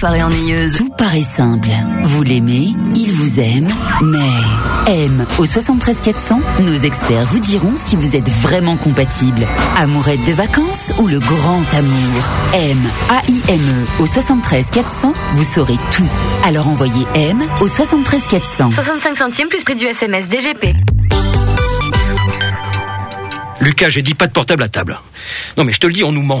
soirée ennuyeuse. Tout paraît simple. Vous l'aimez, il vous aime, mais M au 73 400, nos experts vous diront si vous êtes vraiment compatible. Amourette de vacances ou le grand amour? M, A-I-M-E au 73 400, vous saurez tout. Alors envoyez M au 73 400. 65 centimes plus prix du SMS DGP. Lucas, j'ai dit pas de portable à table. Non mais je te le dis, on nous ment.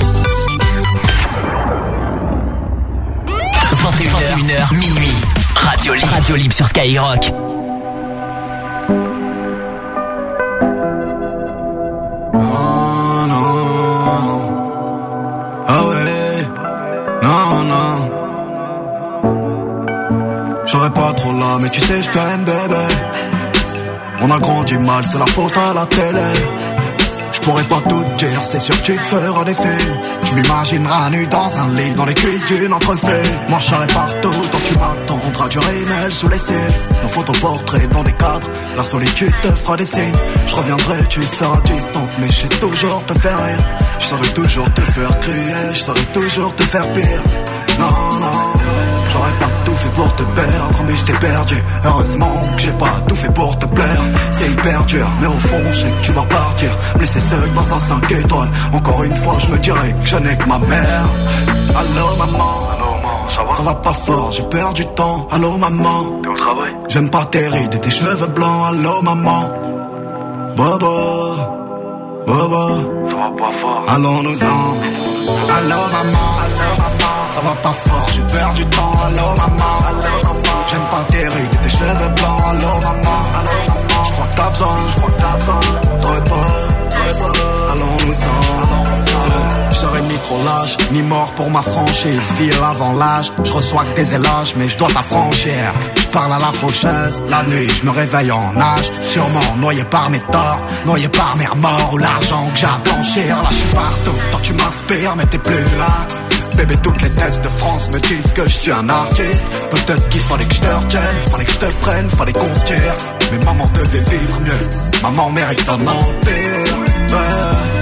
21h, minuit. Radio Libre. Radio Libre sur Skyrock. Oh non. Ah ouais. Non, non. J'aurais pas trop là, mais tu sais, je t'aime, bébé. On a grandi mal, c'est la faute à la télé. Je pourrais pas tout dire, c'est sûr que tu te feras des films. Tu m'imagineras nu dans un lit, dans les cuisses d'une entrefait. Moi je serai partout, donc tu m'attendras du rémel sous les cils. Nos photoportraits dans des cadres, la solitude te fera des signes. Je reviendrai, tu seras distante, mais je sais toujours te faire rire. Je saurai toujours te faire crier, je saurai toujours te faire pire. Non, non. J'aurais pas tout fait pour te perdre, mais je t'ai perdu. Heureusement que j'ai pas tout fait pour te plaire. C'est hyper dur, mais au fond, je sais que tu vas partir. Laisser seul dans un 5 étoiles. Encore une fois, je me dirais que je n'ai que ma mère. Allô, maman. Ça va? Pas fort, j'ai perdu du temps. Allô, maman. T'es au travail? J'aime pas tes rides et tes cheveux blancs. Allô, maman. Bobo. Bobo. Allons-nous-en. Allô, maman. Ça va pas fort, j'ai perdu du temps. Allô, maman. J'aime pas tes rides tes cheveux blancs. Allô, maman. Je crois que t'as besoin. Repos. Allons-nous-en. Serai ni trop lâche, ni mort pour ma franchise. Ville avant l'âge, je reçois que des éloges, mais je dois t'affranchir. Je parle à la faucheuse, la nuit, je me réveille en âge. Sûrement noyé par mes torts, noyé par mes remords ou l'argent que j'ai à blanchir. Là, je suis partout, tant tu m'inspires, mais t'es plus là. Bébé, toutes les tests de France me disent que je suis un artiste. Peut-être qu'il fallait que je te retienne, fallait que je te prenne, fallait qu'on se tire. Mais maman devait vivre mieux, maman mérite un empire.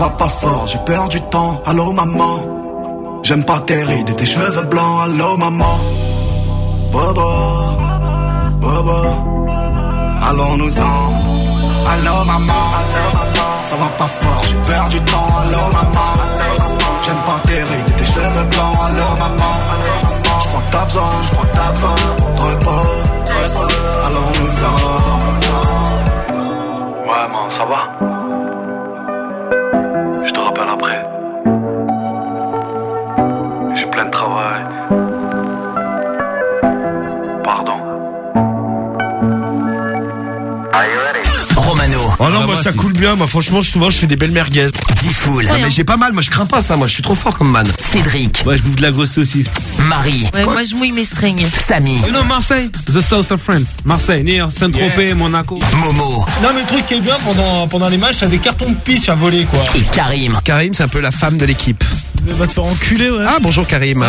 Va pas fort, j'ai perdu du temps. Allô, maman, j'aime pas tes rides et tes cheveux blancs. Allô, maman, Bobo, Bobo, allons-nous-en. Allô, maman, ça va pas fort, j'ai perdu du temps. Allô, maman, j'aime pas tes rides et tes cheveux blancs. Allô, maman, je crois que t'as besoin de repos. Allons-nous-en. Ouais, man, ça va Oh non, moi ça coule bien, moi franchement, souvent je fais des belles merguez. Diffoul. Ah, mais j'ai pas mal, moi je crains pas ça, moi je suis trop fort comme man. Cédric. Moi je bouffe de la grosse saucisse. Marie. Ouais, moi je mouille mes strings. Samy. You know Marseille? The South of France. Marseille, near Saint-Tropez, Monaco. Momo. Non mais le truc qui est bien pendant, pendant les matchs, t'as des cartons de pitch à voler quoi. Et Karim. Karim, c'est un peu la femme de l'équipe. Va te faire enculer, ouais. Ah, bonjour Karim.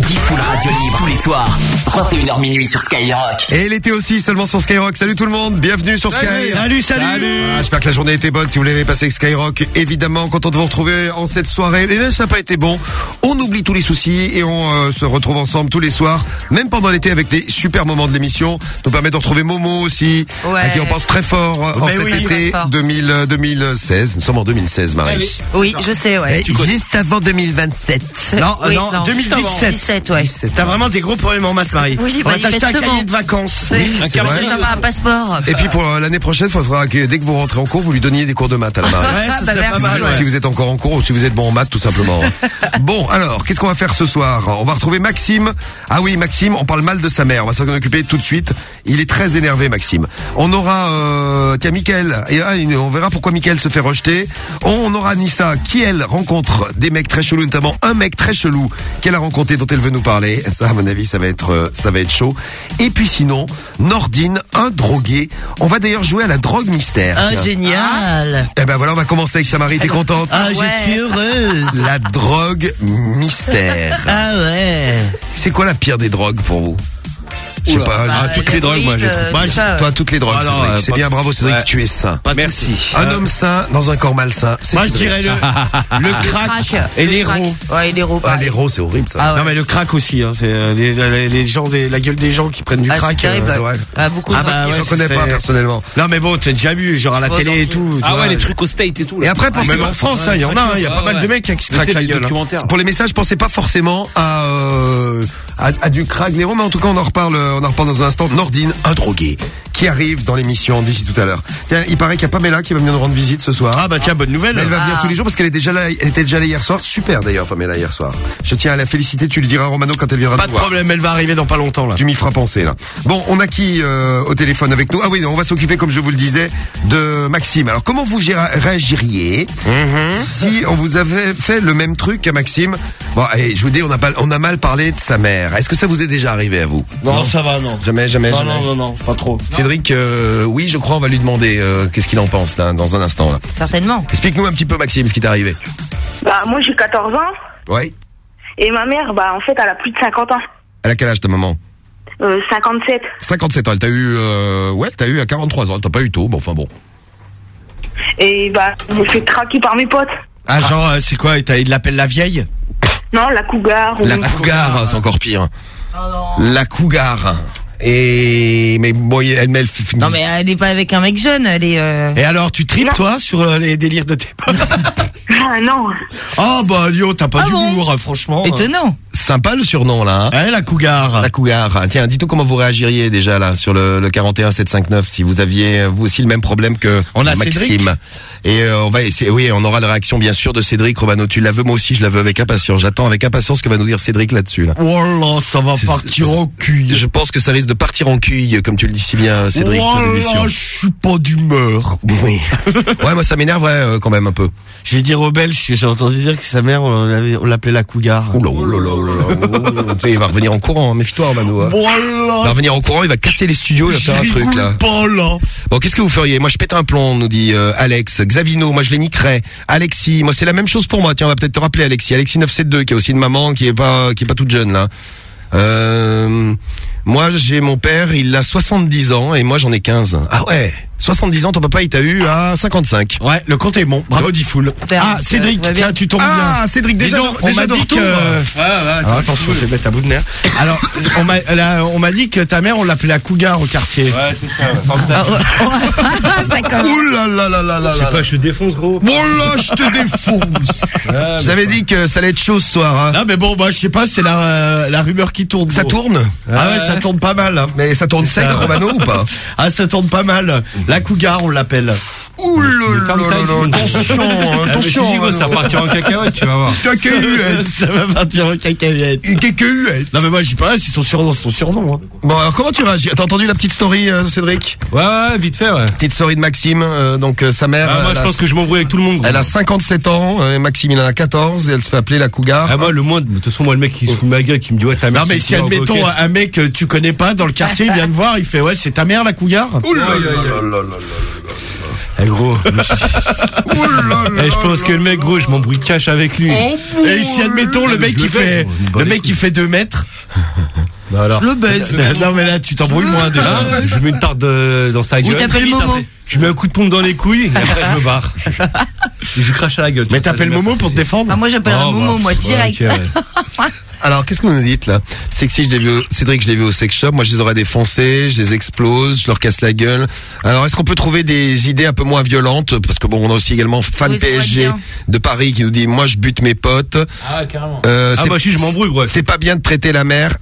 Diffoul Radio Libre tous les soirs. 21h minuit sur Skyrock. Et l'été aussi, seulement sur Skyrock. Salut tout le monde, bienvenue sur Sky. Salut, salut. Ah, J'espère que la journée était bonne. Si vous l'avez passé avec Skyrock, évidemment, content de vous retrouver en cette soirée. Et ça n'a pas été bon. On oublie tous les soucis et on euh, se retrouve ensemble tous les soirs, même pendant l'été avec des super moments de l'émission. Nous permet de retrouver Momo aussi, Ouais. à qui on pense très fort euh, en cet oui, été très fort. 2000, euh, 2016. Nous sommes en 2016, Marie. Oui, je sais, ouais. Et juste avant 2027. Non, Oui, non, 2017. 17, ouais. T'as vraiment des gros problèmes en maths, Marie. Oui, On bah, va t'acheter un cahier de vacances. C'est vrai. ça va, un passeport. Et puis pour euh, l'année prochaine, il faudra que dès que vous rentrez en cours, vous lui donniez des cours de maths à la Marie. Ouais, ça bah, pas merci, mal. ouais. Si vous êtes encore en cours ou si vous êtes bon en maths, tout simplement. bon, alors, qu'est-ce qu'on va faire ce soir? On va retrouver Maxime. Ah oui, Maxime, on parle mal de sa mère. On va s'en occuper tout de suite. Il est très énervé, Maxime. On aura, euh, tiens, Mickaël. Et ah, on verra pourquoi Mickaël se fait rejeter. On aura Nissa, qui elle rencontre des mecs très chelous, notamment un mec très chelou qu'elle a rencontré, dont elle veut nous parler. Ça, à mon avis, ça va être, euh, ça va être chaud. Et puis sinon, Nordine, un drogué. On va d'ailleurs jouer à la drogue mystère. Ah, génial. Eh ben voilà, on va commencer avec Samari. T'es contente Ah, Ouais. je suis heureuse. La drogue mystère. Ah ouais. C'est quoi la pire des drogues pour vous? Je sais pas. Bah, ah, toutes les drogues, moi. j'ai- euh, j'ai- ça, toi, toutes les drogues. Ah Cédric. euh, c'est bien, bravo, Cédric. Ouais. Tu es sain. Merci. Un homme sain dans un corps malsain. C'est Moi, je dirais le, le crack, et l'héros. Ouais, l'héros. Ah, l'héros, c'est horrible ça. Ah ouais. Non mais le crack aussi, hein, c'est euh, les, les, les gens, des, la gueule des gens qui prennent du Ah, crack. Ah, beaucoup Ah de bah gens J'en connais pas personnellement. Non mais bon, t'as déjà vu, genre à la télé et tout. Ah ouais, les trucs au state et tout. Et après, pensez Même en France, hein, il y en a, il y a Ah pas mal de mecs qui se craquent la gueule. hein. Pour les messages, pensez pas forcément à, euh, à, à du crack, l'héros, mais en tout cas, on en reparle, on en reparle dans un instant. Nordine, un drogué, qui arrive dans l'émission d'ici tout à l'heure. Tiens, il paraît qu'il y a Pamela qui va venir nous rendre visite ce soir. Ah bah tiens, bonne nouvelle. Mais elle va venir tous les jours parce qu'elle est déjà là, elle était déjà là hier soir. Super d'ailleurs, Pamela, hier soir. Je tiens à la féliciter, tu lui diras à Romano quand elle viendra Pas de voir. problème, elle va arriver dans pas longtemps là. Tu m'y feras penser là. Bon, on a qui euh, au téléphone avec nous? Ah oui, on va s'occuper, comme je vous le disais, de Maxime. Alors, comment vous réagiriez si on vous avait fait le même truc qu'à Maxime? Bon, et je vous dis, on a, pas- on a mal parlé de sa mère. Est-ce que ça vous est déjà arrivé à vous? Non, ça va, non. Jamais, jamais, Non, jamais. non, non, non, pas trop. Cédric, euh, oui, je crois, on va lui demander euh, qu'est-ce qu'il en pense là, dans un instant. Là. Certainement. Explique-nous un petit peu, Maxime, ce qui t'est arrivé. Bah, moi, j'ai 14 ans. Oui. Et ma mère, bah, en fait, elle a plus de 50 ans. Elle a quel âge ta maman? Euh, 57. 57 ans. Elle t'a eu, euh, ouais, t'as eu à 43 ans. Elle t'a pas eu tôt, mais enfin bon. Et bah, je me fais traquer par mes potes. Ah genre, euh, c'est quoi il l'appelle la vieille? Non, la cougar. ou- La cougar, c'est encore pire. Oh non. La cougar. Et mais bon, elle met le Non, mais elle est pas avec un mec jeune, elle est. euh, Et alors, tu tripes toi sur euh, les délires de tes potes? Ah non. Oh bah Lio, t'as pas Ah bon d'humour, hein, franchement. Étonnant. Sympa le surnom là. Hein Ouais, la cougar. la cougar. Tiens, dites-nous comment vous réagiriez déjà là sur le, le 41 759 si vous aviez vous aussi le même problème que On a Maxime. Cédric. Et euh, on va essayer. Oui, on aura la réaction bien sûr de Cédric Romano. Tu la veux moi aussi, je la veux avec impatience. J'attends avec impatience ce que va nous dire Cédric là-dessus là. Oh là, ça va partir en cul. Je pense que ça risque de partir en cuille, comme tu le dis si bien, Cédric. Oh là, je suis pas d'humeur. Oui. ouais, moi ça m'énerve ouais, euh, quand même un peu. Je vais dire aux Belges, j'ai entendu dire que sa mère, on l'appelait la cougar. Oula, oula, oula, il va revenir en courant, hein. méfie-toi Romano. hein. Il va Voilà. revenir en courant, il va casser les studios, il va faire un truc rigole là. pas là. Bon, qu'est-ce que vous feriez? Moi, je pète un plomb, nous dit euh, Alex. Xavino, moi, je les niquerais. Alexis, moi, c'est la même chose pour moi. Tiens, on va peut-être te rappeler Alexis. Alexis 972, qui a aussi une maman qui est pas, qui est pas toute jeune là. Euh, moi, j'ai mon père, il a 70 ans et moi, j'en ai 15. Ah ouais 70 ans, ton papa, il t'a eu à 55. Ouais, le compte est bon. Bravo Diffoul. Père, Ah, Cédric, tiens, tu tombes bien. Ah, Cédric, déjà, donc, on m'a dit que. Alors, attention, je vais mettre un bout de nerf. Alors, on m'a, on m'a dit que ta mère, on l'appelait la cougar au quartier. Ouais, c'est ça. ouais. Commence. Ouh là là là là là Je sais là. pas, je te défonce, gros. Bon là, je te défonce. J'avais dit que ça allait être chaud ce soir. Hein. Non, mais bon, moi, je sais pas, c'est la, euh, la rumeur qui tourne. Ça gros. tourne Ah ouais, ça tourne pas mal. hein. Mais ça tourne sec, Romano, ou pas Ah, ça tourne pas mal. La cougar, on l'appelle. Ouh là là là attention, Ah, attention. ça partira en cacahuète, tu vas voir. Cacahuète. ça va partir en cacahuète. Cacahuète. Non, mais moi, je sais pas, c'est son surnom, c'est son surnom. hein. Bon, alors comment tu réagis T'as entendu la petite story, euh, Cédric Ouais, ouais, vite fait, ouais. Petite story de Maxime, euh, donc euh, sa mère. Ah, moi, je a- pense que je m'embrouille avec tout le monde. gros. Elle a 57 ans, euh, Maxime il en a 14, et elle se fait appeler la cougar. Ah, moi, le moins, de toute façon, moi, le mec qui se fout de ma gueule, qui me dit, ouais, ta mère. Non, mais si, une admettons, un mec que tu connais pas dans le quartier, il vient te voir, il fait, ouais, c'est ta mère, la cougar? Ouh là là là là. Eh gros. Eh, je pense que le mec gros, je m'embrouille cash avec lui. Et si admettons le mec Je qui fait, je le mec qui fait 2 mètres. Bah alors. Je le baise. Non mais là tu t'embrouilles moins déjà. Ah, je mets une tarte de- dans sa Ou gueule. t'appelles Momo. Je mets un coup de pompe dans les couilles et après je me barre. Et je crache à la gueule. Mais t'appelles Momo pour te défendre Ah, moi j'appelle Oh, Momo, bah, moi, ouais, direct. ouais. Alors, qu'est-ce que vous nous dites là? Sexy, je l'ai vu, au- Cédric, je l'ai vu au sex shop. Moi, je les aurais défoncés, je les explose, je leur casse la gueule. Alors, est-ce qu'on peut trouver des idées un peu moins violentes? Parce que bon, on a aussi également fan Oui, PSG de Paris qui nous dit moi, je bute mes potes. Ah, carrément. Euh, Ah, c'est- bah, si, je m'embrouille, gros. C'est pas bien de traiter la mère.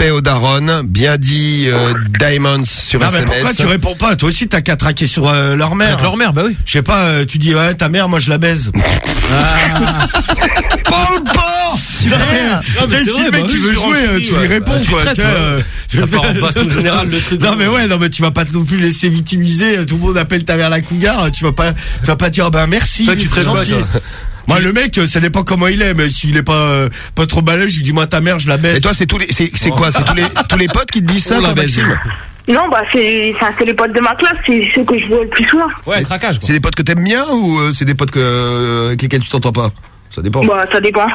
Respect aux darons. Bien dit, euh, Diamonds sur Non mais SMS. pourquoi tu réponds pas? Toi aussi t'as qu'à traquer sur euh, leur mère. Avec leur mère, bah oui. Je sais pas, euh, tu dis ouais ta mère, moi je la baise. Parle pas Super. Ah, mais Tu sais, c'est si le mec bah tu oui, veux je jouer, euh, tu ouais. lui réponds Bah, tu quoi. traites, tu sais, ouais. euh, Ça part en baston général, le truc. Non mais ouais, non mais tu vas pas non plus laisser victimiser. Tout le monde appelle ta mère la cougar. Tu vas pas, tu vas pas dire ah ben merci. Toi, tu traites pas, gentil. Moi le mec, euh, ça dépend comment il est, mais s'il est pas euh, pas trop balèze, je lui dis moi ta mère je la baisse. Et toi, c'est tous les, c'est, c'est quoi? C'est tous les, tous les potes qui te disent ça, On la. Maxime? Non, bah, c'est enfin, c'est les potes de ma classe, c'est ceux que je vois le plus souvent. Ouais, craquage, quoi. C'est des potes que t'aimes bien ou euh, c'est des potes que, euh, avec lesquels tu t'entends pas? Ça dépend. Bah, ça dépend.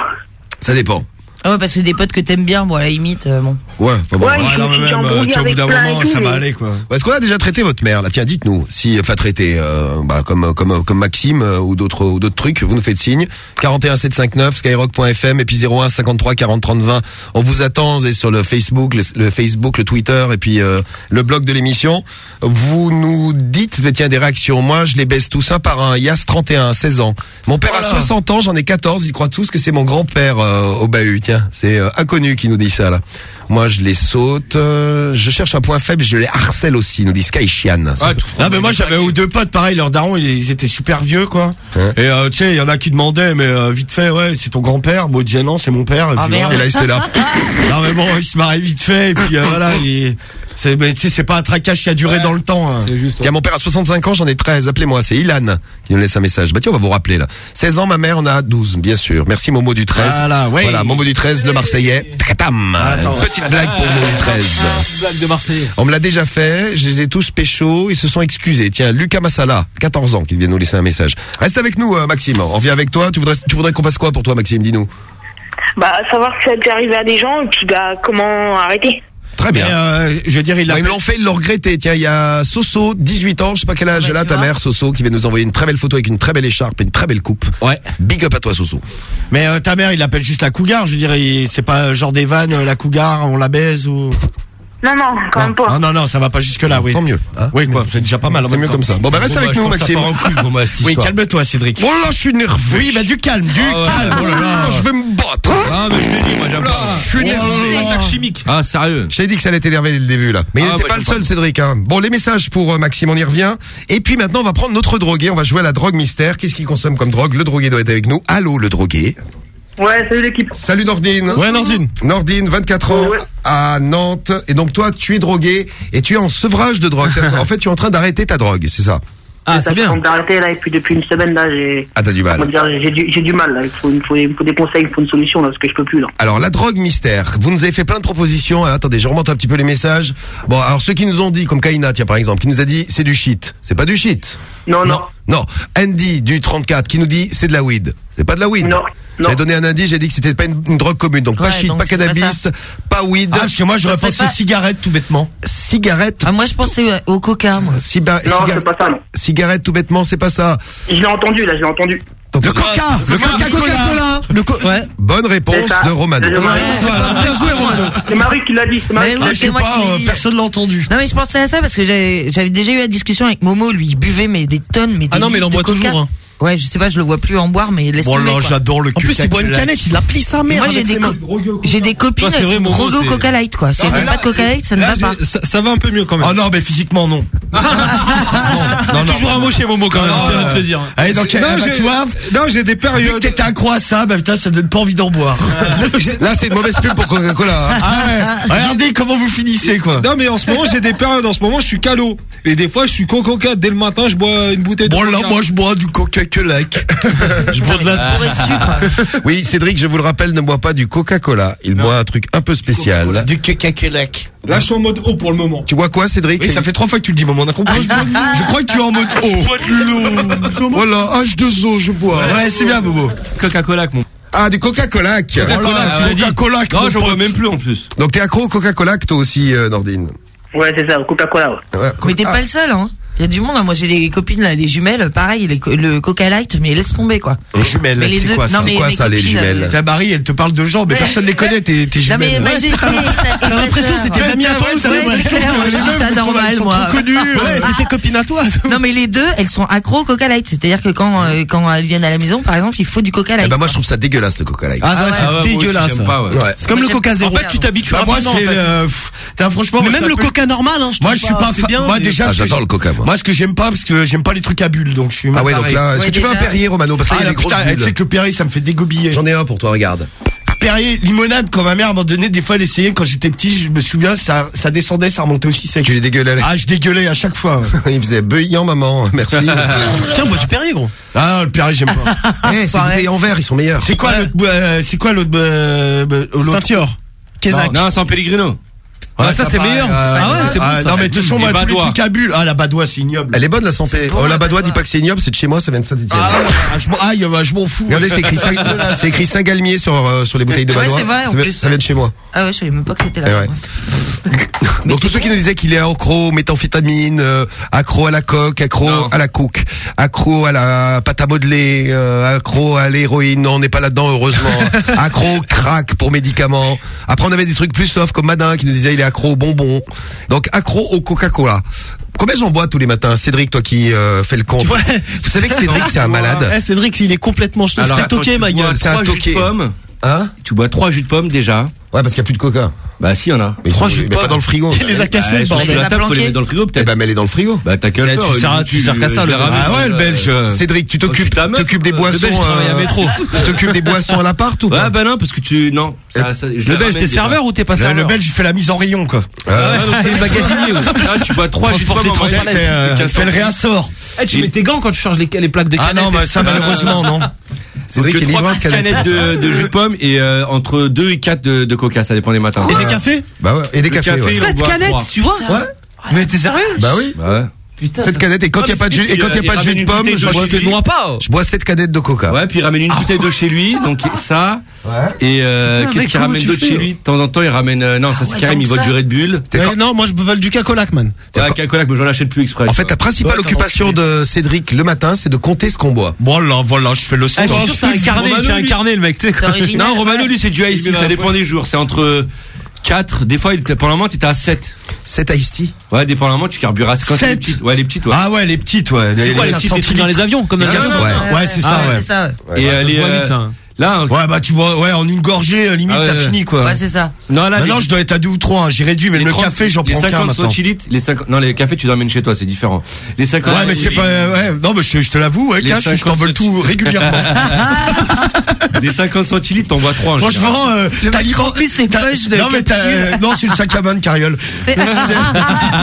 Ça dépend. Ah ouais, parce que des potes que t'aimes bien, bon, à la limite, euh, bon. Ouais, enfin bon. Ouais, Ouais, non, mais même, euh, tu au bout d'un moment, et tout, ça va mais- aller quoi. Est-ce qu'on a déjà traité votre mère là Tiens, dites-nous. Si, enfin traité, euh, bah comme comme comme Maxime euh, ou d'autres ou d'autres trucs, vous nous faites signe. 41 759 skyrock.fm et puis 01 53 40 30 20. On vous attend vous êtes sur le Facebook, le, le Facebook, le Twitter et puis euh, le blog de l'émission. Vous nous dites tiens des réactions. Moi, je les baisse tous un par un. Yas 31, 16 ans. Mon père a Voilà. 60 ans, j'en ai 14. Ils croient tous que c'est mon grand-père euh, au bahut. Tiens, c'est euh, inconnu qui nous dit ça là. Moi, je les saute. euh, je cherche un point faible, je les harcèle aussi. Nous dit Sky Chian. Ah, non mais moi j'avais ou deux potes pareil leurs darons ils, ils étaient super vieux quoi Hein et euh, tu sais il y en a qui demandaient mais euh, vite fait ouais c'est ton grand père moi je disais non c'est mon père et, Ah, puis, merde. voilà. Et là, il était là. non mais bon il se marrait vite fait et puis euh, voilà il- c'est mais tu sais c'est pas un traquage qui a duré dans le temps hein. C'est juste. Tiens, mon père a 65 ans, j'en ai 13. Appelez-moi, c'est Ilan qui nous laisse un message. Bah tiens, on va vous rappeler là. 16 ans, ma mère en a 12, bien sûr. Merci Momo du 13. Voilà, ouais. Voilà, Momo du 13, le Marseillais. Attends. Une petite blague pour Momo du 13. Blague de Marseillais. On me l'a déjà fait, je les ai tous pécho, ils se sont excusés. Tiens, Lucas Massala, 14 ans, qui vient nous laisser un message. Reste avec nous, euh, Maxime. On revient avec toi. Tu voudrais, tu voudrais qu'on fasse quoi pour toi, Maxime? Dis-nous. Bah, savoir si ça t'est arrivé à des gens, et puis, bah, comment arrêter? Très bien. euh, je veux dire il ils l'ont fait, ils l'ont regretté. Tiens, il y a Soso, 18 ans, je sais pas quel âge Ouais, elle a, tu ta vois. mère, Soso, qui vient nous envoyer une très belle photo avec une très belle écharpe et une très belle coupe. ouais Big up à toi, Soso. mais euh, ta mère il appelle juste la cougar je dirais il- c'est pas genre des vannes euh, la cougar on la baise ou Non, non, quand même pas. non non non ça va pas jusque là oui Tant mieux. hein. oui quoi c'est déjà pas mal C'est mieux temps. comme ça. Bon, bah, reste Bon, avec bah, nous, Maxime. bah, oui calme-toi Cédric Oh là, je suis nerveux. oui bah du calme du Ah ouais. calme oh là là. je vais me battre. Ah, mais je l'ai dit, moi, j'aime pas. Je suis nerveux. Attaque chimique. Ah, sérieux. Je t'ai dit que ça allait t'énerver dès le début là. Mais il Ah, n'était bah, pas le seul pas. Cédric. Hein. Bon les messages pour euh, Maxime, on y revient. Et puis maintenant on va prendre notre drogué, on va jouer à la drogue mystère. Qu'est-ce qu'il consomme comme drogue? Le drogué doit être avec nous. Allô le drogué. Ouais, salut l'équipe. Salut Nordine. ouais Nordine Nordine, 24 ans, Ouais. à Nantes. Et donc toi tu es drogué et tu es en sevrage de drogue. En fait tu es en train d'arrêter ta drogue, c'est ça? Ah, c'est bien. Je d'arrêter là, et puis depuis une semaine là, j'ai. Ah t'as du mal. J'ai du, mal là. Il faut, il, faut, il me faut des conseils, il faut une solution là, parce que je peux plus là. Alors la drogue mystère, vous nous avez fait plein de propositions. Alors, attendez, je remonte un petit peu les messages. Bon, alors ceux qui nous ont dit, comme Kaina, tiens par exemple, qui nous a dit c'est du shit. C'est pas du shit. Non, non. Non. Andy du 34 qui nous dit c'est de la weed. C'est pas de la weed. Non. J'ai donné un indice, j'ai dit que c'était pas une, une drogue commune. Donc pas shit, donc pas cannabis, pas, weed, ah parce que moi j'aurais pensé pas- cigarette tout bêtement cigarette. Ah, moi, je pensais euh, au coca, moi. Ciba- Non, ciga- c'est pas ça, non. Cigarette tout bêtement, c'est pas ça. Je l'ai entendu là, je l'ai entendu. le coca le coca-cola le co ouais Bonne réponse de Romano. Voilà bien joué Romano C'est Marie qui l'a dit. C'est Marie l'a je sais pas euh, personne l'a entendu Non mais je pensais à ça parce que j'avais déjà eu la discussion avec Momo, lui il buvait mais des tonnes, mais des Ah non, mais il en boit coca. toujours, hein. Ouais, je sais pas, je le vois plus en boire, mais laisse bon tomber, là quoi. j'adore le En plus, il boit une canette, il applique sa mère Moi j'ai avec des, ses mains. co- j'ai des copines, Toi, c'est elles vrai, sont Momo, droguées au c'est- coca light quoi. Si elles mais veulent là, pas de coca light, ça ne Là, va pas. j'ai- ça, ça va un peu mieux quand même. oh non mais physiquement non non, non, Toujours un mot chez Momo quand même, je tiens à te le dire. Allez, donc, Non, eh j'ai- tu vois, non, j'ai des vu périodes. t'étais ça, bah putain, ça donne pas envie d'en boire. Là, c'est une mauvaise pub pour Coca-Cola. hein. Ah ouais, regardez comment vous finissez, quoi. Non, mais en ce moment, j'ai des périodes. En ce moment, je suis calo. Et des fois, je suis coca dès le matin, je bois une bouteille de Bon, là, coca. moi, je bois du coca-cola. je bois de la... De sucre. Oui, Cédric, je vous le rappelle, ne boit pas du Coca-Cola. Il boit un truc un peu spécial. Du coca-cola. Là, je suis en mode haut pour le moment. Tu bois quoi, Cédric? Oui, ça fait trois fois que tu le dis, maman, on a compris. je crois que tu es en mode oh. Voilà, H2O, je bois. Ouais, c'est bien, Bobo. Coca-Cola, mon. Ah, du Coca-Cola. Coca-Cola, Coca-Cola. Non, mon j'en bois pote. même plus en plus. Donc t'es accro au Coca-Cola, toi aussi, euh, Nordine? Ouais, c'est ça, Coca-Cola. ouais. Ouais, Mais t'es ah, pas le seul, hein. Il y a du monde, hein. moi j'ai des copines là, des jumelles, pareil, les co- le Coca Light, mais laisse tomber quoi. Les jumelles, c'est deux- quoi ça non, mais C'est quoi mes ça, les copines, jumelles euh, Ta Marie, elle te parle de gens, mais personne les connaît, tes, tes Non mais jumelles. moi j'ai. T'as l'impression que c'était Ouais, amis à toi, ouais, ça, Ouais, ouais. c'est normal, moi. Ouais, c'était copine à toi. Non mais les deux, elles sont accro au Coca Light, c'est-à-dire que quand euh, quand elles viennent à la maison, par exemple, il faut du Coca Eh Light. ben moi je trouve ça dégueulasse le Coca Light. Ah, Ah ouais. c'est Ah ouais, aussi, dégueulasse. ouais. Ouais. C'est comme le Coca zéro. En fait, tu t'habitues Bah, moi, c'est T'as franchement. Mais même le Coca normal, hein, je Moi, je suis pas. c'est. Moi, déjà, Ah, j'adore le Coca, moi. Moi, ce que j'aime pas, parce que j'aime pas les trucs à bulles, donc je suis Ah ouais, donc là, est-ce Ouais, que tu veux un. Perrier, Romano Parce qu'il Ah, y a là, des grosses putain, tu sais que le Perrier, ça me fait dégobiller. J'en ai un pour toi, regarde. Perrier, limonade, quand ma mère m'a donné, des fois, elle essayait, quand j'étais petit, je me souviens, ça, ça descendait, ça remontait aussi sec. Tu les dégueulais. Ah, je dégueulais à chaque fois. Il faisait beuillant, maman. Merci. Tiens, bois du Perrier, gros. Ah, le Perrier, j'aime pas. Eh, c'est bouteilles en verre, ils sont meilleurs. C'est quoi l'autre, euh, c'est quoi l'autre, euh, euh, Saint-Yor. Non, c'est en Pellegrino. Ouais, Ah, ça, c'est meilleur. euh, Ah ouais, c'est bon, ah, ça. Non, mais de toute façon, Les moi, tous les trucs à bulles. Ah, la badoie, c'est ignoble. Elle est bonne la santé. bon, Oh, la la badoie Badoie. dit pas que c'est ignoble, c'est de chez moi, ça vient de Saint-Etienne. Ah, ouais, ah, je m'en- aïe, je m'en fous. Regardez, c'est écrit, Saint- c'est écrit Saint-Galmier sur, euh, sur les bouteilles de Ouais, badois. c'est vrai, en ça, vient, plus. ça vient de chez moi. Ah ouais, je savais même pas que c'était Eh là. ouais. Donc tous ceux qui nous disaient qu'il est accro aux méthamphétamines, euh, accro à la coque, accro Non. à la coke, accro à la pâte à modeler, euh, accro à l'héroïne, non on n'est pas là-dedans heureusement, accro au crack pour médicaments. Après on avait des trucs plus soft comme Madin qui nous disait il est accro aux bonbons. Donc accro au Coca-Cola. Combien j'en bois tous les matins? Cédric, toi qui euh, fais le compte. Vous savez que Cédric c'est un malade. Eh, Cédric, il est complètement. Alors, C'est attends, toqué, ma gueule. C'est un trois jus de toqué. pommes. Hein? Tu bois trois jus de pommes déjà. Ouais parce qu'il n'y a plus de Coca. Bah si, y en a. Mais ils Trois jus mais pas dans le frigo. Il les a cachés, Ah, le bordel. la table, faut les mettre dans le frigo Eh peut-être. ben mets-les dans le frigo. Bah t'as qu'à le Eh, faire. tu sers tu sers qu'à ça, le Ah ouais, le euh, Belge. Cédric, tu t'occupes t'occupes des euh, boissons. le Belge travaille à euh, métro. Tu t'occupes des boissons à l'appart ou pas Ouais, bah non, parce que tu. Non. Le Belge, t'es serveur ou t'es pas Le, serveur le Belge, il fait la mise en rayon, quoi. Ah, donc t'es magasinier. Là, tu bois trois C'est, euh, tu fais le 15 réassort. Eh, tu mets tes gants quand tu charges les, plaques de Ah canettes. non, bah, ça, malheureusement, non. Donc, Cédric est trois livreur de petites canettes. de, jus de pomme et euh, entre 2 et 4 de, de coca, ça dépend des matins. Et des cafés Bah ouais, et des Le cafés. café, ouais. il en Sept boit canettes, trois. tu vois Mais t'es sérieux Bah oui. Bah ouais. Cette canette et quand il y a pas de jus et quand il y a pas de jus de pomme, je bois. Moi pas. je bois cette canette de coca. Ouais, puis il ramène une bouteille d'eau chez lui, donc ça. Et euh, Putain, qu'est-ce qu'il ramène d'autre chez lui De temps en temps, il ramène. euh, non, ça c'est ouais, Karim, il vole du Red Bull. Ouais, Non, moi je veux du Cacolac, man. Ouais, Coca-Cola, mais j'en achète plus exprès. En fait, ta principale occupation de Cédric le matin, c'est de compter ce qu'on boit. Voilà, voilà, je fais le son. T'as carnet, le mec. Non, Romano, ouais. lui, c'est du ice ça dépend des jours. C'est entre 4, des fois, pendant un moment, t'étais à 7. 7 iced tea. Ouais, dépendamment, tu carburas. Quand c'est les Sept petites. Ouais, les petites, ouais. Ah ouais, les petites, ouais. C'est quoi les petites les trucs dans les avions comme les avions ouais. Ouais, c'est ça, Ouais, ouais. c'est ça. Et les, euh, hein. Là, Ouais, bah tu vois, ouais, en une gorgée, euh, limite, Ah ouais, t'as fini, quoi. Ouais, c'est ça. non, là, Maintenant, les- je dois être à deux ou trois. hein. J'ai réduit, mais les le 30 café, j'en les prends qu'un 50 maintenant. centilitres, les 50, non, les cafés, tu l'emmènes chez toi, c'est différent. Les 50 Ouais, mais c'est pas, ouais, non, mais je, je te l'avoue, ouais, Les cash, je 50 t'en vole tout régulièrement. les 50 centilitres, t'en bois 3 en général. Franchement, euh, t'as remplit ses poches de Non, mais t'as, euh, non, c'est le sac à main de carriole. C'est-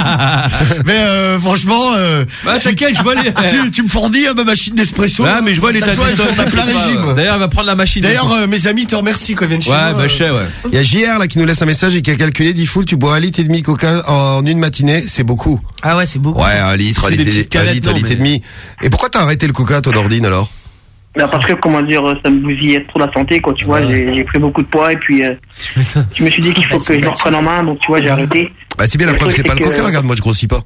Mais, euh, franchement, euh, Bah, t'inquiète, je vois les. tu, tu me fournis à ma machine d'espresso. Ouais, mais je vois les toi, de toi, t'as plein stock, régime. ouais. D'ailleurs, il va prendre la machine. D'ailleurs, euh, mes amis te remercient quand ils viennent chez Ouais, moi. bah, je sais, ouais. Il y a JR là qui nous laisse un message et qui a calculé, dit full, tu bois un litre et demi coca en une matinée, c'est beaucoup. Ah ouais, c'est beaucoup. Ouais, un litre, un C'est litre, des et- petites un canettes, litre, un non, litre et mais- demi. Et pourquoi t'as arrêté le coca, toi, Nordine, alors? Bah, parce que, comment dire, ça me bousillait trop la santé, quoi, tu vois, j'ai j'ai pris beaucoup de poids et puis euh, je me suis dit qu'il faut que je me reprenne en main, donc tu vois, j'ai arrêté. Bah c'est bien la Le preuve, c'est pas le que- coca, regarde, moi je grossis pas.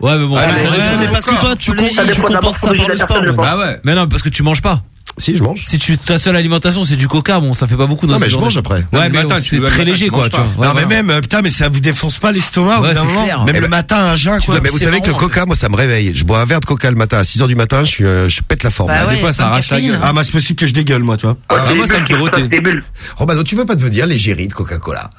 Ouais, mais bon. Ah, mais c'est ouais, mais parce que toi, tu, tu compenses ça par le sport. Bah ouais. Mais non, parce que tu manges pas. Si, je mange. Si tu ta seule alimentation c'est du coca, bon, ça fait pas beaucoup dans Non, mais je mange après. Ouais, mais le matin, tu c'est très léger tu quoi, tu vois. Ouais, non, mais voilà. même, euh, putain, mais ça vous défonce pas l'estomac Ouais. Même Eh le ben- matin, un jeun, quoi. Non, mais vous savez que le coca, moi ça me réveille. Je bois un verre de coca le matin à 6h du matin, je suis, euh, je pète la forme. Bah des ouais, fois, ça arrache la gueule. Ah, bah, c'est possible que je dégueule, moi, toi. Ah, moi, ça me fait roter. Des bulles. Romano, tu veux pas devenir l'égérie de Coca-Cola?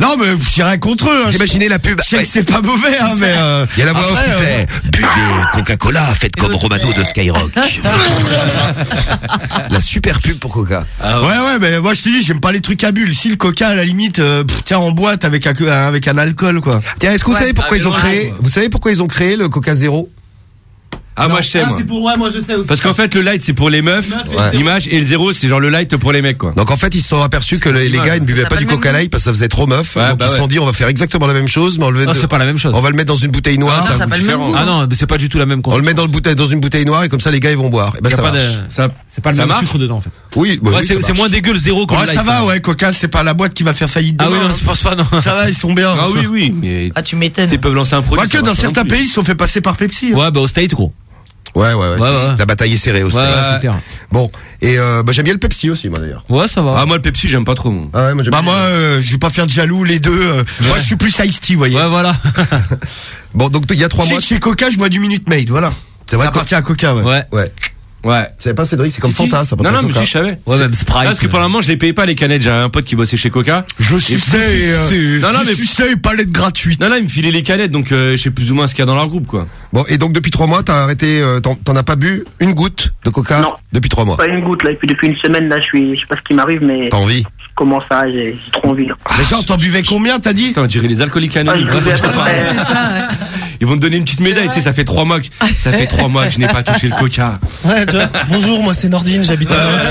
Non, mais vous tirez contre eux. hein. Imaginez la pub Je sais Ouais. que c'est pas mauvais, hein, mais, euh, Il y a la voix off qui euh, fait Buvez Coca-Cola, faites comme Romano de Skyrock. la super pub pour Coca. Ah Ouais, ouais, mais moi je te dis, j'aime pas les trucs à bulles. Si le coca, à la limite, euh, pff, tiens, en boîte avec un, avec un alcool, quoi. Tiens, est-ce que vous Ouais. savez pourquoi Ah, ils ont créé, vous savez pourquoi ils ont créé le Coca Zéro Ah, moi je sais, moi. pour ouais, moi je sais aussi. Parce qu'en fait, le light c'est pour les meufs, Ouais. l'image, et le zéro c'est genre le light pour les mecs, quoi. Donc en fait, ils se sont aperçus que les, les gars ils ne buvaient Ça pas du coca light parce que ça faisait trop meuf. Ouais, donc bah ils se sont ouais. dit on va faire exactement la même chose, mais on le, Ah, c'est pas la même chose. on va le mettre dans une bouteille noire. Ah, ça va le même goût. Ah non, mais c'est pas du tout la même on le met dans, le bouteille, dans une bouteille noire et comme ça les gars ils vont boire. Et ben Y a ça pas marche. de- Ça, C'est pas le Ça même marche sucre dedans en fait. Oui, bah oui, c'est moins dégueu le zéro que Ouais, le light. ça va, ouais, Coca, c'est pas la boîte qui va faire faillite Ah oui, non, je pense pas, non. hein. Ça va, ils sont bien. Ah oui, oui, mais Ah, tu m'étonnes. ils peuvent lancer un produit. Ça dans pas certains non pays, ils se sont fait passer par Pepsi. hein. Ouais, bah au State, gros. Ouais, ouais, ouais. Ouais, ouais. La bataille est serrée aussi. Ouais, ouais, c'est clair. Bon, et euh, bah, j'aime bien le Pepsi aussi, moi d'ailleurs. Ouais, ça va. Ah, moi le Pepsi, j'aime pas trop. moi. Ah ouais, moi j'aime Bah bien. moi, euh, je vais pas faire de jaloux les deux. euh, Moi, je suis plus Ice Tea, vous voyez. Ouais, voilà. Bon, donc il y a trois Si mois. chez Coca, je bois du Minute Maid, voilà. C'est vrai Ça appartient à Coca, ouais. Ouais. Ouais. Ouais. Tu savais pas Cédric, c'est comme Si. Fanta, ça. pas Non, non, mais si, je savais. Ouais, même Sprite. Ah, parce que pendant un moment, je les payais pas les canettes. J'avais un pote qui bossait chez Coca. Je suçais, euh, Non, non, je mais- suçais palette gratuite. Non, non, il me filait les canettes, donc euh, je sais plus ou moins ce qu'il y a dans leur groupe, quoi. Bon, et donc depuis trois mois, t'as arrêté, euh, t'en t'en as pas bu une goutte de Coca Non. depuis trois mois? Pas une goutte là, et puis depuis une semaine là, je suis, je sais pas ce qui m'arrive, mais T'as envie? je commence à, j'ai j'ai trop envie là. Mais genre, t'en buvais combien, t'as dit? Putain, on dirait les alcooliques Ah, anonymes. Ouais, c'est ça. ouais. Ils vont te donner une petite médaille, tu sais, ça fait trois mois que, ça fait trois mois que je n'ai pas touché le Coca. Ouais, tu vois. Bonjour, moi c'est Nordine, j'habite à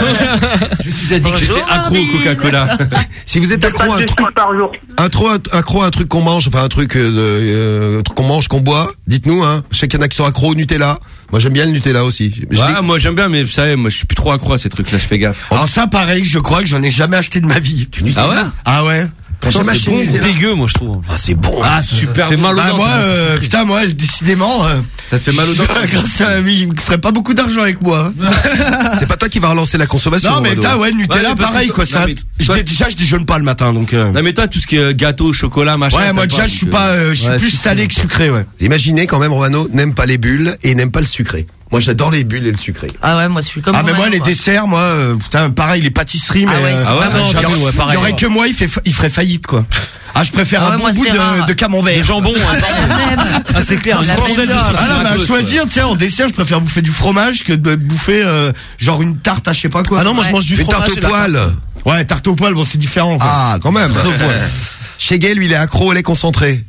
Je suis dit que j'étais accro au. Coca-Cola. Si vous êtes accro à un truc, trucs par jour. un trop accro à un truc qu'on mange, enfin un truc, euh, euh, un truc qu'on mange, qu'on boit, dites-nous. Hein. Je sais qu'il y en a qui sont accro au Nutella. Moi j'aime bien le Nutella aussi. Je l'ai- Ouais, moi j'aime bien, mais vous savez, moi je suis plus trop accro à ces trucs-là, je fais gaffe. Alors ça, pareil, je crois que j'en ai jamais acheté de ma vie. Ah ouais? Ah ouais C'est bon, dégueu, moi, je trouve. Ah c'est bon. Ah, super. fait mal aux Bah dents, moi, ça, euh, putain, moi, décidément, euh, Ça te fait mal aux dents grâce à lui, il me ferait pas beaucoup d'argent avec moi. C'est pas toi qui va relancer la consommation. Non, mais putain, ouais, Nutella, pareil, quoi. Ça, déjà, je déjeune pas le matin, donc. euh, Non mais toi, tout ce qui est gâteau, chocolat, machin. Ouais, moi déjà, je suis pas, je suis plus salé que sucré, ouais. Imaginez quand même, Romano n'aime pas les bulles et n'aime pas le sucré. Moi j'adore les bulles et le sucré. Ah ouais, moi je suis comme Ah, mais moi, les quoi. desserts, moi, euh, putain, pareil, les pâtisseries, mais. Ah ouais, euh, Ah ouais, non, il y ouais, pareil. Il y aurait que moi, il, fait, fa- il ferait faillite, quoi. Ah, je préfère Ah ouais, un bon bout c'est de, de camembert. Le jambon, hein, pardon. Ah, c'est clair. La de saucisse Ah non, mais à choisir, tiens, en dessert, je préfère bouffer du fromage que de bouffer euh, genre une tarte à je sais pas quoi. Ah non, moi je mange du Une fromage. tarte et de au la poil. Ouais, tarte au poil, bon, c'est différent. quoi. Ah, quand même. Chez Gay, lui, il est accro au lait concentré.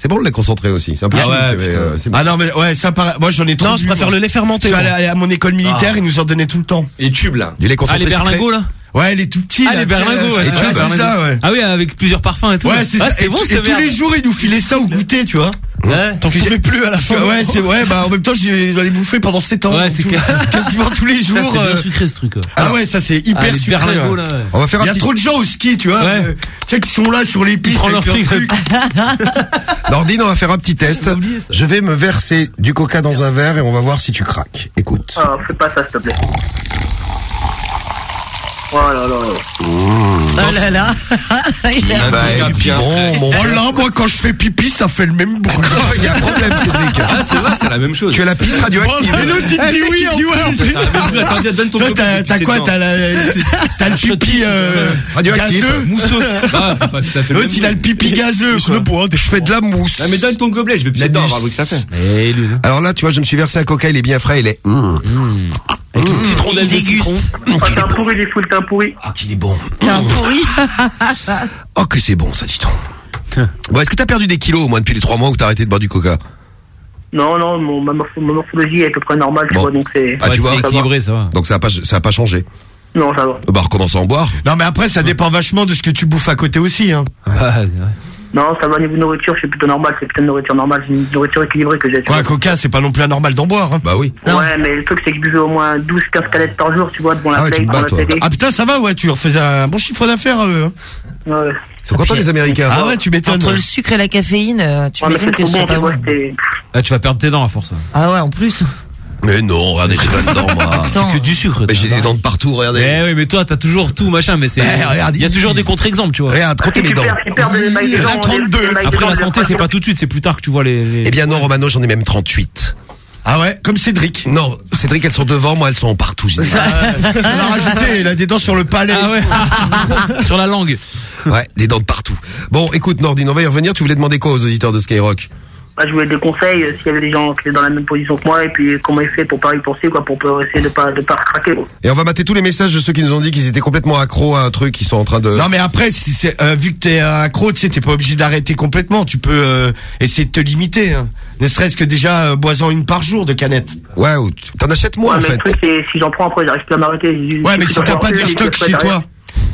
C'est bon le lait concentré aussi. C'est un peu Ah chimique, ouais, mais, euh, c'est bon. Ah non, mais ouais, ça, paraît- moi j'en ai trop. Non, je préfère moi. le lait fermenté. Je suis allé à mon école militaire, ils nous en donnaient tout le temps. Les tubes là. Du lait Ah, concentré. les sucré. berlingots, là Ouais, les tout petits. Ah, là, les berlingots, ouais, c'est ouais, c'est ça, ouais. Ah oui, avec plusieurs parfums et tout. Ouais, c'est Ah, ça. c'était Et, bon, et tous les jours, ils nous filaient ça au goûter, tu vois. Ouais. T'en pouvais plus à la que, fin. ouais, c'est vrai, bah, en même temps, j'ai- ai bouffé pendant 7 ans. Ouais, c'est. Quasiment tous les jours. c'était bien euh, sucré, ce truc. ouais. Ah ouais, ça c'est Ah, hyper les sucré. berlingots, ouais. là, ouais. On va faire Il y a petit. trop de gens au ski, tu vois. Ouais. euh, tu sais, qui sont là sur les pistes. leur truc. Nordine, on va faire un petit test. Je vais me verser du coca dans un verre et on va voir si tu craques. Écoute. Ah, fais pas ça, s'il te plaît. Oh là là. Oh là là. Il a- Bah, bien bon, mon Oh là, moi quand je fais pipi, ça fait le même bruit. Il y a un problème, Cédric. Ah, c'est vrai, c'est la même chose. Tu as la piste radioactive. Et l'autre, il dit oui, il dit ouais. donne ton Toi, t'as quoi. T'as le pipi euh, Radioactif. gazeux Mousseux. Ah, L'autre, il a le pipi gazeux. Je le bois, je fais de la mousse. Mais donne ton gobelet, je vais pisser dedans, on va voir bruit que ça fait. Là. Alors là, tu vois, je me suis versé un coca, il est bien frais, il est. Mmh. Avec une petite rondelle de déguste. citron. Oh, t'es un pourri, il est fou, t'es un pourri. Ah, qu'il est bon. T'es un pourri. Oh, que c'est bon, ça, dit on Bon, est-ce que t'as perdu des kilos au moins depuis les trois mois où t'as arrêté de boire du coca? Non, non, mon, ma, morpho- ma morphologie est à peu près normale, tu Bon. vois, donc c'est. Ah, tu vois, équilibré, ça va. Donc ça a pas, ça a pas changé? Non, ça va. Bah, recommence à en boire. Non, mais après, ça dépend vachement de ce que tu bouffes à côté aussi. Hein. Ouais, ouais. Non, ça va, niveau nourriture, suis plutôt normal, c'est plutôt une nourriture normale, c'est une nourriture équilibrée que j'ai. tu Quoi, vois. coca, c'est pas non plus anormal d'en boire. Hein. Bah oui. Ouais, mais le truc, c'est que je buvais au moins 12-15 canettes par jour, tu vois, devant la Ah ouais, play, devant la télé. Ah putain, ça va, ouais, tu refaisais un bon chiffre d'affaires. eux, hein. Ouais. Ils sont contents les Américains. Ah ouais, tu m'étonnes. Entre le sucre et la caféine, euh, tu Ouais, mais m'étonnes c'est que trop ce bon, soit tu pas vois, bon. c'était. Ah, tu vas perdre tes dents à force. Ah ouais, en plus. Mais non, regardez, j'ai pas de dents, moi. Attends. Que du sucre. Mais j'ai des dents de partout, regardez. Eh oui, mais toi, t'as toujours tout, machin, mais c'est. Eh, regarde, Il y a toujours des contre-exemples, tu vois. Regarde, comptez mes Tu dents. des mailles Il en a dents, 32. des mailles de Après, la santé, c'est pas tout de suite, c'est plus tard que tu vois les. les- Eh bien non, Romano, j'en ai même 38. Ah ouais, comme Cédric. Non, Cédric, elles sont devant, moi, elles sont partout. j'ai dit. On a rajouté, il a des dents sur le palais. Ah ouais. Sur la langue. Ouais, des dents de partout. Bon, écoute, Nordine, on va y revenir. Tu voulais demander quoi aux auditeurs de Skyrock? Bah, je voulais des conseils euh, s'il y avait des gens qui étaient dans la même position que moi et puis comment ils fait pour pas y penser quoi, pour pour essayer de pas de pas craquer. quoi. Et on va mater tous les messages de ceux qui nous ont dit qu'ils étaient complètement accros à un truc, qu'ils sont en train de. Non mais après, si c'est euh, vu que t'es accro, tu sais, t'es pas obligé d'arrêter complètement. Tu peux euh, essayer de te limiter. hein. Ne serait-ce que déjà euh, bois-en une par jour de canettes. Ouais, ou t- t'en achètes moins Ouais, en mais fait. le truc c'est si j'en prends après j'arrive plus à m'arrêter. Ouais, mais si t'as pas de stock chez toi,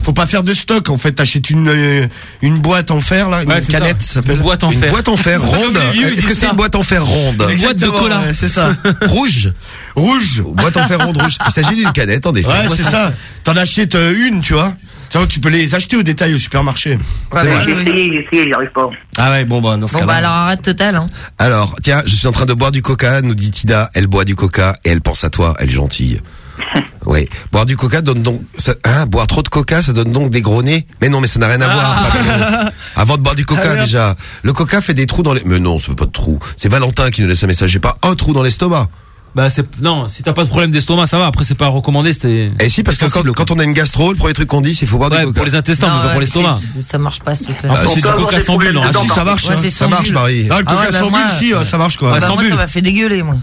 faut pas faire de stock. En fait, t'achètes une euh, une boîte en fer là, Ouais, une canette, ça. ça s'appelle. Une boîte en Une fer. boîte en fer ronde. Est-ce que c'est une boîte en fer ronde Une boîte de cola. ouais, c'est ça. Rouge Rouge. Boîte en fer ronde rouge. Il s'agit d'une canette en effet. Ouais, c'est ça. T'en achètes euh, une, tu vois. Tu vois, tu peux les acheter au détail au supermarché. Ouais, j'ai essayé, j'ai essayé, j'y arrive pas. Ah ouais, bon bah dans ce Bon bah alors arrête total. Hein. Alors, tiens, je suis en train de boire du coca, nous dit Tida. Elle boit du coca et elle pense à toi, elle est gentille. Oui. Boire du coca donne donc, ça, hein, boire trop de coca, ça donne donc des gros nez. Mais non, mais ça n'a rien à voir. Pablo. Avant de boire du coca, déjà. Le coca fait des trous dans les, mais non, ça fait pas de trous. C'est Valentin qui nous laisse un message. J'ai pas un trou dans l'estomac. Bah c'est non, si t'as pas de problème d'estomac, ça va. Après c'est pas recommandé, c'était. Et si, parce que quand, quand on a une gastro, le premier truc qu'on dit, c'est qu'il faut boire Ouais, du coca. pour les intestins, Non, mais pas pour ouais, l'estomac. Ça marche pas ce truc-là. Ah, c'est du coca sans bulle, non Ah si, ça marche. Ouais, hein. Ça marche. Marie. Ah, le Ah coca sans moi, bulle, si, euh, ça marche quoi. Bah, sans moi ça m'a fait dégueuler moi.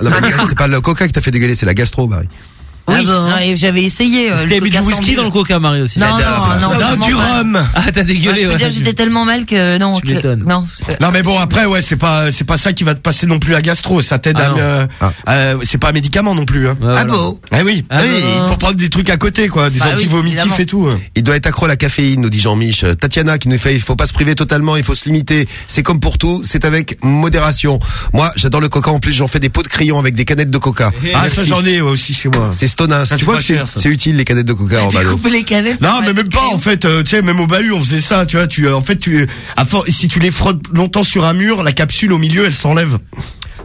Non, mais c'est pas le coca qui t'a fait dégueuler, c'est la gastro, Marie. Oui, non, et j'avais essayé. euh, le avait du whisky dans le coca, Marie aussi Non, non, non, vraiment du rhum. Ah, t'as Ouais, dégueulé. je peux ouais. dire j'étais tellement mal que non. Tu que- m'étonnes. Non. Non mais bon après ouais c'est pas c'est pas ça qui va te passer non plus à gastro ça t'aide Ah à non. euh, Ah. euh, c'est pas un médicament non plus hein. Ah oui, Ah oui, bon il faut prendre des trucs à côté quoi, des Bah oui, antivomitifs et tout. hein. Il doit être accro à la caféine, nous dit Jean-Mich. Euh, Tatiana qui nous fait, il faut pas se priver totalement, il faut se limiter. C'est comme pour tout, c'est avec modération. Moi, j'adore le coca. En plus, j'en fais des pots de crayon avec des canettes de coca. Ah ça j'en ai aussi chez moi. C'est stonas. Tu c'est vois que c'est utile les canettes de coca en ballot. les canettes. Non mais même pas en fait, euh, tu sais même au bahut on faisait ça, tu vois, tu euh, en fait tu à for- si tu les frottes longtemps sur un mur, la capsule au milieu elle s'enlève.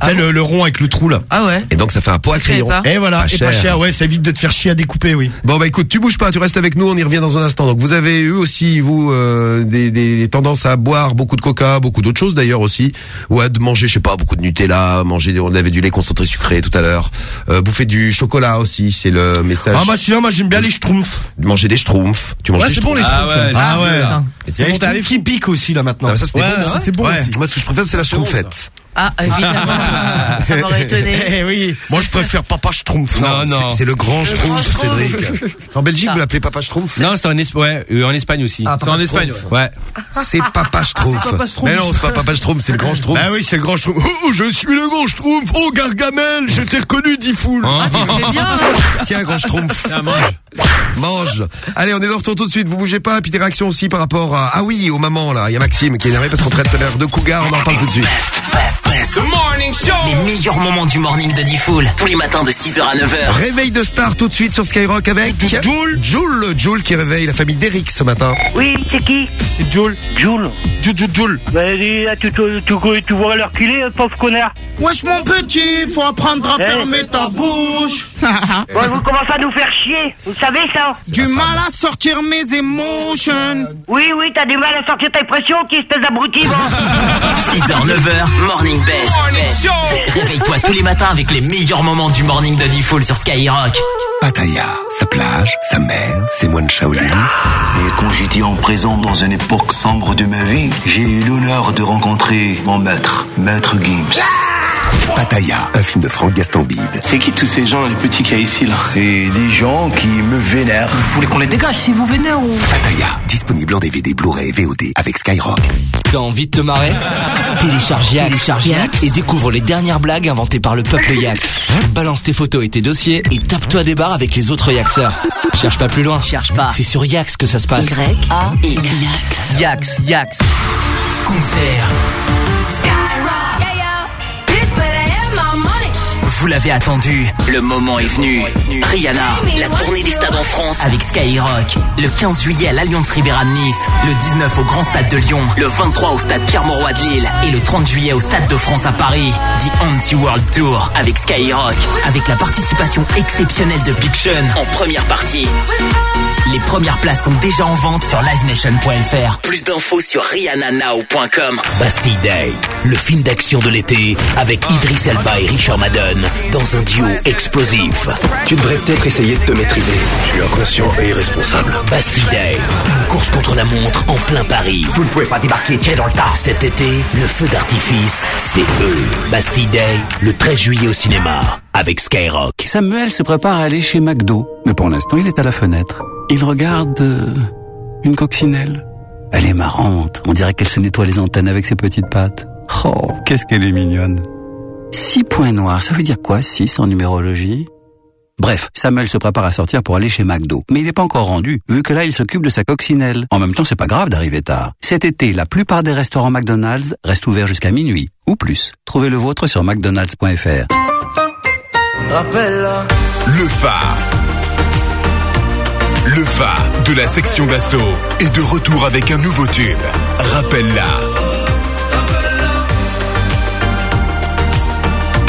Tu sais le, le rond avec le trou là. Ah ouais. Et donc ça fait un pot à crayon. Et voilà, Pas et pas cher. cher, ouais, ça évite de te faire chier à découper, oui. Bon bah écoute, tu bouges pas, tu restes avec nous, on y revient dans un instant. Donc vous avez eu aussi vous euh, des, des tendances à boire beaucoup de coca, beaucoup d'autres choses d'ailleurs aussi, ou à de manger, je sais pas, beaucoup de Nutella, manger, on avait du lait concentré sucré tout à l'heure, euh, bouffer du chocolat aussi, c'est le message. Ah moi sinon moi j'aime bien les schtroumpfs. manger des schtroumpfs, tu manges Ouais, des c'est bon les schtroumpfs. schtroumpfs. ouais, ah les ouais. Il y c'est bon, les schtroumpfs qui piquent aussi là maintenant. Ah, ça c'était Ouais, bon, ça, c'est bon Ouais. aussi. Moi ce que je préfère c'est la schtroumpfette. Ah évidemment. ça m'aurait étonné. Eh oui, moi je préfère papa schtroumpf. Non, non. c'est- le grand schtroumpf, Cédric. C'est en Belgique, Ça. vous l'appelez papa schtroumpf Non, c'est en, Esp- ouais, euh, en Espagne aussi. Ah, C'est papa en Espagne. Schtroumpf. ouais. C'est papa schtroumpf. papa Schtroumpf. Mais non, c'est pas papa schtroumpf, c'est le grand schtroumpf. Bah oui, c'est le grand schtroumpf. Oh, je suis le grand schtroumpf. Oh, Gargamel, je t'ai reconnu, dit foule. Ah tu le fais bien. hein. Tiens, grand schtroumpf. Mange. Mange. Allez, on est de retour tout de suite. Vous bougez pas. Et puis des réactions aussi par rapport à, ah oui, aux mamans, là. Il y a Maxime qui est énervé parce qu'on traite sa mère de cougar. On en parle tout de suite. Best, best. Les meilleurs moments du morning de Diffoul. Tous les matins de 6h à 9h. Réveil de star tout de suite sur Skyrock avec Jules. Jules, Jules qui réveille la famille d'Eric ce matin. Oui, c'est qui C'est. Jules. Jules, Jules, Jules. Bah, là, tu, tu, tu, tu vois l'heure qu'il est, pauvre connard. Wesh mon petit, faut apprendre à Eh. fermer ta bouche. Ouais, vous commencez à nous faire chier. Vous savez ça du mal à sortir mes émotions. Oui, oui, t'as du mal à sortir ta pression, qui espèce d'abruti, va. 6h, 9h, Morning Best. Réveille-toi tous les matins avec les meilleurs moments du morning de Diffoul sur Skyrock. Pattaya, sa plage, sa mer, ses moines Shaolin. Et quand j'étais en présent dans une époque sombre de ma vie, j'ai eu l'honneur de rencontrer mon maître, Maître Gibbs. Pattaya, un film de Franck Gastambide. C'est qui tous ces gens, les petits qu'il y a ici, là C'est des gens qui me vénèrent. Vous voulez qu'on les dégage si vous venez ou... Pattaya, disponible en DVD, Blu-ray et VOD avec Skyrock. T'as envie de te marrer? Télécharge Yax. Télécharge Yax. et découvre les dernières blagues inventées par le peuple Yax. Balance tes photos et tes dossiers et tape-toi des barres avec les autres Yaxeurs. Cherche pas plus loin. Cherche pas. C'est sur Yax que ça se passe. Y-A-X. Yax, Yax. Concert. Vous l'avez attendu, le moment est venu. Rihanna, la tournée des stades en France avec Skyrock. Le 15 juillet à l'Alliance Riviera de Nice, le 19 au Grand Stade de Lyon, le 23 au Stade Pierre-Mauroy de Lille et le 30 juillet au Stade de France à Paris. The Anti-World Tour avec Skyrock, avec la participation exceptionnelle de Big Sean en première partie. Les premières places sont déjà en vente sur livenation.fr. Plus d'infos sur rihannanow.com. Bastille Day, le film d'action de l'été avec Idris Elba et Richard Madden. Dans un duo explosif. Tu devrais peut-être essayer de te maîtriser. Je suis inconscient et irresponsable. Bastille Day, une course contre la montre en plein Paris. Vous ne pouvez pas débarquer, tirez dans le tas. Cet été, le feu d'artifice, c'est eux. Bastille Day, le 13 juillet au cinéma, avec Skyrock. Samuel se prépare à aller chez McDo, mais pour l'instant il est à la fenêtre. Il regarde euh, une coccinelle. Elle est marrante, on dirait qu'elle se nettoie les antennes avec ses petites pattes. Oh, qu'est-ce qu'elle est mignonne. Six points noirs, ça veut dire quoi, six en numérologie? Bref, Samuel se prépare à sortir pour aller chez McDo. Mais il n'est pas encore rendu, vu que là, il s'occupe de sa coccinelle. En même temps, c'est pas grave d'arriver tard. Cet été, la plupart des restaurants McDonald's restent ouverts jusqu'à minuit, ou plus. Trouvez le vôtre sur mcdonalds.fr. Rappelle-la. Le phare. Le phare de la section d'assaut est de retour avec un nouveau tube. Rappelle-la.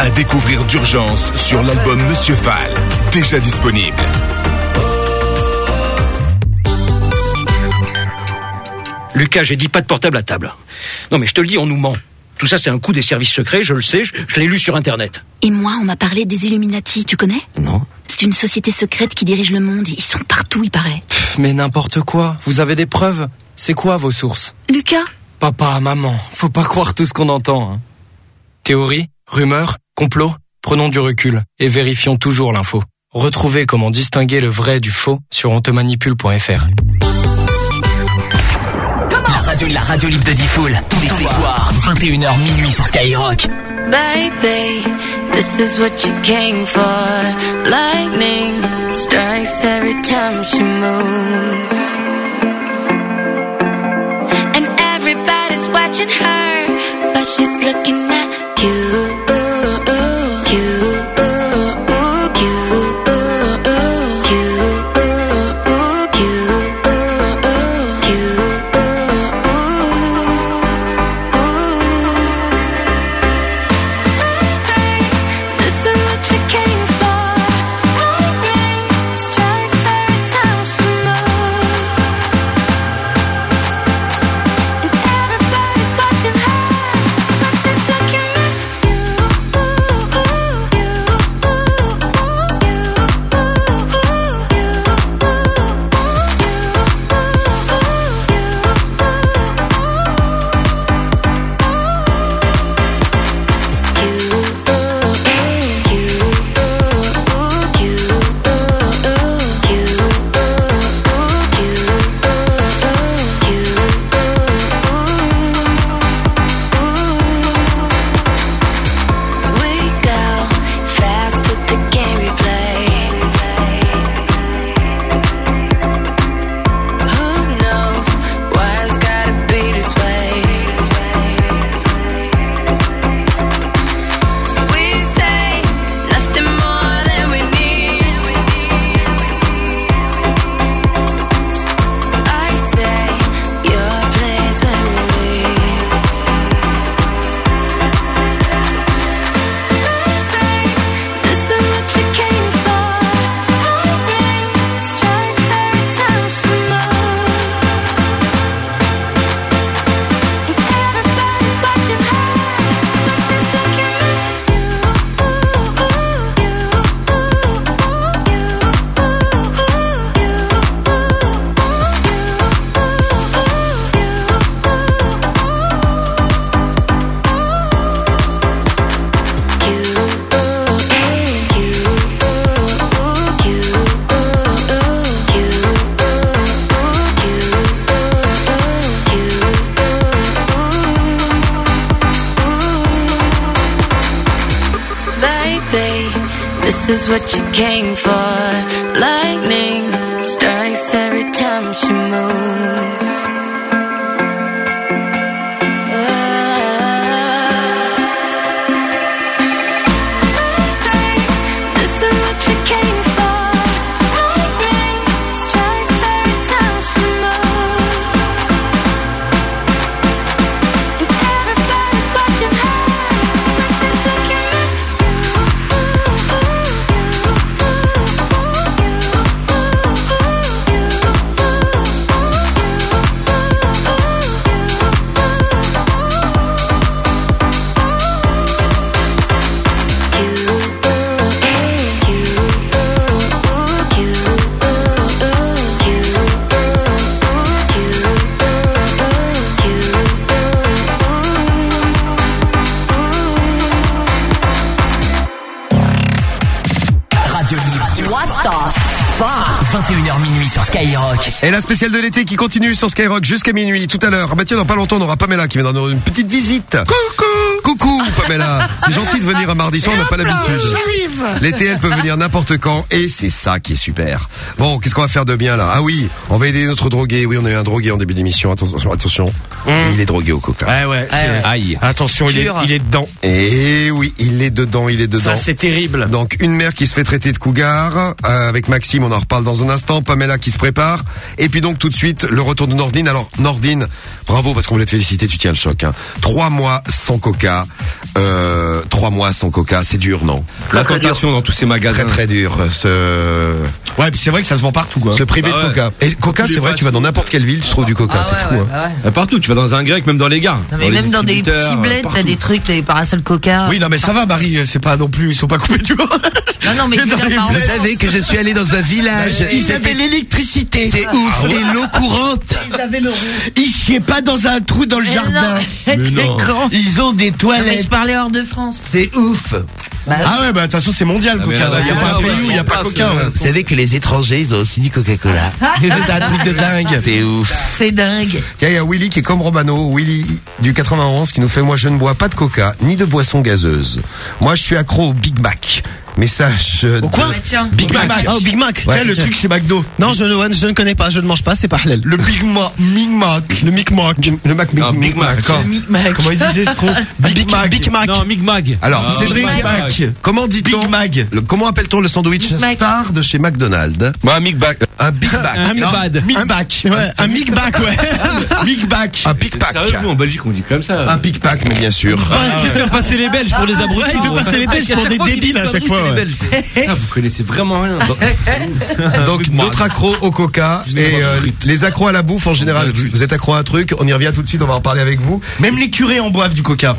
À découvrir d'urgence sur l'album Monsieur Fall, déjà disponible. Lucas, j'ai dit pas de portable à table. Non mais je te le dis, on nous ment. Tout ça, c'est un coup des services secrets, je le sais, je, je l'ai lu sur Internet. Et moi, on m'a parlé des Illuminati, tu connais? Non. C'est une société secrète qui dirige le monde. Ils sont partout, il paraît. Pff, Mais n'importe quoi. Vous avez des preuves? C'est quoi vos sources? Lucas? Papa, maman, faut pas croire tout ce qu'on entend. hein. Théorie, rumeur, complot, prenons du recul et vérifions toujours l'info. Retrouvez comment distinguer le vrai du faux sur ontemanipule.fr. La radio, la radio libre de Diffoul, tous les, tous les soirs, 21h minuit sur Skyrock. Baby, this is what you came for. Lightning strikes every time she moves. And everybody's watching her, but she's looking at you. Et la spéciale de l'été qui continue sur Skyrock jusqu'à minuit tout à l'heure. Ah bah tiens, dans pas longtemps, on aura Pamela qui vient dans une petite visite. Coucou Coucou Pamela C'est gentil de venir un mardi soir, on n'a pas l'habitude. L'été, elle peut venir n'importe quand et c'est ça qui est super. Bon, qu'est-ce qu'on va faire de bien là? Ah oui, on va aider notre drogué. Oui, on a eu un drogué en début d'émission. Attention, attention. Il est drogué au coca. Ouais, ouais. c'est- Aïe. Attention, il est, il est dedans. Et oui, il est dedans, il est dedans. Ça, c'est terrible. Donc une mère qui se fait traiter de cougar, euh, avec Maxime, on en reparle dans un instant, Pamela qui se prépare, et puis donc tout de suite le retour de Nordine. Alors Nordine, bravo parce qu'on voulait te féliciter, tu tiens le choc. Hein. Trois mois sans coca, euh, trois mois sans coca, c'est dur, non? La tentation dans tous ces magasins. Très très dur. Ce... Ouais, puis c'est vrai que ça se vend partout, quoi. Se priver Ah de ouais. coca. Et coca, c'est vrai, tu vas dans n'importe quelle ville, tu trouves du coca, Ah c'est ouais, fou. ouais, hein. ouais. Euh, Partout, tu vas dans un grec, même dans les gares. Non, mais même dans des petits bleds, t'as des trucs, les parasols coca. Oui, non, mais ça va, Marie, c'est pas non plus, ils sont pas coupés du monde. Non, non, mais je veux dire, par Vous savez que je suis allé dans un village. Ils avaient l'électricité. C'est ouf. Et l'eau courante. Ils avaient le Ils chiaient pas dans un trou dans le Mais jardin. non, t'es con. Ils ont des Non, mais je toilettes. parlais hors de France. C'est ouf. Bah, Ah ouais, bah de toute façon, c'est mondial, Ah, coca. Il y a pas un pays où il y a pas coca. Vous savez que les étrangers, ils ont aussi du Coca-Cola. C'est un truc de dingue. C'est ouf. C'est dingue. Il y a Willy qui est comme Romano, Willy du 91 qui nous fait moi je ne bois pas de coca ni de boisson gazeuse. Moi je suis accro au Big Mac. Message euh, Au quoi Bah. Big Mac. Ah, au Big Mac. Ouais. Tiens, le truc, c'est McDo. Non, je, ne- je ne connais pas, je ne mange pas, c'est pas halal. Le Big Mac. Big Mac. Le Mic Mac. le Mac Big, Ah, Big Mac. Comment il disait ce con Big Mac. Big Mac. Non, Micmac. Alors Ah, Cédric, Big Mac. comment dit-on Big Mac. le- comment appelle-t-on le sandwich Big Mac. star de chez McDonald's un Mick Back. Un Big Mac. Un Big Bad. Big Mac. Un Mic Mac, ouais. Big Mac. Un Big Pack. Sérieux, en Belgique, on dit comme ça. Un Big Pack, mais bien sûr. Il fait faire passer les Belges pour les abrutis. Ouais, il fait passer les Belges pour des débiles à chaque fois. Ouais. Putain, vous connaissez vraiment rien. Donc d'autres accros au coca et euh, les accros à la bouffe en général. Vous, êtes accro à un truc, on y revient tout de suite, on va en parler avec vous. Même les curés en boivent du coca.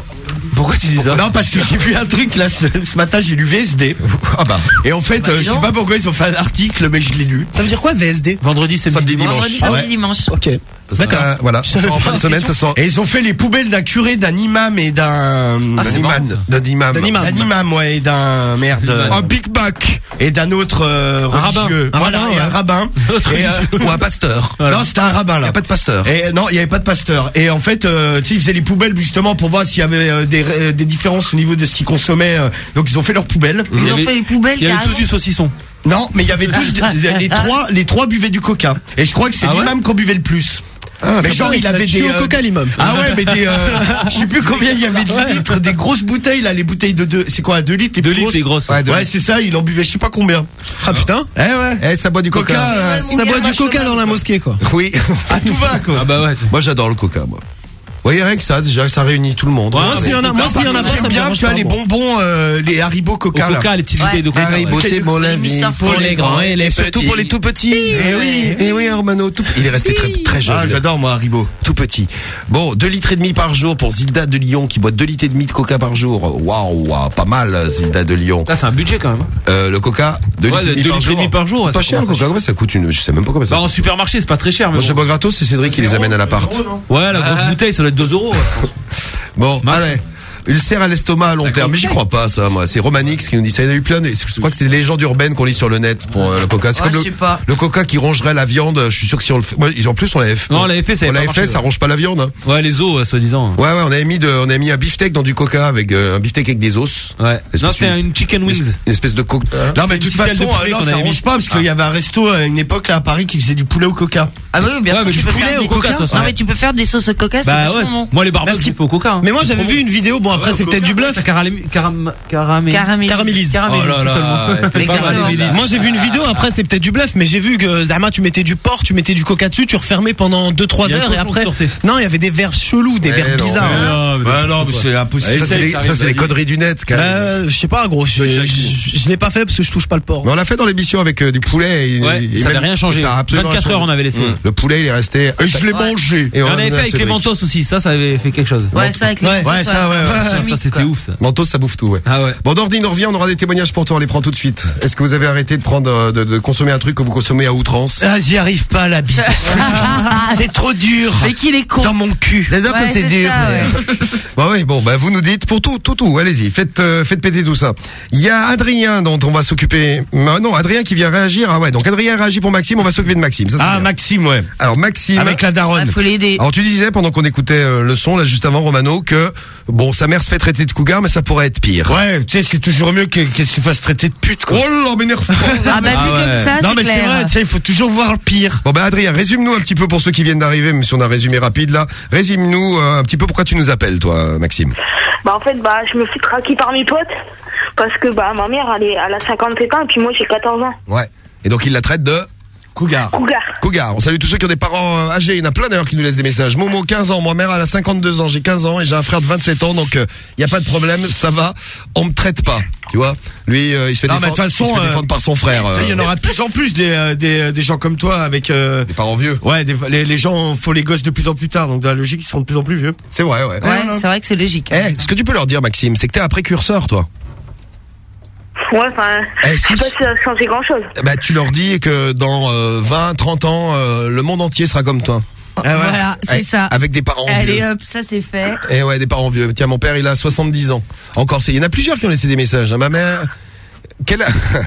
Pourquoi tu dis ça Non, parce que j'ai vu un truc là ce, ce matin, j'ai lu VSD. Ah bah. Et en fait, euh, je sais pas pourquoi ils ont fait un article, mais je l'ai lu. Ça veut dire quoi, VSD Vendredi, samedi, Samedi, dimanche. Vendredi, Ah samedi, ouais. dimanche. Ok. D'accord. voilà. Ça sort en fin de semaine, ça sort. Et ils ont fait les poubelles d'un curé, d'un imam et d'un D'un imam. D'un imam. d'un imam, d'un imam, ouais, et d'un merde, un Big Mac et d'un autre euh, rabbin. religieux. Un voilà, rabbin, et ouais. un rabbin. Et, euh, Ou un pasteur. Non, c'était un rabbin là. Y a pas de pasteur. Et non, il y avait pas de pasteur. Et en fait, euh, tu sais, ils faisaient les poubelles justement pour voir s'il y avait euh, des, euh, des différences au niveau de ce qu'ils consommaient. euh. donc ils ont fait leurs poubelles. Ils ont fait les poubelles, Il y avait tous du saucisson. Non, mais il y avait tous les trois, les trois buvaient du coca. Et je crois que c'est Ah ouais l'imam qu'on buvait le plus. Mais ça genre il avait des au coca, l'imam. Ah ouais, mais des euh, je sais plus combien il y avait de litres, des grosses bouteilles là, les bouteilles de deux, c'est quoi, 2 litres les 2 plus litres, les grosses. Ouais, c'est ça, il en buvait je sais pas combien. Ah putain. Eh ouais. Eh, ça boit du coca. Coca, euh, Ça boit du coca dans la mosquée, quoi. Oui. à tout va quoi. Ah bah ouais. moi j'adore le coca, moi. Voyez rien que ça, déjà ça réunit tout le monde. Moi, s'il y en a, moi, s'il y en a pas, ça me bien, dérange tu vois pas, les moi. bonbons, euh, les Haribo Au Coca. là. coca, les petites Ouais. bouteilles de coca. Haribo, ouais. c'est bon la vie. Pour les grands et les Surtout petits. pour les tout petits. Eh oui. Eh oui, Armano, tout Il est resté très, très jeune. Ah, j'adore moi Haribo. tout petit. Bon, 2 litres et demi par jour pour Zilda de Lyon qui boit 2 litres et demi de coca par jour. Waouh, waouh, pas mal Zilda de Lyon. Là, c'est un budget quand même. Euh, le coca, 2 Ouais, litres et demi deux par litres et jour. demi par jour, C'est pas cher le coca, combien ça coûte une Je sais même pas combien ça Bah, en supermarché, c'est pas très cher, mais Moi, chez bon. Bograto, c'est Cédric qui les amène à l'appart. Ouais, la grosse bouteille, ça doit être 2 euros. Bon, Max. allez. Ulcère à l'estomac à long terme, mais j'y crois pas ça, moi. C'est Romanix qui nous dit ça. Il y en a eu plein. de- Je crois que c'est des légendes urbaines qu'on lit sur le net pour euh, le coca. C'est Ouais, comme le, pas. le coca qui rongerait la viande. Je suis sûr que si on le fait, moi, en plus on l'avait fait. Non, on l'avait fait, ça On l'avait fait, ça ouais. ronge pas la viande. hein. Ouais, les os, euh, soi-disant. Ouais, ouais, on avait mis de, on avait mis un beefsteak dans du coca avec euh, un beefsteak avec des os. Ouais. Espèce- Non, c'était une chicken wings. Une espèce de coke. Non mais de toute façon, de non, ça ronge pas parce qu'il y avait un resto à une époque là à Paris qui faisait du poulet au coca. Ah oui, bien Ouais, sûr. mais tu du peux poulet au des coca, coca. toi. Non, mais tu peux faire des sauces au coca, c'est Bah vachement ouais. bon. Moi, les barbecues, je fais au coca. hein. Mais moi, j'avais vu une vidéo, bon, après, c'est peut-être du bluff. Caramélise. Caram... Caramé... Caramélise. Oh ouais. Moi j'ai vu une vidéo, après c'est peut-être du bluff, mais j'ai vu que Zama tu mettais du porc, tu mettais du coca dessus, tu refermais pendant 2-3 Il y a le heures et après. Non, il y avait des verres chelous, des verres bizarres. hein. Bah non, mais c'est impossible. Ça, c'est les, c'est conneries du net, quand même. Bah, je sais pas, gros, je, je, je- je l'ai pas fait parce que je touche pas le porc. Mais on l'a fait dans l'émission avec euh, du poulet. Et, Ouais, et ça même- avait rien changé. ça a absolument 24 rien heures, on avait laissé. Le poulet, il est resté. Et je l'ai mangé. Et on avait fait avec les mentos aussi, ça, ça avait fait quelque chose. Ouais, ça avec les Ouais, mentos, ça, ouais, c'est un ouais. Ça, c'était ouf, ça. Mentos, ça bouffe tout, ouais. Ah ouais. Bon, Dordi, on revient, on aura des témoignages pour toi, on les prend tout de suite. Est-ce que vous avez arrêté de prendre, euh, de, de consommer un truc que vous consommez à outrance? Ah, j'y arrive pas, la bite. c'est trop dur. Mais qu'il est con. Dans mon cul. Ouais, c'est ça, ouais. Bah oui, bon, bah vous nous dites pour tout, tout, tout. Allez-y, faites, euh, faites péter tout ça. Il y a Adrien dont on va s'occuper. Euh, non, Adrien qui vient réagir. Ah ouais, donc Adrien réagit pour Maxime. On va s'occuper de Maxime. Ça, c'est Ah. Maxime, ouais. Alors Maxime. Avec la Ah, daronne. faut l'aider. Alors tu disais pendant qu'on écoutait euh, le son là juste avant Romano que bon sa mère se fait traiter de cougar mais ça pourrait être pire. Ouais, tu sais, c'est toujours mieux qu'elle se fasse traiter de pute, quoi. Oh là m'énerve. Ah bah vu Ah ouais. comme ça, non, c'est mais c'est vrai, tu sais, il faut toujours voir le pire. Bon bah Adrien, résume-nous un petit peu pour ceux qui viennent d'arriver, même si on a résumé rapide là. Résume-nous euh, un petit peu pourquoi tu nous appelles toi Maxime. Bah en fait bah je me fais traquer par mes potes parce que bah ma mère elle, est, elle a 57 ans et puis moi j'ai 14 ans. Ouais. Et donc il la traite de Cougar. Cougar. cougar. On salue tous ceux qui ont des parents euh, âgés. Il y en a plein d'ailleurs qui nous laissent des messages. Momo 15 ans, moi mère elle a 52 ans, j'ai 15 ans et j'ai un frère de 27 ans donc il y a pas de problème, ça va. On me traite pas, tu vois? Lui euh, il se fait Non, défendre, toute façon, il se fait euh, défendre par son frère. Ça, Il y en euh, aura de plus en plus des, euh, des, des gens comme toi avec. euh, des parents vieux. Ouais, des- les, les gens font les gosses de plus en plus tard, donc dans la logique, ils seront de plus en plus vieux. C'est vrai, ouais. Ouais, c'est vrai que c'est logique. Eh, ce que tu peux leur dire, Maxime, c'est que t'es un précurseur, toi. Ouais enfin Eh, je sais si. pas si ça a changé grand chose. Bah, tu leur dis que dans euh, 20, 30 ans, euh, le monde entier sera comme toi. Voilà, c'est Eh, ça. Avec des parents Allez vieux. hop, ça c'est fait. Et ouais, des parents vieux. Tiens, mon père, il a 70 ans. Encore, c'est- il y en a plusieurs qui ont laissé des messages. hein. Ma mère, quelle...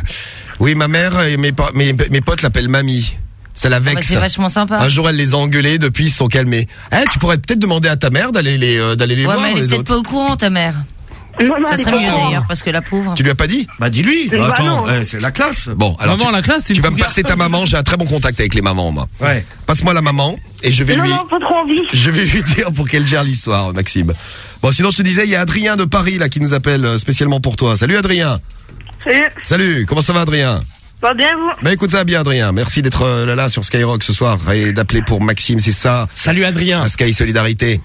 oui, ma mère et mes, pa- mes, mes potes l'appellent mamie. Ça la Ah bah, vexe. c'est vachement sympa. Un jour, elle les a engueulés, depuis ils se sont calmés. Eh, tu pourrais peut-être demander à ta mère d'aller les, euh, d'aller les Ouais, voir. mais elle est peut-être pas au courant, ta mère. Non, non, Ça serait mieux d'ailleurs, parce que la pauvre. Tu lui as pas dit Bah dis-lui. Bah, Attends, non. ouais, c'est la classe. Bon, alors Maman, tu, la classe, c'est tu vas me passer ta maman. J'ai un très bon contact avec les mamans, moi. Ouais. Passe-moi la maman et je vais Non lui. non pas trop envie. Je vais lui dire pour qu'elle gère l'histoire, Maxime. Bon, sinon je te disais, il y a Adrien de Paris là qui nous appelle euh, spécialement pour toi. Salut Adrien. Salut. Salut. Comment ça va Adrien? Pas bien vous? Bah écoute ça va bien Adrien. Merci d'être euh, là, là sur Skyrock ce soir et d'appeler pour Maxime. C'est ça? Salut Adrien. La Sky Solidarité.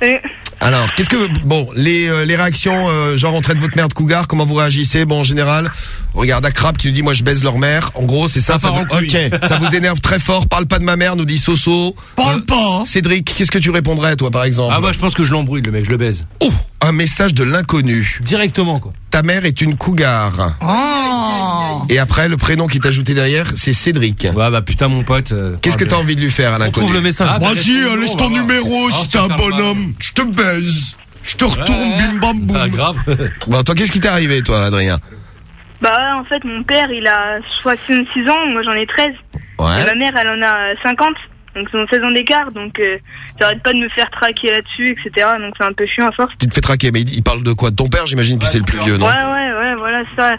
Salut. Alors, qu'est-ce que bon les euh, les réactions euh, genre on traite votre mère de cougar, comment vous réagissez? Bon en général, on regarde Akrab qui nous dit moi je baise leur mère. En gros, c'est ça Ça ça, vous. OK, ça vous énerve très fort. Parle pas de ma mère nous dit Soso. Parle pas. Cédric, qu'est-ce que tu répondrais toi par exemple? Ah bah je pense que je l'embrouille le mec, je le baise. Oh, un message de l'inconnu. Directement quoi. Ta mère est une cougar. Oh Et après, le prénom qui t'a ajouté derrière, c'est Cédric. Ouais bah putain mon pote. euh, Qu'est-ce que parle t'as envie de lui faire à On l'inconnu? trouve le message. Ah, bah, Vas-y, laisse euh, ton laisse ton numéro Oh, si t'es un bonhomme. Je te baise. Je te retourne Ouais. bim bam boum. Ah grave. Bon, toi, qu'est-ce qui t'est arrivé, toi, Adrien Bah ouais, en fait mon père il a 66 ans, moi j'en ai 13. Et Ouais. ma mère elle en a 50. Donc ils ont 16 ans d'écart, donc euh, j'arrête pas de me faire traquer là-dessus, etc. Donc c'est un peu chiant à force. Tu te fais traquer, mais il il parle de quoi? De ton père, j'imagine, puis c'est le plus vieux, non? Ouais, ouais, ouais, voilà ça.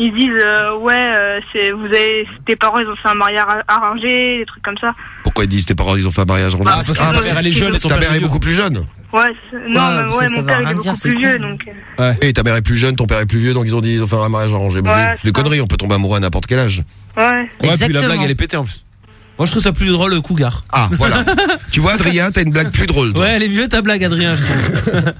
Ils disent, euh, ouais, euh, c'est, vous avez, tes parents, ils ont fait un mariage arra- arrangé, des trucs comme ça. Pourquoi ils disent tes parents, ils ont fait un mariage en Ah, parce que ta mère, elle est jeune et ta mère est beaucoup plus jeune. Ouais, non, Ouais, mais ouais, ça mon père, il est dire, beaucoup plus vieux, donc. euh, Et ta mère est plus jeune, ton père est plus vieux, donc ils ont dit ils ont fait un mariage arrangé. Ouais, c'est des conneries, on peut tomber amoureux à n'importe quel âge. Ouais. Ouais, puis la blague elle est pétée en plus. Moi je trouve ça plus drôle le cougar. Ah, voilà. tu vois, Adrien, t'as une blague plus drôle. toi. Ouais, elle est mieux ta blague Adrien, je trouve.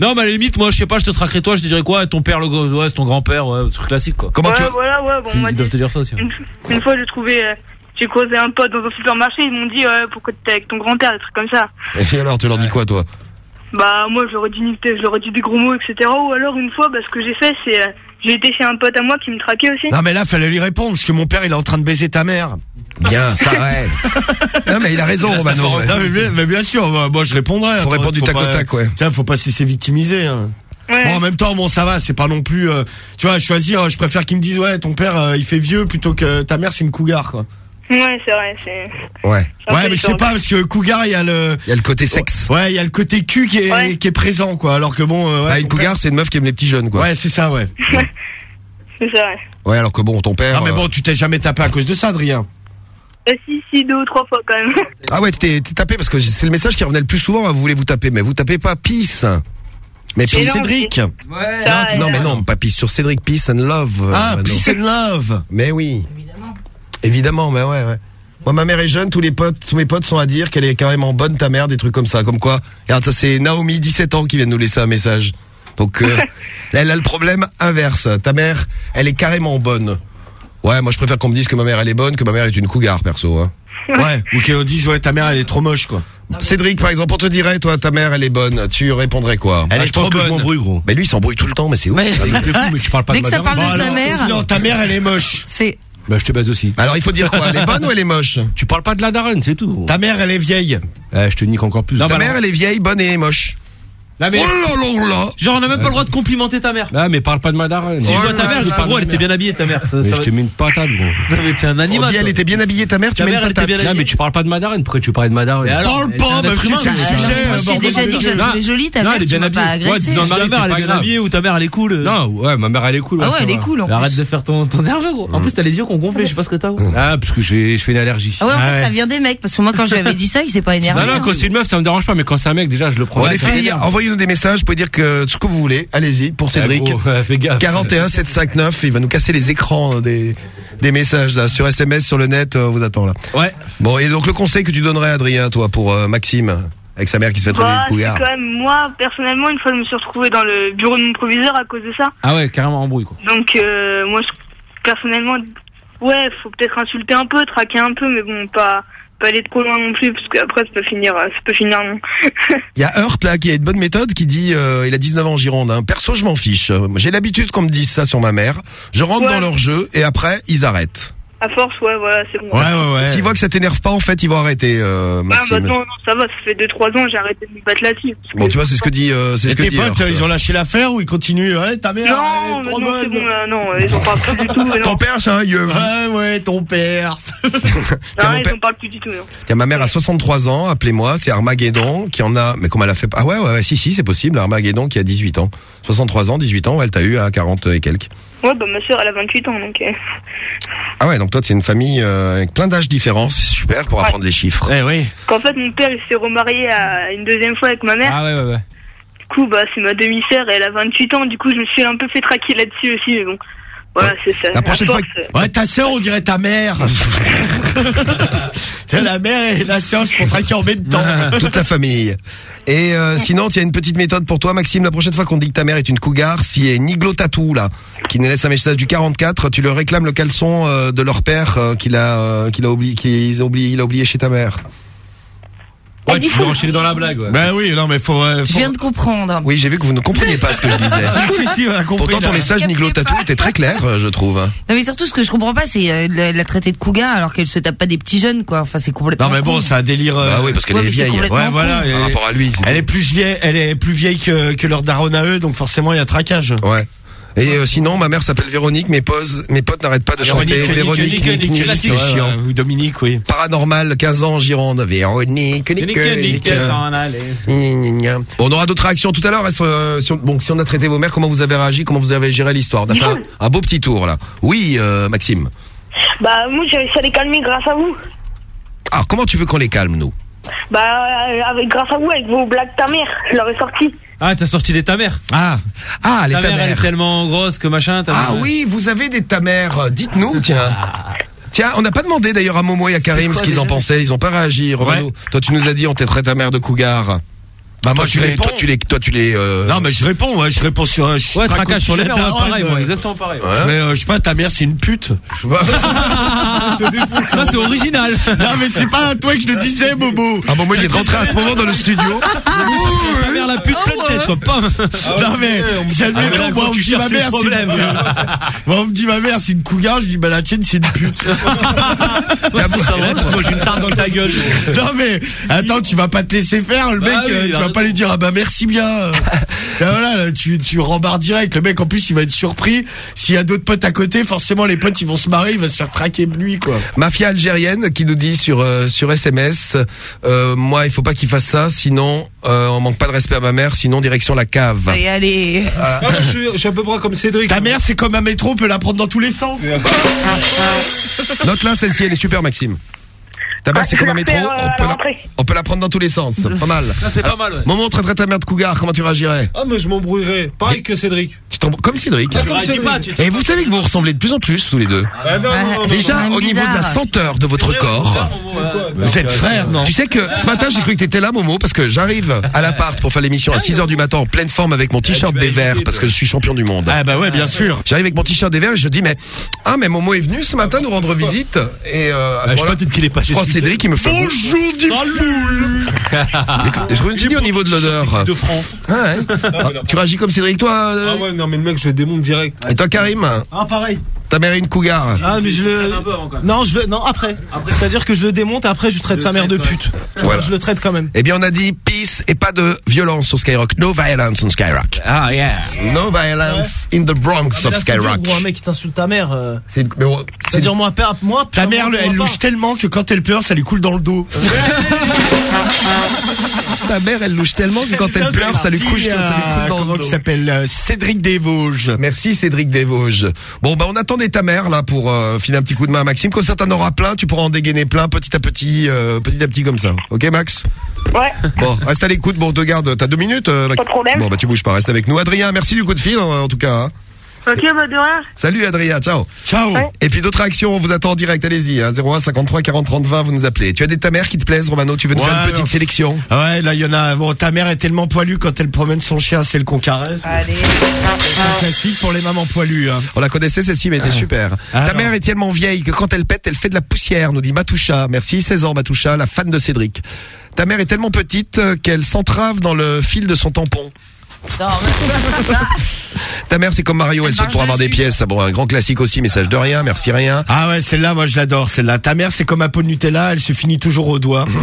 Non, mais à la limite, moi, je sais pas, je te traquerai toi, je te dirais quoi, ton père, le go- ouais, c'est ton grand-père, ouais, truc classique, quoi. Comment ouais, tu voilà, ouais, bon, Si, moi, Ils doivent te dire ça aussi. hein. une, une fois, j'ai trouvé, euh, j'ai croisé un pote dans un supermarché, ils m'ont dit, ouais, pourquoi t'es avec ton grand-père, des trucs comme ça. Et alors, tu leur dis quoi, toi? Bah, moi, je leur ai dit, je leur ai dit des gros mots, etc. Ou alors, une fois, bah, ce que j'ai fait, c'est, euh, j'ai été chez un pote à moi qui me traquait aussi. Non mais là fallait lui répondre parce que mon père il est en train de baiser ta mère. Bien, ça ouais. non mais il a raison, Romano. ouais. Non, mais, bien, mais bien sûr, moi, moi, je répondrais. Faut Attends, répondre du tac pas- au tac, ouais. Tiens, faut pas se laisser victimiser. hein. Ouais. Bon, en même temps, bon, ça va, c'est pas non plus. euh, tu vois, choisir, euh, je préfère qu'ils me disent, ouais, ton père, euh, il fait vieux plutôt que ta mère, c'est une cougar, quoi. Ouais, c'est vrai, c'est. Ouais. Ouais, mais je sais pas, parce que cougar, il y a le. Il y a le côté sexe. Ouais, il y a le côté cul qui est, Ouais. qui est présent, quoi. Alors que bon. euh, ouais, Bah, une ton cougar, c'est une meuf qui aime les petits jeunes, quoi. Ouais, c'est ça, ouais. C'est vrai. Ouais, alors que bon, ton père. Non, mais euh, bon, tu t'es jamais tapé à cause de ça, Adrien. Euh, si, si, deux ou trois fois quand même. Ah ouais, tu t'es t'es tapé parce que c'est le message qui revenait le plus souvent. hein, Vous voulez vous taper, mais vous tapez pas peace. Mais Sur peace. non, Cédric. Ça, Non, mais non, pas peace sur Cédric Peace and Love. euh, Ah, peace and love. Mais oui. Évidemment. Mais ouais, ouais. Moi, ma mère est jeune, tous les potes, tous mes potes sont à dire qu'elle est carrément bonne, ta mère, des trucs comme ça. Comme quoi, regarde, ça c'est Naomi, 17 ans, qui vient de nous laisser un message. Donc, euh, là, elle a le problème inverse. Ta mère, elle est carrément bonne. Ouais, moi je préfère qu'on me dise que ma mère elle est bonne, que ma mère est une cougar perso. Hein. Ouais, ou qu'on dise ouais ta mère elle est trop moche quoi. Cédric, par exemple, on te dirait, toi, ta mère, elle est bonne. Tu répondrais quoi? Elle Ah, est je pense trop que je bonne. gros. Mais lui, il s'embrouille tout le temps, mais c'est ouf. Ouais. Ah, T'es fou, mais tu parles pas de que ça ma parle de Bon, sa mère- Non, ta mère elle est moche. C'est. Bah, je te baise aussi. Alors, il faut dire quoi Elle est bonne ou elle est moche? Tu parles pas de la daronne, c'est tout. Ta mère elle est vieille? Eh, je te nique encore plus. Ta mère, elle est vieille, bonne et moche. Là, mais- Oh là là là Genre, on a même pas le droit de complimenter ta mère. Ah, mais parle pas de ma daronne. Si je vois ta mère, je gros, elle était bien habillée, ta mère. Ça, Mais ça je va- te mets une patate, gros. Non, mais t'es un animal. On dit, elle toi. était bien habillée, ta mère, tu Ta mets une mère, elle était patate. bien Non, habillée. mais tu parles pas de ma daronne. Pourquoi tu parles de ma daronne Mais alors, Parle mais pas, c'est un être humain, c'est le mais- sujet. J'ai déjà dit que je la trouvais jolie, ta Non, mère, elle est tu bien m'as pas habillée. Ouais, agressé. mère, elle est pas bien grave. habillée ou ta mère, elle est cool. Non, ouais, ma mère elle est cool. Ah ouais, ça elle est cool en Mais plus. Arrête de faire ton, ton nerveux, gros. En plus, t'as les yeux qui ont gonflé, je sais pas ce que t'as, gros. Ah, parce que j'ai je fais une allergie. Ah ouais, en Ah fait, ça vient des mecs, parce que moi, quand je lui avais dit ça, il s'est pas énervé. Non, non, hein. quand c'est une meuf, ça me dérange pas, mais quand c'est un mec, déjà, je le prends. Bon, les filles. Envoyez-nous des messages, vous pouvez dire que ce que vous voulez. Allez-y, pour Cédric. gros, ouais, fais gaffe. 41 759, il va nous casser les écrans des, des messages là sur SMS, sur le net, euh, on vous attend là. Ouais. Bon, et donc le conseil que tu donnerais Adrien, toi, pour euh, Maxime, avec sa mère qui se fait traiter Bah, de c'est cougar. quand même, moi, personnellement, une fois, je me suis retrouvée dans le bureau de mon proviseur à cause de ça. Ah ouais, carrément embrouille, quoi. Donc, euh, moi, je- personnellement, ouais, faut peut-être insulter un peu, traquer un peu, mais bon, pas, pas aller trop loin non plus, parce qu'après, ça peut finir, ça peut finir non. Il y a Hurt là qui a une bonne méthode qui dit euh, il a 19 ans en Gironde. Hein. Perso, je m'en fiche. J'ai l'habitude qu'on me dise ça sur ma mère. Je rentre Ouais. dans leur jeu et après ils arrêtent. À force, ouais, voilà, c'est bon. Ouais, ouais, ouais. S'ils voient que ça t'énerve pas, en fait, ils vont arrêter. Euh, Ah, bah non, non, ça va, ça fait 2-3 ans, j'ai arrêté de me battre là-dessus. Bon, tu vois, c'est ce que dit. Euh, c'est ce que tes dit potes, ils ont lâché l'affaire ou ils continuent Ouais, ta mère elle Non, est trop non, c'est bonne. bon, là, non, ils en parlent plus du tout. Ton père, c'est un yeux. Ouais, ouais, ton père. Non, ils père- en parlent plus du tout, non. Tiens, ma mère a 63 ans, appelez-moi, c'est Armageddon qui en a, mais comment elle a fait Ah ouais, ouais, ouais, si, si, c'est possible, Armageddon qui a 18 ans. 63 ans, 18 ans, elle t'a eu à 40 et quelques. Ouais, bah, ma soeur, elle a 28 ans, donc, euh, Ah ouais, donc toi, c'est une famille euh, avec plein d'âges différents, c'est super pour apprendre les chiffres. Eh oui. qu'en fait, mon père, il s'est remarié à une deuxième fois avec ma mère. Ah ouais, ouais, ouais. Du coup, bah, c'est ma demi-sœur et elle a 28 ans. Du coup, je me suis un peu fait traquer là-dessus aussi, mais bon. Voilà, c'est ça. La prochaine fois euh, Ouais, ta sœur, on dirait ta mère. C'est la mère et la sœur se font traquer en même temps. Toute la famille. Et euh, sinon, il y a une petite méthode pour toi, Maxime. La prochaine fois qu'on dit que ta mère est une cougar, si est Niglo Tatou là, qui nous laisse un message du 44, tu leur réclames le caleçon euh, de leur père euh, qu'il a, euh, qu'il a oublié, qu'il a oublié, il a oublié chez ta mère. Ouais, tu peux enchaîner dans la blague, ouais. Ben oui, non, mais faut. euh, Je faut- viens de comprendre. Oui, j'ai vu que vous ne compreniez pas ce que je disais. si, si, on a compris. Pourtant, ton là. message Niglo Tatou était très clair, euh, je trouve. Non mais surtout ce que je comprends pas c'est euh, la, la traiter de cougar alors qu'elle se tape pas des petits jeunes quoi. Enfin c'est complètement. Non mais bon, c'est un délire. euh, Bah oui, parce qu'elle Ouais, est vieille. complètement Ouais, voilà. Par rapport à lui. Elle est plus vieille, elle est plus vieille que, que leur daronne à eux, donc forcément il y a traquage. Ouais. Et euh, sinon, ma mère s'appelle Véronique, mes, poses, mes potes n'arrêtent pas de chanter Véronique, Nick, c'est chiant. Ou Dominique, oui. Paranormal, 15 ans en Gironde. Véronique, Nick, Nick, on aura d'autres réactions tout à l'heure. Euh, si on, bon, si on a traité vos mères, comment vous avez réagi, comment vous avez géré l'histoire? On a fait un, un beau petit tour là. Oui, euh, Maxime. Bah, moi, j'ai réussi à les calmer grâce à vous. Ah, comment tu veux qu'on les calme, nous? Bah, euh, avec, grâce à vous, avec vos blagues ta mère, je leur ai sorti. Ah, t'as sorti des ta mère. Ah, ah, les Ta ta mère, elle est mère. tellement grosse que machin. ta Ah mère- oui, vous avez des ta mère. Dites-nous, tiens. Tiens, on n'a pas demandé d'ailleurs à Momo et à Karim quoi, ce qu'ils en pensaient. Ils ont pas réagi. Romano, toi, tu nous as dit on t'aiderait ta mère de cougar. Bah moi toi, je les, réponds. toi, tu les, toi, tu les. euh, Non mais je réponds, ouais, je réponds sur un je Ouais, traque tracasse sur les pareil, euh, moi, exactement pareil. Ouais. Je, vais, euh, je sais pas, ta mère c'est une pute. Ça, c'est original. non mais c'est pas à toi que je le disais, Momo. Ah, Momo, il est rentré à ce moment dans le studio. Ta mère, la pute pleine tête, quoi. Pam. non mais, si admettons, Ah, mais là, moi on me tu dit ma cherches mère le c'est. Moi on me dit ma mère c'est une cougar, je dis bah la tienne c'est une pute. Moi, j'ai une tarte dans ta gueule. non mais, attends, tu vas pas te laisser faire, le Bah mec, pas lui dire ah bah merci bien. voilà, là, tu tu rembarres direct. Le mec en plus il va être surpris. S'il y a d'autres potes à côté, forcément les potes ils vont se marrer, il va se faire traquer de lui quoi. Mafia algérienne qui nous dit sur euh, sur SMS, euh, moi il faut pas qu'il fasse ça, sinon euh, on manque pas de respect à ma mère, sinon direction la cave. Et allez. Ah, je, suis, je suis à peu près comme Cédric. Ta mère c'est comme un métro, on peut la prendre dans tous les sens. Note là, celle-ci elle est super Maxime. Ta mère, c'est comme un métro. euh, On peut, la la, rentrée. on peut la prendre dans tous les sens. Pas mal. Ça, c'est pas mal, ouais. Moment, traiterait ta mère de cougar. Comment tu réagirais Ah, mais je m'embrouillerais. Pareil que Cédric. Tu Comme Cédric. Ah, comme Cédric. Et vous savez que vous ressemblez de plus en plus tous les deux. Ah, non, non, non, non, Déjà, au niveau de la senteur de votre corps, Vous êtes frères, non Tu sais que ce matin, j'ai cru que t'étais là, Momo, parce que j'arrive à l'appart pour faire l'émission à 6h du matin en pleine forme avec mon t-shirt des verts, parce que je suis champion du monde. Ah bah ouais, bien sûr. J'arrive avec mon t-shirt des verts et je dis, mais, ah, mais Momo est venu ce matin nous rendre visite. Et, euh, à ce Ah, moment-là, qu'il est passé Cédric, il me fait. Bonjour, dit foule. Et je me dis au niveau de l'odeur. De France. Ah ouais. Ah, Tu réagis comme Cédric, toi euh Ah ouais, non, mais le mec, je le démonte direct. Et toi, Karim Ah, pareil. Ta mère est une cougar. Ah, mais je le. Non, je le. Non, après. C'est-à-dire que je le démonte, après, je traite sa mère de pute. Voilà. Je le traite quand même. Eh bien, on a dit peace et pas de violence sur Skyrock. No violence on Skyrock. Ah yeah. No violence in the Bronx Ah, of c'est Skyrock. gros, un mec qui t'insulte ta mère. euh, C'est une- c'est C'est-à-dire, moi, père, moi, Ta mère, moi, elle moi, louche tellement que quand elle pleure, ça lui coule dans le dos. Ta mère, elle louche tellement que quand elle pleure, ça lui couche, ça lui coule dans le s'appelle euh, Cédric Desvosges. Merci Cédric Desvosges. Bon, bah on attendait ta mère là pour euh, filer un petit coup de main à Maxime. Comme ça, t'en auras plein. Tu pourras en dégainer plein petit à petit, euh, petit à petit comme ça. Ok, Max? Ouais. Bon, reste à l'écoute. Bon, on te garde. T'as deux minutes. euh, Max Pas de problème. Bon, bah tu bouges pas. Reste avec nous, Adrien. Merci du coup de fil en, en tout cas. hein. Ok, bah de rien. Salut Adrien, ciao. Ciao. Et puis d'autres actions, on vous attend en direct, allez-y, hein, 01 53 40 30 20, vous nous appelez. Tu as des ta mère qui te plaisent, Romano, tu veux nous faire une petite sélection? Ah Ouais, là, il y en a. Bon, ta mère est tellement poilue quand elle promène son chien, c'est le qu'on caresse. Allez. C'est classique pour les mamans poilues. Hein. On la connaissait celle-ci, mais elle était super. Ah, Ta mère est tellement vieille que quand elle pète, elle fait de la poussière, nous dit Matoucha. Merci, 16 ans Matoucha, la fan de Cédric. Ta mère est tellement petite euh, qu'elle s'entrave dans le fil de son tampon. Non, Ta mère, c'est comme Mario, elle saute pour avoir des pièces. Ah Bon, un grand classique aussi, message de rien, merci rien. Ah ouais, celle-là, moi je l'adore, celle-là. Ta mère, c'est comme un pot de Nutella, elle se finit toujours au doigt.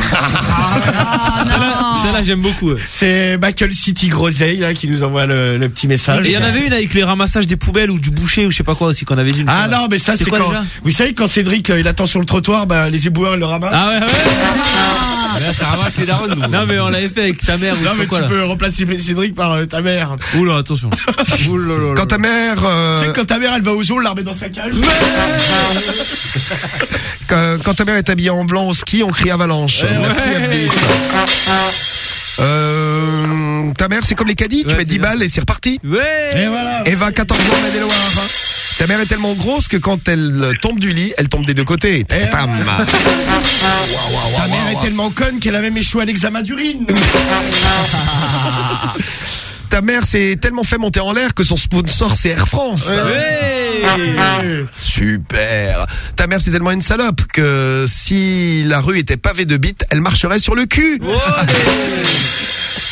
Celle-là, j'aime beaucoup. C'est Michael City Groseille là qui nous envoie le, le petit message. Et il y en avait une avec les ramassages des poubelles ou du boucher ou je sais pas quoi aussi qu'on avait dit. une Ah non, mais ça c'est quand. Vous savez quand Cédric euh, il attend sur le trottoir, bah les éboueurs ils le ramassent. Ah ouais, ouais. Là, ça ramasse les darons. nous. Non mais on l'avait fait avec ta mère ou je Non sais mais pas quoi tu là. peux remplacer Cédric par euh, ta mère. Oula, attention. Oula, là, là. Quand ta mère, euh, Tu sais quand ta mère elle va au zoo, elle la remet dans sa cage. quand, quand ta mère est habillée en blanc au ski, on crie avalanche. Merci. Euh, ta mère, c'est comme les caddies, tu Ouais, mets c'est 10 bien. balles et c'est reparti. Ouais. Et voilà. Eva, 14 ans, Maine-et-Loire. Ta mère est tellement grosse que quand elle tombe du lit, elle tombe des deux côtés. Tam. Ta mère est tellement conne qu'elle a même échoué à l'examen d'urine. Ta mère s'est tellement fait monter en l'air que son sponsor c'est Air France. Super. Ta mère c'est tellement une salope que si la rue était pavée de bites, elle marcherait sur le cul.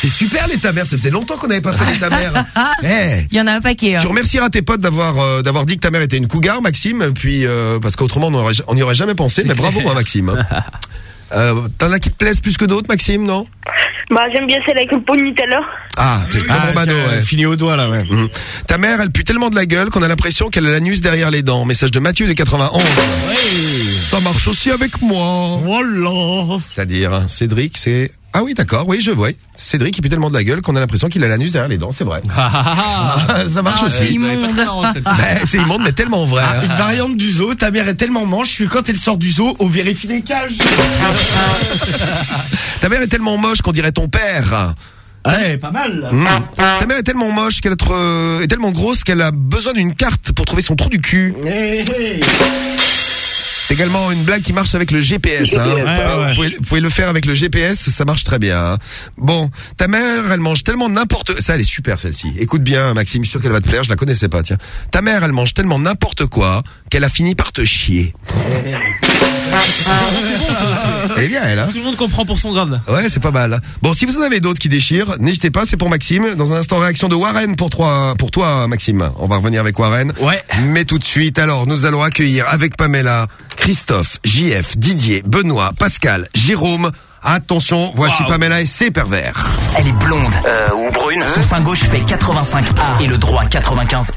C'est super les ta mère, ça faisait longtemps qu'on n'avait pas fait les ta mère. Eh. Il y en a un paquet. Hein. Tu remercieras tes potes d'avoir euh, d'avoir dit que ta mère était une cougar, Maxime, puis euh, parce qu'autrement on n'y aurait jamais pensé. Mais bravo, hein, Maxime. Euh, T'en as qui te plaisent plus que d'autres, Maxime, non? Bah j'aime bien celle avec le pot de Nutella. Ah, t'es comme Ah, Romano, ouais. Fini au doigt là, ouais. Mhm. Ta mère, elle pue tellement de la gueule qu'on a l'impression qu'elle a l'anus derrière les dents. Message de Mathieu de 91. Ça marche aussi avec moi. Voilà. C'est-à-dire, hein, Cédric, c'est... Ah oui, d'accord, oui, je vois. Cédric, il pue tellement de la gueule qu'on a l'impression qu'il a l'anus derrière les dents, c'est vrai. Ça marche Ah, aussi. c'est immonde. Ben, c'est immonde, mais tellement vrai. Ah, hein. une variante du zoo, ta mère est tellement manche que quand elle sort du zoo, on vérifie les cages. Ta mère est tellement moche qu'on dirait ton père. Ouais, pas mal. Mmh. Ta mère est tellement moche qu'elle est, trop- est tellement grosse qu'elle a besoin d'une carte pour trouver son trou du cul. Hey, hey. C'est également une blague qui marche avec le GPS. hein. Ouais, ouais. Vous, pouvez, vous pouvez le faire avec le GPS, ça marche très bien. hein. Bon, ta mère, elle mange tellement n'importe... Ça, elle est super celle-ci. Écoute bien, Maxime, je suis sûr qu'elle va te plaire, je la connaissais pas, tiens. Ta mère, elle mange tellement n'importe quoi qu'elle a fini par te chier. Elle est bien, elle, hein Tout le monde comprend pour son grade. Ouais, c'est pas mal. Bon, si vous en avez d'autres qui déchirent, n'hésitez pas, c'est pour Maxime. Dans un instant, réaction de Warren pour toi, pour toi, Maxime. On va revenir avec Warren. Ouais. Mais tout de suite, alors, nous allons accueillir avec Pamela, Christophe, JF, Didier, Benoît, Pascal, Jérôme, Attention, voici Pamela et ses pervers. Elle est blonde euh, ou brune. Son sein gauche fait 85A et le droit 95E.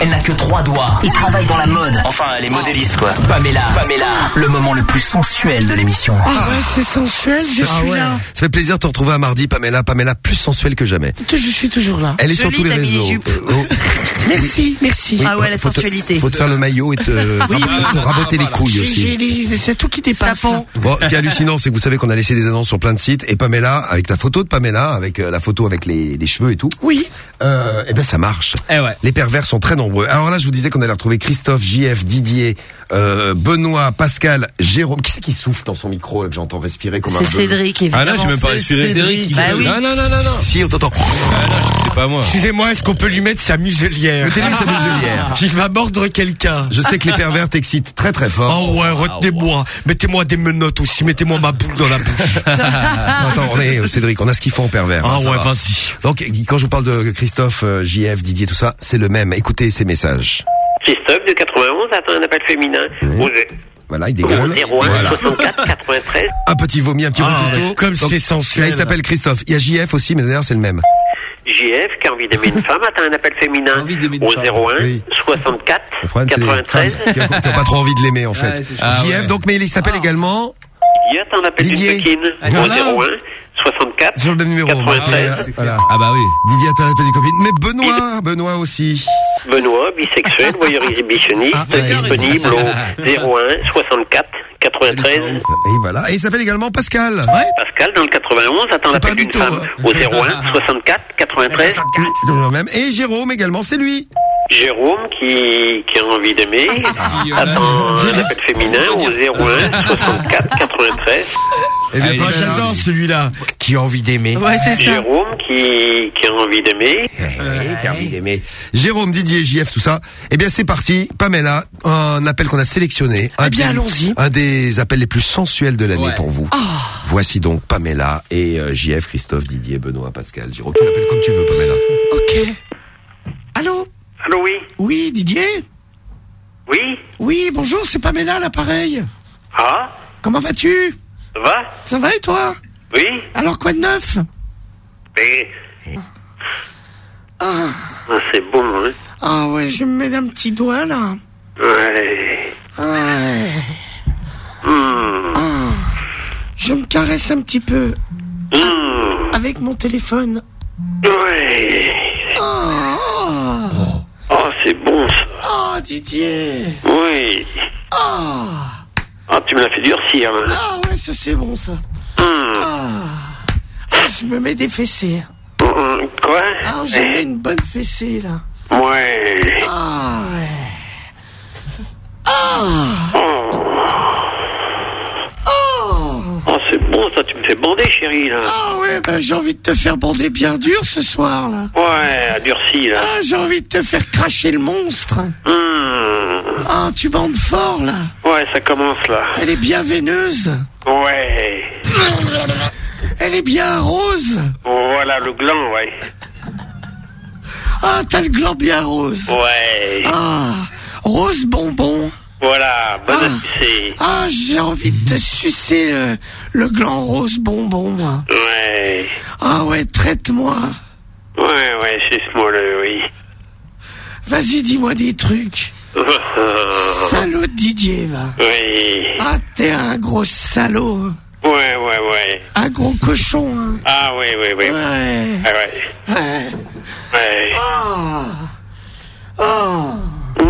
Elle n'a que trois doigts et travaille dans la mode. Enfin, elle est modéliste quoi. Pamela, Pamela, le moment le plus sensuel de l'émission. Ah ouais, c'est sensuel, je suis là. Ça fait plaisir de te retrouver à mardi, Pamela. Pamela plus sensuelle que jamais. Je suis toujours là. Elle est sur tous les réseaux. Oh. Merci, merci. Ah ouais, la Faut te- sensualité. Faut te faire le maillot et te, te raboter les couilles J'ai- aussi. j'ai les- C'est tout qui dépasse. Bon, ce qui est hallucinant, c'est que vous savez qu'on a laissé des annonces sur plein de sites et Pamela, avec ta photo de Pamela, avec euh, la photo avec les, les cheveux et tout. Oui. Euh, eh ben ça marche. Eh ouais. Les pervers sont très nombreux. Alors là, je vous disais qu'on allait retrouver Christophe, JF, Didier, euh, Benoît, Pascal, Jérôme. Qui c'est qui souffle dans son micro là, que j'entends respirer comme un C'est Cédric, évidemment. Ah là, j'ai même pas respiré. Cédric. Bah oui. Non, non, non, non, non. Si, on t'entend. C'est pas moi. Excusez-moi, est-ce qu'on peut lui mettre sa muselière Mettez-lui sa muselière. Il va mordre quelqu'un. Je sais que les pervers t'excitent très très fort. Oh ouais, retenez-moi. Mettez-moi des menottes aussi. Mettez-moi ma boule dans la bouche. Attends, on est, Cédric, on a ce qu'il faut en pervers. Ah hein, ouais, va. vas-y. Donc, quand je vous parle de Christophe, euh, JF, Didier, tout ça, c'est le même. Écoutez ces messages. Christophe de 91 attend un appel féminin. Voilà, il dégueule. 01 Voilà. 64 93. Un petit vomi, un petit Ah, rotuto. comme c'est sensuel. Là, il s'appelle Christophe. Il y a JF aussi, mais d'ailleurs, c'est le même. JF qui a envie d'aimer une femme attend un appel féminin. Envie d'aimer une Au femme. 01 Oui. 64 Le problème, c'est les 93. femmes qui ont qui ont pas trop envie de l'aimer, en fait. Ouais, c'est chaud. JF, Ah, donc, mais il s'appelle également Il attend un appel Didier. Voilà. 01 64 sur le même numéro. 93. marqué, Voilà. Ah bah oui. Didier attend l'appel du copine. Mais Benoît, Benoît aussi. Benoît, bisexuel, voyeur exhibitionniste, Ah, ouais. disponible au 01 64 93. Et voilà. Et il s'appelle également Pascal. Pascal, dans le 91, attend l'appel d'une femme. hein. Au 01 64 93. Toujours le même. Et Jérôme également, c'est lui. Jérôme qui, qui a envie d'aimer attend un appel féminin au 01 64 93. Eh bien, Moi, j'adore celui-là. Qui a envie d'aimer. Ouais, c'est ça. Jérôme qui, qui a envie d'aimer. Eh, qui a envie d'aimer. Jérôme, Didier, JF, tout ça. Eh bien, c'est parti. Pamela, un appel qu'on a sélectionné. Un Eh bien, des- allons-y. Un des appels les plus sensuels de l'année Ouais. pour vous. Voici donc Pamela et euh, JF, Christophe, Didier, Benoît, Pascal. Jérôme, tu l'appelles comme tu veux, Pamela. Ok. Allô oui Oui, Didier Oui Oui, bonjour, c'est Pamela, l'appareil. Ah Comment vas-tu Ça va Ça va et toi Oui Alors, quoi de neuf Mais... Ah, Ah, c'est bon, hein ah ouais, je me mets un petit doigt, là. Ouais. Ouais. Hmm. Ah, je me caresse un petit peu Hmm. avec mon téléphone. Ouais. Ah, Oh, c'est bon, ça. oh, Didier. Oui. Ah, Ah, tu me l'as fait durcir, là. ah ouais, ça c'est bon, ça. Hmm. Ah, Ah, je me mets des fessées. Hmm, Quoi? Ah, je mets une bonne fessée, là. Ouais. Ah, ouais. Ah, Oh. C'est bon, ça, tu me fais bander, chérie, là. Ah ouais, ben j'ai envie de te faire bander bien dur ce soir, là. Ouais, durci, là. Ah, j'ai envie de te faire cracher le monstre. Hmm. Ah, tu bandes fort, là. Ouais, ça commence, là. Elle est bien veineuse. Ouais. Elle est bien rose. Voilà, le gland, ouais. Ah, t'as le gland bien rose. Ouais. Ah, rose bonbon. Voilà, bonne Ah. Ah, j'ai envie de te sucer le, le gland rose bonbon, moi. Ouais. Ah ouais, traite-moi. Ouais, ouais, suce-moi le, oui. Vas-y, dis-moi des trucs. Salaud Didier, va. Oui. Ah, t'es un gros salaud. Ouais, ouais, ouais. Un gros cochon, hein. Ah, oui, oui, oui. Ouais. Ah, ouais. Ouais. Ouais. Ah. Hmm.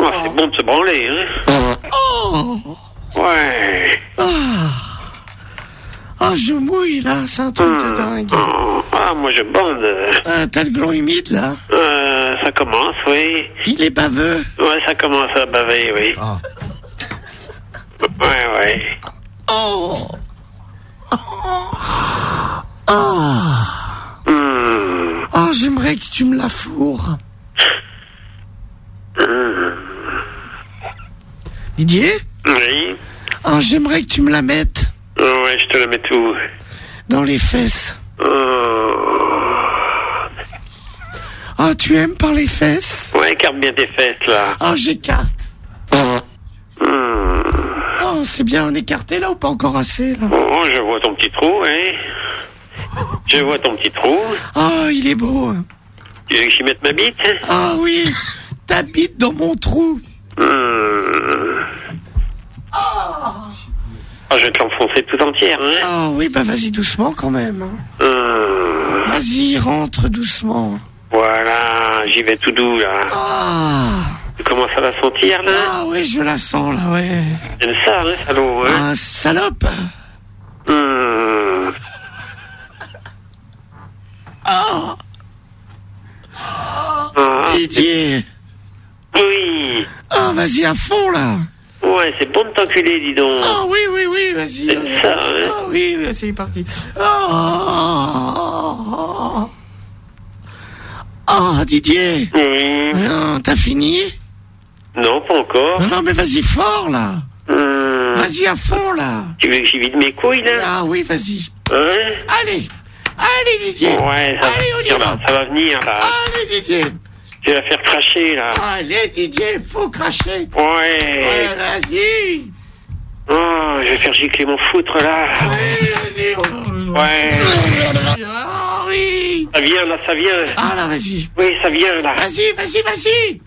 Oh, c'est bon de se branler, hein. Oh. Ouais. Ah. Ah, je mouille, là. C'est un truc de dingue. Oh, Ah, moi je bande. Ah, t'as le gland humide, là. Euh, ça commence, oui. Il est baveux. Ouais, ça commence à baver, oui. Ouais, ouais. Oh. Ah. Hmm. Ah, j'aimerais que tu me la fourres. Hmm. Didier? Oui. Ah, j'aimerais que tu me la mettes Ouais, je te la mets tout. dans les fesses. Oh. Ah, tu aimes par les fesses? Ouais, écarte bien tes fesses, là. Ah, j'écarte. Hmm. Oh. Oh, c'est bien écarté là ou pas encore assez là? Oh, je vois ton petit trou, hein. Je vois ton petit trou. Oh, il est beau. Tu veux que j'y mette ma bite? Ah oui, ta bite dans mon trou. Oh, je vais te l'enfoncer tout entière, hein. Ah oui, bah vas-y doucement quand même. hein. Hum. Vas-y, rentre doucement. Voilà, j'y vais tout doux, là. Ah, Tu commences à la sentir, là ah oui, je la sens là, ouais. J'aime ça, hein, salaud, hein. Ah, salope. Ah, Ah, Didier. oui. Ah, vas-y à fond là. Ouais, c'est bon de t'enculer, dis donc. Ah oui, oui, oui, vas-y. J'aime ça, hein. Ah oui, oui, c'est parti. Ah, ah Didier. Oui. Ah, T'as fini? Non, pas encore. Non, non, mais vas-y fort là. Hum. Vas-y à fond là. Tu veux que j'y vide mes couilles, là? Ah oui, vas-y. Hein? Allez, allez Didier. Ouais, ça Allez, on y va. Ça va venir, là. Allez Didier. Tu vas faire cracher, là. Allez Didier, faut cracher. Ouais. Ouais, vas-y. Oh, je vais faire gicler mon foutre, là. Vas-y. Ouais. Ah oui. Ça vient, là, ça vient. Ah là, vas-y. Oui, ça vient, là. Vas-y, vas-y, vas-y.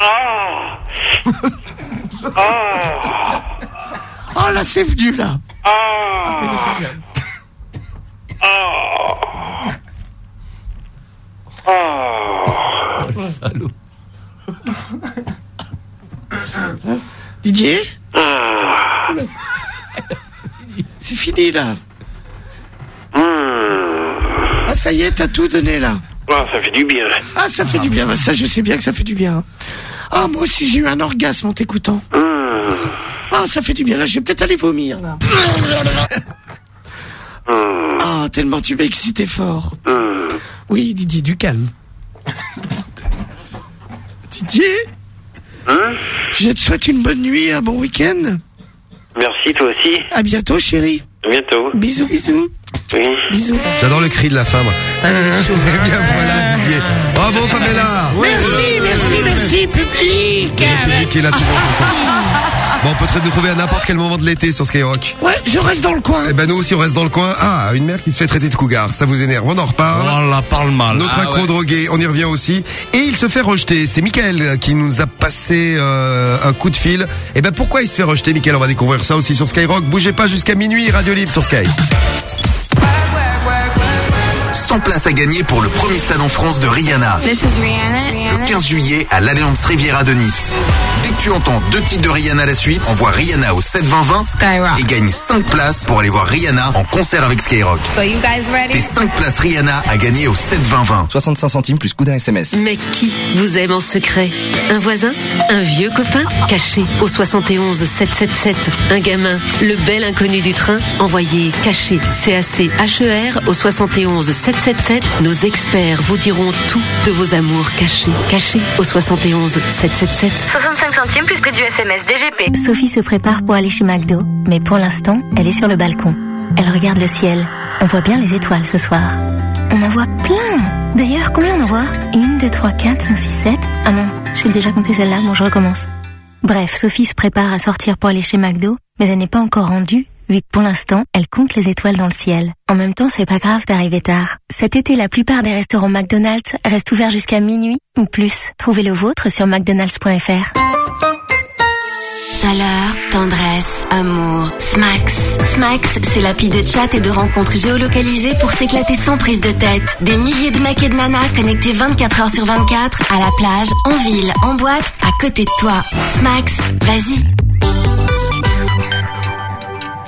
Ah Ah Ah là, c'est venu là. Ah Ah Ah Didier Ah C'est fini là. Hmm. Ah ça y est, t'as tout donné là. Ah, ça fait du bien. Ah ça fait du bien, Bah, ça je sais bien que ça fait du bien. Ah moi aussi j'ai eu un orgasme en t'écoutant. Hmm. Ah ça fait du bien, là je vais peut-être aller vomir là. Hmm. Ah tellement tu m'as excité fort. Oui Didier, du calme. Didier Hein Je te souhaite une bonne nuit, un bon week-end. Merci, toi aussi. À bientôt chérie. À bientôt. Bisous bisous. Bisous. J'adore le cri de la femme. Eh bien voilà Didier. Bravo Pamela. Merci, merci, merci public. Le public est là toujours. Bon, on peut te retrouver à n'importe quel moment de l'été sur Skyrock. Ouais, je reste dans le coin. Eh ben nous aussi on reste dans le coin. Ah, une mère qui se fait traiter de cougar, ça vous énerve, on en reparle. On la parle mal. Notre Ah accro ouais. drogué, on y revient aussi. Et il se fait rejeter. C'est Mickaël qui nous a passé euh, un coup de fil. Et ben pourquoi il se fait rejeter, Mickaël? On va découvrir ça aussi sur Skyrock. Bougez pas jusqu'à minuit, Radio Libre sur Sky. 100 places à gagner pour le premier stade en France de Rihanna. This is Rihanna. Le 15 juillet à l'Alliance Riviera de Nice. Dès que tu entends deux titres de Rihanna à la suite, envoie Rihanna au 72020 Skyrock. et gagne 5 places pour aller voir Rihanna en concert avec Skyrock. So you guys ready? Tes 5 places Rihanna à gagner au 72020. 65 centimes plus coup d'un SMS. Mais qui vous aime en secret? Un voisin? Un vieux copain? Caché au 71 777. Un gamin? Le bel inconnu du train? Envoyez caché C-A-C-H-E-R au 71 777. Nos experts vous diront tout de vos amours cachés. Caché au 71 777. 65 centimes plus prix du SMS DGP. Sophie se prépare pour aller chez McDo, mais pour l'instant, elle est sur le balcon. Elle regarde le ciel. On voit bien les étoiles ce soir. On en voit plein D'ailleurs, combien on en voit? Une, deux, trois, quatre, cinq, six, sept. Ah non, j'ai déjà compté celle-là, bon je recommence. Bref, Sophie se prépare à sortir pour aller chez McDo, mais elle n'est pas encore rendue, pour l'instant, elle compte les étoiles dans le ciel. En même temps, c'est pas grave d'arriver tard. Cet été, la plupart des restaurants McDonald's restent ouverts jusqu'à minuit ou plus. Trouvez le vôtre sur mcdonalds.fr. Chaleur, tendresse, amour. Smax. Smax, c'est l'appli de chat et de rencontres géolocalisées pour s'éclater sans prise de tête. Des milliers de mecs et de nanas connectés 24 heures sur 24, à la plage, en ville, en boîte, à côté de toi. Smax, vas-y.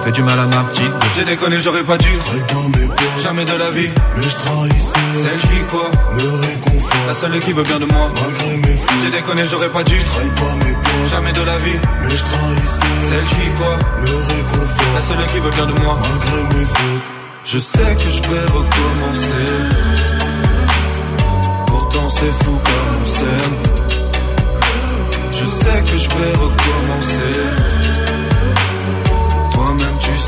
J'ai fait du mal à ma petite. J'ai déconné, j'aurais pas dû. Jamais de la vie. Mais je trahissais. Celle qui quoi? Me réconfort. La seule qui veut bien de moi. Malgré mes fautes. J'ai déconné, j'aurais pas dû. pas mes peurs. Jamais de la vie. Mais je trahissais. Celle qui quoi? Me réconfort. La seule qui veut bien de moi. Malgré mes fautes. Je sais que je vais recommencer. Pourtant c'est fou comme on s'aime. Je sais que je vais recommencer.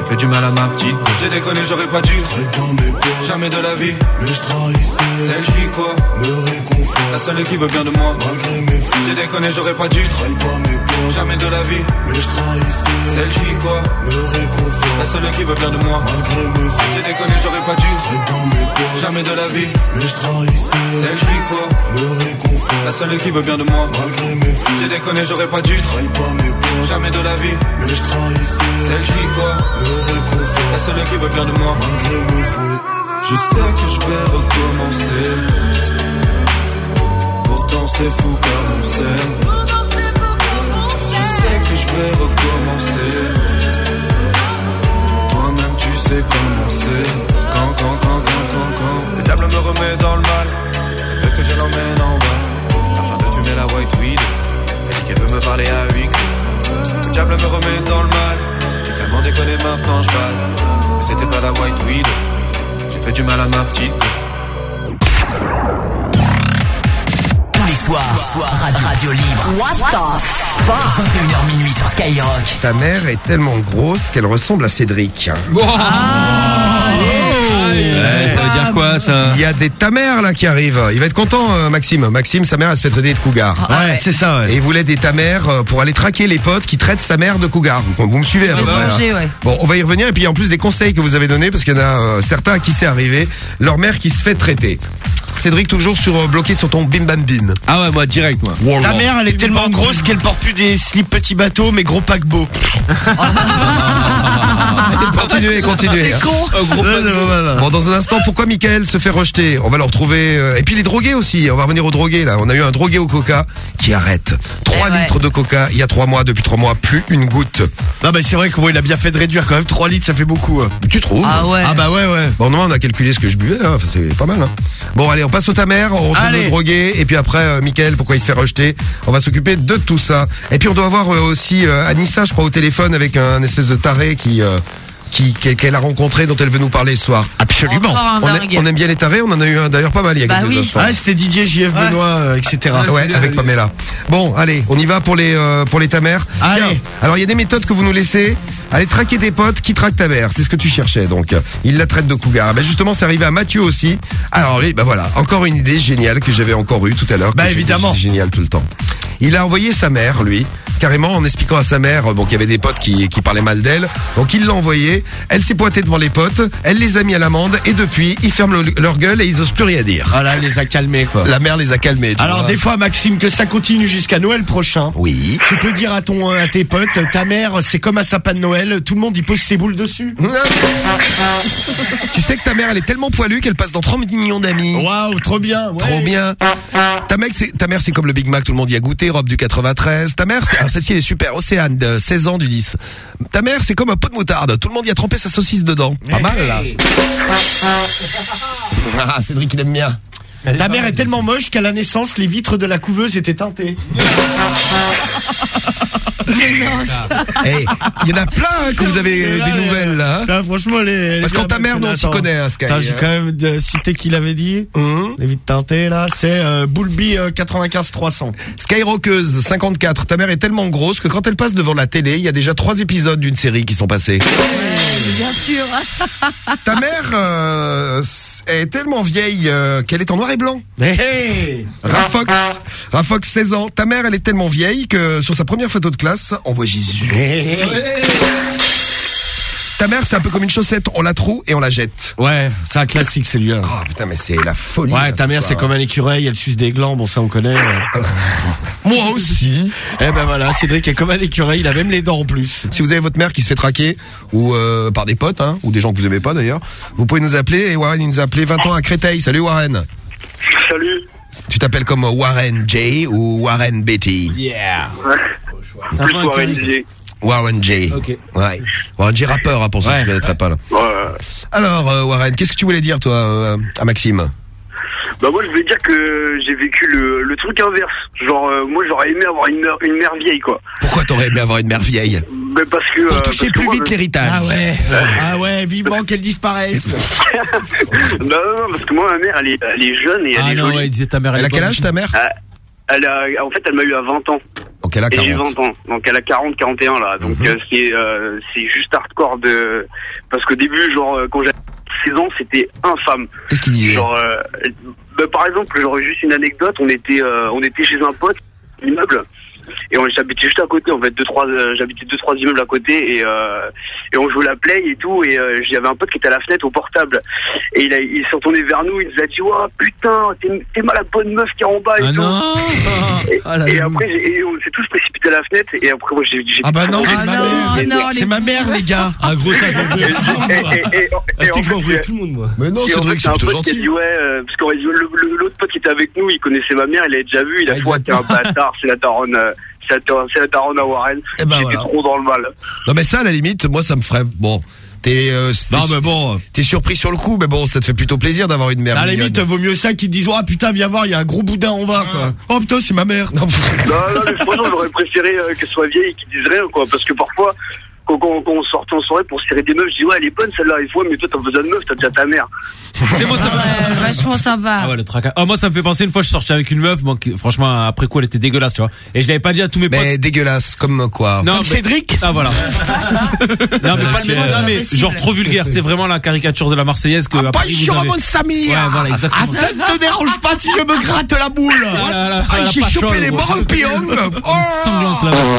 J'ai fait du mal à ma petite. J'ai déconné, j'aurais pas dû. Jamais de la vie. Mais je. Celle qui quoi Me réconfort. La seule qui veut bien de moi. Malgré mes fautes. J'ai déconné, j'aurais pas dû. pas. Jamais de la vie. Mais je. Celle qui quoi Me réconfort. La seule qui veut bien de moi. Malgré mes fautes. J'ai déconné, j'aurais pas dû. Jamais de la vie. Mais je. Celle qui quoi Me réconfort. La seule qui veut bien de moi. Malgré mes fautes. J'ai déconné, j'aurais pas dû. pas mes. Jamais de la vie. Mais je. Celle qui quoi La seule qui veut bien de moi. Je sais que je vais recommencer. Pourtant c'est fou comme on s'aime. Je sais que je vais recommencer. Toi-même tu sais comment c'est. Quand, quand, quand, quand, quand, quand. Le diable me remet dans le mal. Veut que je l'emmène en bas. Afin de fumer la white weed. Elle dit qu'elle veut me parler à clos. Le diable me remet dans le mal. Tellement déconné maintenant je bats. Mais c'était pas la white weed. J'ai fait du mal à ma petite. Tous les soirs, Radio, Radio Libre. What the fuck? 21h minuit sur Skyrock. Ta mère est tellement grosse qu'elle ressemble à Cédric. Ouais, ça veut dire quoi ça Il y a des ta mère là qui arrivent. Il va être content euh, Maxime. Maxime, sa mère elle se fait traiter de cougar. Ah, ouais, c'est ça, ouais. Et il voulait des ta mère euh, pour aller traquer les potes qui traitent sa mère de cougar. Vous, vous me suivez à peu près, hein ouais. Bon, on va y revenir et puis en plus des conseils que vous avez donnés parce qu'il y en a euh, certains à qui c'est arrivé. Leur mère qui se fait traiter. Cédric toujours sur euh, bloqué sur ton bim bam bim. Ah ouais, moi direct moi. Wow, Ta mère, elle est tellement grosse qu'elle porte plus des slips petits bateaux, mais gros paquebots. continuez, continuez. C'est con. Bon, dans un instant, pourquoi Michael se fait rejeter On va le retrouver. euh, Et puis les drogués aussi. On va revenir aux drogués là. On a eu un drogué au coca qui arrête. 3 Eh ouais. litres de coca il y a 3 mois. Depuis 3 mois, plus une goutte. Non, mais c'est vrai qu'il a bien fait de réduire quand même. 3 litres, ça fait beaucoup. hein. Tu trouves Ah ouais. Ah bah ouais, ouais. Bon, non, on a calculé ce que je buvais. Hein. Enfin, c'est pas mal. Hein. Bon, allez, on passe au ta mère. On Allez. le drogué. Et puis après, euh, Michael, pourquoi il se fait rejeter On va s'occuper de tout ça. Et puis on doit avoir euh, aussi euh, Anissa, je crois, au téléphone avec un espèce de taré qui. Qui qu'elle a rencontré, dont elle veut nous parler ce soir. Absolument. On, a- dingue. on aime bien les tarés, on en a eu un d'ailleurs pas mal il y a Bah quelques oui. instants. Ouais, c'était Didier, JF Benoît, euh, etc. Ouais, avec Pamela. Bon, allez, on y va pour les euh, pour les ta mère. Allez. Tiens, alors il y a des méthodes que vous nous laissez. Allez traquer des potes qui traquent ta mère, c'est ce que tu cherchais donc. Il la traite de cougar. Ben justement, c'est arrivé à Mathieu aussi. Alors lui, bah voilà, encore une idée géniale que j'avais encore eue tout à l'heure. Bah, évidemment. c'est génial tout le temps. Il a envoyé sa mère, lui, carrément en expliquant à sa mère, bon, qu'il y avait des potes qui, qui parlaient mal d'elle. Donc il l'a envoyé. Elle s'est pointée devant les potes. Elle les a mis à l'amende et depuis, ils ferment le- leur gueule et ils osent plus rien dire. Voilà, elle les a calmés, quoi. La mère les a calmés. Alors vois. des fois Maxime que ça continue jusqu'à Noël prochain. Oui. Tu peux dire à ton à tes potes, ta mère c'est comme un sapin de Noël, tout le monde y pose ses boules dessus. Tu sais que ta mère, elle est tellement poilue qu'elle passe dans 30 millions d'amis. Waouh, trop bien. ouais. Trop bien. Ta mère, c'est, ta mère, c'est comme le Big Mac, tout le monde y a goûté, robe du 93. Ta mère, c'est celle-ci elle est super. Océane, de 16 ans du 10. Ta mère, c'est comme un pot de moutarde. Tout le monde y a trempé sa saucisse dedans. Pas mal, là. Ah, Cédric, il aime bien. Ta mère est tellement moche qu'à la naissance, les vitres de la couveuse étaient teintées. Eh, il y en a plein hein, que vous avez des nouvelles là. hein. franchement, les. Parce qu'en ta mère, nous, on s'y connaît, hein, Sky. J'ai quand même de- cité qui l'avait dit. Les vitres teintées, là, c'est euh, Boulby euh, 95 300. Skyrockeuse 54. Ta mère est tellement grosse que quand elle passe devant la télé, il y a déjà trois épisodes d'une série qui sont passés. Bien sûr. Ta mère euh, est tellement vieille euh, qu'elle est en noir et blanc. Rafox, Rafox 16 ans. Ta mère, elle est tellement vieille que sur sa première photo de classe, on voit Jésus. Ta mère, c'est un peu comme une chaussette, on la troue et on la jette. Ouais, c'est un classique celui-là. Oh putain, mais c'est la folie. Ouais, là, ta ce mère soir. c'est comme un écureuil, elle suce des glands, bon ça on connaît. Moi aussi. Eh ben voilà, Cédric est comme un écureuil, il a même les dents en plus. Si vous avez votre mère qui se fait traquer ou euh, par des potes, hein, ou des gens que vous aimez pas d'ailleurs, vous pouvez nous appeler. Et Warren, il nous a appelé 20 ans à Créteil. Salut Warren. Salut. Tu t'appelles comme Warren J ou Warren Betty? Yeah. Plus Warren G. Warren J. Ok. Ouais. Warren J rappeur, hein, pour ceux qui ne connaîtraient pas. Là. Ouais. Alors euh, Warren, qu'est-ce que tu voulais dire toi euh, à Maxime Bah moi je voulais dire que j'ai vécu le, le truc inverse. Genre euh, moi j'aurais aimé avoir une mère, une mère vieille quoi. Pourquoi t'aurais aimé avoir une mère vieille Mais parce que Pour euh, toucher parce que plus moi, vite l'héritage. Ah ouais. ah ouais, vivement qu'elle disparaisse. non, non, non, parce que moi ma mère elle est, elle est jeune et elle Ah est non, jolie. ouais, il disait ta mère. Elle a quel âge ta mère Ah, elle a, en fait elle m'a eu à 20 ans. Donc elle a Et j'ai 40. 20 ans. Donc elle a 40, 41 là. Donc euh, c'est euh, c'est juste hardcore de parce qu'au début genre euh, quand j'avais 16 ans c'était infâme. Qu'est-ce qu'il disait Genre euh, bah, par exemple j'aurais juste une anecdote. On était euh, on était chez un pote immeuble et on j'habitais juste à côté en fait deux trois euh, j'habitais deux trois immeubles à côté et euh, et on jouait la play et tout et euh, j'avais un pote qui était à la fenêtre au portable et il a, il s'est retourné vers nous il nous a dit oh putain t'es t'es mal la bonne meuf qui est en bas et Ah tout non et, Ah et après et on s'est tous précipités à la fenêtre et après moi j'ai j'ai Ah bah non, c'est Ah ma non, mère. non, les C'est ma mère les gars. Ah gros ça. fait, tout le monde moi. Mais non, en Cédric, fait, c'est un plutôt gentil. dit ouais parce que l'autre pote qui était avec nous il connaissait ma mère il avait déjà vu il a fait ouais t'es un bâtard c'est la daronne euh, c'est la, daronne- à Warren Eh ben j'étais voilà. trop dans le mal Non mais ça à la limite, moi ça me ferait bon. T'es euh, Non t'es- mais bon. t'es surpris sur le coup, mais bon, ça te fait plutôt plaisir d'avoir une mère. À la limite, vaut mieux ça qu'ils te disent Oh putain, viens voir, il y a un gros boudin en bas quoi. Oh putain, c'est ma mère. Non, non non mais franchement j'aurais préféré euh, qu'elle soit vieille et qu'ils disent rien quoi parce que parfois quand, quand, quand on sortait en soirée pour se tirer des meufs je dis ouais elle est bonne celle-là il faut mais toi t'as besoin de meuf t'as déjà ta mère C'est moi ça. Ouais, vachement sympa. Ah ouais, le tracas. Oh, moi, ça me fait penser une fois, je sortais avec une meuf, bon, qui- franchement, après coup, elle était dégueulasse, tu vois. Et je l'avais pas dit à tous mes potes. mais dégueulasse, comme quoi. Non, Comme mais- Cédric Ah, voilà. non, mais pas le c'est même, pas mais genre trop vulgaire. C'est vraiment la caricature de la Marseillaise que, Paris, vous Bonjour avez. mon Samir. Ouais, voilà, exactement. Ah ça ne te dérange pas si je me gratte la boule. Ah, Ah, j'ai chopé les morpions. Oh.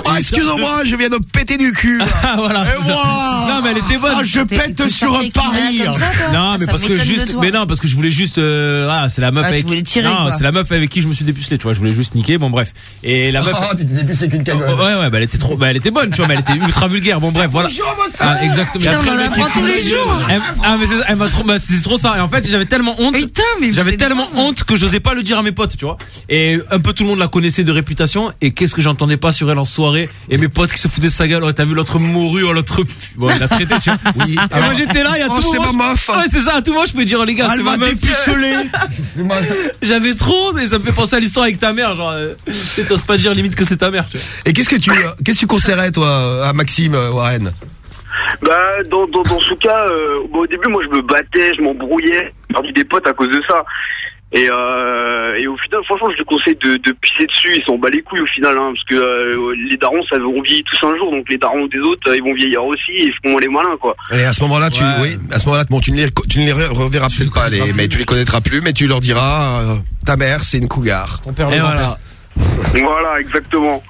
Ah, excusez-moi, je viens de péter du cul. Ah, voilà. Et c'est ça. voilà. Non, mais elle était bonne. Ah, je pète sur sorti un avec une nana pari. comme ça, Non, mais Ça parce que juste, mais non, parce que je voulais juste, euh, ah, c'est la meuf Ah, avec. tirer, non, c'est la meuf avec qui je me suis dépucelé, tu vois. Je voulais juste niquer, bon bref. Et la meuf. Ah, tu t'es dépulsé qu'une Oh, ouais, ouais, bah elle était trop, bah elle était bonne, tu vois, mais elle était ultra vulgaire. Bon bref, voilà. Ah, exactement. Putain, on Après, apprend il tous les jours. Elle- ah mais c'est- elle m'a trop, bah c'est trop ça. Et en fait, j'avais tellement honte. Mais J'avais tellement honte que j'osais pas le dire à mes potes, tu vois. Et un peu tout le monde la connaissait de réputation. Et qu'est-ce que j'entendais pas sur elle en soirée? Et mes potes qui se foutaient de sa gueule. Oh, t'as vu l'autre oh, l'autre. pu- Bon, il a traité, tu vois. Oui. Et moi j'étais là, il y a Oh, tout c'est moment, ma je- meuf. Ouais, c'est ça. À tout moment, je peux dire, oh, les gars, Elle c'est ma m'a meuf. dépucelé. J'avais trop et ça me fait penser à l'histoire avec ta mère. Genre, euh, tu sais, t'oses pas dire limite que c'est ta mère, tu vois. Et qu'est-ce que tu, qu'est-ce que tu conseillerais toi à Maxime euh, Warren? Bah, dans, dans, dans ce cas, euh, bon, au début, moi, je me battais, je m'embrouillais, j'ai perdu des potes à cause de ça. Et, euh, et au final, franchement, je lui conseille de, de pisser dessus. Ils s'en bat les couilles au final, hein, parce que euh, les darons, ça vont vieillir tous un jour, donc les darons des autres, euh, ils vont vieillir aussi. Et ils feront les malins, quoi. Et à ce moment-là, tu, Ouais. oui, à ce moment-là, bon, tu ne les, tu ne les re- reverras plus pas, les, mais tu les connaîtras plus, mais tu leur diras, euh, ta mère, c'est une cougar. Ton père, Et le voilà. Voilà, exactement.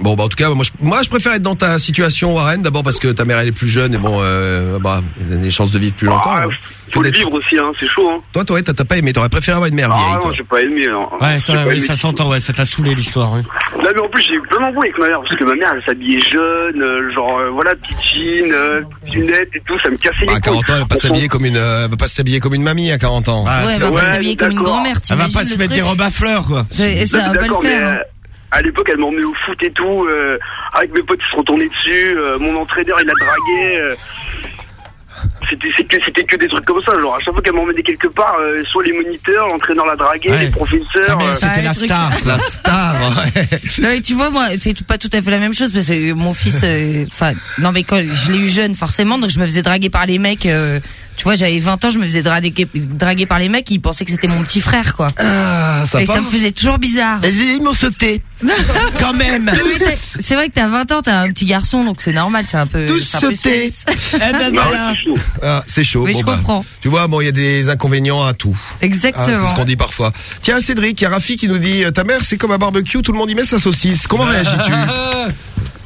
Bon, bah, en tout cas, moi, je, moi, je préfère être dans ta situation, Warren, d'abord parce que ta mère, elle est plus jeune et bon, euh, bah, il a des chances de vivre plus longtemps. Ah, hein. faut le d'être- vivre aussi, hein, c'est chaud, hein. Toi, toi, ouais, t'as t'as pas aimé, t'aurais préféré avoir une mère vieille, Ah toi. non, j'ai pas aimé. hein. Ouais, toi, pas aimé ça s'entend, ouais, ça t'a saoulé l'histoire. hein. Non mais en plus j'ai eu plein d'embrouilles avec ma mère parce que ma mère elle s'habillait jeune, euh, genre euh, voilà petite jean, euh, lunettes et tout, ça me cassait les Bah, à couilles. 40 ans, elle va pas s'habiller comme une, euh, elle va pas s'habiller comme une mamie à 40 ans. Ah, Ouais, elle va pas s'habiller comme une grand-mère, Elle va pas se le mettre des robes à fleurs, quoi. Et ça va pas le D'accord, mais, faire. À l'époque, elle m'emmenait au foot et tout. euh, avec mes potes, ils se retournaient dessus. euh, mon entraîneur, il la draguait. euh. C'était que c'était que des trucs comme ça. Genre à chaque fois qu'elle m'emmenait quelque part, euh, soit les moniteurs, l'entraîneur la draguait, les professeurs. euh, c'était la star. La star, ouais. Non, mais tu vois, moi, c'est pas tout à fait la même chose parce que mon fils, euh, enfin, non, mais quand je l'ai eu jeune, forcément, donc je me faisais draguer par les mecs. Tu vois, j'avais 20 ans, je me faisais draguer, draguer par les mecs, ils pensaient que c'était mon petit frère, quoi. Ah, Et ça me faisait toujours bizarre. ils m'ont sauté. Quand même. Mais C'est vrai que t'as 20 ans, t'as un petit garçon, donc c'est normal, c'est un peu. Tous sautés. Eh ben voilà. Ah, c'est chaud. Bon, je bah, comprends. tu vois, bon, il y a des inconvénients à tout. Exactement. Ah, c'est ce qu'on dit parfois. Tiens, Cédric, il y a Rafi qui nous dit, euh, ta mère, c'est comme un barbecue, tout le monde y met sa saucisse. Comment réagis-tu?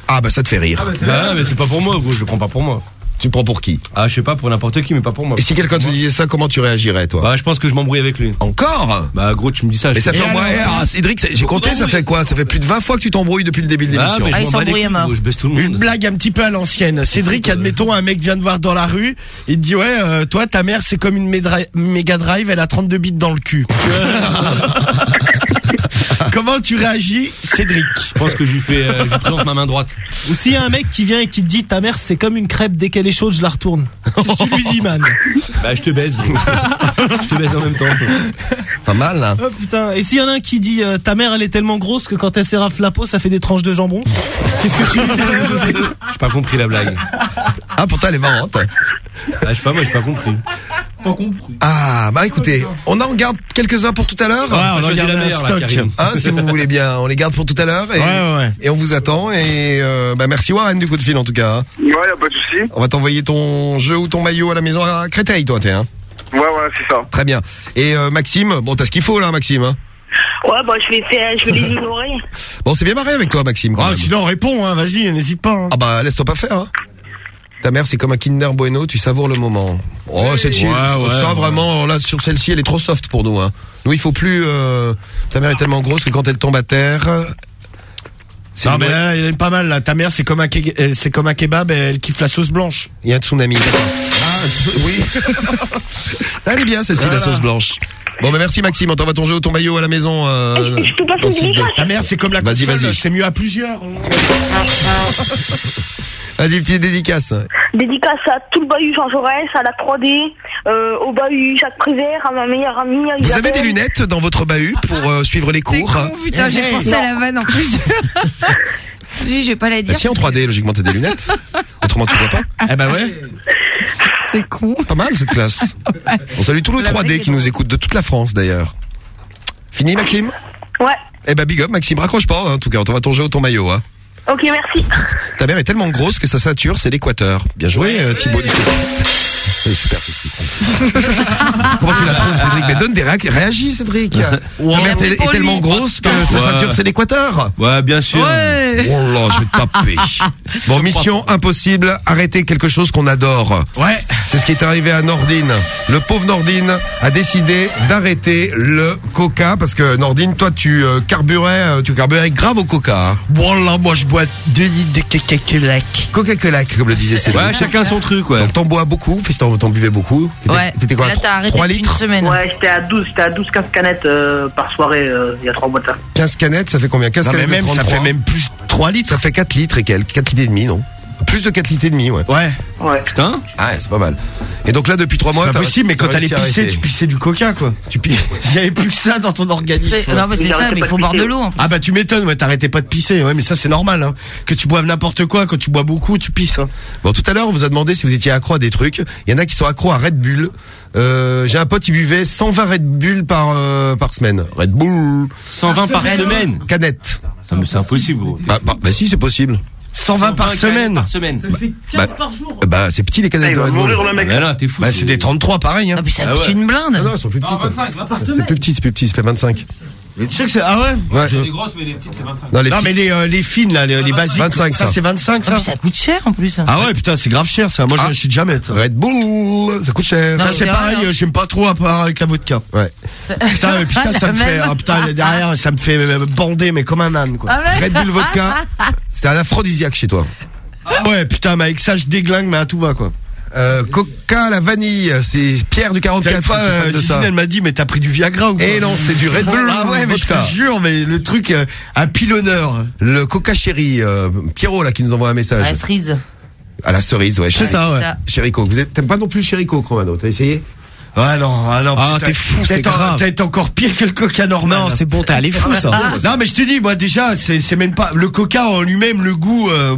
Ah, bah, ça te fait rire. Ah, mais c'est pas pour moi, gros, je le prends pas pour moi. Tu prends pour qui Ah, je sais pas, pour n'importe qui, mais pas pour moi. Et si quelqu'un te disait ça, comment tu réagirais, toi Bah, je pense que je m'embrouille avec lui. Encore Bah, gros, tu me dis ça. Mais ça fait, moi, ah, Cédric, c'est- j'ai compté, ça fait quoi Ça fait plus de 20 fois que tu t'embrouilles depuis le début de Ah, l'émission. Ah, il s'embrouille à mort. gros, Je baisse tout le Une blague un petit peu à l'ancienne. Cédric, admettons, un mec vient te voir dans la rue, il te dit ouais, euh, toi, ta mère, c'est comme une Mega Drive, elle a 32 bits dans le cul. Comment tu réagis, Cédric Je pense que je lui fais, euh, je lui présente ma main droite. Ou s'il y a un mec qui vient et qui te dit ta mère c'est comme une crêpe dès qu'elle est chaude je la retourne. Qu'est-ce que tu lui dis man Bah, je te baise, gros. je te baise en même temps. Pas mal, là. Oh putain. Et s'il y en a un qui dit euh, ta mère elle est tellement grosse que quand elle s'érafle la peau ça fait des tranches de jambon. Qu'est-ce que tu lui dis J'ai pas compris la blague. Ah, pourtant, elle est marrante. Ah, je sais pas, moi, j'ai pas compris. Ah, bah écoutez, on en garde quelques-uns pour tout à l'heure. Ouais, on en garde un là, stock. Hein, si vous voulez bien, on les garde pour tout à l'heure et, Ouais, ouais, ouais. et on vous attend et euh, bah merci Warren du coup de fil en tout cas. hein. Ouais, y a pas de souci. On va t'envoyer ton jeu ou ton maillot à la maison à Créteil toi t'es hein. Ouais, ouais, c'est ça. Très bien. Et euh, Maxime, bon t'as ce qu'il faut là Maxime. hein. Ouais, bah, je vais faire, je vais les ignorer. Bon c'est bien marré avec toi Maxime. quand Ah, même. sinon, réponds, hein, vas-y, n'hésite pas. hein. Ah bah laisse-toi pas faire. Hein. Ta mère c'est comme un Kinder Bueno, tu savoures le moment. Oh cette Ouais, ouais, ça ouais. vraiment là sur celle-ci elle est trop soft pour nous. Hein. Nous il faut plus. euh, ta mère est tellement grosse que quand elle tombe à terre. c'est Non, mais là, il est pas mal, là. Ta mère, c'est comme un, ke- euh, c'est comme un kebab, elle kiffe la sauce blanche. Il y a un tsunami. Ah, oui. Elle est bien celle-ci, la sauce blanche. Bon, bah merci Maxime, on t'envoie ton jeu ou ton maillot à la maison. Euh, Je peux passer dans une le 6-2. dédicace Ta mère, c'est comme la Vas-y, console, vas-y. c'est mieux à plusieurs. Vas-y, petite dédicace. Dédicace à tout le bahut Jean Jaurès, à la 3D, euh, au bahut Jacques Prévert, à ma meilleure amie. Vous avez des lunettes dans votre bahut pour euh, suivre les cours con, putain, j'ai Hey. pensé à la vanne en plus. Oui, je vais pas la Bah, dire. si en parce que 3D, logiquement t'as des lunettes. Autrement tu vois pas. Eh ben ouais. C'est con. Pas mal cette classe. On salue tous les La 3D blague qui nous écoutent de toute la France d'ailleurs. Fini Maxime? Ouais. Eh ben big up Maxime, raccroche pas hein, en tout cas, on t'envoie ton jeu ou ton maillot. Hein. Ok, merci. Ta mère est tellement grosse que sa ceinture c'est l'équateur. Bien joué euh, Thibaut C'est super sexy. Comment tu la trouves Cédric Mais donne des réac- réagis Cédric. Ta mère est, est tellement grosse que sa Ouais. ceinture c'est l'équateur. Ouais, bien sûr. Ouais. Oh là, je vais te taper. Bon, mission impossible, arrêter quelque chose qu'on adore. Ouais. C'est ce qui est arrivé à Nordine. Le pauvre Nordine a décidé d'arrêter le coca parce que Nordine, toi, tu euh, carburais, euh, tu carburais grave au coca. Hein. Bon, là, moi, je bois 2 litres de Coca-Cola. Coca-Cola, comme le disait Cédric. Ouais, chacun son truc, ouais. Donc t'en bois beaucoup, fils, t'en t'en buvais beaucoup. Ouais. T'étais quoi Là, t'as arrêté 3 depuis une litres semaine. Ouais, j'étais à 12, j'étais à 12, 15 canettes euh, par soirée, euh, il y a 3 mois de ça. 15 canettes, ça fait combien? 15 Non, mais canettes de même, ça 33. fait même plus 3 litres. Ça fait 4 litres et quelques. 4 litres et demi, non? Plus de 4 litres et demi, ouais. Ouais. Ouais. Putain. Ah, ouais, c'est pas mal. Et donc là, depuis 3 C'est mois, pas t'as- possible, mais quand t'allais pisser, tu pissais du coca, quoi. Tu pisses. S'il y avait plus que ça dans ton organisme. C'est- Non, mais c'est Il ça, mais il pas faut boire de l'eau. en plus. Ah bah tu m'étonnes, ouais, t'arrêtais pas de pisser, ouais, mais ça c'est normal, hein. Que tu boives n'importe quoi, quand tu bois beaucoup, tu pisses. Hein. Bon, tout à l'heure, on vous a demandé si vous étiez accro à des trucs. Il y en a qui sont accros à Red Bull. Euh, J'ai un pote, il buvait 120 Red Bull par euh, par semaine. Red Bull. 120 par semaine. Canette. Ça me c'est impossible, gros. Bah, bah, bah si, c'est possible. 120 par semaine. Par semaine. Ça fait 15 Bah, par jour. Bah, c'est petit les canettes de Red Bull. Ah, t'es fou. Bah c'est des 33 pareil, hein. Ah, puis ça Ah coûte ouais. une blinde. Ah non, elles sont plus petites. Ah, 25, 25 C'est plus petit, c'est plus petit, ça fait 25. Mais tu sais que c'est, ah ouais? Ouais. Les grosses, mais les petites, c'est 25. Non, les Non petits- mais les, euh, les fines là, les, les basiques. 25, ça ça. c'est 25 Ah, ça. ça coûte cher en plus. Ah ouais putain c'est grave cher ça. Moi Ah. j'achète jamais. ça. Red Bull, ça coûte cher. Non, Ça c'est pareil, hein. euh, j'aime pas trop à part avec la vodka. Ouais. Putain et puis ça ça me fait, ah, putain derrière ça me fait bander mais comme un âne quoi. Ah ouais Red Bull vodka, c'est un aphrodisiaque chez toi. Ah ouais putain mais avec ça je déglingue mais à tout va quoi. Euh, Coca à la vanille, c'est Pierre du 44 Une fois, euh, de Cisine, ça. elle m'a dit, mais t'as pris du Viagra ou quoi Eh non, c'est du Red Bull Ah ouais, mais je te jure, mais le truc, euh, un pilonneur. Le Coca Chéri, euh, Pierrot là qui nous envoie un message. La cerise. À la cerise, ouais. C'est ça, ouais. ça. Chérico. Vous êtes- t'aimes pas non plus le Chérico, Romano T'as essayé Ah non, ah non. Ah, t'es fou, c'est grave. T'es encore pire que le coca normal. Non, c'est bon, t'es allé fou, ça. non, mais je te dis, moi déjà, c'est même pas le coca en lui-même, le goût. euh,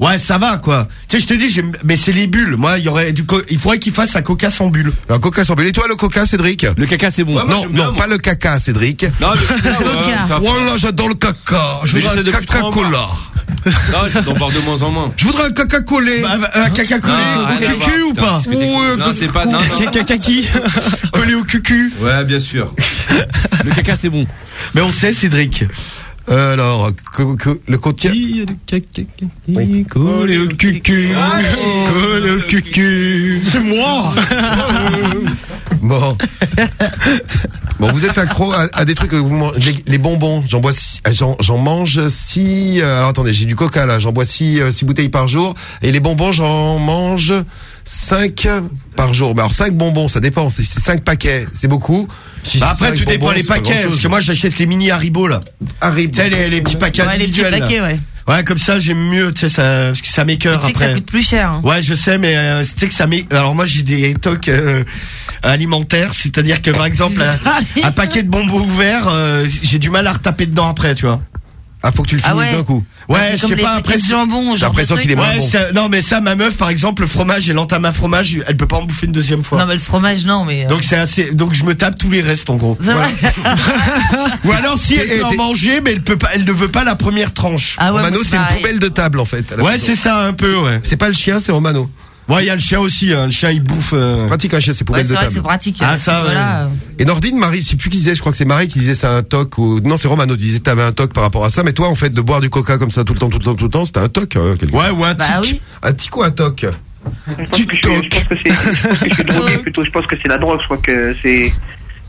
Ouais, ça va quoi. Tu sais, je te dis, j'aime- mais c'est les bulles. Moi, il y aurait du, co- il faudrait qu'il fasse un coca sans bulles. Un Coca sans bulle. Et toi, le Coca, Cédric Le caca, c'est bon. Non, non, pas le caca, Cédric. Non, le caca, ouais, Voilà, j'adore le caca. Je voudrais un caca-cola. Non, ça t'en boire de moins en moins. Je voudrais un caca collé. Bah, bah, un caca collé Non, au cucu ou pas. Ouais, Non, c'est pas. Non, non. Caca qui Collé au cucu. Ouais, bien sûr. Le caca, c'est bon. Mais on sait, Cédric. Euh, alors, le Coca. Collé au cucu. Collé au cucu. C'est moi. Bon. Bon, vous êtes accro à, à des trucs que vous mangez. Les, les bonbons, j'en bois six- euh, j'en j'en mange six. euh, alors attendez, j'ai du coca là, j'en bois six, euh, six bouteilles par jour. Et les bonbons, j'en mange cinq par jour. Mais alors cinq bonbons, ça dépend. C'est c'est cinq paquets, c'est beaucoup. Si Bah après, tout dépend les paquets. Parce que moi, j'achète les mini Haribo là. Haribo. Tu sais, les, les petits paquets Ouais, les petits individuels. paquets, ouais. Ouais, comme ça, j'aime mieux, tu sais, ça, parce que ça m'écœure Tu sais que ça après. coûte plus cher. hein. Ouais, je sais, mais euh, tu sais que ça m'é... Alors moi, j'ai des tocs euh, alimentaires, c'est-à-dire que par exemple, un, un paquet de bonbons ouverts, euh, j'ai du mal à retaper dedans après, tu vois. Ah, faut que tu le Ah finisses ouais. d'un coup. Ouais, c'est je sais pas. Après, jambon, j'ai l'impression qu'il est moins Ouais, bon. ça- non, mais ça, ma meuf, par exemple, le fromage, elle entame un fromage, elle peut pas en bouffer une deuxième fois. Non, mais le fromage, non, mais. euh, Donc c'est assez. Donc je me tape tous les restes en gros. Vrai Ou alors si elle Et- peut en manger, mais elle peut pas, elle ne veut pas la première tranche. Ah ouais, Romano, c'est une pareil. poubelle de table en fait. Ouais, c'est ça un peu, ouais. C'est pas le chien, c'est Romano. Ouais, il y a le chien aussi. Hein. Le chien, il bouffe. euh, Pratique un chien, c'est Ouais, poubelle c'est de vrai que c'est table. pratique. Ah, euh, ça, voilà. Et Nordine, Marie, c'est plus qui disait, je crois que c'est Marie qui disait ça un toc ou non, c'est Romano qui disait t'avais un toc par rapport à ça, mais toi en fait de boire du coca comme ça tout le temps, tout le temps, tout le temps, c'était un toc. euh, Ouais, ou un Bah tic. oui. Un tic ou un toc Je pense que je, je pense que c'est, je pense que je suis drogué plutôt. Je pense que c'est la drogue. Je crois que c'est,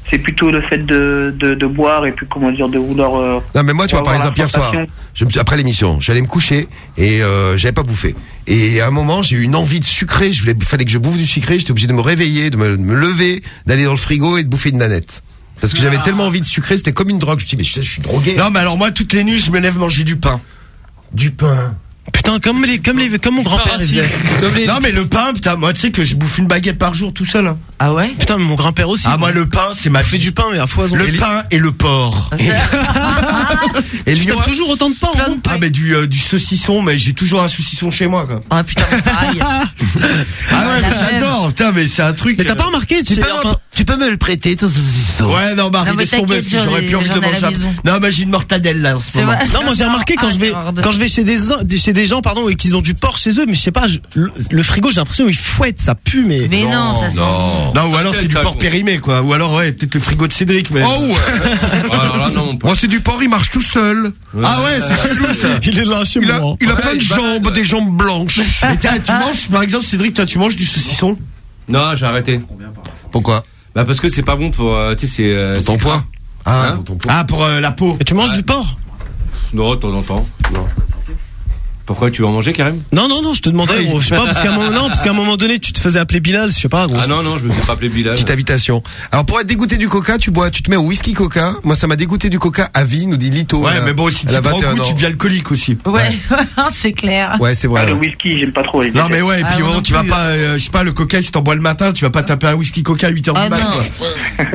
c'est plutôt le fait de, de, de boire et puis comment dire de vouloir. euh, Non mais moi tu vois par exemple hier soir, je me suis, après l'émission, j'allais me coucher et euh, j'avais pas bouffé. Et à un moment j'ai eu une envie de sucré, je voulais, fallait que je bouffe du sucré, j'étais obligé de me réveiller, de me, de me lever, d'aller dans le frigo et de bouffer une nanette. Parce que j'avais tellement envie de sucré, c'était comme une drogue. Je me suis dit mais je, je suis drogué. Non, mais alors moi, toutes les nuits, je me lève manger du pain. Du pain. Putain, comme les, comme les, comme mon grand-père disait. Les- Non, mais le pain, putain, moi, tu sais que je bouffe une baguette par jour tout seul. hein. Ah ouais? Putain, mais mon grand-père aussi. Ah, moi, le pain, c'est ma fait vie. du pain, mais à foison. Le pain et le porc. Et Tu tapes toujours autant de pain, hein Ah, mais du, euh, du saucisson, mais j'ai toujours un saucisson chez moi, quoi. Ah putain, pareil. Ah ouais, j'adore, putain, mais c'est un truc. Mais t'as euh, pas remarqué, tu enfin, tu peux me le prêter ton saucisson Ouais, non, Marie, laisse tomber, parce que j'aurais plus envie de manger. Non, mais j'ai une mortadelle, là, en ce moment. Non, moi j'ai remarqué quand Ah, je vais quand je vais chez des des- chez des gens pardon et qu'ils ont du porc chez eux, mais je sais pas, je- le, le frigo j'ai l'impression il fouette, ça pue mais. Mais non, ça sent. Non. Non, ou alors c'est du porc périmé, quoi. Ou alors, ouais, peut-être le frigo de Cédric, mais. Oh ouais. Alors là, non. Moi c'est du porc, il marche tout seul. Ah ouais, c'est chelou, ça. Il est là chez Il a, il a Ouais, plein de jambes, des jambes blanches. Mais tiens, tu manges, par exemple, Cédric, toi, tu manges du saucisson Non, j'ai arrêté. Pourquoi Bah parce que c'est pas bon pour, euh, tu sais, c'est. euh, ton poids. Ah, Hein? Pour ton poids. Ah, pour euh, la peau. Et tu manges du porc? Non, de temps en temps. Non. Pourquoi tu veux en manger, Karim? Non non non, je te demandais Oui. gros, je sais pas parce qu'à un moment non, parce qu'à un moment donné tu te faisais appeler Bilal, je sais pas gros. Ah non, non, je me fais pas appeler Bilal. Petite invitation. Alors pour être dégoûté du coca, tu bois, tu te mets au whisky coca. Moi ça m'a dégoûté du coca à vie, nous dit Lito. Ouais, a- mais bon, si tu prends 21 goût, ans. tu deviens alcoolique aussi. Ouais, c'est clair. Ouais, c'est Ah, vrai. le ouais. whisky, j'aime pas trop les Non, mais ouais, et Ah, puis moi bon, tu vas pas, euh, je sais pas, le coca, si t'en bois le matin, tu vas pas taper un whisky coca à 8h Ah du matin, non. quoi.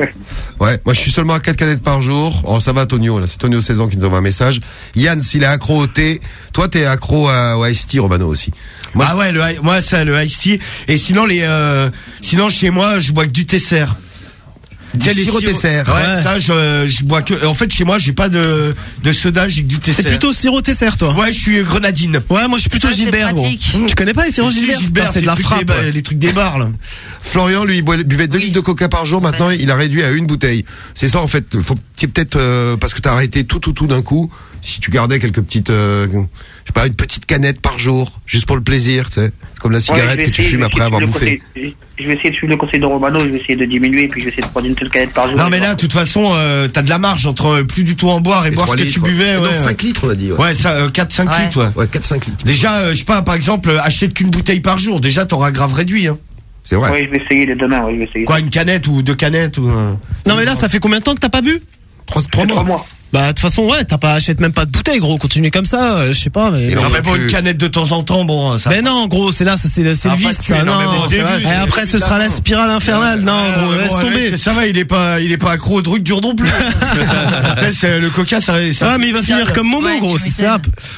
Ouais, moi je suis seulement à 4 canettes par jour. Oh ça va Tonio, là c'est Tonio 16 ans qui nous envoie un message. Yann, s'il est accro au thé, toi t'es accro à, au Ice Tea Romano aussi. Moi, ah ouais, le, moi, ça, le iced tea. Et sinon, les, euh, sinon, chez moi, je bois que du tesser. Du sirop Tesser. Ouais, Ouais. ça, je, je bois que, en fait, chez moi, j'ai pas de, de soda, j'ai que du tesser. C'est plutôt sirop Tesser toi. Ouais, je suis grenadine. Ouais, moi je suis plutôt c'est Gilbert gros. Tu connais pas les sirops Si, Gilbert, Putain, C'est de la frappe. ouais. Les trucs des bars, là. Florian, lui, il buvait 2 litres de coca par jour. Maintenant, il a réduit à une bouteille. C'est ça, en fait. Faut c'est peut-être euh, parce que t'as arrêté tout, tout, tout d'un coup. Si tu gardais quelques petites, euh, je sais pas, une petite canette par jour, juste pour le plaisir, tu sais, comme la cigarette que tu fumes après avoir bouffé. conseil- Je vais essayer de suivre le conseil de Romano, je vais essayer de diminuer, puis je vais essayer de prendre une seule canette par jour. Non mais là, de toute façon, euh, t'as de la marge entre plus du tout en boire et, Et boire ce que litres, tu buvais. Non, ouais. 5 litres, on a dit. Ouais, Ouais, ça, euh, 4-5 Ouais. litres, ouais. ouais 4-5 litres. Déjà, euh, je sais pas, par exemple, euh, achète qu'une bouteille par jour. Déjà, t'auras grave réduit. Hein. C'est vrai. Ouais, je vais essayer les demain, ouais, je vais essayer. Quoi, une canette ou deux canettes ou. euh, Non mais là, ça fait combien de temps que t'as pas bu? Trois, Ça fait trois mois. Bah de toute façon, ouais, t'as pas achète même pas de bouteille, gros. Continue comme ça, euh, je sais pas. Mais Non, non, mais bon, une canette de temps en temps, bon, ça. Mais non, gros, c'est là, ça, c'est le, c'est Ah, le pas vice, ça. non, Non, mais bon, c'est vrai, Et après, ce sera la spirale infernale. Non, Ah, gros, mais laisse bon, tomber. mec, ça va, il est pas, il est pas accro au truc dur non plus. Après, c'est- le coca, ça, ça. Ouais, mais il va finir comme Momo, Ouais, gros, c'est.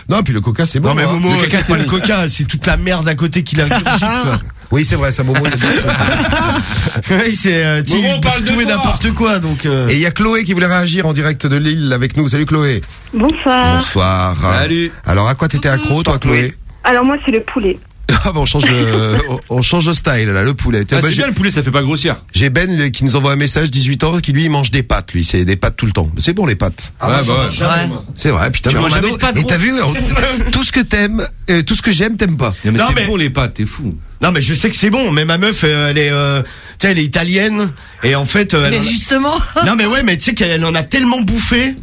Non, puis le coca, c'est bon. Non mais hein. Momo, Le coca, c'est pas le coca, c'est toute la merde à côté qu'il a. Oui, c'est vrai, ça, Momo. Oui, c'est euh, Momo, il parle de tout et n'importe quoi, donc. euh, Et il y a Chloé qui voulait réagir en direct de Lille avec nous. Salut Chloé. Bonsoir. Bonsoir. Salut. Alors à quoi t'étais accro toi Chloé Alors moi c'est le poulet. Ah bon, on change de, on- on change de style là, le poulet. Ah, bah, c'est j'ai- bien le poulet, ça fait pas grossir. J'ai Ben euh, qui nous envoie un message, 18 ans, qui lui il mange des pâtes, lui, c'est des pâtes tout le temps. C'est bon les pâtes. ouais, bah ouais. Ouais. C'est vrai, putain, Tu mais de pâtes, et t'as vu, on- tout ce que t'aimes, euh, tout ce que j'aime, t'aimes pas. Non, mais c'est mais- bon les pâtes, t'es fou. Non mais je sais que c'est bon, mais ma meuf, euh, elle est, euh, tu sais, elle est italienne et en fait. euh, elle Mais en a- justement. Non mais ouais, mais tu sais qu'elle en a tellement bouffé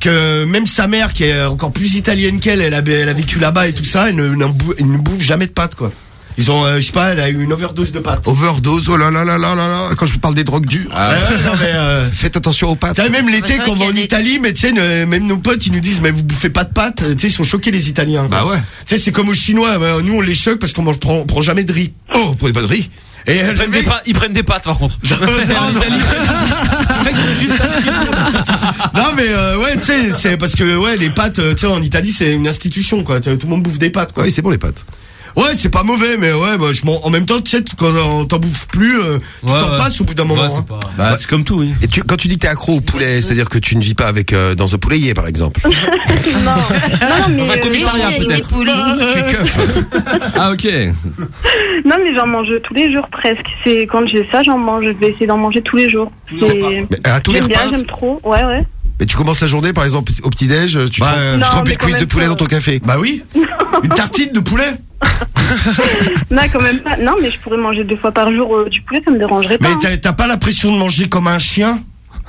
que même sa mère, qui est encore plus italienne qu'elle, elle a, elle a vécu là-bas et tout ça, elle ne, elle bouffe jamais de pâtes quoi. Ils ont, euh, je sais pas, elle a eu une overdose de pâtes. Overdose, oh là là là là là là, quand je vous parle des drogues dures. Ouais, ouais, non, mais, euh, Faites attention aux pâtes. tu sais, même l'été c'est vrai quand on va en des- Italie, mais tu sais, même nos potes, ils nous disent, mais vous bouffez pas de pâtes. Tu sais, ils sont choqués les Italiens. quoi. Bah ouais. Tu sais, c'est comme aux Chinois. Nous, on les choque parce qu'on mange, prend, prend jamais de riz. Oh, vous prenez pas de riz Et euh, Ils prennent, des pâtes, ils prennent des pâtes par contre. non, non, mais euh, ouais, tu sais, c'est parce que ouais, les pâtes, euh, tu sais, en Italie, c'est une institution, quoi. Tu sais, Tout le monde bouffe des pâtes, quoi. Oui, c'est bon les pâtes. Ouais, c'est pas mauvais, mais ouais, bah, je m'en- en même temps, tu sais, quand on t'en bouffe plus, euh, tu Ouais, t'en ouais. passes au bout d'un moment. Ouais, hein. c'est pas- Bah, c'est comme tout, oui. Et tu, quand tu dis que t'es accro au poulet, c'est-à-dire que tu ne vis pas avec euh, dans un poulailler, par exemple. non. non, mais, Dans un euh, commissariat, peut-être. tu es keuf. Ah, ok. non mais j'en mange tous les jours presque. C'est quand j'ai ça j'en mange. Je vais essayer d'en manger tous les jours. C'est- Mais à tous les J'aime bien, repas. j'aime trop. Ouais ouais. Mais tu commences la journée, par exemple, au petit-déj, tu Bah, rem- tu non, te remplis mais de quand cuisses de même poulet pas. dans ton café. Bah oui. Une tartine de poulet. Non quand même pas. Non mais je pourrais manger deux fois par jour euh, du poulet, ça me dérangerait pas. Mais hein. t'as pas l'impression de manger comme un chien?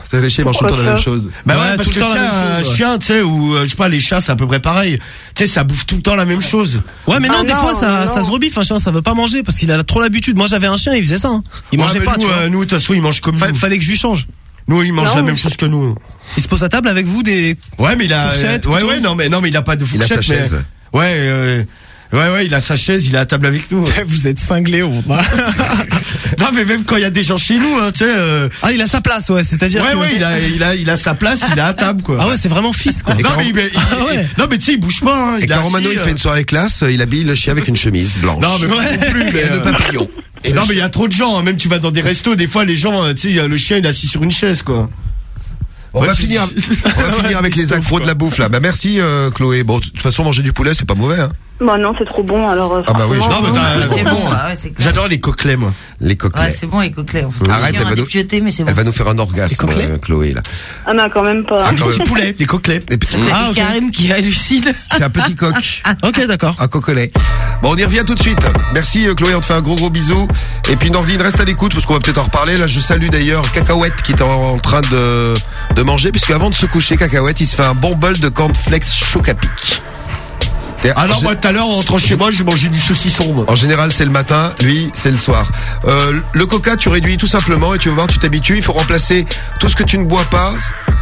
Ça fait chier, mange tout le temps la même chose. Bah ouais, Ouais, parce tout que la même un chose, ouais. chien, tu sais, ou euh, je sais pas, les chats, c'est à peu près pareil. Tu sais, ça bouffe tout le temps la même chose. Ouais, mais non, Ah des non, fois, ça, non. ça se rebiffe, un chien, ça veut pas manger parce qu'il a trop l'habitude. Moi, j'avais un chien, il faisait ça. hein. Il Ouais, mangeait pas, nous, tu vois. euh, nous, de toute façon, ils mangent comme Fa- nous. fallait que je lui change. Nous, ils mangent Non, la même chose que nous. Il se pose à table avec vous des. Ouais, mais il a. Fourchette, ouais, ouais, non, mais non, mais il a pas de Il a fourchette. sa mais- chaise. Ouais, euh, ouais, ouais, il a sa chaise, il est à table avec nous. vous êtes cinglés, on non, mais même quand il y a des gens chez nous, hein, tu sais. euh, Ah, il a sa place, ouais, c'est-à-dire. Ouais, que- ouais, il a, il a, il a sa place, il est à table, quoi. Ah ouais, c'est vraiment fils, quoi. Non, quand- mais, il- il- Ah ouais. non, mais tu sais, il bouge pas. Hein, Et il Romano il euh, fait une soirée classe, il habille le chien avec une chemise blanche. Non, mais moi non plus, mais. Et euh, papillon. Et non, mais il y a trop de gens. hein, Même tu vas dans des restos, des fois, les gens, euh, tu sais, le chien, il est assis sur une chaise, quoi. On Ouais, va finir, on va finir avec les accros de la bouffe là. Bah merci euh, Chloé. Bon, de toute façon manger du poulet c'est pas mauvais. Hein. Bah non c'est trop bon alors. euh, Ah bah oui, Non, mais euh, t'as- C'est bon, ah ouais, c'est clair. J'adore les coquelets, moi. Les coquelets. Ouais, c'est bon, les coquelets. Arrête, elle va nous- mais c'est bon. Elle va nous faire un orgasme, coquelets euh, Chloé là. Ah non quand même pas. Ah, Les petits poulets, les coquelets. Des petits- C'est Ah, ok. Karim qui hallucine. C'est un petit coq. Ok, d'accord. Un coquelet. Bon, on y revient tout de suite. Merci euh, Chloé, on te fait un gros gros bisou. Et puis Nordine, reste à l'écoute parce qu'on va peut-être en reparler. Là, je salue d'ailleurs Cacahuète qui est en, en train de, de manger puisque avant de se coucher, Cacahuète, il se fait un bon bol de cornflakes choc à pic. Et Ah non, en gé- moi, tout à l'heure, en rentrant chez moi, je mangeais du saucisson, moi. En général, c'est le matin, lui, c'est le soir. Euh, le coca, tu réduis tout simplement et tu vas voir, tu t'habitues. Il faut remplacer tout ce que tu ne bois pas,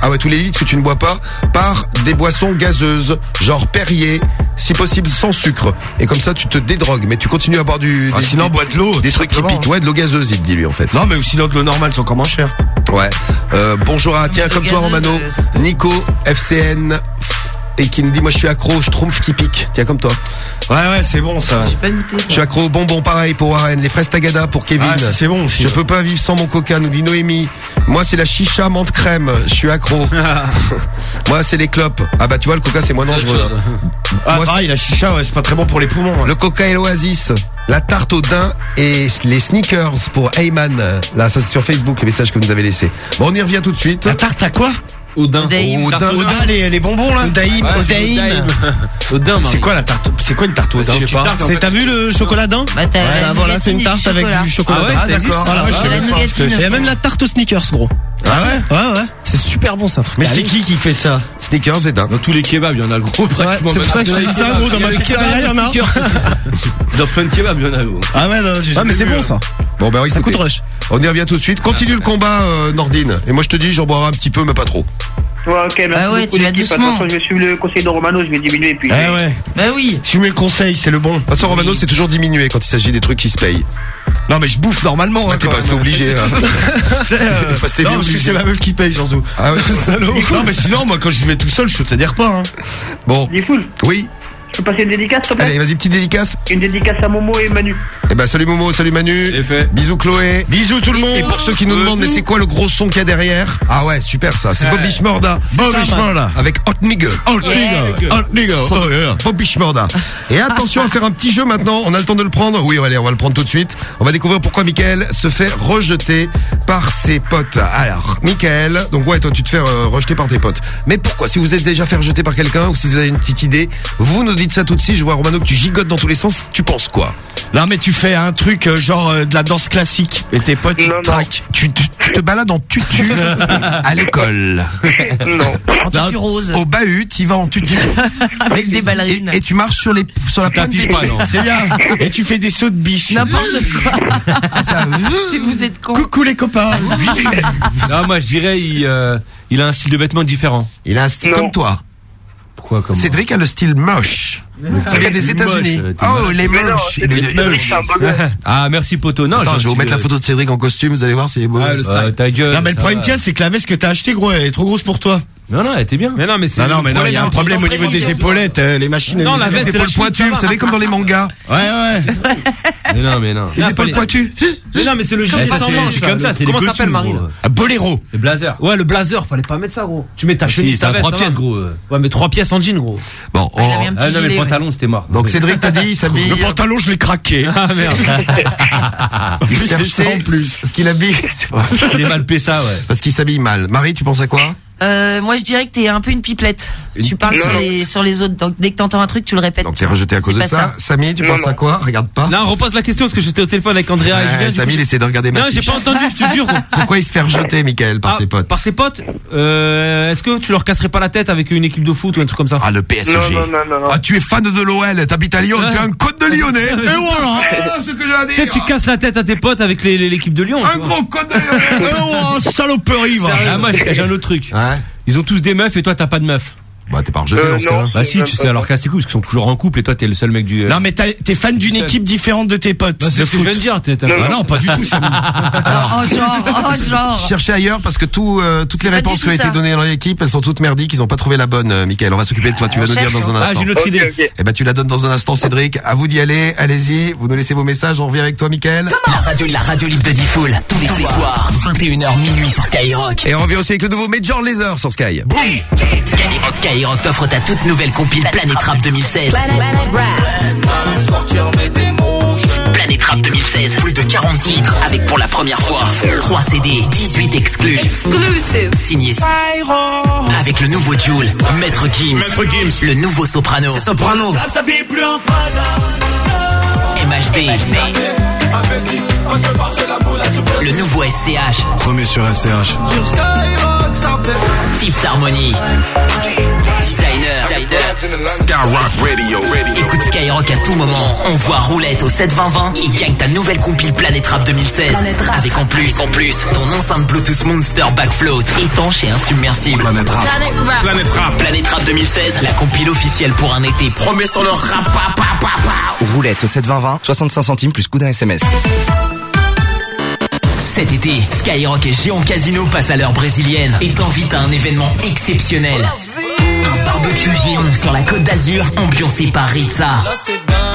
ah ouais, tous les litres que tu ne bois pas, par des boissons gazeuses, genre Perrier, si possible sans sucre. Et comme ça, tu te dédrogues, mais tu continues à boire du. Ah, des- sinon, bois de l'eau, Des trucs qui piquent. Ouais, de l'eau gazeuse, il te dit lui en fait. Non, mais sinon, de l'eau normale, c'est encore moins cher. Ouais. Euh, bonjour à, tiens, comme toi, Romano, Nico, FCN, et qui nous dit, moi, je suis accro, je trompe qui pique. Tiens, comme toi. Ouais, ouais, c'est bon, ça. J'ai pas goûté. Je suis accro aux bonbons, pareil pour Warren, les fraises Tagada pour Kevin. Ah, c'est bon aussi. Je peux pas vivre sans mon coca, nous dit Noémie. Moi, c'est la chicha menthe crème. Je suis accro. Moi, c'est les clopes. Ah bah, tu vois, le coca, c'est moins dangereux. hein. Ah, Moi, pareil, la chicha, ouais, c'est pas très bon pour les poumons. hein. Le coca et l'oasis. La tarte au daim et les sneakers pour Heyman. Là, ça c'est sur Facebook, les messages que vous nous avez laissés. Bon, on y revient tout de suite. La tarte à quoi? Odin. Odaïm. Odin, Odin, les, les bonbons là. Odaïm, Ouais, Odaïm. Odin, C'est quoi la tarte C'est quoi une tarte Bah, Odin je sais pas. C'est- T'as vu le chocolat d'un Bah, t'as Ouais, la bah, voilà, c'est une tarte avec du chocolat. Ah ouais, d'un. ça d'accord. ça Voilà. Il y a même la tarte aux sneakers, gros. Ah ouais Ouais, ouais. C'est super bon, c'est un truc. Mais c'est qui qui fait ça Sneakers et dingue. Dans tous les kebabs, il y en a gros pratiquement. c'est pour ça que je te dis ça, gros, dans ma pizzeria, kebab, il y en a. Dans plein de kebabs, il y en a gros. Ah ouais, non, j'ai- Ah, mais c'est c'est bon bon, ça. Bon, bah oui, Ça coûte rush. On y revient tout de suite. Continue le combat, euh, Nordine. Et moi, je te dis, j'en boirai un petit peu, mais pas trop. Ouais, ok, merci Ah ouais, tu vas doucement. Attention, je vais suivre le conseil de Romano, je vais diminuer. Puis Eh ouais. Bah oui. Tu mets le conseil, c'est le bon. De toute façon, Romano, c'est toujours diminué quand il s'agit des trucs qui se payent. Non, mais je bouffe normalement. Ah, hein, t'es quand pas obligé. hein. Euh, Parce que non, parce c'est ma meuf qui paye surtout. Ah ouais. Salaud. Non, mais sinon, moi, quand je vais tout seul, je te dire pas. Hein. Bon. Oui. Je peux passer une dédicace, s'il te plaît Allez, vas-y, petite dédicace. Une dédicace à Momo et Manu. Eh ben, salut Momo, salut Manu. Bisous Chloé. Bisous tout le monde. Et pour ceux qui nous demandent, mais c'est quoi le gros son qu'il y a derrière? Ah ouais, super ça. C'est. Bobby Schmorda. C'est Bobby. Schmorda. Avec Hot Nigga. Hot nigga. Hot nigga. Son- Oh. Bobby Schmorda. Et attention à faire un petit jeu maintenant. On a le temps de le prendre. Oui, allez, on va le prendre tout de suite. On va découvrir pourquoi Michael se fait rejeter par ses potes. Alors, Michael, donc ouais, toi tu te fais euh, rejeter par tes potes. Mais pourquoi Si vous êtes déjà fait rejeter par quelqu'un ou si vous avez une petite idée, vous nous dites ça tout de suite. Je vois Romano que tu gigotes dans tous les sens. Tu penses quoi? Non, mais tu fais un truc euh, genre euh, de la danse classique. Et tes potes, ils te traquent. Tu, tu- tu te balades en tutu à l'école. Non. En tutu rose. Au bahut, tu vas en tutu. Avec des ballerines. Et, et tu marches sur les sur la pointe des pieds. C'est bien. Et tu fais des sauts de biche. N'importe quoi. Vous êtes con. Coucou les copains. Non, moi je dirais il, euh, il a un style de vêtements différent. Il a un style comme toi. Comme Cédric a le style moche. Ça vient des États-Unis. T'es Oh, les moches. Ah merci poto. Non, Attends, je vais vous mettre la photo de Cédric en costume, vous allez voir, c'est beau. Ah, style. ta gueule. Non, mais le problème, va. tiens, c'est que la veste que t'as achetée, gros, elle est trop grosse pour toi. Non, non, elle était bien. Mais non, mais c'est. Non, non, mais non, il y a un problème au niveau des épaulettes, euh, les machines. Non, la les veste, épaules la pointues, vous savez, comme dans les mangas. Ouais, ouais. Mais non, mais non. Les épaules pointues. Mais non, mais c'est le ça, sans c'est- comme ça, c'est Comment s'appelle, Marine boléro. Les blazers. Ouais, le blazer, fallait pas mettre ça, gros. Tu mets ta Si, chemise, ta veste, trois ça pièces, va. gros. Ouais, mais trois pièces en jean, gros. Bon, petit Ah non, mais le pantalon, c'était mort. Donc Cédric t'a dit, il s'habille. Le pantalon, je l'ai craqué. Ah merde. Il en plus. Parce qu'il habille. Il est mal ça, ouais. Parce qu'il s'habille mal. Marie, tu penses à quoi? Euh, moi, je dirais que t'es un peu une pipelette. Une tu parles sur les, sur les autres. Donc, dès que t'entends un truc, tu le répètes. Donc t'es rejeté à cause de pas ça. Samy, tu Non, penses à quoi? Regarde pas. Non, repose la question parce que j'étais au téléphone avec Andrea et Julien. du Samy, il essaie de regarder ma Non, j'ai pas entendu, je te jure. Pourquoi il se fait rejeter, Michael, par Ah, ses potes? Par ses potes, euh, est-ce que tu leur casserais pas la tête avec une équipe de foot ou un truc comme ça? Ah, le PSG. Non, non, non, non, non. Ah, tu es fan de l'OL, t'habites à Lyon, tu es un code de Lyonnais. Et voilà, ah, ce que j'ai à Peut-être dire. tu casses la tête à tes potes avec l'équipe de Lyon. Un gros code de Lyonnais. Oh, saloperie, va. Ah, moi, j'ai un autre truc. Ils ont tous des meufs et toi, t'as pas de meuf. Bah, t'es pas rejeté Euh, dans ce cas-là. Bah si, tu sais, alors casse tes couilles parce qu'ils sont toujours en couple et toi, t'es le seul mec du. euh, Non, mais t'as- t'es fan d'une équipe différente de tes potes. Bah, c'est ce que je viens de dire. Ah non, pas du tout, Samy. Oh, genre, oh, genre. Cherchez ailleurs parce que tout, euh, toutes les réponses qui ont été données dans l'équipe, elles sont toutes merdiques, ils ont pas trouvé la bonne, euh, Michael. On va s'occuper de toi, tu vas nous dire dans un Ah, instant. j'ai une autre idée. Eh ben, tu la donnes dans un instant, Cédric. À vous d'y aller. Allez-y. Vous nous laissez vos messages. On revient avec toi, Michael. La radio, la radio libre de Diffoul, tous les soirs, 21h minuit sur Skyrock. Et on revient aussi avec le nouveau Major Laser sur Sky. Skyrock, Skyrock t'offre ta toute nouvelle compile Planet Rap 2016. Planet Rap. 2016, plus de 40 titres avec pour la première fois. 3 CD, 18 exclus. Exclusive. Signé avec le nouveau Joule, Maître Gims, le nouveau Soprano, Soprano, MHD, le nouveau SCH, Premier sur SCH. Fifth Harmony, Designer, Skyrock Radio. Écoute Skyrock à tout moment. On voit roulette au 72020 et gagne ta nouvelle compile Planet Rap 2016. Avec en plus, en plus, ton enceinte Bluetooth Monster Backfloat étanche et insubmersible. Planet Rap. Planet Rap. Planet Rap. Planet Rap 2016, la compile officielle pour un été promet sur le rap. pa, pa, pa, pa. Roulette au 72020, 65 centimes plus coût d'un SMS. Cet été, Skyrock et Géant Casino passent à l'heure brésilienne et t'invitent à un événement exceptionnel. Un barbecue géant sur la côte d'Azur, ambiancé par Ritza.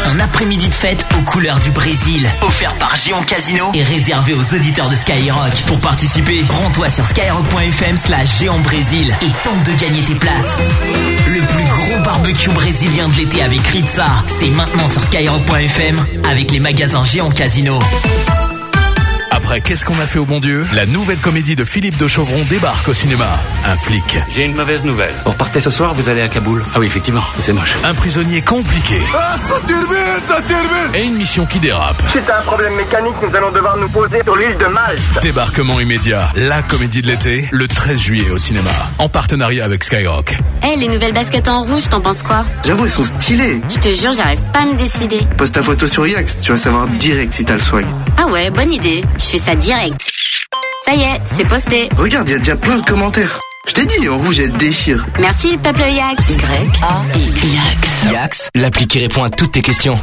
Un après-midi de fête aux couleurs du Brésil, offert par Géant Casino et réservé aux auditeurs de Skyrock. Pour participer, rends-toi sur skyrock.fm slash géant Brésil et tente de gagner tes places. Le plus gros barbecue brésilien de l'été avec Ritza, c'est maintenant sur skyrock.fm avec les magasins Géant Casino. Après Qu'est-ce qu'on a fait au bon Dieu? La nouvelle comédie de Philippe de Chauvron débarque au cinéma. Un flic. J'ai une mauvaise nouvelle. Pour partir ce soir, vous allez à Kaboul. Ah oui, effectivement, c'est moche. Un prisonnier compliqué. Ah, ça termine, ça termine Et une mission qui dérape. Suite à un problème mécanique, nous allons devoir nous poser sur l'île de Malte. Débarquement immédiat. La comédie de l'été, le 13 juillet au cinéma. En partenariat avec Skyrock. Eh, les nouvelles baskets en rouge, t'en penses quoi? J'avoue, elles sont stylées. Je te jure, j'arrive pas à me décider. Poste ta photo sur Yax, tu vas savoir direct si t'as le swag. Ah ouais, bonne idée. Je ça direct. Ça y est, c'est posté. Regarde, il y a déjà plein de commentaires. Je t'ai dit, en rouge, elle déchire. Merci le peuple Yax. Yax. Yax, l'appli qui répond à toutes tes questions.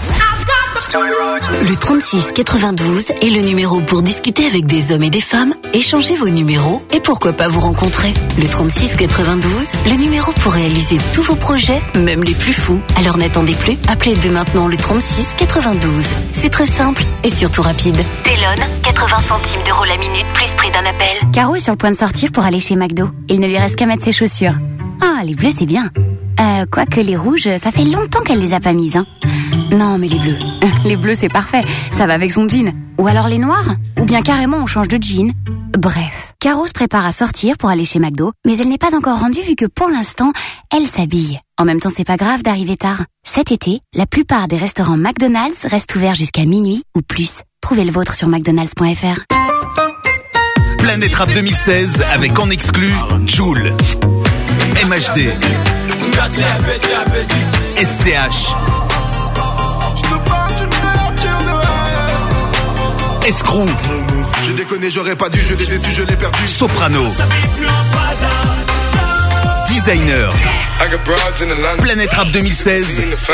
Le 36 92 est le numéro pour discuter avec des hommes et des femmes, échanger vos numéros et pourquoi pas vous rencontrer. Le 36 92, le numéro pour réaliser tous vos projets, même les plus fous. Alors n'attendez plus, appelez dès maintenant le 36 92. C'est très simple et surtout rapide. Telon, 80 centimes d'euros la minute, plus prix d'un appel. Caro est sur le point de sortir pour aller chez McDo. Il ne lui reste qu'à mettre ses chaussures. Ah, les bleus, c'est bien. Euh, quoique les rouges, ça fait longtemps qu'elle les a pas mises, hein. Non, mais les bleus. Les bleus, c'est parfait. Ça va avec son jean. Ou alors les noirs Ou bien carrément on change de jean Bref. Caro se prépare à sortir pour aller chez McDo, mais elle n'est pas encore rendue vu que pour l'instant, elle s'habille. En même temps, c'est pas grave d'arriver tard. Cet été, la plupart des restaurants McDonald's restent ouverts jusqu'à minuit ou plus. Trouvez le vôtre sur mcdonalds.fr. Planète Rap 2016 avec en exclu Joule, MHD, SCH, Escrew, Je déconne, j'aurais pas dû, je l'ai déçu, je l'ai perdu. Soprano, Designer. Planète Rap 2016,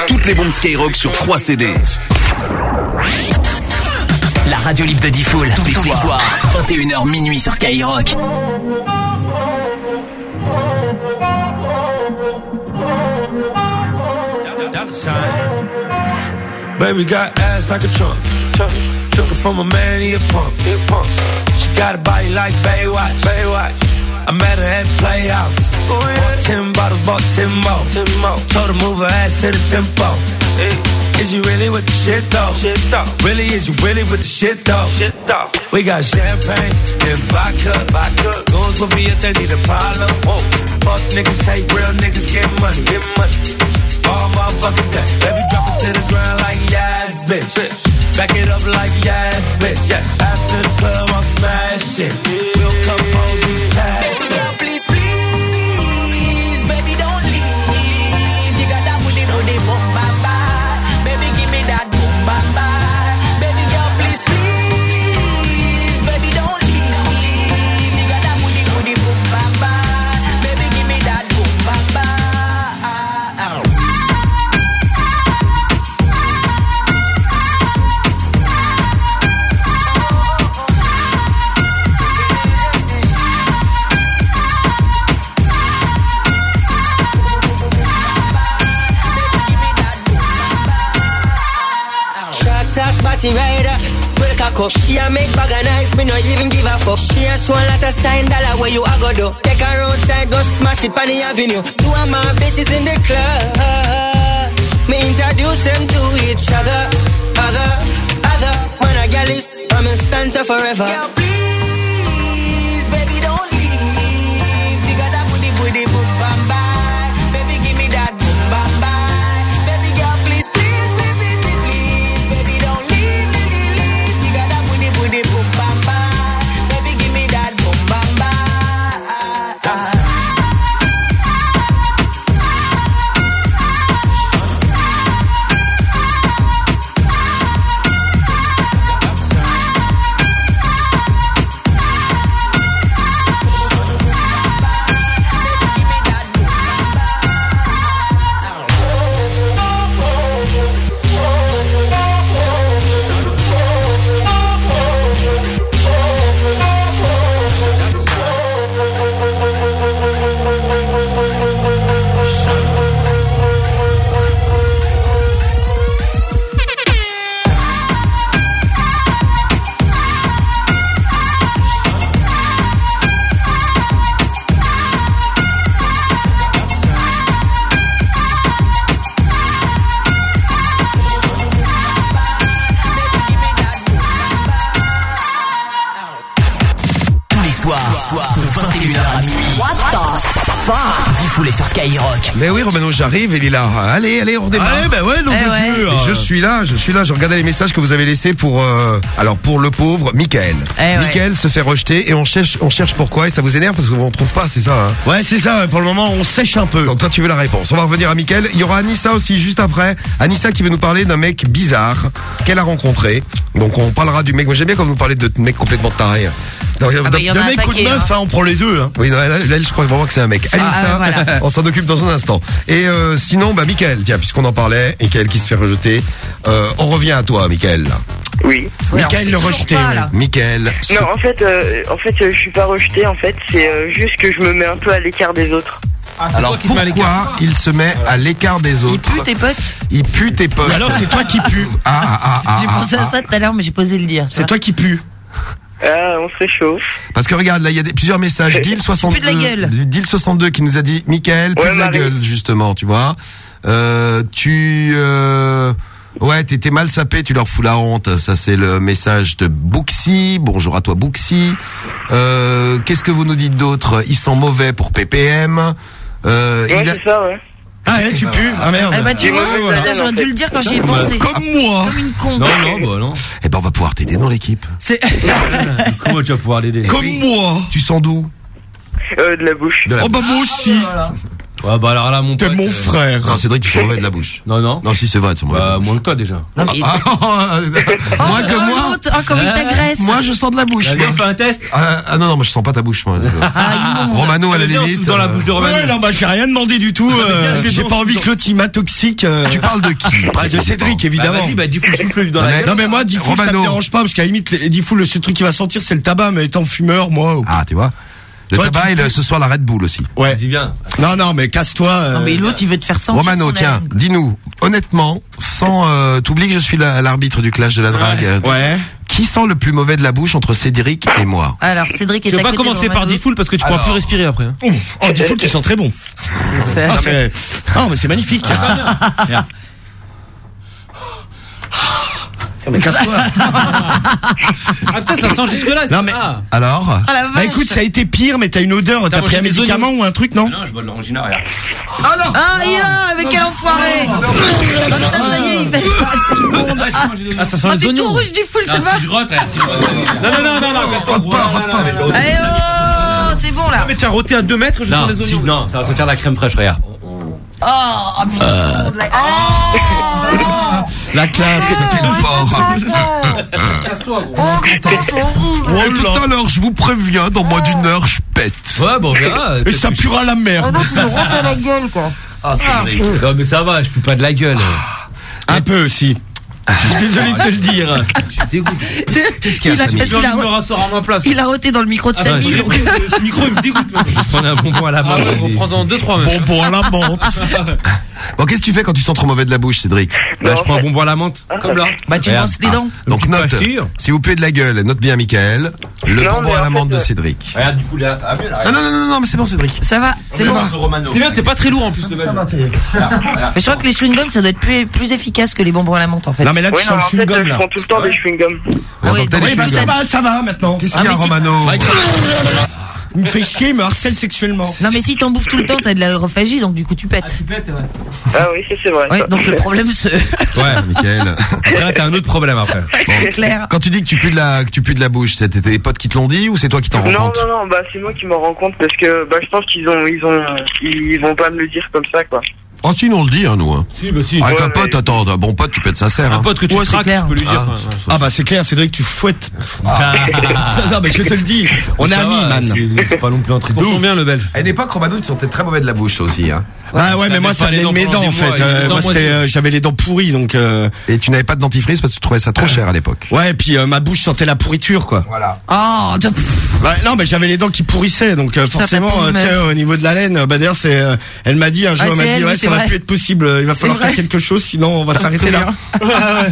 toutes les bombes Skyrock sur 3 CD. La radio libre de Diffoul, tous les soirs, 21h minuit sur Skyrock. Baby got ass like a trunk. Took it from a man, he a punk. She got a body like Baywatch. Baywatch. I met her at Playhouse. Bought ten bottles, bought ten more. Told her move her ass to the tempo. Is you really with the shit though? Really, is you really with the shit though? We got champagne and vodka. vodka. Goons with me if they need a problem. Fuck niggas, hate real niggas, get money. Get money. All motherfucking day. Baby, drop it to the ground like yes, bitch. Back it up like yes, bitch. Yeah. After the club, I'm smashing. A up. She a make bag of nice, me no even give a fuck. She a show a lot of sign dollar where you a go do. Take her outside, go smash it on the avenue. Two of my bitches in the club. Me introduce them to each other, other, other. Man a gal is, I'm in stanza forever. Girl, Skyrock. Mais oui, Romano, j'arrive, il est là. Allez, allez, on redémarre. Allez, bah ouais, non, Eh mais ouais. Dieu, euh, je suis là, je suis là. Je regardais les messages que vous avez laissés pour, euh, alors pour le pauvre Michael. Eh ouais. Michael se fait rejeter et on cherche, on cherche pourquoi et ça vous énerve parce qu'on ne trouve pas, c'est ça. Hein Ouais, c'est ça, ouais, pour le moment, on sèche un peu. Donc toi tu veux la réponse. On va revenir à Michael. Il y aura Anissa aussi juste après. Anissa qui veut nous parler d'un mec bizarre qu'elle a rencontré. Donc on parlera du mec. Moi j'aime bien quand vous nous parlez de mecs complètement tarés. Donc, Ah bah, De mec ou de meuf, hein. hein, on prend les deux. Hein. Oui, non, elle, je crois vraiment que c'est un mec. Ah, Anissa, ah, voilà. on s'en occupe dans un instant. Et euh, sinon, bah Michael, tiens, puisqu'on en parlait, Michael qui se fait rejeter, euh, on revient à toi, Michael. Oui. Michael le rejeté. ouais. Michael. ce- Non, en fait, euh, en fait, euh, je suis pas rejeté. En fait, c'est euh, juste que je me mets un peu à l'écart des autres. Alors pourquoi il se met à l'écart des Il autres pue tes potes Il pue tes potes. Ou alors c'est toi qui pue. Ah, ah, ah, ah, J'ai ah, pensé à ah. ça tout à l'heure, mais j'ai posé le dire. tu C'est vois. toi qui pue. Ah, on se réchauffe. Parce que regarde, là, il y a des, plusieurs messages. Deal 62, de la gueule. Deal 62 qui nous a dit, Michael, plus Ouais, de la Marie. gueule, justement, tu vois. Euh, tu, euh, ouais, t'es mal sapé, tu leur fous la honte. Ça, c'est le message de Bouxy. Bonjour à toi, Bouxy. Euh, qu'est-ce que vous nous dites d'autre? Ils sont mauvais pour PPM. Euh, Ouais, il a- ça, ouais. Ah ouais, tu pues Ah merde. Ah bah tu vois, putain, j'aurais dû le dire quand j'y ai pensé. Comme moi. Comme une con. Non, non, bah non. Eh ben, on va pouvoir t'aider dans l'équipe. C'est Comment tu vas pouvoir l'aider Comme moi. Tu sens d'où Euh, de la bouche. De la Oh bah moi aussi. Ouais, bah alors là, mon T'es pote, mon euh, frère. Non, Cédric, tu mauvais de la bouche. Non, non. Non, si c'est vrai, de la Bah, moins que toi déjà. Non, mais- Ah, Oh, moi que oh, moi. l'autre, oh, comment il t'agresse. Moi, je sens de la bouche. Allez, moi. on fait un test. Ah, ah non, non, moi je sens pas ta bouche. Moi. Ah, immonde. Romano, à la viens, on limite. dans la euh, bouche de Romano. Ouais, non, bah j'ai rien demandé du tout. euh, bien, J'ai c'est pas envie c'est que l'autre il m'a toxique. euh. Tu parles de qui? Ah, de Cédric Bah, évidemment. vas-y, bah, dis faut souffle lui dans Non, la mais- gueule. Non mais moi Diffoul ça me Romano. dérange pas parce qu'à la limite les- Diffoul le seul truc qui va sentir c'est le tabac mais étant fumeur moi oh. Ah, tu vois. Le Toi, tabac tu- et le- ce soir la Red Bull aussi. ouais Vas-y, viens. non non mais casse-toi euh, Non mais l'autre il veut te faire sentir Romano, son tiens, haleine, dis-nous, honnêtement, sans euh, t'oublies que je suis la- l'arbitre du clash de la drague. euh, ouais Qui sent le plus mauvais de la bouche entre Cédric et moi Alors Cédric est Je vais à pas côté de commencer par Romano. Diffoul parce que tu pourras Alors. plus respirer après. hein. Ouf. oh Diffoul tu sens très bon C'est- ah, c'est ah, mais c'est magnifique Viens. Mais casse-toi Ah putain, ça sent jusque là. Non, mais- Ah. Alors Ah la bah vache. écoute ça a été pire mais t'as une odeur t'as pris un des médicament oignons. ou un truc non Non, je bois de l'orangina, regarde. Ah il est là avec quel enfoiré Oh, putain, ça y est il fait Ah, c'est immonde. Ah, Ah, ça sent Ah les t'es tout oignons. rouge du full ça va rote. Non, non, non, non, non, casse-toi. Allez oh c'est bon là Mais tu as roté à 2 mètres, je Non, sens les si, oignons. non, ça va sentir la crème fraîche, regarde. Oh oh, putain Oh la classe Casse-toi, gros. Oh Et tout à l'heure, je vous préviens, dans moins d'une heure, je pète. Ouais, bon, on verra. et ça puera la merde non tu me rentres à la gueule quoi Ah, c'est vrai. Non, mais ça va, je peux pas de la gueule. un peu aussi je suis désolé de te le dire qu'il y a, Il a- Samy parce J'ai qu'il envie de me a rasseoir à ma place. il a roté dans le micro de Ah, Samy ouais, donc Ce micro, il me dégoûte. Je prends un bonbon à la main. on prend en 2-3 même. bonbon à la menthe Bon, qu'est-ce que tu fais quand tu sens trop mauvais de la bouche, Cédric Bah, je prends un bonbon à la menthe. Comme là. Bah tu brosses les dents Donc Tu peux note, acheter. si vous puez de la gueule, note bien Michael, le Non, bonbon mais à en la fait, menthe de euh, Cédric. Regarde, du coup, là, ah, mieux, là, Non, non, non, non, non, mais c'est bon, Cédric. Ça va c'est bon C'est bien, t'es pas très lourd en plus de ça va même. t'es Mais je crois que les chewing-gums ça doit être plus, plus efficace que les bonbons à la menthe en fait non mais là tu Ouais, non, sens en le chewing-gum je prends tout le temps des chewing-gums. Ah oui, des oui bah ça va ça va maintenant Qu'est-ce qu'il y a, Ah, mais Romano il me fait chier il me harcèle sexuellement Non mais si t'en bouffes tout le temps t'as de la europhagie donc du coup tu pètes Ah oui, ça c'est vrai. Ouais ça. donc le problème se... Ouais, Michael. Après, là, t'as un autre problème après. c'est clair Quand tu dis que tu pues de la, que tu pues de la bouche, c'était tes potes qui te l'ont dit ou c'est toi qui t'en rends Non, compte non, non, bah c'est moi qui m'en rends compte parce que bah je pense qu'ils ont, ils ont, ils vont pas me le dire comme ça quoi. Oh, si, nous, on le dit, hein, nous. Hein. Si, bah si. Avec Ouais, un pote, mais- attends, un bon pote, tu peux être sincère. Un Hein. pote que tu Ouais, clair. tu peux lui dire. Ah. Ah bah c'est clair, Cédric, tu fouettes. non, mais je te le dis, on est Ça amis, va, man. c'est- pas non plus un truc. Pour bien le belge. À une époque, Romano, tu sentais très mauvais de la bouche toi aussi. Hein. Ah ouais, mais moi ça venait de mes dents en fait. Euh, moi euh, j'avais les dents pourries donc. euh, Et tu n'avais pas de dentifrice parce que tu trouvais ça trop cher à l'époque. Ouais, et puis euh, ma bouche sentait la pourriture quoi. Voilà. Oh de- pff, Ouais, non, mais j'avais les dents qui pourrissaient donc forcément, tu sais, au niveau de la laine, bah d'ailleurs c'est, elle m'a dit un jour, Ah, elle m'a dit va vrai. plus être possible, il va falloir vrai. faire quelque chose sinon on va s'arrêter là.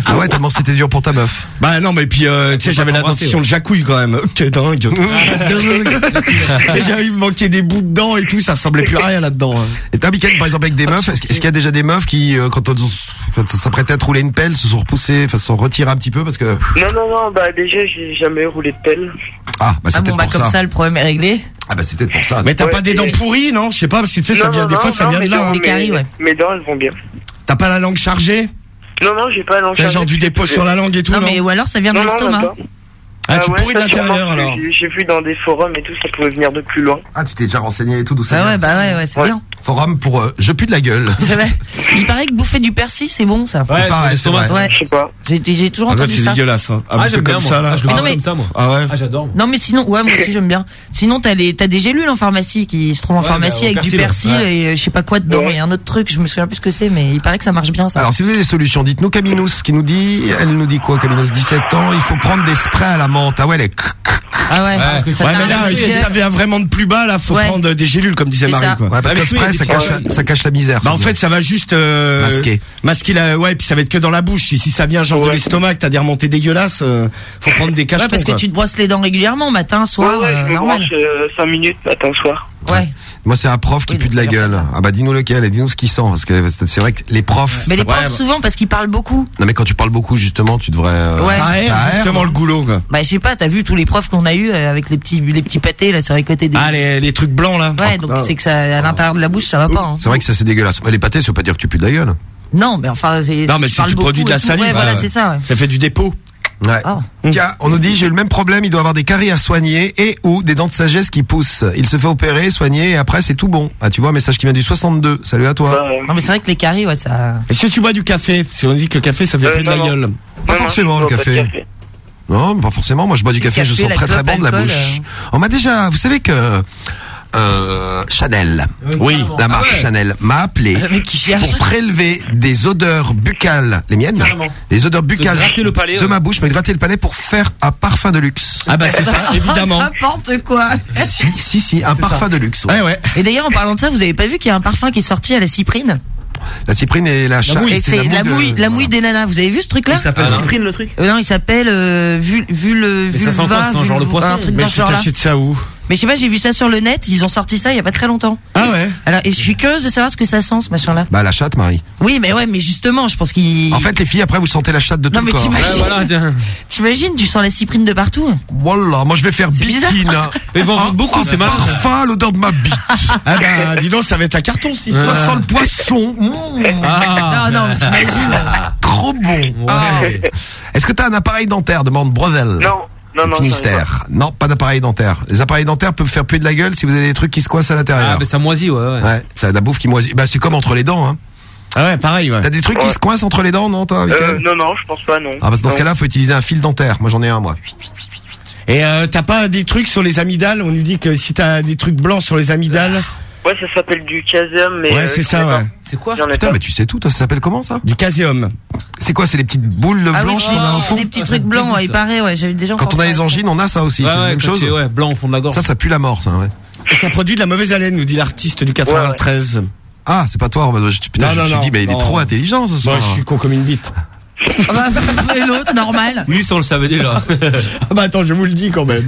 Ah ouais, tellement c'était dur pour ta meuf. Bah non, mais puis euh, tu sais j'avais la dentition de jacouille quand même. T'es dingue. Tu sais j'avais il me manquait des bouts de dents et tout, ça ressemblait plus à rien là-dedans. hein. Et t'as Michael, par exemple, avec des meufs, est-ce qu'il y a déjà des meufs qui, euh, quand, elles ont- quand ça s'apprêtait à te rouler une pelle, se sont repoussées, enfin, se sont retirées un petit peu parce que. Non, non, non, bah déjà j'ai jamais roulé de pelle. Ah, bah c'est Ah bon bah comme ça. ça le problème est réglé ah bah c'est peut-être pour ça. Mais t'as pas des dents pourries, non? Je sais pas, parce que tu sais, ça vient des fois, ça vient de là. Hein. Mes, caries, ouais. mes dents, elles vont bien. T'as pas la langue chargée? Non, non, j'ai pas la langue chargée. T'as genre du dépôt sur la langue et tout, non, mais ou alors ça vient de l'estomac. Ah, ah, tu pourris de l'intérieur alors. j'ai- vu dans des forums et tout, ça pouvait venir de plus loin. Ah, tu t'es déjà renseigné et tout, d'où ça Ah ouais, vient bah ouais, ouais, c'est Ouais. bien. Forum pour euh, Je pue de la gueule. C'est vrai. Il paraît que bouffer du persil, c'est bon ça. Ouais, pareil, c'est vrai. Ouais, Je sais pas. j'ai j'ai toujours Ah, entendu c'est dégueulasse. Hein. Ah, ah Avec j'aime comme bien, ça là. Ah, je ouais. comme ça, moi. Ah ouais. Ah, j'adore. Non mais sinon, ouais moi aussi j'aime bien. Sinon t'as des gélules en pharmacie qui se trouvent en bah, pharmacie avec du persil, et euh, je sais pas quoi dedans et un autre truc, je me souviens plus ce que c'est, mais il paraît que ça marche bien ça. Alors si vous avez des solutions, dites-nous Caminous qui nous dit, elle nous dit quoi Caminous 17 ans, il faut prendre des sprays à la ah ouais, les. Ah ouais. ouais. Ça, ouais mais là, si ça vient vraiment de plus bas, là, faut prendre des gélules, comme disait Marie. Quoi. Ouais, parce que spray, ça cache, la, misère. Bah, en fait, ça va juste euh, masquer. Masquer la, ouais, puis ça va être que dans la bouche. Si, ça vient genre de l'estomac, t'as des remontées dégueulasses, euh, faut prendre des cachetons. Ouais, parce que tu te brosses les dents régulièrement, matin, soir. Ouais, euh, normal. 5 euh, minutes, matin, soir. Ouais. Moi, c'est un prof qui oui, pue de la gueule. Ah bah, dis-nous lequel et dis-nous ce qu'il sent. Parce que c'est vrai que les profs. Mais les profs, souvent, parce qu'ils parlent beaucoup. Non, mais quand tu parles beaucoup, justement, tu devrais. Ouais, ça justement, le goulot, quoi. Bah, je sais pas, t'as vu tous les profs qu'on a eu euh, avec les petits, les petits pâtés là sur les côtés des. Ah les, les trucs blancs là. Ouais, donc ah. c'est que ça à l'intérieur de la bouche ça va pas. Oh, hein. C'est vrai que ça c'est dégueulasse. Les pâtés, ça veut pas dire que tu pues de la gueule. Non, mais enfin c'est. Non mais si tu produis de la salive, euh, c'est ça. Ça fait du dépôt. Ouais. Ah. Tiens, on nous dit j'ai eu le même problème, il doit avoir des caries à soigner et ou des dents de sagesse qui poussent. Il se fait opérer, soigner et après c'est tout bon. Ah tu vois, un message qui vient du 62. Salut à toi. Non mais c'est vrai que les caries ouais ça. Est-ce que tu bois du café, si on dit que le café ça vient euh, plus de la gueule. Pas forcément le café. Non, pas forcément. Moi, je bois du café, je sens très très bon de la bouche. Euh. On m'a déjà, vous savez que euh, Chanel, oui, la ah marque. Chanel m'a appelé ah, pour prélever des odeurs buccales, les miennes, Carrément. des odeurs buccales de, ma bouche, mais gratter le palais pour faire un parfum de luxe. Ah bah c'est ça, évidemment. N'importe quoi. Si si si, un parfum de luxe. Ouais. Eh ouais, Et d'ailleurs en parlant de ça, vous avez pas vu qu'il y a un parfum qui est sorti à la cyprine? La cyprine et la chat. C'est la, la, mouille, des nanas. Vous avez vu ce truc-là Il s'appelle ah cyprine le truc euh, Non, il s'appelle euh, vul, vul. Mais ça genre le poisson. Mais tu de ça où mais je sais pas, j'ai vu ça sur le net, ils ont sorti ça il y a pas très longtemps. Ah ouais. Alors et je suis curieuse de savoir ce que ça sent ce machin là. Bah la chatte Marie. Oui, mais ouais, mais justement, je pense qu'il En fait les filles après vous sentez la chatte de non, tout le corps. Non mais t'imagines. T'imagines, tu sens la cyprine de partout. Voilà, moi je vais faire bitine. Mais bon, ah, beaucoup, ah, c'est marrant. Parfum l'odeur de ma bite. ah bah dis donc, ça va être un carton si ça sent le poisson. Mmh. Ah. Non non, t'imagines. Trop bon. Ah. Est-ce que t'as un appareil dentaire demande Brevel. Non. Non, Finistère. Non, pas d'appareil dentaire. Les appareils dentaires peuvent faire puer de la gueule si vous avez des trucs qui se coincent à l'intérieur. Ah, mais ça moisit, ouais. Ouais, ouais ça la bouffe qui moisit. Bah, c'est comme entre les dents, hein. Ah ouais, pareil, ouais. T'as des trucs qui se coincent entre les dents, non, toi euh, Non, non, je pense pas, non. Ah, parce que dans ce cas-là, faut utiliser un fil dentaire. Moi, j'en ai un, moi. Et euh, t'as pas des trucs sur les amygdales? On nous dit que si t'as des trucs blancs sur les amygdales. Ouais, ça s'appelle du casium, mais. Ouais, euh, c'est ça, ouais. C'est quoi Putain, mais tu sais tout, toi, ça s'appelle comment ça? Du casium. C'est quoi C'est les petites boules ah blanches c'est qu'on a au fond? des petits trucs blancs, ouais, il paraît, ouais, j'avais déjà Quand on a les angines, on a ça aussi, c'est la même chose. Ouais, blanc au fond de la gorge. Ça, ça pue la mort, ça, ouais. Et ça produit de la mauvaise haleine, nous dit l'artiste du 93. Ah, c'est pas toi, Putain, non, je non, me suis dit, mais il est trop intelligent ce soir. Moi, je suis con comme une bite. Et l'autre, normal. Oui, ça on le savait déjà. ah bah attends, je vous le dis quand même.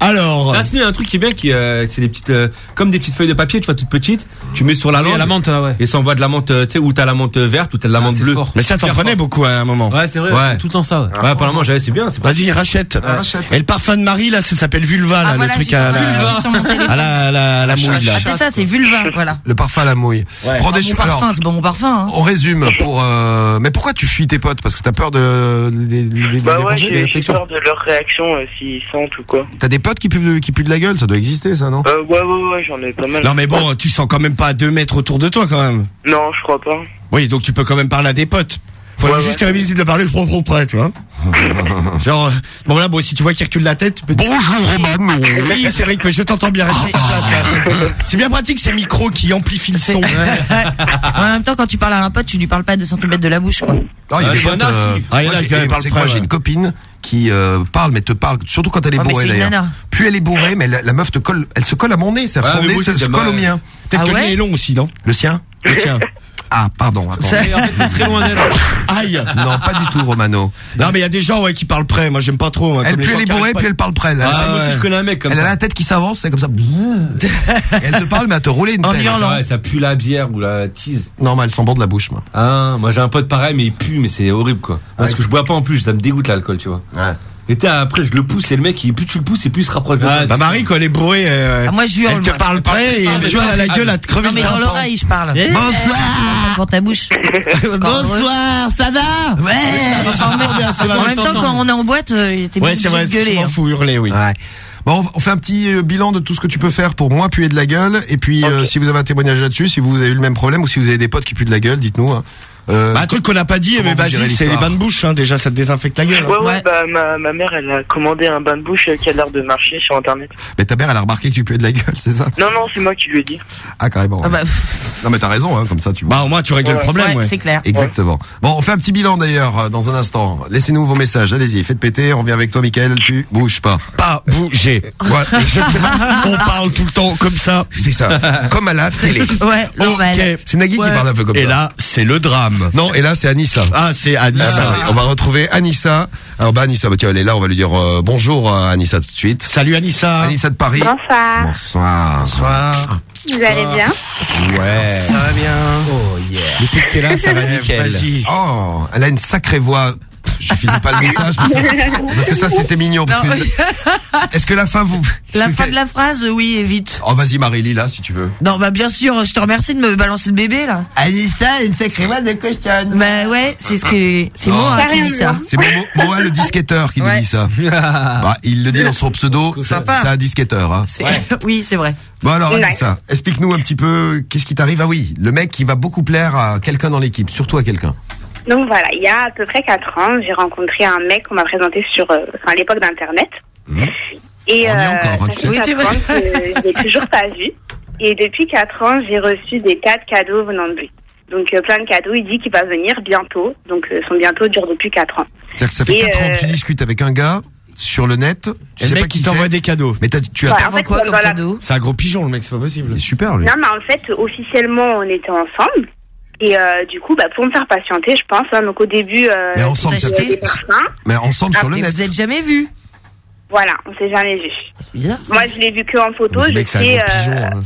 Alors. Là, sinon, il y a un truc qui est bien, qui, euh, c'est des petites, euh, comme des petites feuilles de papier, tu vois, toutes petites. Tu mets sur la Oui, langue. la menthe, là, ouais. Et ça envoie de la menthe, euh, tu sais, ou t'as la menthe verte, ou t'as de la menthe bleue. fort. Mais ça t'en Super prenait fort. beaucoup hein, à un moment. Ouais, c'est vrai, Ouais. tout le temps ça. Ouais. Ouais, apparemment, j'avais, c'est bien, Vas-y, rachète. rachète. Et le parfum de Marie, là, ça s'appelle Vulva, ah, là, Ah, voilà, le truc à la, sur mon téléphone. à la, la, la mouille, là. Ah, c'est ça, c'est vulva, voilà. Le parfum à la mouille. Prends ah, des parfum, c'est bon mon parfum. Hein. on résume pour. Euh, mais pourquoi tu fuis tes potes parce que t'as peur de, Bah ouais, j'ai peur de leur réaction euh, s'ils sentent ou quoi. T'as des potes qui puent, qui puent de la gueule, ça doit exister ça, non? Euh, Ouais, ouais, ouais, j'en ai pas mal. Non, mais bon, tu sens quand même pas à deux mètres autour de toi quand même. Non, je crois pas. Oui, donc tu peux quand même parler à des potes. Faut ouais, juste ouais. éviter de parler, je prends trop près, tu vois. Genre, euh, bon là, bon, si tu vois qu'il recule la tête, tu peux dire... Bonjour Roman. Oui, c'est vrai que je t'entends bien. c'est bien pratique ces micros qui amplifient le son. en même temps, quand tu parles à un pote, tu lui parles pas de centimètres de la bouche, quoi. Non, il y a ah, des potes, euh, ah, il y en a qui parlent près, Moi, j'ai une copine qui euh, parle, mais te parle, surtout quand elle est ah, bourrée d'ailleurs. Plus elle est bourrée, mais la, meuf te colle, elle se colle à mon nez, ça son nez se, colle au mien. Peut-être ah, que le nez est long aussi, non? Le sien? Le tien. Ah, pardon. attends. Très loin. Aïe. Non, pas du tout, Romano. Non, mais il y a des gens, ouais, qui parlent près. Moi, j'aime pas trop. Hein, elle les pue les bourrées, puis elle parle près. Elle, a- ah, moi aussi, je connais un mec comme elle a la tête qui s'avance, c'est comme ça. Elle te parle, mais elle te roulait une En pelle. Ouais, ça pue la bière ou la tease. Normal, sans bord de la bouche, moi. Ah, moi j'ai un pote pareil mais il pue mais c'est horrible quoi. Parce que je bois pas en plus, ça me dégoûte l'alcool, tu vois. Ouais. Et après, je le pousse et le mec, plus tu le pousses et plus il se rapproche de ah, toi. Bah Marie, quand elle est bourrée, euh, ah, elle te parle près et elle te la gueule à te crever. Non, mais dans l'oreille, je parle. Eh, bonsoir Dans ta bouche. Bonsoir, ça va Ouais En même temps, quand on est en boîte, euh, il était ouais, bien de gueuler. Ouais, hein. faut hurler, oui. Bon, on fait un petit euh, bilan de tout ce que tu peux faire pour moi puer de la gueule. Et puis, euh, okay. euh, si vous avez un témoignage là-dessus, si vous avez eu le même problème ou si vous avez des potes qui puent de la gueule, dites-nous. Hein. Euh, bah, un truc qu'on n'a pas dit, mais vas-y, c'est les bains de bouche. Hein, déjà, ça te désinfecte la gueule. Ouais, ouais. Bah, ma, mère, elle a commandé un bain de bouche euh, qui a l'air de marcher sur Internet. Mais ta mère, elle a remarqué que tu puais de la gueule, c'est ça? Non, non, c'est moi qui lui ai dit. Ah, carrément. Ah, bah. Non, mais t'as raison, hein, comme ça, tu vois. Bah, au moins, tu règles le problème. Ouais, C'est clair. Exactement. Bon, on fait un petit bilan d'ailleurs euh, dans un instant. Laissez-nous vos messages. Allez-y, faites péter. On revient avec toi, Michael. Tu bouges pas. Pas bouger. Je... sais pas, on parle tout le temps comme ça. C'est ça. comme à la télé. Ouais, okay. C'est Nagui qui parle un peu comme ça. Et là, c'est le drame. Non, et là c'est Anissa. Ah, c'est Anissa. Ah, bah, on va retrouver Anissa. Alors bah Anissa, bah, tiens, elle est là, on va lui dire euh, bonjour euh, Anissa tout de suite. Salut Anissa. Anissa de Paris. Bonsoir. Bonsoir. Bonsoir. Vous allez bien Ouais. Ça va bien. Oh yeah. Depuis que t'es là, ça va nickel. Oh, elle a une sacrée voix. Je finis pas le message parce que, ça c'était mignon. Est-ce que la fin vous La fin de la phrase, oui, et vite. Oh vas-y Marie-Lila si tu veux. Non, bah bien sûr, je te remercie de me balancer le bébé là. Anissa, une sacrée voix de cochonne. Bah ouais, c'est ce que c'est moi hein, qui dis ça. Oh. C'est Moa le disquetteur qui nous dit ça. Ah. Bah, il le dit dans son pseudo. C'est un disquetteur. Hein. Oui, c'est vrai. Bon alors Anissa, explique-nous un petit peu qu'est-ce qui t'arrive? Ah oui, le mec qui va beaucoup plaire à quelqu'un dans l'équipe, surtout à quelqu'un. Donc voilà, il y a à peu près 4 ans, j'ai rencontré un mec qu'on m'a présenté sur, euh, à l'époque d'Internet. Mmh. Et euh, encore, hein, oui, que je l'ai toujours pas vu. Et depuis 4 ans, j'ai reçu des tas de cadeaux venant de lui. Donc euh, plein de cadeaux. Il dit qu'il va venir bientôt. Donc euh, son bientôt dure depuis 4 ans. C'est-à-dire que ça fait Et 4 ans que tu euh, discutes avec un gars sur le net. Tu sais pas qui t'envoie des cadeaux. Mais as, tu as ouais, en fait, quoi comme cadeau? C'est un gros pigeon le mec, c'est pas possible. C'est super lui. Non mais en fait officiellement on était ensemble. Et euh, du coup, bah, pour me faire patienter, je pense. Hein, donc au début, euh, mais ensemble, ça fait... Mais ensemble sur le net. Vous n'êtes jamais vus. Voilà, on s'est jamais vus. Bizarre, Moi, je l'ai vu que en photo. Je sais, pigeon, euh, hein.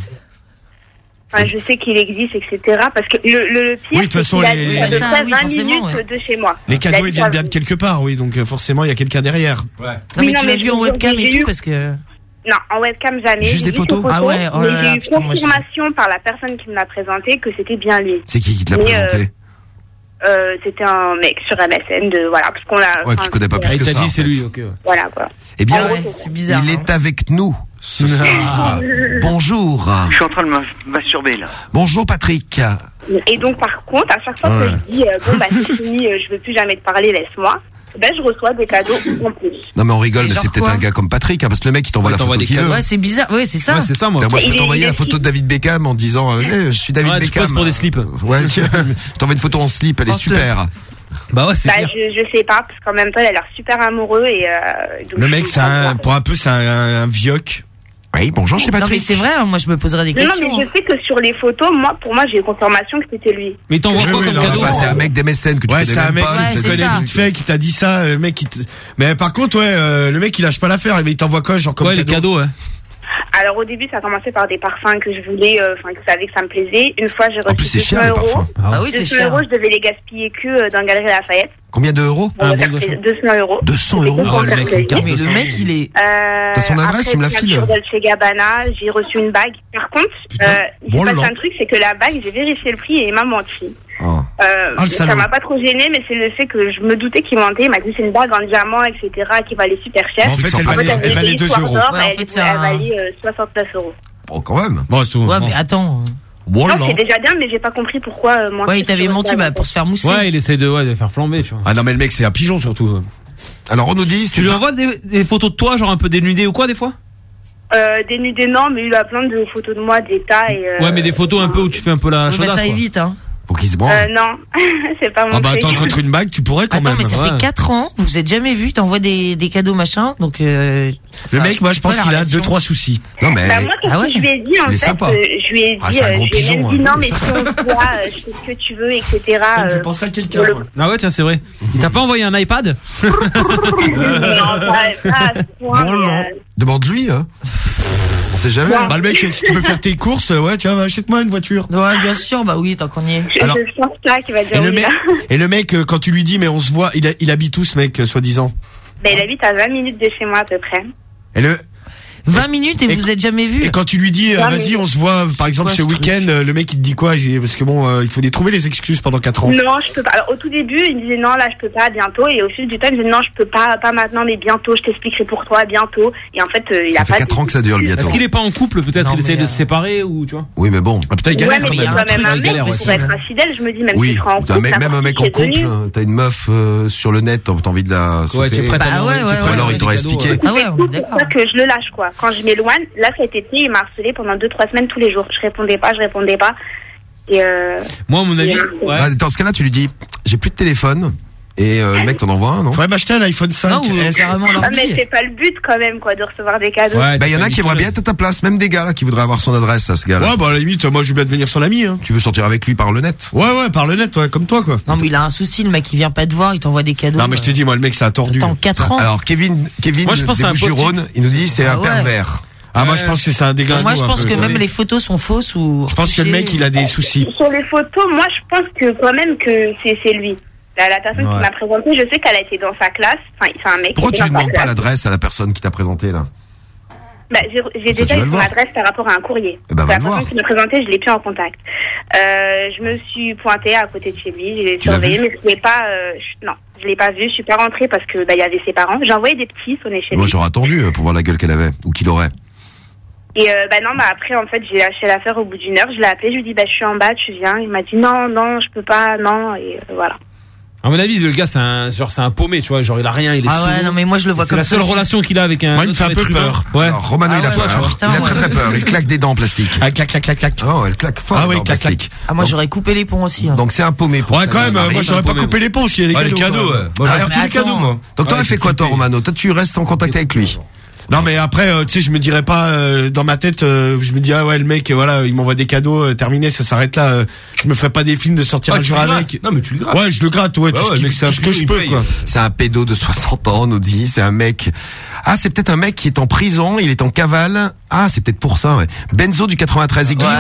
enfin, je sais qu'il existe, etc. Parce que le, le, le pire, oui, de toute façon, les... les... ça, 20 oui, minutes ouais. de chez moi. Les cadeaux, ils viennent bien de quelque part, oui. Donc euh, forcément, il y a quelqu'un derrière. Ouais. Non, mais, non, tu l'as vu en webcam et tout, parce que. Non, en webcam jamais. Juste des photos. Ah ouais, oh là là, J'ai eu confirmation par la personne qui me l'a présenté que c'était bien lui. C'est qui qui te l'a présenté euh, euh, c'était un mec sur MSN de voilà parce l'a. Ouais, tu connais pas euh, plus que ça. en fait. Voilà quoi. Eh bien, ah c'est bizarre. il est hein. avec nous ce soir. Bonjour. Je suis en train de masturber là. Bonjour Patrick. Et donc par contre, à chaque fois que je dis bon bah fini, je veux plus jamais te parler, laisse-moi ben, je reçois des cadeaux en plus. Non, mais on rigole, mais c'est peut-être un gars comme Patrick, hein, parce que le mec, il t'envoie la photo qu'il veut. Ouais, c'est bizarre. Ouais, c'est ça. C'est ça, moi. Moi, je peux t'envoyer la photo de David Beckham en disant, euh, eh, je suis David ah, Beckham. Tu poses pour des slips. Ouais, je t'envoie une photo en slip, elle est super. Bah ouais, c'est bah, je, je, sais pas, parce qu'en même temps, il a l'air super amoureux et. Euh, le mec, c'est un, pour un peu, c'est un, un, un oui, bonjour, c'est Patrick. Non, mais c'est vrai, hein, moi je me poserais des questions. Non, mais je sais que sur les photos, moi, pour moi, j'ai confirmation que c'était lui. Mais t'envoies quoi comme cadeau C'est un mec des mécènes que tu connais pas. Ouais, vite fait qui t'a dit ça, le mec qui t... Mais par contre, ouais, euh, le mec il lâche pas l'affaire, mais il t'envoie quoi, genre comme ouais, cadeau les cadeaux, ouais. Alors au début, ça commençait par des parfums que je voulais, euh, enfin que je savais que ça me plaisait. Une fois, j'ai reçu 200 cher, euros. Ah, ah oui, c'est cher. euros, je devais les gaspiller que euh, dans Galerie Lafayette. Combien d'euros bon, ah, bon, 200. euros. 200 euros. Ah, le, mec, mais le mec, il est. Euh, T'as son adresse, après, tu me la files. J'ai reçu une bague. Par contre, euh, bon, passé un truc, c'est que la bague, j'ai vérifié le prix et il m'a menti. Euh, ah, ça m'a pas trop gêné, mais c'est le fait que je me doutais qu'il mentait. Il m'a dit c'est une bague en diamant, etc., qui valait super cher. En fait, elle, valait, 2 euros. Ouais, en elle, fait, elle valait euh, 69 euros. Bon, quand même. Bon, c'est tout, ouais, mais attends. Non, c'est déjà bien, mais j'ai pas compris pourquoi. Euh, ouais, il t'avait menti bah, pour se faire mousser. Ouais, il essaie de, ouais, de faire flamber. Tu vois. Ah non, mais le mec, c'est un pigeon surtout. Alors, on nous dit. Tu lui envoies des, photos de toi, genre un peu dénudé ou quoi, des fois? Euh, dénudé non, mais il a plein de photos de moi, des tas et. Euh, ouais, mais des photos un peu où tu fais un peu la. Ouais, bah, ça évite, hein. Pour qu'il se branle. Euh, non, c'est pas mon Ah bah attends, contre une bague, tu pourrais quand Attends, même. mais ça fait 4 ans, vous vous êtes jamais vu, t'envoies des, des cadeaux machin, donc... Euh, le mec, moi, je pense qu'il a relation deux trois soucis. Non mais bah, moi, Ah ouais. je lui ai dit, en Il est fait, euh, je lui ai ah, dit, Ah, même dit, hein. non, mais si on je fais ce que tu veux, etc. euh, penser à quelqu'un. Ah ouais, tiens, c'est vrai. Il t'a pas envoyé un iPad non, pas- à ce demande-lui. Hein sait jamais. Bah, le mec, tu peux faire tes courses, ouais, tiens, achète-moi une voiture. Ouais, bien sûr, bah oui, tant qu'on y est. Et, le mec, euh, quand tu lui dis, mais on se voit, il, habite où ce mec, euh, soi-disant? Bah, il habite à 20 minutes de chez moi à peu près. Et le, 20 minutes et, et vous êtes jamais vu. Et quand tu lui dis, euh, vas-y, on se voit, par exemple, ce week-end, euh, le mec, il te dit quoi? Parce que bon, euh, il faut trouver les excuses pendant 4 ans. Non, je peux pas. Alors, au tout début, il me disait, non, là, je peux pas, bientôt. Et au fil du temps, il me disait, non, je peux pas, pas maintenant, mais bientôt, je t'expliquerai pour toi bientôt. Et en fait, il ça a fait pas. 4 ans que ça dure, le bientôt. Est-ce qu'il est pas en couple, peut-être, il essaie de se séparer ou tu vois? Oui, mais bon. Ah, putain, il galère quand même. Même un mec, pour être infidèle, je me dis, même si tu en couple. Même un mec en couple, hein. t'as une meuf sur le net, t'as envie de la. Ouais, tu es prêt bah à Alors, il t'aurait expliqué. Ah ouais, d'accord. que je le lâche, quoi. Quand je m'éloigne, là cet été, il m'a harcelé pendant 2-3 semaines tous les jours. Je ne répondais pas, je répondais pas. Euh, Moi, à mon avis, euh, bah, dans ce cas-là, tu lui dis, j'ai plus de téléphone, et euh, le mec t'en envoie un, non? Faudrait m'acheter un iPhone 5 non, ou, S. Ah, mais c'est pas le but quand même, quoi, de recevoir des cadeaux. Ouais, bah, il y en a qui aimeraient bien être à ta place, même des gars là qui voudraient avoir son adresse à ce gars là. Ouais, bah à la limite, moi je vais bien devenir son ami. Hein. Tu veux sortir avec lui par le net? Ouais, ouais, par le net, ouais, comme toi quoi. Non, mais il a un souci, le mec il vient pas te voir, il t'envoie des cadeaux. Non, mais je te euh, dis, moi le mec c'est un tordu. Attends, 4 ans. Alors, Kevin, Kevin, moi, je pense un il nous dit c'est ah un ouais. pervers. Ah, moi je pense que c'est un dégât. Moi je pense que même les photos sont fausses ou. Je pense que le mec il a des soucis. Sur les photos, moi je pense que quand même que c'est lui. La, personne qui m'a présenté, je sais qu'elle a été dans sa classe. Enfin, c'est un mec. Pourquoi tu ne demandes pas l'adresse à la personne qui t'a présenté là? Bah, j'ai déjà eu son adresse par rapport à un courrier. Bah, la personne qui me présentait, je l'ai plus en contact. Euh, je me suis pointée à côté de chez lui, j'ai surveillé, mais je l'ai pas. Euh, je, non, je l'ai pas vu. Je suis pas rentrée parce que bah, il y avait ses parents. J'ai envoyé des petits sonner chez lui. Moi, j'aurais attendu euh, pour voir la gueule qu'elle avait ou qu'il aurait. Et euh, bah non, bah après en fait j'ai lâché l'affaire au bout d'une heure. Je l'ai appelé, je lui dis bah je suis en bas, tu viens. Il m'a dit non non je peux pas non et voilà. À mon avis, le gars, c'est un, genre, c'est un paumé, tu vois. Genre, il a rien, il est Ah ouais, non, mais moi, je le vois C'est la seule relation qu'il a avec un. Moi, il me fait un peu peur. Ouais. Romano, il a ah peur. putain, il a très très peur. Il claque des dents en plastique. Ah, clac, clac, clac, clac. Oh, elle claque fort. Ah oui, en clac, clac. Ah, moi, j'aurais coupé les ponts aussi. Hein. Donc, c'est un paumé pour Ouais, quand même, ah, moi j'aurais pas coupé les ponts, parce qu'il y a des Ouais, cadeaux. ouais. J'aurais les cadeaux, moi. Donc, t'aurais fait quoi, toi, Romano Toi, tu restes en contact avec lui. Non mais après, euh, tu sais, je me dirais pas euh, dans ma tête, euh, je me dis ah ouais le mec, euh, voilà, il m'envoie des cadeaux, euh, terminé, ça s'arrête là. Euh, je me ferai pas des films de sortir ah, un jour avec. Non mais tu le grattes. Ouais, je le gratte, ouais, bah tout, ouais, ce, qui, tout un ce que je peux quoi. C'est un pédo de 60 ans, nous dit, c'est un mec. Ah, c'est peut-être un mec qui est en prison, il est en cavale. Ah, c'est peut-être pour ça. Ouais. Benzo du 93 et Guillaume,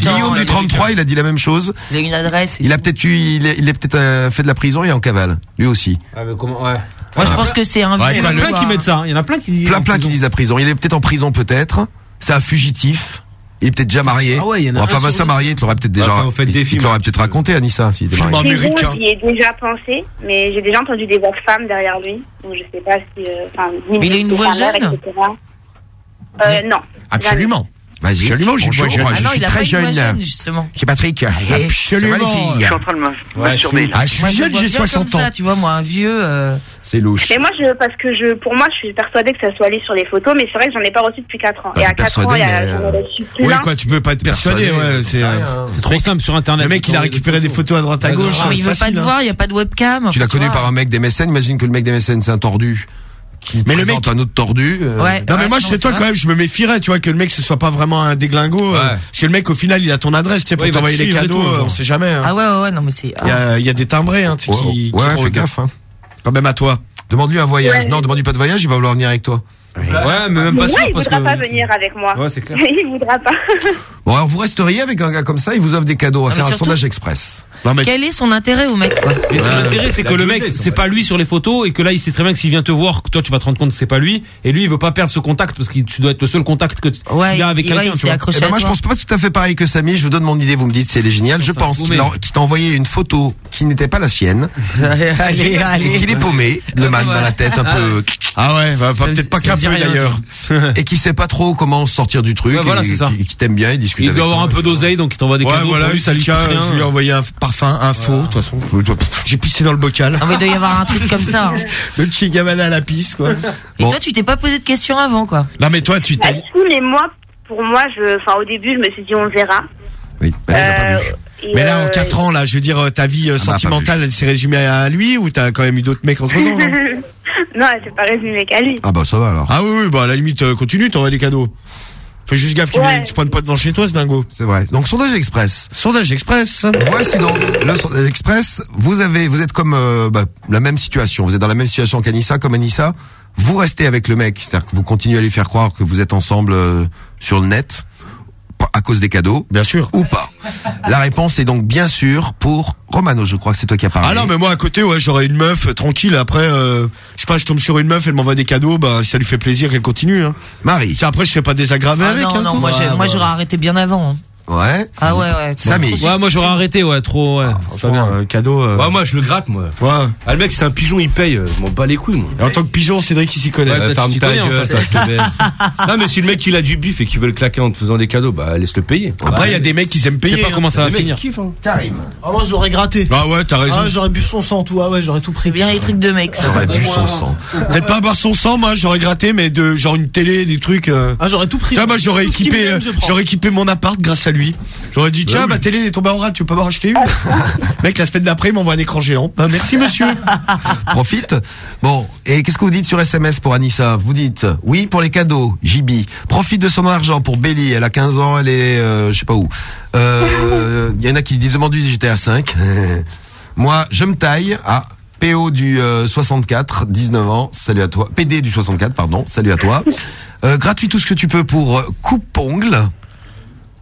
Guillaume du 33, il a dit la même chose. Il a une adresse. Il a peut-être eu, il, a, peut-être fait de la prison et en cavale, lui aussi. Ah mais comment, ouais. Moi, je ah. pense que c'est un vieux. Il y en a plein qui mettent ça. Hein. Il y en a plein qui disent. Plein, plein qui disent la prison. Il est peut-être en prison, peut-être. C'est un fugitif. Il est peut-être déjà marié. Ah il y en a enfin, Vincent bah, marié, tu l'aurais peut-être déjà. Bah, fait des films. Tu l'aurais peut-être raconté, Anissa, s'il était marié. américain. J'y ai déjà pensé, mais j'ai déjà entendu des voix femmes derrière lui. Donc, je sais pas si. Euh, mais il a une voix jeune euh, non. Absolument. Vas-y. Absolument, je, suis, jeune. Ah non, je suis très jeune. jeune. justement. C'est Patrick. Ah, absolument. Je suis en train de me ouais, je suis, ah, je suis jeune, j'ai 60 ans. Tu vois, moi, un vieux. Euh, c'est louche. Mais moi, je, parce que je, pour moi, je suis persuadée que ça soit allé sur les photos, mais c'est vrai que j'en ai pas reçu depuis 4 ans. Et ah, à 4 ans, il y a. Euh, oui, quoi, tu peux pas être persuadé, ouais, euh, c'est trop simple sur Internet. Le mec, il a récupéré des photos à droite à gauche. Non, il veut pas te voir, il y a pas de webcam. Hein. Tu l'as connu par un mec des mécènes, imagine que le mec des mécènes, c'est un tordu mais le mec un autre tordu euh. ouais, non mais moi je sais toi quand même je me méfierais tu vois que le mec ce soit pas vraiment un déglingo ouais. parce que le mec au final il a ton adresse tu sais pour t'envoyer les cadeaux tout, euh, on sait jamais hein. ah ouais ouais non mais c'est il y, a des timbrés hein, tu sais, qui, qui fais gaffe. Hein. Quand même à toi. Demande-lui un voyage. Non, demande-lui pas de voyage, il va vouloir venir avec toi. Ouais, mais même pas mais sûr. Moi, il parce voudra pas venir avec moi. Ouais, c'est clair. il voudra pas. Bon, alors vous resteriez avec un gars comme ça, il vous offre des cadeaux à faire un sondage express. Quel est son intérêt au mec Mais son intérêt c'est que le mec c'est pas lui sur les photos et que là il sait très bien que s'il vient te voir, que toi tu vas te rendre compte que c'est pas lui et lui il veut pas perdre ce contact parce que tu dois être le seul contact que tu ouais, avec quelqu'un. Eh ben moi je pense pas tout à fait pareil que Samy. Je vous donne mon idée, vous me dites c'est elle est géniale. Je pense qu'il t'a envoyé une photo qui n'était pas la sienne. allez, et qu'il est paumé, le man dans la tête un peu. Ah, ah ouais, bah, peut-être pas capté d'ailleurs. et qui sait pas trop comment sortir du truc. Et, qui, t'aime bien, il discute. Il doit avoir un peu d'oseille, donc il t'envoie des cadeaux. Voilà, ça lui Je lui ai envoyé un parfum, info, de toute façon. J'ai pissé dans le bocal. Ah, il doit y avoir un truc comme ça. hein. Le chigamana à la pisse, quoi. Et toi, tu t'es pas posé de questions avant, quoi. Non, mais toi, tu t'es. du coup, pour moi, enfin, au début, je me suis dit, on verra. Oui. Mais euh, là, en euh, 4 ans, là, je veux dire, euh, ta vie ah, bah, sentimentale, elle s'est résumée à lui ou t'as quand même eu d'autres mecs entre temps non, elle s'est pas résumée qu'à lui. Ah bah ça va alors. Ah oui, oui, bah à la limite, continue, t'envoies des cadeaux. Fais juste gaffe qu'ils Ouais. qu'ils prennent pas devant chez toi, ce dingo. C'est vrai. Donc sondage express. Sondage express. Voici donc le sondage express. Vous avez, vous êtes comme euh, bah, la même situation. Vous êtes dans la même situation qu'Anissa, comme Anissa. Vous restez avec le mec, c'est-à-dire que vous continuez à lui faire croire que vous êtes ensemble euh, sur le net. À cause des cadeaux Bien sûr. Ou pas La réponse est donc bien sûr pour Romano, je crois que c'est toi qui as parlé. Ah non, mais moi à côté, ouais, j'aurais une meuf euh, tranquille. Après, euh, je sais pas, je tombe sur une meuf, elle m'envoie des cadeaux, bah ça lui fait plaisir qu'elle continue. Hein. Marie. Tiens, après, je serais pas désagréable Ah avec. non, hein, non, moi, j'ai- moi j'aurais arrêté bien avant. hein. Ouais. Ah ouais, ouais. Samy. Ouais, moi j'aurais arrêté, ouais, trop, ouais. c'est pas bien. Euh, cadeau. euh, Ouais, moi, je le gratte, moi. Ouais. Ah, le mec, c'est un pigeon, il paye. euh, Je m'en bats les couilles, moi. Et en tant que pigeon, Cédric, il s'y connaît. Ouais, toi, ferme ta en gueule, fait. toi, je te baise. Non, mais si le mec, il a du bif et qu'il veut le claquer en te faisant des cadeaux, bah, laisse le payer. Après, il y a des mecs qui aiment Je sais payer. pas comment ça va finir. hein. Karim. Ah, moi, j'aurais gratté. Ah ouais, t'as raison. Ah, j'aurais bu son sang. Ah ouais, j'aurais tout pris. C'est bien les trucs de mecs. ça. J'aurais bu son sang. Peut-être pas boire son sang, moi j'aurais gratté, mais de genre une télé, des trucs. euh. Ah, j'aurais tout pris. Moi j'aurais équipé, j'aurais équipé mon appart grâce à lui. J'aurais dit tiens, ma télé est tombée en rade, tu veux pas m'en racheter une Mec, la semaine d'après, il m'envoie un écran géant. Bah, merci monsieur. Profite. Bon, et qu'est-ce que vous dites sur SMS pour Anissa Vous dites oui pour les cadeaux, JB. Profite de son argent pour Belly, elle a 15 ans, elle est euh, je sais pas où. Euh, Il y en a qui disent demande du GTA 5. Moi, je me taille à PO du euh, 64, 19 ans, salut à toi. PD du 64, pardon, salut à toi. Euh, gratuit tout ce que tu peux pour euh, coupe-ongle.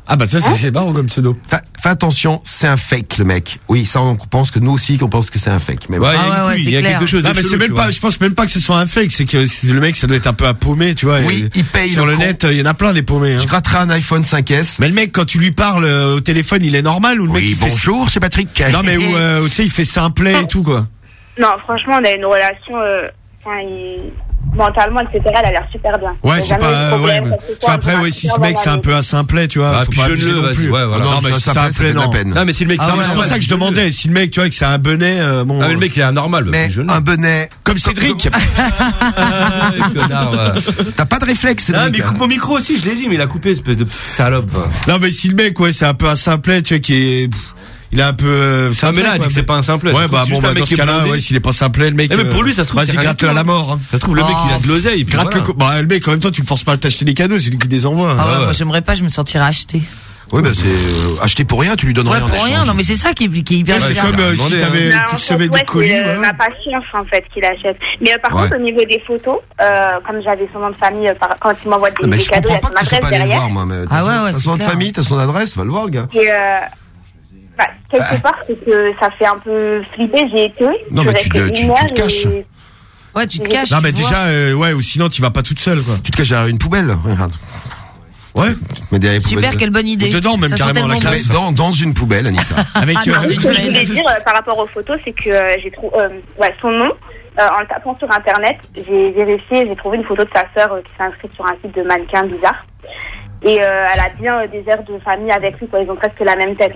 Ah bah ça c'est c'est marrant comme pseudo. Fais, fais attention, c'est un fake le mec. Oui, ça on pense que nous aussi qu'on pense que c'est un fake. Mais bon. Ouais, il y a, Ah ouais, ouais, il y a clair. quelque chose de Non mais chelou, c'est même pas, je pense même pas que ce soit un fake, c'est que le mec ça doit être un peu paumé, tu vois. Oui, il paye Sur le net, il y en a plein des paumés. Hein. Je gratterai un iPhone 5S. Mais le mec quand tu lui parles euh, au téléphone, il est normal ou le mec Oui, il fait bonjour, c'est Patrick. Non mais où euh, tu sais il fait simplet et tout quoi. Non, franchement, on a une relation. euh, enfin, il- Mentalement, etc., elle a l'air super bien. Ouais, c'est pas ouais. mais- vois, après ouais, si ce mec c'est un peu un simplet, tu vois, Ah, faut puis pas je abuser le, non vas-y, plus. ouais, voilà. Non, Non, mais mais si c'est un simplet non. Non, mais si le mec, Ah mais mais c'est pour ça que je demandais si le mec, tu vois, que c'est un bonnet, euh, bon. Ah, mais le mec, il est anormal. Mais jeune. un bonnet. Comme Cédric. Ah. T'as pas de réflexe, Ah, Cédric. mais il coupe mon micro aussi, je l'ai dit, mais il a coupé, espèce de petite salope. Non, mais si le mec, ouais, c'est un peu un simplet, tu vois, qui est. Il est un peu. euh, Ah, mais là, dit que c'est pas un simplet. Ouais, bah bon, bah dans ce est cas-là, ouais, s'il est pas simplet, le mec. Eh, mais pour lui, ça se trouve, Vas-y, c'est rien gratte du à tout, la hein. mort. hein. Ça se trouve, le mec, il a de l'oseille, Gratte voilà. le co- Bah, le mec, en même temps, tu le forces pas à t'acheter des cadeaux, c'est lui qui les envoie. Ah ouais, moi j'aimerais pas, je me sentirais acheté. Oui, bah c'est euh, acheter pour rien, tu lui donnes Ouais, rien en pour rien, non mais c'est ça qui est, qui est hyper Ouais, c'est comme euh, si t'avais, Bah, tu en fait, recevais ouais, des colis. c'est euh, ouais. ma patience en fait qu'il achète. Mais euh, par Ouais. contre, au niveau des photos, euh, comme j'avais son nom de famille, euh, par- quand il m'envoie des, Ah, mais des je cadeaux, il y a pas son adresse derrière. voir, moi. Mais Ah ouais, ouais, T'as c'est son nom de famille, t'as son adresse, va le voir, le gars. Et euh, bah, quelque part, c'est que ça fait un peu flipper. J'ai été. Non, mais tu te- tu- tu caches. et- Ouais, tu te Non, caches. Non, mais vois. déjà, euh, ouais, ou sinon, tu vas pas toute seule, quoi. Tu te caches derrière une poubelle. Regarde. Ouais. Mais derrière une Super, poubelle. quelle bonne idée. Dedans, même Ça carrément, la classe. Dans, dans une poubelle, Anissa. Avec, Ah, euh, non, Ce que je voulais dire euh, par rapport aux photos, c'est que euh, j'ai trouvé euh, ouais, son nom. euh, en le tapant sur internet, j'ai vérifié, j'ai trouvé une photo de sa sœur euh, qui s'est inscrite sur un site de mannequin bizarre. Et euh, elle a bien euh, des airs de famille avec lui, quoi. Ils ont presque la même tête.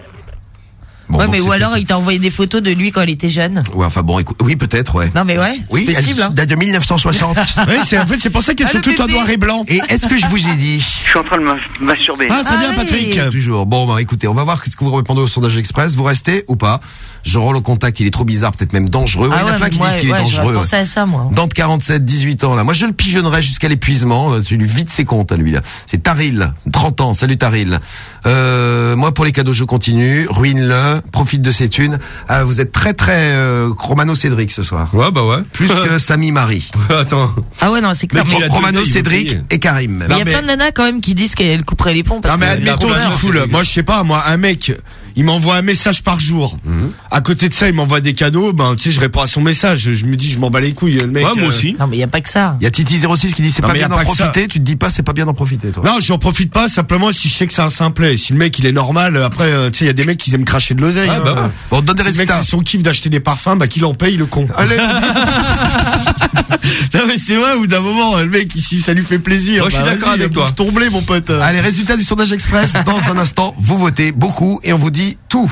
Bon, Ouais, mais c'est ou alors il t'a envoyé des photos de lui quand il était jeune. Ouais, enfin bon, écoute, oui, peut-être, ouais. Non mais ouais, c'est Oui, possible. elle Hein. date de 1960. Oui, c'est, en fait, c'est pour ça qu'elles Ah, sont le toutes en noir et blanc. Et est-ce que je vous ai dit Je suis en train de masturber. Ah, très Ah bien, oui. Patrick. Toujours. Bon, bah écoutez, on va voir ce que vous répondez au sondage express. Vous restez ou pas? Je rôle au contact, il est trop bizarre, peut-être même dangereux. Oui, Ah il y en a ouais, plein qui moi, disent qu'il est ouais, dangereux. pensé à ça moi. Dante 47, 18 ans là. Moi je le pigeonnerais jusqu'à l'épuisement. Tu lui vides ses comptes à lui là. C'est Taril, 30 ans. Salut Taril. Euh, moi pour les cadeaux je continue. Ruine-le, profite de ses thunes. Ah, vous êtes très très euh, Romano Cédric ce soir. Ouais, bah ouais. Plus que Samy Marie. Attends. Ah ouais non c'est clair. Mais Romano Cédric et Karim. mais il y a mais- plein de nanas quand même qui disent qu'elles couperaient les ponts parce Non mais que admettons full. c'est- Moi je sais pas, moi un mec, il m'envoie un message par jour. Mhm. À côté de ça, il m'envoie des cadeaux. Ben tu sais, je réponds à son message. Je me dis, je m'en bats les couilles, le mec. Ouais, moi euh, aussi. Non mais il y a pas que ça. Il y a Titi 06 qui dit c'est pas bien d'en profiter. Tu te dis pas c'est pas bien d'en profiter toi. Non, j'en profite pas simplement si je sais que c'est un simplet. Si le mec il est normal, après euh, tu sais, il y a des mecs qui aiment cracher de l'oseille. Ah, hein. bah ouais. Bon, on donne des Si le mec résultats. c'est son kiff d'acheter des parfums, bah qu'il en paye le con. Allez. non mais c'est vrai, au bout d'un moment, le mec ici, ça lui fait plaisir. Moi, je suis Bah, d'accord avec toi. blé, mon pote. Allez, résultat du sondage express. Dans un instant, vous votez beaucoup et on vous dit tout.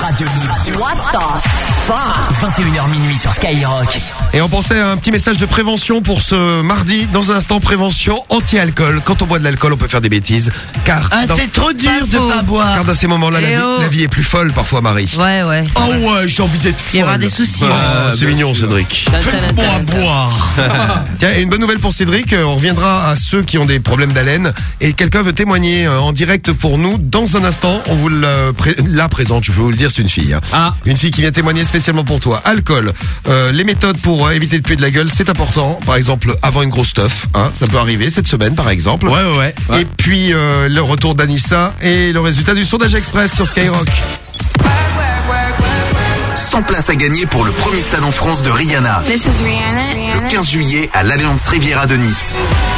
Radio Libre. What the fuck? 21h minuit sur Skyrock. Et on pensait à un petit message de prévention pour ce mardi. Dans un instant, prévention anti-alcool. Quand on boit de l'alcool, on peut faire des bêtises. Car, Ah, dans, c'est trop dur Pas de pas boire. car dans ces moments-là, la, Eh vie- oh. la vie est plus folle parfois, Marie. Ouais ouais. Oh ouais, j'ai envie d'être Il y aura folle. des soucis. Oh, hein. c'est mignon, Cédric. Faites-moi à boire. Tiens, et une bonne nouvelle pour Cédric. euh, On reviendra à ceux qui ont des problèmes d'haleine. Et quelqu'un veut témoigner euh, en direct pour nous. Dans un instant, on vous l'a pré- la présente. Je peux vous le dire, c'est une fille. hein. Une fille qui vient témoigner spécialement pour toi. Alcool. Euh, les méthodes pour euh, éviter de puer de la gueule, c'est important. Par exemple, avant une grosse stuff, hein, ça peut arriver cette semaine, par exemple. Ouais, ouais, ouais. ouais. Et puis euh, le retour d'Anissa et le résultat du sondage express sur Skyrock. 100 places à gagner pour le premier stade en France de Rihanna. This is Rihanna. Le 15 juillet à l'Alliance Riviera de Nice.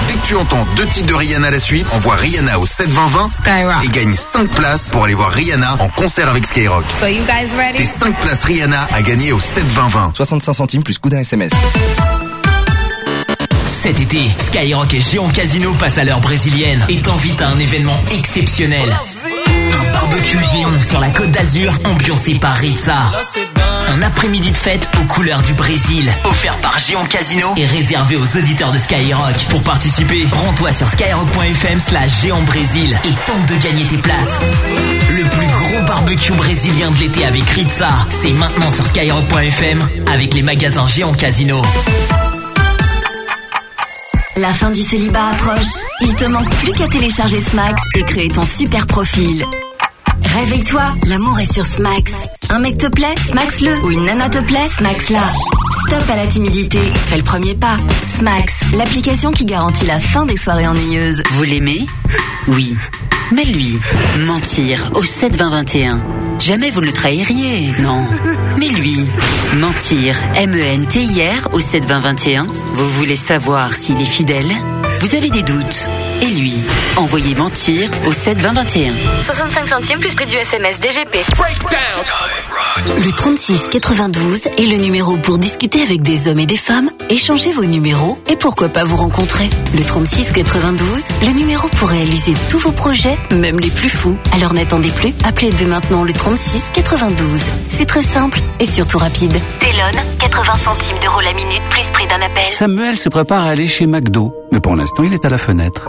Dès que tu entends deux titres de Rihanna à la suite, envoie Rihanna au 72020 Skyrock. et gagne 5 places pour aller voir Rihanna en concert avec Skyrock. So you guys ready? Tes 5 places Rihanna à gagner au 72020. 65 centimes plus coup d'un SMS. Cet été, Skyrock et Géant Casino passent à l'heure brésilienne et t'invitent à un événement exceptionnel. Barbecue géant sur la côte d'Azur, ambiancé par Ritza. Un après-midi de fête aux couleurs du Brésil, offert par Géant Casino et réservé aux auditeurs de Skyrock. Pour participer, rends-toi sur skyrock.fm slash géant Brésil et tente de gagner tes places. Le plus gros barbecue brésilien de l'été avec Ritza, c'est maintenant sur skyrock.fm avec les magasins Géant Casino. La fin du célibat approche. Il te manque plus qu'à télécharger Smax et créer ton super profil. Réveille-toi, l'amour est sur Smax. Un mec te plaît, Smax-le. Ou une nana te plaît, Smax-la. Stop à la timidité, fais le premier pas. Smax, l'application qui garantit la fin des soirées ennuyeuses. Vous l'aimez? Oui. Mais lui, mentir au 72021. Jamais vous ne le trahiriez, non. Mais lui, mentir, M-E-N-T-I-R au 72021. Vous voulez savoir s'il est fidèle? Vous avez des doutes. Et lui, envoyez mentir au 72021. 65 centimes plus prix du SMS DGP. Le 36 92 est le numéro pour discuter avec des hommes et des femmes, échanger vos numéros et pourquoi pas vous rencontrer. Le 36 92, le numéro pour réaliser tous vos projets, même les plus fous. Alors n'attendez plus, appelez dès maintenant le 36 92. C'est très simple et surtout rapide. Telon, 80 centimes d'euros la minute plus prix d'un appel. Samuel se prépare à aller chez McDo, mais pour l'instant il est à la fenêtre.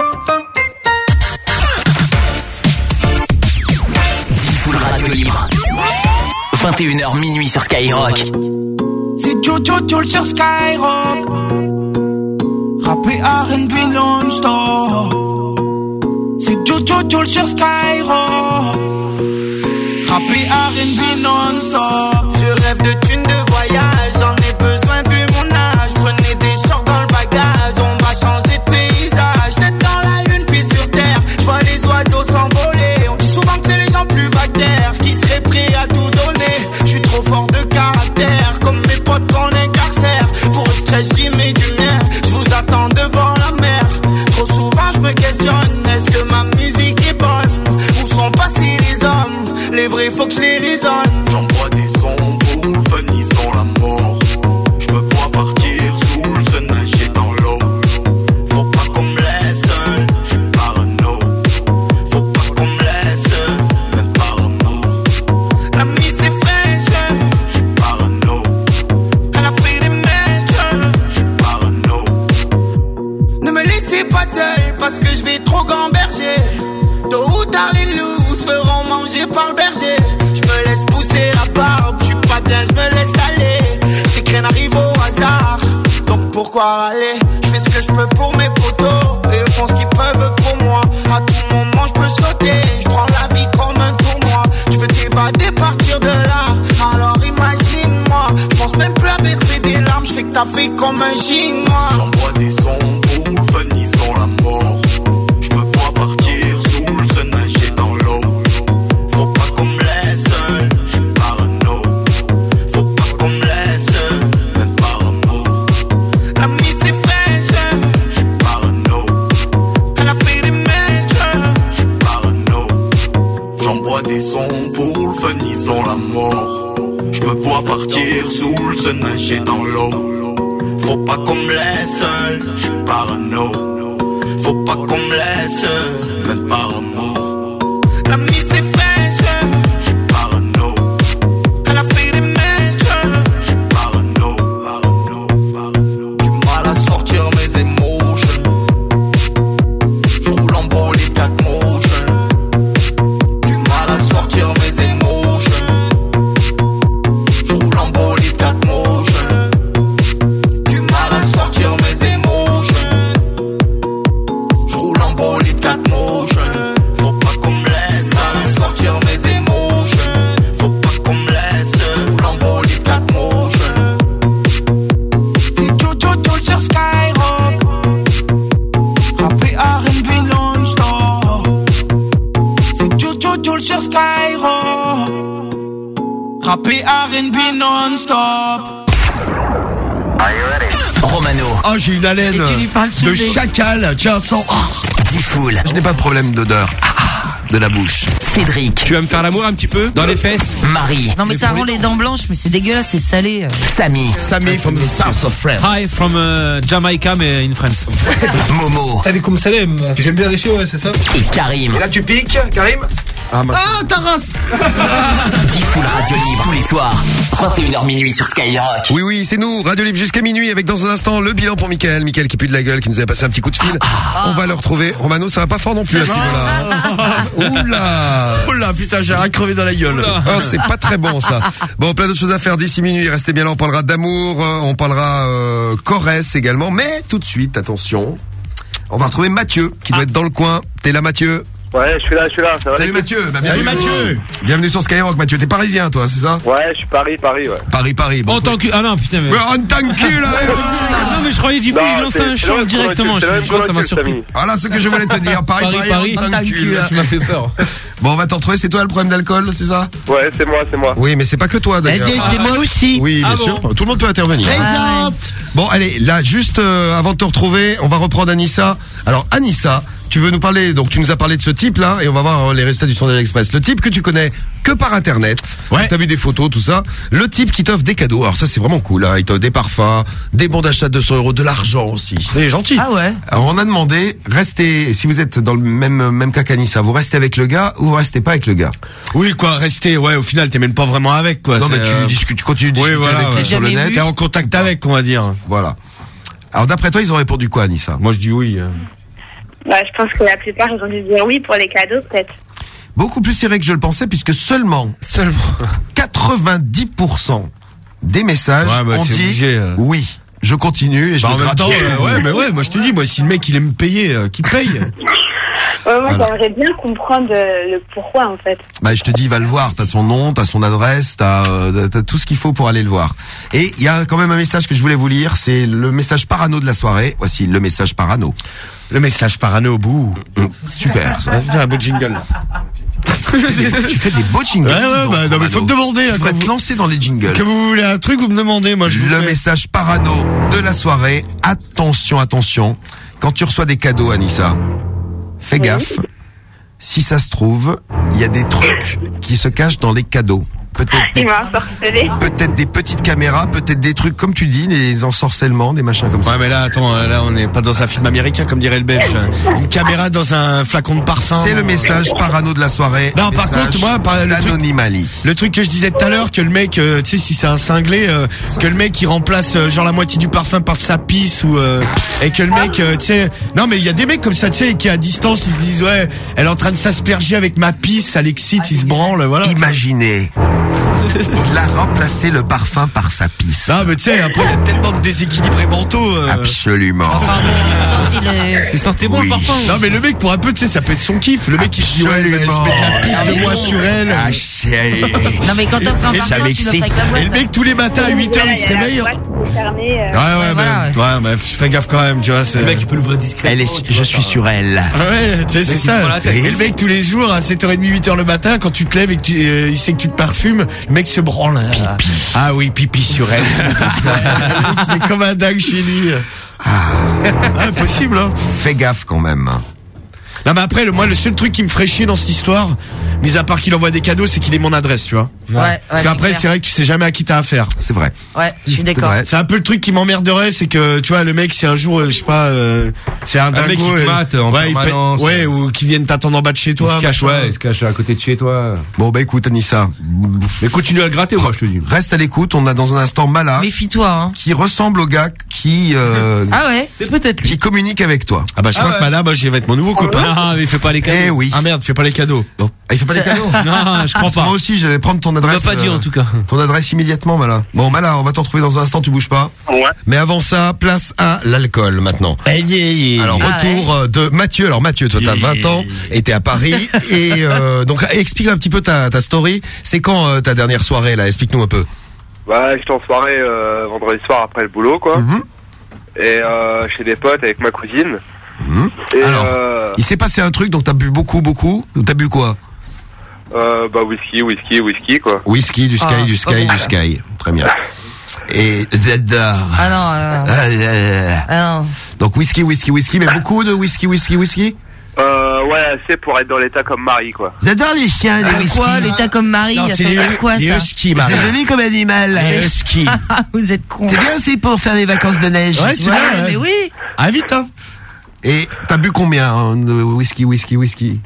radio libre. 21h minuit sur Skyrock. C'est Jojo Joule sur Skyrock. Rappé R&B non-stop. C'est Jojo Joule sur Skyrock. Rappé R&B non-stop. Qu'on incarcère. Pour stress, j'y mets du mien. Je vous attends devant la mer. Trop souvent, je me questionne est-ce que ma musique est bonne? Où sont passés les hommes? Les vrais, faut que je les raisonne. Je fais ce que je peux pour mes potos et font ce qu'ils peuvent pour moi. À tout moment, je peux sauter, je prends la vie comme un tournoi. Tu veux t'évader, partir de là, alors imagine-moi. Je pense même plus à verser des larmes, je fais que t'as fait comme un chinois. Vois partir sous le sun, nager dans l'eau. Faut pas qu'on me laisse seul, je suis parano. Faut pas qu'on me laisse même par amour. J'ai une haleine de chacal. Tiens, sans. Diffoul. Je n'ai pas de problème d'odeur. Ah, de la bouche. Cédric. Tu vas me faire l'amour un petit peu Dans les fesses Marie. Non mais ça rend les dents blanches, mais c'est dégueulasse, c'est salé. euh. Samy. Samy from the south of France. Hi from euh, Jamaica mais in France. Momo. Salut comme Salem. J'aime bien les chiens, ouais, c'est ça Et Karim. Et là, tu piques, Karim? Ah, ma Ah, ta race Diffoul Radio Libre tous les soirs. 21h minuit sur Skyrock. Oui, oui, c'est nous, Radio Libre jusqu'à minuit, avec dans un instant le bilan pour Michael. Michael qui pue de la gueule, qui nous avait passé un petit coup de fil. On va le retrouver. Romano, ça va pas fort non plus à ce niveau-là. Oula Oula, putain, j'ai rien crevé dans la gueule. Oh, c'est pas très bon ça. Bon, plein d'autres choses à faire d'ici minuit. Restez bien là, on parlera d'amour, euh, on parlera euh, Corrèze également. Mais tout de suite, attention, on va retrouver Mathieu qui doit être dans le coin. T'es là, Mathieu? Ouais, je suis là, je suis là. Ça va Salut Mathieu. Bah, Salut bienvenue. Mathieu. Bienvenue sur Skyrock, Mathieu. T'es parisien, toi, c'est ça? Ouais, je suis Paris, Paris, ouais. Paris, Paris. Bon, En tant que. Ah non, putain, mais. Mais en tant que cul, là Non, mais je croyais du coup, Non, il lançait un chant directement. Je je vois, ça m'a surpris. Voilà ce que je voulais te dire. Paris, Paris, Paris, Paris, en tant que cul. Tu m'as fait peur. Bon, on va t'en retrouver. C'est toi le problème d'alcool, c'est ça? Ouais, c'est moi, c'est moi. Oui, mais c'est pas que toi d'ailleurs. c'est moi aussi. Oui, bien Ah sûr. bon Tout le monde peut intervenir. Présente. Bon, allez, là, juste euh, avant de te retrouver, on va reprendre Anissa. Alors, Anissa, tu veux nous parler, donc tu nous as parlé de ce type-là, et on va voir euh, les résultats du sondage express. Le type que tu connais que par Internet, Ouais. t'as vu des photos, tout ça. Le type qui t'offre des cadeaux, alors ça c'est vraiment cool, hein. il t'offre des parfums, des bons d'achat de 200 euros, de l'argent aussi. C'est gentil. Ah ouais. Alors on a demandé, restez, si vous êtes dans le même même cas qu'Anissa, vous restez avec le gars ou vous restez pas avec le gars? Oui, quoi, rester, ouais, au final, t'es même pas vraiment avec, quoi. Non, mais tu euh, discutes, tu continues de Oui, discuter voilà, avec ouais. lui sur le net. T'es en contact avec, on va dire. Voilà. Alors d'après toi, ils ont répondu quoi, Anissa? Moi, je dis oui. Bah, je pense que la plupart, ils ont dû dire oui pour les cadeaux, peut-être. Beaucoup plus serré que je le pensais, puisque seulement, seulement 90% des messages Ouais, bah, ont dit obligé, euh. oui. Je continue et je Bah, en le même gratte temps, bien. euh, ouais, mais ouais, moi je te dis, moi si le mec il aime me payer, euh, qu'il paye. Ouais, moi, Voilà. j'aimerais bien comprendre euh, le pourquoi, en fait. Bah, je te dis, va le voir. T'as son nom, t'as son adresse, t'as euh, t'as tout ce qu'il faut pour aller le voir. Et il y a quand même un message que je voulais vous lire. C'est le message parano de la soirée. Voici le message parano. Le message parano au bout. Super. Ça va faire un beau jingle. tu fais des beaux jingles. Ouais, ouais, bah, non, mais faut me demander. Tu hein, devrais quand te vous- lancer dans les jingles. Que vous voulez un truc, vous me demandez, moi je vous Le fais. message parano de la soirée. Attention, attention. Quand tu reçois des cadeaux, Anissa, fais gaffe. Si ça se trouve, il y a des trucs qui se cachent dans les cadeaux. Peut-être Il des, m'a ensorcelé. peut-être des petites caméras, peut-être des trucs comme tu dis, des ensorcellements, des machins comme ça. Ouais, mais là, attends, euh, là, on n'est pas dans un film américain, comme dirait le belge. Une caméra dans un flacon de parfum. C'est le message parano de la soirée. Non, par contre, moi, par le truc, le truc que je disais tout à l'heure, que le mec, euh, tu sais, si c'est un cinglé, euh, que le mec il remplace euh, genre la moitié du parfum par de sa pisse ou euh, et que le mec, euh, tu sais, non mais il y a des mecs comme ça, tu sais, qui à distance ils se disent ouais, elle est en train de s'asperger avec ma pisse, ça l'excite, ils se branlent, voilà. Imaginez. you Il a remplacé le parfum par sa pisse. Non mais tu sais, après il y a tellement de déséquilibrés mentaux. euh. Absolument. Enfin bon, Il sentait bon Oui. le parfum. Non mais le mec pour un peu tu sais ça peut être son kiff le mec il se dit ouais elle se met de la pisse de moi sur elle Ah, chérie. Non mais quand t'offres un Et parfum, ça tu l'offres avec et boîte. le mec tous les matins à 8h il se réveille ouais Fermé, euh, ouais Ouais, voilà, mais, ouais mais je fais gaffe quand même tu vois c'est Le mec, il peut l'ouvrir discrètement. Elle est, je suis sur elle. Ah ouais, tu sais, c'est ça. Et le mec, tous les jours, à 7h30, 8h le matin, quand tu te lèves et que tu, euh, il sait que tu te parfumes, le mec se branle. Ah oui, pipi sur elle. C'est comme un dingue chez lui. Ah, impossible, hein. Fais gaffe quand même. Non, mais après, le, moi, le seul truc qui me ferait chier dans cette histoire, mis à part qu'il envoie des cadeaux, c'est qu'il ait mon adresse, tu vois. Ouais, ouais, Parce qu'après, c'est vrai que tu sais jamais à qui t'as affaire. C'est vrai. Ouais, je suis d'accord. C'est un peu le truc qui m'emmerderait, c'est que tu vois le mec, si un jour, euh, je sais pas, euh, c'est un dingo, mec qui te euh, mate en ouais, il permanence. ouais, ou qui viennent t'attendre en bas de chez Il toi. se cache, ouais, il se cache à côté de chez toi. Bon, bah écoute, Anissa. Mais continue à le gratter, moi, je te dis. Reste à l'écoute. On a dans un instant Mala Méfie-toi, hein. qui ressemble au gars qui euh, Ah ouais C'est peut-être qui communique avec toi. Ah bah je Ah crois ouais. que Mala, moi, je vais être mon nouveau copain. Ah, mais il fait pas les cadeaux. Eh oui. Ah merde, fais pas les cadeaux. Ah, il fait pas les cadeaux. Non, je crois Parce que pas. Moi aussi, j'allais prendre ton On adresse. va pas dire euh, en tout cas. Ton adresse immédiatement, Mala. Bon, Mala, on va t'en retrouver dans un instant. Tu bouges pas. Ouais. Mais avant ça, place à l'alcool maintenant. Alors Ah retour euh, de Mathieu. Alors Mathieu, toi t'as 20 ans et t'es à Paris et euh, donc explique un petit peu ta, ta story. C'est quand euh, ta dernière soirée là? Explique-nous un peu. Bah, j'étais en soirée euh, vendredi soir après le boulot, quoi. Mhm. Et euh, chez des potes avec ma cousine. Mhm. Et Alors, euh, Il s'est passé un truc donc t'as bu beaucoup beaucoup. T'as bu quoi? Euh, bah, whisky, whisky, whisky, quoi. Whisky, du sky, Ah, du sky, bon, du sky. Très bien. Et. Ah non, euh, Ah, là, là, là. ah non. Donc whisky, whisky, whisky, mais beaucoup de whisky, whisky, whisky? Euh, ouais, assez pour être dans l'état comme Marie, quoi. J'adore les chiens, les Ah, whisky. quoi, l'état comme Marie, Non, ça les- dire quoi les ça huskies, Marie. C'est joli comme animal. C'est- Les huskies. Vous êtes con. C'est bien aussi pour faire les vacances de neige. Ouais, c'est Ouais, bien, mais ouais. oui. Ah vite hein. Et t'as bu combien hein, de whisky, whisky, whisky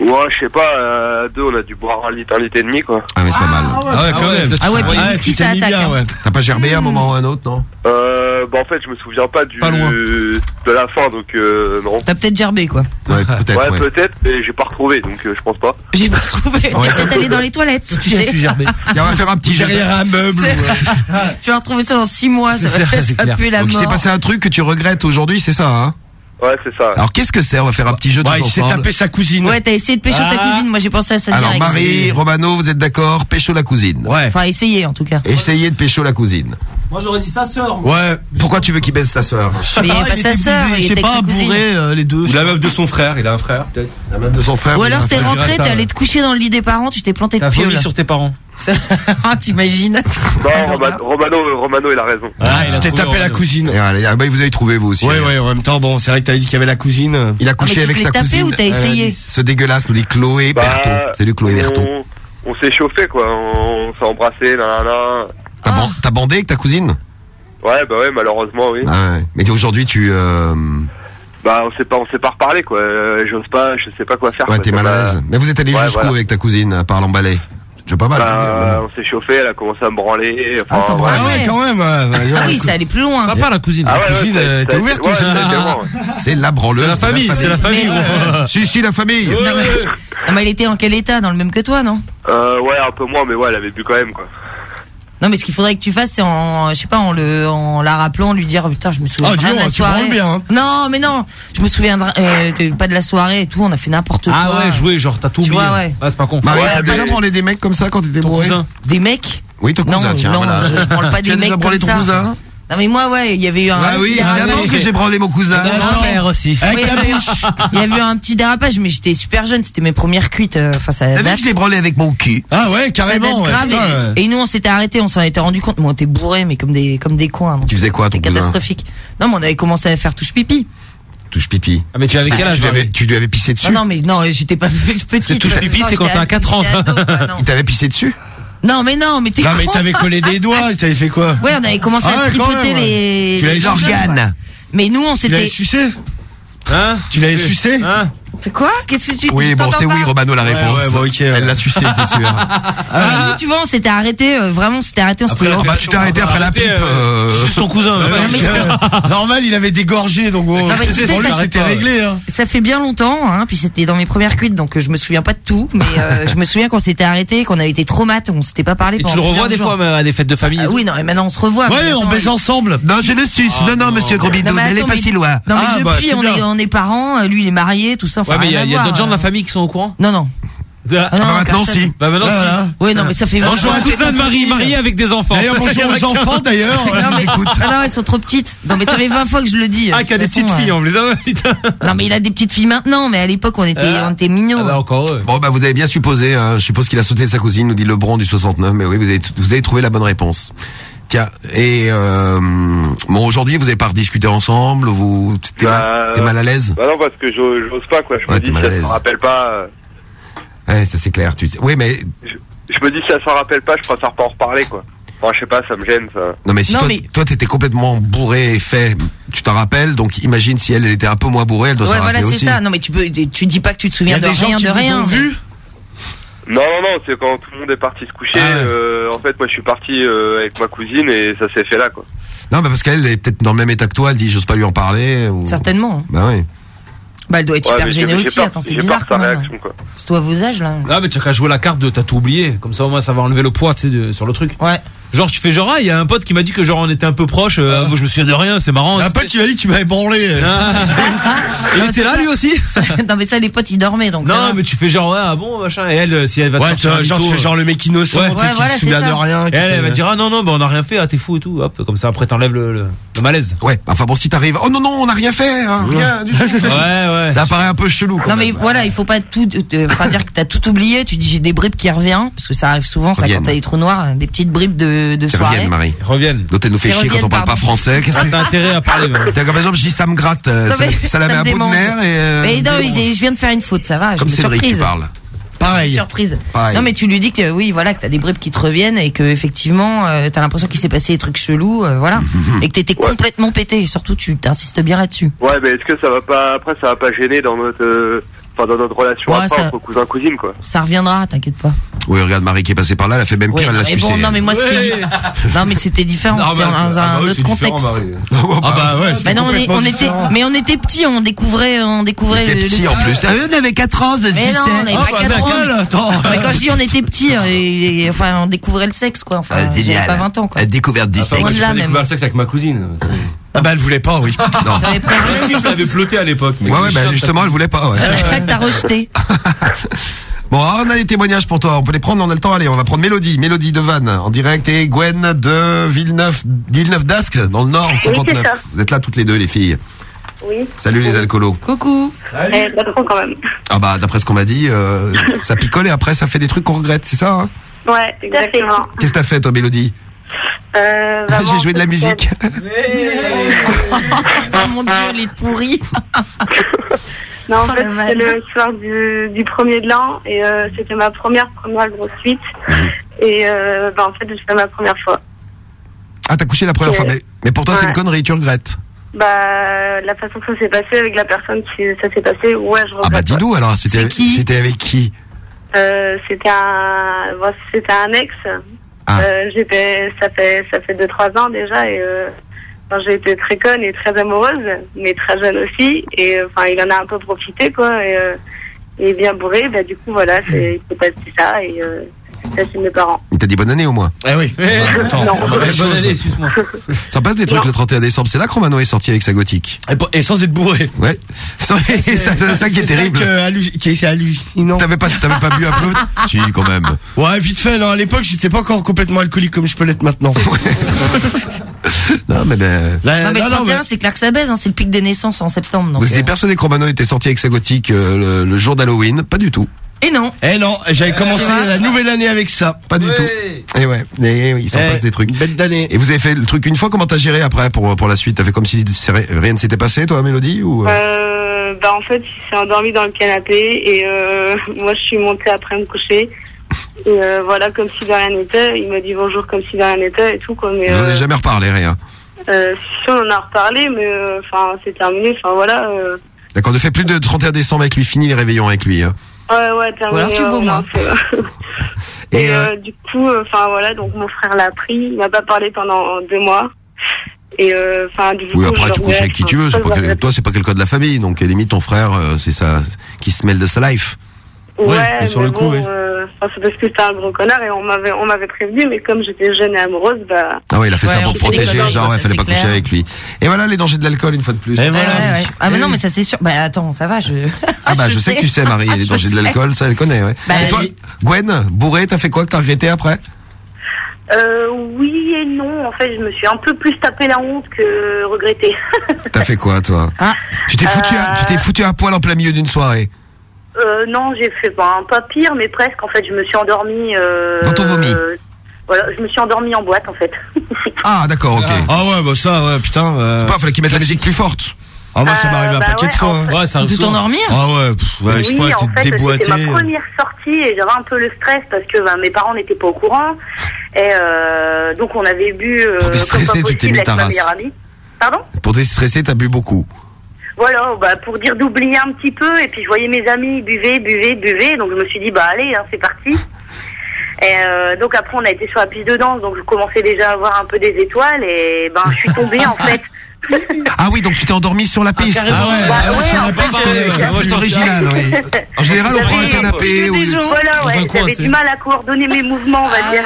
Ouais, je sais pas, euh, deux, on a dû boire un litre, un litre et demi, quoi. Ah mais c'est pas mal. Ah ouais, quand même. Ah ouais, puis le whisky, ça mis attaque, bien, hein. ouais. T'as pas gerbé à un moment ou à un autre, non Euh, bah, en fait, je me souviens pas du, Pas loin. de la fin, donc, euh, non. T'as peut-être gerbé, quoi. Ouais, peut-être. Ouais, peut-être, mais j'ai pas retrouvé, donc, euh, je pense pas. J'ai pas trouvé. T'es peut-être allé dans les toilettes, tu sais. Tiens, on va faire un petit jeu. Derrière un meuble. C'est- Tu vas retrouver ça dans 6 mois, ça va ça pue la Donc il s'est mort. passé un truc que tu regrettes aujourd'hui, c'est ça hein Ouais, c'est ça. Alors qu'est-ce que c'est? On va faire un petit jeu tous Ouais, il s'est ensemble. tapé sa cousine. Ouais, t'as essayé de pécho ta Ah. cousine, moi j'ai pensé à ça Alors direct. Marie, Romano, vous êtes d'accord? Pécho la cousine. Ouais. Enfin, essayer en tout cas. Essayez de pécho la cousine. Moi j'aurais dit sa sœur. Ouais. Pourquoi tu veux qu'il baisse ta sœur? Mais il est pas sa sœur, il Je était sais pas, sa cousine. bourré euh, les deux. Ou la meuf de son frère, il a un frère, peut-être. La meuf de son frère. Ou alors t'es rentré, t'es allé ouais. te coucher dans le lit des parents, tu t'es planté de T'as vomi sur tes parents. Ah, t'imagines Non, Roma- Romano, Romano, il a raison. Ah, tu t'es tapé la cousine. Et allez, ah bah, vous avez trouvé vous aussi. Ouais, ouais, en même temps, bon, c'est vrai que t'avais dit qu'il y avait la cousine. Il a Ah, couché avec sa tapé cousine. ou t'as essayé Ce dégueulasse, nous dit Chloé Bah, Berton. Salut Chloé Berton. On, on s'est chauffé, quoi. On, s'est embrassé, nanana. T'as ban- T'as bandé avec ta cousine? Ouais, bah ouais, malheureusement, oui. Ah ouais. Mais aujourd'hui tu... Euh... Bah, on s'est pas, on s'est pas reparlé, quoi. Euh, J'ose pas, je sais pas quoi faire. Ouais, t'es mal à l'aise. Mais vous êtes allé Ouais, jusqu'où voilà. avec ta cousine, à part l'emballer? Je pas mal. Bah, on s'est chauffé, elle a commencé à me branler. Enfin. Ah ouais, quand même. ouais, Ah oui, ça allait plus loin. Sympa la cousine. Ah ouais, La cousine, euh, t'es ça- ouverte ouais. C'est la branleuse. C'est la famille, c'est la famille. Gros. Si, si, la famille. Non, mais, non, mais elle était en quel état Dans le même que toi, non? Euh, ouais, un peu moins, mais ouais, elle avait bu quand même, quoi. Non, mais ce qu'il faudrait que tu fasses, c'est en, je sais pas, en le, en la rappelant, lui dire, putain, je me souviens Ah, de la tu soirée. bien, hein. Non, mais non, je me souviens euh, de- pas de la soirée et tout, on a fait n'importe quoi. Ah ouais, jouer, genre t'as tout Tu oublié. vois, ouais. Ah, c'est pas con. Marie, Ouais, t'as déjà branlé des mecs comme ça quand t'étais Ton bourré. Des mecs Oui, ton cousin, Non, tiens, non, voilà. je, je branle pas Tu des as mecs déjà branlé comme ton ça. cousin Non, mais moi, ouais, il y avait eu un. Ah oui, évidemment que j'ai branlé mon cousin. Ah, Non, père aussi. Avec Oui, la mais- bouche. Il y avait eu un petit dérapage, mais j'étais super jeune, c'était mes premières cuites. euh, Enfin, ça T'as vu que je l'ai branlé avec mon cul Ah ouais, Ça carrément. date ouais, grave. putain, ouais. et, et nous, on s'était arrêtés, on s'en était rendu compte. Mais on était bourrés, mais comme des, comme des cons. hein, Tu faisais quoi, ton C'était cousin catastrophique. Non, mais on avait commencé à faire touche pipi. Touche pipi. Ah, mais tu avais quel âge tu, lui avais, tu lui avais pissé dessus Non, non, mais non, j'étais pas petite. C'est touche pipi, c'est quand t'as ado, 4 ans, ça. non. Il t'avait pissé dessus Non, mais non, mais t'es Non, mais t'avais collé des doigts, t'avais fait quoi Ouais, on avait commencé Ah à ouais, quand tripoter même, ouais. les. Tu l'avais les organes. quoi. Mais nous, on Tu l'avais s'était. sucé Hein Tu l'avais sucé Hein C'est quoi? Qu'est-ce que tu Oui, je bon, c'est oui, Romano, la réponse. ouais, bon, ok, Elle l'a sucé, c'est sûr. Nous, tu vois, on s'était arrêté, euh, vraiment, on s'était arrêté, on s'était. Ah bah, tu t'es arrêté après la pipe. euh, Juste ton cousin. Ouais, mais- euh, Normal, il avait dégorgé, donc bon, mais tu sais, ça, c'était réglé. Hein. Ça fait bien longtemps, hein, puis c'était dans mes premières cuites, donc euh, je me souviens pas de tout, mais euh, je me souviens qu'on s'était arrêté, qu'on avait été trop mat, on s'était pas parlé Et pendant tu le revois des jours. fois à des fêtes de famille. Ah oui, non, mais maintenant on se revoit. Ouais, on baise ensemble. Non, je le suis. Non, non, monsieur Grobidou, n'allez pas si loin. Non, mais Ah, bah, depuis, c'est on, est, on est parents, euh, lui il est marié, tout ça. Enfin, Ouais, mais il y a, a d'autres gens de la euh. famille qui sont au courant? Non, non. Ah, Ah, non, bah, maintenant, si. Bah maintenant Voilà. si. Oui, non, mais ça fait Bonjour vingt ans. cousin de Marie, mariée avec des enfants. D'ailleurs, bonjour aux enfants, d'ailleurs. Non, mais, ah non, elles sont trop petites. Non, mais ça fait 20 fois que je le dis. Ah, qu'il y a De des façon, petites filles, euh. on les a. Putain. Non, mais il a des petites filles maintenant, mais à l'époque, on était, Ah. on était minots. Ah bah encore eux. Bon, bah, vous avez bien supposé, hein. Je suppose qu'il a sauté sa cousine, nous dit Lebron du 69. Mais oui, vous avez, vous avez trouvé la bonne réponse. Tiens, et euh, bon, aujourd'hui, vous avez pas rediscuté ensemble, vous, t'es Bah, mal, t'es mal à l'aise Bah non, parce que j'ose pas, quoi. Je Ouais, me dis, mal si l'aise. s'en rappelle pas. euh, Ouais, ça c'est clair. Tu sais. Oui, mais Je me dis, si elle s'en rappelle pas, je préfère pas en reparler, quoi. Enfin, je sais pas, ça me gêne, ça. non, mais si Non, toi, mais- toi, t'étais complètement bourré et fait, tu t'en rappelles. Donc, imagine si elle, elle était un peu moins bourrée, elle doit Ouais, s'en voilà, rappeler c'est aussi. ça. Non, mais tu peux, tu dis pas que tu te souviens a de des gens rien, qui de vous rien. ont vu Non, non, non, c'est quand tout le monde est parti se coucher. Ah ouais. euh, en fait, moi, je suis parti euh, avec ma cousine et ça s'est fait là, quoi. Non, mais parce qu'elle elle est peut-être dans le même état que toi. Elle dit, j'ose pas lui en parler. Ou... Certainement. Bah oui. Bah, elle doit être Ouais, j'ai- gênée aussi. peur- Attends, c'est j'ai bizarre quand même. réaction, quoi. C'est toi vos âges, là. Ah mais tu as qu'à jouer la carte de t'as tout oublié. Comme ça au moins ça va enlever le poids tu sais de- sur le truc. Ouais. Genre, tu fais genre, ah, il y a un pote qui m'a dit que genre on était un peu proche. euh, moi, je me souviens de rien, c'est marrant. Un pote qui m'a dit que tu m'avais branlé. Il était là, lui aussi non mais ça les potes ils dormaient donc. Non, mais tu fais genre, ouais, ah bon, machin. Et elle, euh, si elle va te Ouais, tu- genre, tu fais genre le mec innocent, tu sais, qui Ouais, voilà, se souvient de rien. Et qui elle, fait- elle va dire, ah non, non, bah on a rien fait, ah t'es fou et tout. Hop, comme ça après t'enlèves le, le, le malaise. Ouais, enfin bon, si t'arrives, oh non, non, on n'a rien fait, hein, rien du tout. Ouais, ouais. Ça paraît un peu chelou quand Non mais même. voilà, il faut pas tout, euh, enfin dire que t'as tout oublié. Tu dis j'ai des bribes qui reviennent parce que ça arrive souvent, ça Reviennent. quand t'as des trous noirs, des petites bribes de, de soirée. reviennent, Marie. Reviennent. L'autre, elle nous fait chier quand on parle pas français. Qu'est-ce Ah, que t'as intérêt à parler. T'as comme par exemple, je dis ça me gratte. euh, Non, ça, mais ça l'avait me un bout de nerf et. euh, Mais non, je viens de faire une faute, ça va. Comme Cédric qui parle. Pareil. Surprise. Pareil. Non mais tu lui dis que oui, voilà, que t'as des bribes qui te reviennent et que effectivement, euh, t'as l'impression qu'il s'est passé des trucs chelous, euh, voilà, et que t'étais complètement pété. Et surtout, tu t'insistes bien là-dessus. Ouais, mais est-ce que ça va pas, après, ça va pas gêner dans notre, euh, enfin, dans notre relation Ouais, après ça- entre cousins-cousines, quoi. Ça reviendra, t'inquiète pas. Oui, regarde Marie qui est passée par là, elle a fait même Oui, pire, elle l'a mais sucé. bon, non mais moi c'était Ouais. non mais c'était différent, c'était bah, dans ah un bah oui, autre contexte. Marie. Ah bah ouais, Bah non, on, est, on était, différent. mais on était petits, on découvrait, on découvrait Il était le- petit le- en plus. Ah, On avait 4 ans, de Mais non, on n'avait Ah, pas bah, quatre ans. Mais quand je dis on était petits, euh, et, et- enfin on découvrait le sexe quoi. Enfin, Ah, j'avais pas 20 ans quoi. La découverte du sexe. même. découvert le sexe avec ma cousine. Ah bah elle voulait pas, oui. Non. Pas Je l'avais flotté à l'époque. mais Ouais, ouais, bah justement, elle voulait pas, ouais. pas que t'as rejeté. Bon, on a des témoignages pour toi. On peut les prendre, on a le temps. Allez, on va prendre Mélodie. Mélodie de Vannes en direct et Gwen de Villeneuve, Villeneuve d'Ascq dans le Nord, 59. ça. Vous êtes là toutes les deux, les filles. Oui. Salut les alcoolos. Coucou. Eh, pas trop quand même. Ah bah, d'après ce qu'on m'a dit, euh, ça picole et après ça fait des trucs qu'on regrette, c'est ça hein? Ouais, exactement. Qu'est-ce que t'as fait toi, Mélodie? Euh, J'ai joué de la musique. Oh mon dieu, elle est pourrie. Non, en Oh, fait, c'était le soir du, du premier de l'an et euh, c'était ma première première grosse suite. Et euh, bah, en fait, c'était ma première fois. Ah, t'as couché la première fois, mais, mais pour toi c'est une connerie, tu regrettes. Bah, la façon que ça s'est passé avec la personne qui ça s'est passé, ouais, je Ah bah regrette. dis-nous alors, c'était C'est qui c'était avec qui? Euh, c'était un, bon, c'était un ex. Ah. Euh, j'étais, ça fait, ça fait deux trois ans déjà et euh, j'ai été très conne et très amoureuse, mais très jeune aussi. Et euh, enfin, il en a un peu profité quoi. Et, euh, et bien bourré, bah du coup voilà, c'est, c'est passé ça et euh, ça c'est mes parents. Il t'a dit bonne année au moins. Eh oui. Attends, Non. Bonne année, excuse-moi. Ça passe des trucs Non. le 31 décembre. C'est là que Romano est sorti avec sa gothique. Et Et sans être bourré. Ouais. C'est ça, qui est terrible. C'est est hallucinant. T'avais pas, t'avais pas bu un peu? Si, quand même. Ouais, vite fait, non, à l'époque, j'étais pas encore complètement alcoolique comme je peux l'être maintenant. Non, mais ben. Là, Non mais le non, non, 31 mais- c'est clair que ça baise, hein, c'est le pic des naissances en septembre. Donc, Vous étiez euh, persuadé que Romano était sorti avec sa gothique euh, le, le jour d'Halloween? Pas du tout. Et non. Eh non, j'avais commencé Tu vois la nouvelle année avec ça. Pas du tout. Et ouais, et oui, il s'en Eh, passe des trucs. Bête d'année. Et vous avez fait le truc une fois, comment t'as géré après pour, pour la suite? T'as fait comme si rien ne s'était passé, toi, Mélodie ou... euh? Euh, bah en fait, il s'est endormi dans le canapé et euh, moi je suis montée après me coucher. Et euh, voilà, comme si de rien n'était. Il m'a dit bonjour comme si de rien n'était et tout quoi. Mais Vous n'en euh, avez jamais reparlé, rien? euh, si on en a reparlé, mais euh, enfin c'est terminé. Enfin voilà. Euh, D'accord, ne fais plus de 31 décembre avec lui, fini les réveillons avec lui. hein. Ouais ouais terminé. Ou alors tu euh, moins. Et, Et euh, euh, du coup, enfin voilà, donc mon frère l'a pris. Il m'a pas parlé pendant deux mois. Et euh, enfin du coup. oui, après tu couches avec qui tu veux, pas quel- toi c'est pas quelqu'un de la famille, donc à la limite ton frère, euh, c'est ça qui se mêle de sa life. Ouais, mais sur le coup, bon, oui. euh, enfin, c'est parce que c'était un gros connard et on m'avait, on m'avait prévenu, mais comme j'étais jeune et amoureuse, bah. Ah ouais, il a fait Ouais, ça pour te protéger, genre ouais, fallait pas coucher avec lui. Et voilà les dangers de l'alcool une fois de plus. Et voilà. ouais, ouais. Ah mais non mais ça c'est sûr. Bah attends, ça va, je. Ah bah je sais que tu sais Marie, Ah, les dangers de l'alcool, ça elle connaît, ouais. Bah, Et toi. Gwen, bourré, t'as fait quoi que t'as regretté après? Euh, oui et non. En fait, je me suis un peu plus tapé la honte que regretté. T'as fait quoi toi? Ah. Tu t'es foutu, à, tu t'es foutu à poil en plein milieu d'une soirée? Euh, non, j'ai fait ben, pas pire, mais presque. En fait, je me suis endormie. Euh, Dans ton vomi. euh, Voilà, je me suis endormie en boîte, en fait. Ah d'accord, ok. Ah ouais, bah ça, ouais, putain. euh, Pas, fallait qu'il mette la musique plus forte. Ah, moi, ça Euh, m'est arrivé un bah paquet ouais, de fois. en hein. fait. Ouais, ça arrive De souvent. t'endormir Ah ouais, pff, ouais, je sais oui, pas, en t'es fait, c'était déboîté. ma première sortie et j'avais un peu le stress parce que ben, mes parents n'étaient pas au courant. Et euh, donc, on avait bu euh, Pour comme déstresser, pas tu t'es possible mis avec ta ma race. meilleure amie. Pardon? Pour déstresser, t'as bu beaucoup. Voilà, bah, pour dire d'oublier un petit peu. Et puis, je voyais mes amis buver, buver, buver. Donc, je me suis dit, bah, allez, hein, c'est parti. Et euh, donc, après, on a été sur la piste de danse. Donc, je commençais déjà à voir un peu des étoiles. Et ben, je suis tombée, en fait, Ah oui, donc tu t'es endormi sur la piste. Ah ouais, ah ah ouais, sur la en piste, euh, euh, c'est original, oui. En général, on prend un canapé. Voilà, ouais, j'avais du mal à coordonner mes mouvements, on va dire.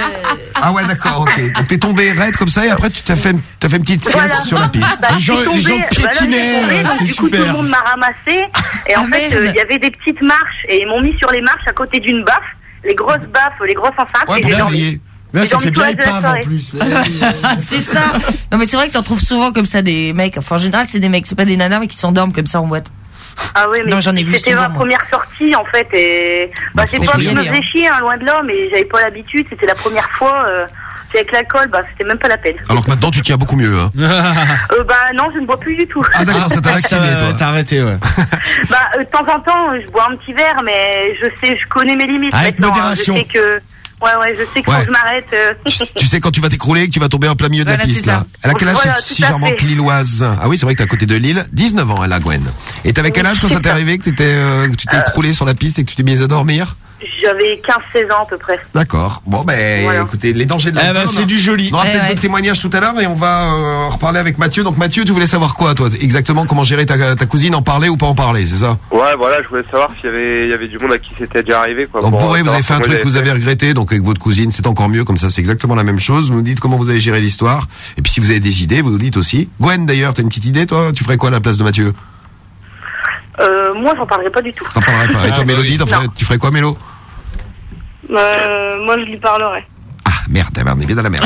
Ah ouais, d'accord, ok. Donc t'es tombé raide comme ça et après tu t'as fait, t'as fait une petite sieste Voilà. sur la piste. Bah, je suis tombée, bah là, j'ai tombé, donc du coup, tout le monde m'a ramassé. Et en fait, euh, il y avait des petites marches et ils m'ont mis sur les marches à côté d'une baffe, les grosses baffes, les grosses enceintes. Ouais, et pour j'ai dormi. Réveiller. J'ai dormi tout le reste de la soirée. c'est ça. Non mais c'est vrai que t'en trouves souvent comme ça des mecs. Enfin en général c'est des mecs, c'est pas des nanas mais qui s'endorment comme ça en boîte. Ah ouais, mais Non, j'en ai vu c'était ma moi. première sortie en fait et bah c'est faut pas que je me faisais chier hein, loin de là mais j'avais pas l'habitude, c'était la première fois euh, avec l'alcool bah c'était même pas la peine. Alors que maintenant tu tiens beaucoup mieux. Hein. Euh, bah non, je ne bois plus du tout. Ah d'accord, ça t'a vacciné toi. T'as arrêté, ouais. bah euh, de temps en temps, je bois un petit verre mais je sais je connais mes limites Avec hein. modération. Je sais que Ouais ouais, je sais que que je m'arrête. euh. Tu sais quand tu vas t'écrouler, que tu vas tomber en plein milieu de Voilà, la piste c'est ça. là. Elle a quel âge Voilà, cette tout à si charmante fait. lilloise? Ah oui, c'est vrai que t'es à côté de Lille. 19 ans elle a Gwen. Et t'avais quel âge quand ça t'est arrivé que t'étais, euh, que tu t'es écroulé sur la piste et que tu t'es mis à dormir? J'avais 15-16 ans à peu près. D'accord. Bon ben Voilà. écoutez, les dangers de Eh l'alcool. ben, c'est du joli. On aura Eh peut-être ouais. témoignages tout à l'heure et on va euh, reparler avec Mathieu. Donc Mathieu, tu voulais savoir quoi toi Exactement comment gérer ta, ta cousine, en parler ou pas en parler, c'est ça? Ouais, voilà, je voulais savoir s'il y avait, il y avait du monde à qui c'était déjà arrivé, quoi. Donc pour, vous avez fait un truc que vous avez regretté, donc avec votre cousine, c'est encore mieux, comme ça c'est exactement la même chose. Vous nous dites comment vous avez géré l'histoire. Et puis si vous avez des idées, vous nous dites aussi. Gwen d'ailleurs, t'as une petite idée toi? Tu ferais quoi à la place de Mathieu? Euh, moi, j'en parlerai pas du tout. T'en parlerais pas. Et toi Mélodie, t'en ferais- Non. tu ferais quoi Mélo? Euh, moi, je lui parlerai. Ah merde, ben, on est bien dans la merde.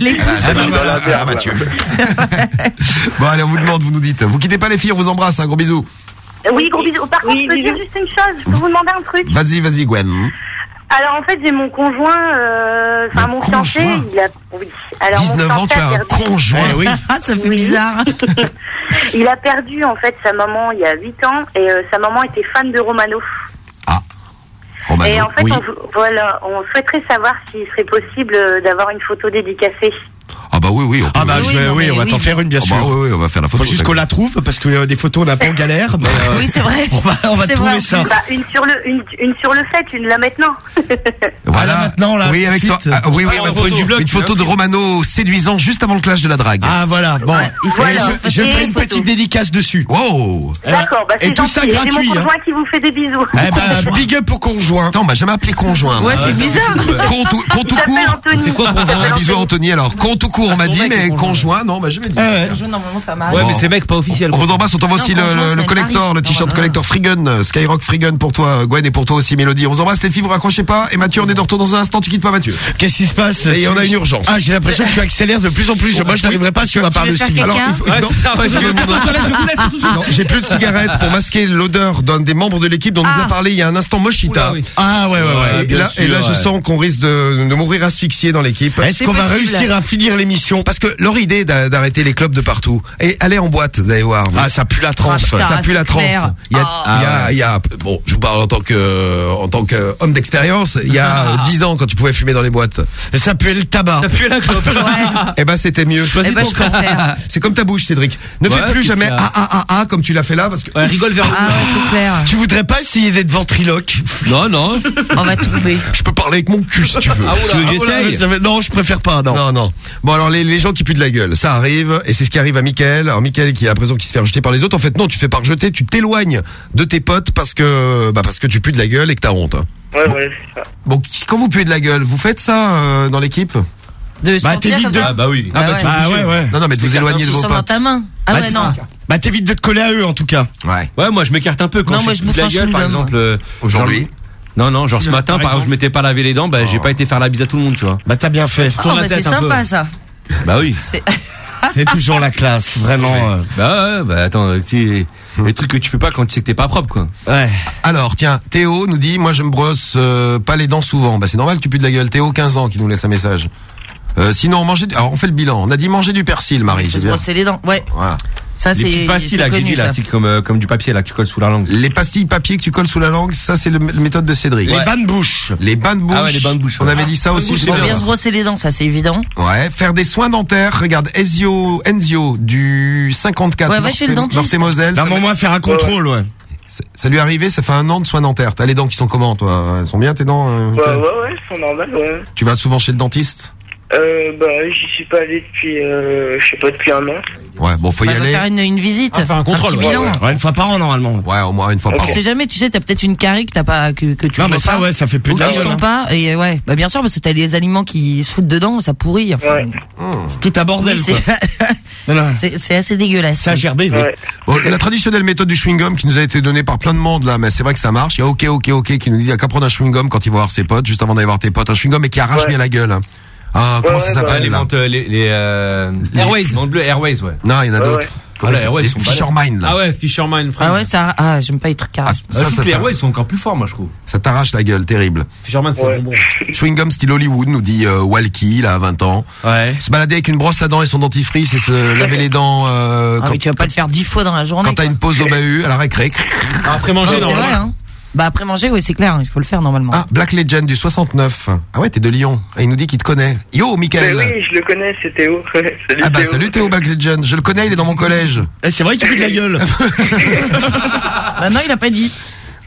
Les Ah, bah, ah, Mathieu. bon allez, on vous demande, vous nous dites. Vous quittez pas les filles, on vous embrasse, un gros bisou. Oui, gros bisous. Par contre, je peux dire juste une chose. Je peux vous demander un truc. Vas-y, vas-y Gwen. Alors, en fait, j'ai mon conjoint, euh, enfin, mon fiancé, il a, oui. Alors, mon 19 ans, fiancé tu a as un perdu- conjoint. Eh oui. Ah ça fait bizarre. Il a perdu, en fait, sa maman il y a 8 ans, et euh, sa maman était fan de Romano. Romano, et en fait, oui. on, vou- voilà, on souhaiterait savoir s'il serait possible euh, d'avoir une photo dédicacée. Ah bah oui, oui. On Ah bah peut- je vais- oui, on va t'en faire une bien Ah sûr. bah oui, oui, on va faire la photo. Faut juste qu'on la trouve parce que euh, des photos on n'a pas en galère. mais, euh, Oui c'est vrai. On va, on va C'est trouver vrai. ça. Bah, une sur le, une, une sur le fait, une là maintenant. Voilà. maintenant, là, Oui, avec ah, oui, oui, Ah, on va trouver une, photo de Romano séduisant juste avant le clash de la drague. Ah voilà, bon. il faut je, je ferai une photo. petite dédicace dessus. Wow. D'accord, bah Et c'est tout ça gratuit. mon hein. conjoint qui vous fait des bisous. Eh ben, big up au conjoint. Attends, on m'a jamais appelé conjoint. Ouais c'est bizarre. Compte, ou- compte tout s'appelle court. Anthony. C'est quoi conjoint Un bisou à Anthony alors. Compte tout court, on m'a son dit, mais conjoint, non, on m'a jamais dit. Ouais. Bonjour, normalement ça m'arrive. Ouais, mais c'est mec pas officiel. On vous embrasse, on t'envoie aussi le, conjoint, collector, le t-shirt collector Freegun, euh, Skyrock Freegun pour toi, Gwen, et pour toi aussi, Mélodie. On vous embrasse les filles, vous raccrochez pas. Et Mathieu, on est de retour dans un instant, tu quittes pas Mathieu. Qu'est-ce qui se passe Et on a une urgence. Ah, j'ai l'impression que tu accélères de plus en plus. Moi, je n'arriverai pas Alors, vous laisse tout de. Non, j'ai plus de cigarettes pour masquer l'odeur d'un des membres de l'équipe dont nous Ah. a parlé il y a un instant Moshita. Oui. ah ouais, ouais, ouais. Et là, et sûr, là, je ouais. sens qu'on risque de, de mourir asphyxié dans l'équipe. Est-ce qu'on va réussir à finir l'émission? Parce que leur idée d'a- d'arrêter les clubs de partout et aller en boîte, vous allez voir. Ah, ça pue la transe. Ah, ça pue la transe. clair. Il y a, Ah. il y a, il y a, bon, je vous parle en tant que, en tant qu'homme d'expérience. Il y a euh, 10 ans, quand tu pouvais fumer dans les boîtes, Ça pue le tabac. Ça pue la clope. eh ben, c'était mieux. Eh ben. C'est comme ta bouche, Cédric. Ne Ouais, fais plus jamais ah ah ah ah comme tu l'as fait là, parce que Ouais, rigole vers Ah ouais c'est clair. Tu voudrais pas essayer d'être ventriloque? Non, non. On va tomber. je peux parler avec mon cul si tu veux. Ah, oula, Tu veux que ah, j'essaye Non, je préfère pas, non. Non, non. Bon, alors les, les gens qui puent de la gueule, ça arrive, et c'est ce qui arrive à Mickaël. Alors Mickaël qui a l'impression qu'il se fait rejeter par les autres. En fait, non, tu fais pas rejeter, tu t'éloignes de tes potes parce que, bah, parce que tu pues de la gueule et que t'as honte. hein. Ouais, ouais, c'est ça. Bon, quand vous puez de la gueule, vous faites ça euh, dans l'équipe De Bah, sentir de-. Ah bah oui. Ah, ouais. Ah ouais, ouais. Non, non, mais de vous éloigner de vos sens dans potes. ta main. Ah Bah, ouais non. Bah, t'évites de te coller à eux, en tout cas. Ouais. Ouais, moi je m'écarte un peu quand Non, je moi, fais je bouffe la gueule, par exemple. euh, Aujourd'hui. Non, non, genre ce matin, par exemple, je m'étais pas lavé les dents, bah j'ai pas été faire la bise à tout le monde, tu vois. Bah, t'as bien fait. Oh tourne la bah c'est tête un peu. sympa ça. Bah oui. C'est- C'est toujours la classe, vraiment. euh. Bah ouais, bah attends, tu- les trucs que tu fais pas quand tu sais que t'es pas propre, quoi. Ouais. Alors, tiens, Théo nous dit, moi je me brosse euh, pas les dents souvent. Bah c'est normal, tu pues de la gueule. Théo, 15 ans, qui nous laisse un message. Euh, sinon, manger. Du... Alors, on fait le bilan. On a dit manger du persil, Marie. J'ai se bien. brosser les dents. Ouais. Voilà. Ça Les c'est petites pastilles là que j'ai connu dit là, comme euh, comme du papier là que tu colles sous la langue. Les pastilles papier que tu colles sous la langue, ça c'est le, la méthode de Cédric. Les bains de bouche. Les bains de bouche. Ah ouais, les bains de bouche, On avait dit ça aussi. c'est Faut bien se brosser les dents, ça c'est évident. Ouais, faire des soins dentaires. Regarde, Ezio, Enzio du 54. Ouais, va chez le dentiste. D'un Ça, moment faire un contrôle, ouais. ça- lui est arrivé, ça fait un an de soins dentaires. T'as les dents qui sont comment, toi? Elles sont bien tes dents euh, Ouais, ouais, ouais, c'est normal, ouais. Tu vas souvent chez le dentiste? Euh, bah, j'y suis pas allé depuis, euh, je sais pas, depuis un an. Ouais, bon, faut y Bah, va aller. faire une, une visite. faire un contrôle, petit ouais, bilan. Ouais, une fois par an normalement. Ouais, au moins une fois On par an. sait jamais, tu sais, t'as peut-être une carie que t'as pas, que, que tu Non, vois mais ça, pas, ouais, ça fait plus ou de que la tu gueule, sens hein. pas. Et ouais, bah bien sûr, parce que t'as les aliments qui se foutent dedans, ça pourrit. Enfin, Tout à bordel, quoi. c'est- c'est c'est assez dégueulasse. Ça a gerbé, oui. Bon, la traditionnelle méthode du chewing-gum qui nous a été donnée par plein de monde là, mais c'est vrai que ça marche. Il y a OK, OK, OK qui nous dit il y a qu'à prendre un chewing-gum quand il va voir ses potes, juste avant d'aller voir tes potes. Un chewing-gum mais qui arrache Ouais. bien la gueule. hein. Ah, comment ça s'appelle les, là ventes, euh, les, les, euh, Airways, vente bleue, Airways, ouais. Non, il y en a d'autres. Ah, les Airways Les sont Fisherman, là. Ah ouais, Fisherman, frère. Ah ouais, ça, ah, j'aime pas les trucs carrés. Ça, ça, les Airways sont encore plus forts, moi, je trouve. ça t'arrache la gueule, terrible. Fisherman, c'est bonbon. Chewing-gum style Hollywood, nous dit euh, Walkie, là, à 20 ans. Ouais. Se balader avec une brosse à dents et son dentifrice et se laver les dents euh, Ah, quand, mais tu vas pas le faire dix fois dans la journée. quand t'as une pause au bahut, à la récré. Après Ah, manger, c'est normalement. vrai, hein. Bah après manger, oui, c'est clair, il faut le faire normalement. Ah, Black Legend du 69. Ah ouais, t'es de Lyon. Et il nous dit qu'il te connaît. Yo, Michael. oui, je le connais, c'est Théo. salut Ah bah Théo. salut Théo Black Legend. Je le connais, il est dans mon collège. Eh, c'est vrai qu'il fait de la gueule. Bah non, il a pas dit.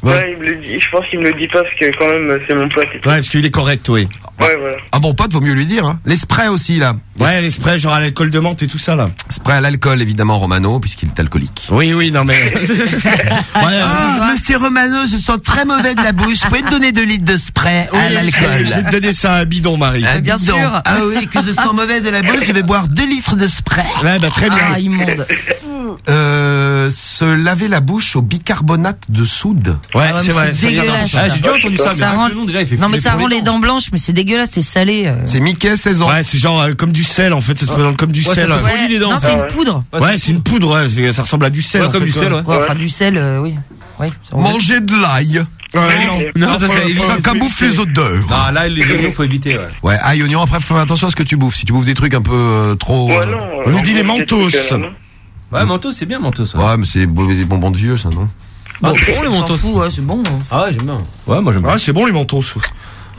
Ouais, il me le dit. Je pense qu'il me le dit pas parce que quand même, c'est mon pote. et tout. Ouais, parce qu'il est correct, oui. Ouais, voilà. Ah bon pote, vaut mieux lui dire. Hein. Les sprays aussi là. Ouais, les sprays genre à l'alcool de menthe et tout ça là. Spray à l'alcool évidemment Romano puisqu'il est alcoolique. Oui, oui, non mais. Ah, monsieur Romano, je sens très mauvais de la bouche. Vous pouvez me donner 2 litres de spray à Je l'alcool vais te donner ça à bidon, Marie. Ah, bien sûr. Ah oui, que je sens mauvais de la bouche, je vais boire 2 litres de spray. Ouais, bah très bien. Ah, immonde. Euh, se laver la bouche au bicarbonate de soude. Ouais, Ah c'est vrai. c'est dégueulasse. ça, Ah, j'ai déjà entendu ça, mais rend- déjà, il fait Non mais ça rend les dents. blanches, mais c'est dégueulasse, c'est salé. euh. C'est Mickey, 16 ans. Ouais, c'est genre euh, comme du sel en fait, ça se présente comme du Ouais, sel. ça te polie les dents. Non, c'est une poudre. Ouais, c'est une poudre, ouais, c'est- ça ressemble à du sel. Ouais, en comme fait, du sel, ouais. Ouais, enfin du sel, euh, oui. Oui. ça- Manger de l'ail. Ouais, non. Non, ça, Faut- c'est. Ça faut camoufle éviter. les odeurs. Ah, là, les oignons, faut éviter, ouais. Ouais, ail, oignon, après faut faire attention à ce que tu bouffes. Si tu bouffes des trucs un peu euh, trop... Ouais, euh, non. On nous euh, dit les mentos. Ouais, Mentos, c'est bien, Mentos. Ouais, Ouais, mais c'est bo- des bonbons de vieux, ça, non Ah, c'est bon, les On s'en mentos. fout, ouais, c'est bon. Ah ouais, j'aime bien. ouais moi, j'aime bien. Ouais, c'est bon les mentos.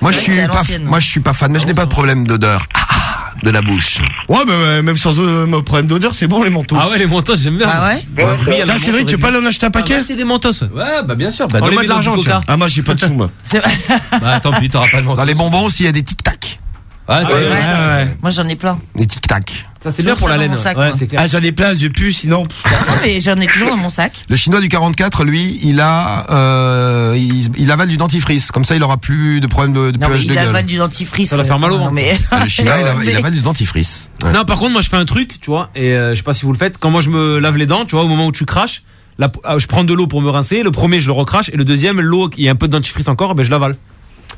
Moi, je vrai suis que c'est à pas, l'ancienne. moi, je suis pas fan, mais je n'ai pas de problème d'odeur. Ah, de la bouche. Ouais, mais euh, même sans euh, problème d'odeur, c'est bon les mentos. Ah ouais, les mentos, j'aime bien. Ah ouais Tiens, c'est vrai, tu veux pas en acheter un paquet Paquet des mentos. ouais. Ouais, bah, bien sûr. Bah, donne-moi de dans du l'argent, coca. tiens. Ah, moi j'ai pas de sous, moi. C'est vrai. Bah, tant pis, t'auras pas de mentos. Dans les bonbons aussi, il y a des tic-tac. Ouais, c'est Ouais, bien. Ouais, ouais. Moi j'en ai plein. Des tic-tac. Ça, c'est bien pour la laine. mon sac, Ouais, moi. c'est clair. Ah, j'en ai plein, j'ai pu, sinon. Non mais j'en ai toujours dans mon sac. Le chinois du 44, lui, il a, euh, il, il avale du dentifrice. Comme ça, il aura plus de problème de, de Non mais pH de il gueule. avale du dentifrice. Ça va faire mal au attends, ventre. mais- Le chinois, il, avale, il Mais- avale du dentifrice. Ouais. Non, par contre, moi, je fais un truc, tu vois, et euh, je sais pas si vous le faites. Quand moi, je me lave les dents, tu vois, au moment où tu craches, la- ah, je prends de l'eau pour me rincer. Le premier, je le recrache, et le deuxième, l'eau, il y a un peu de dentifrice encore, ben je l'avale.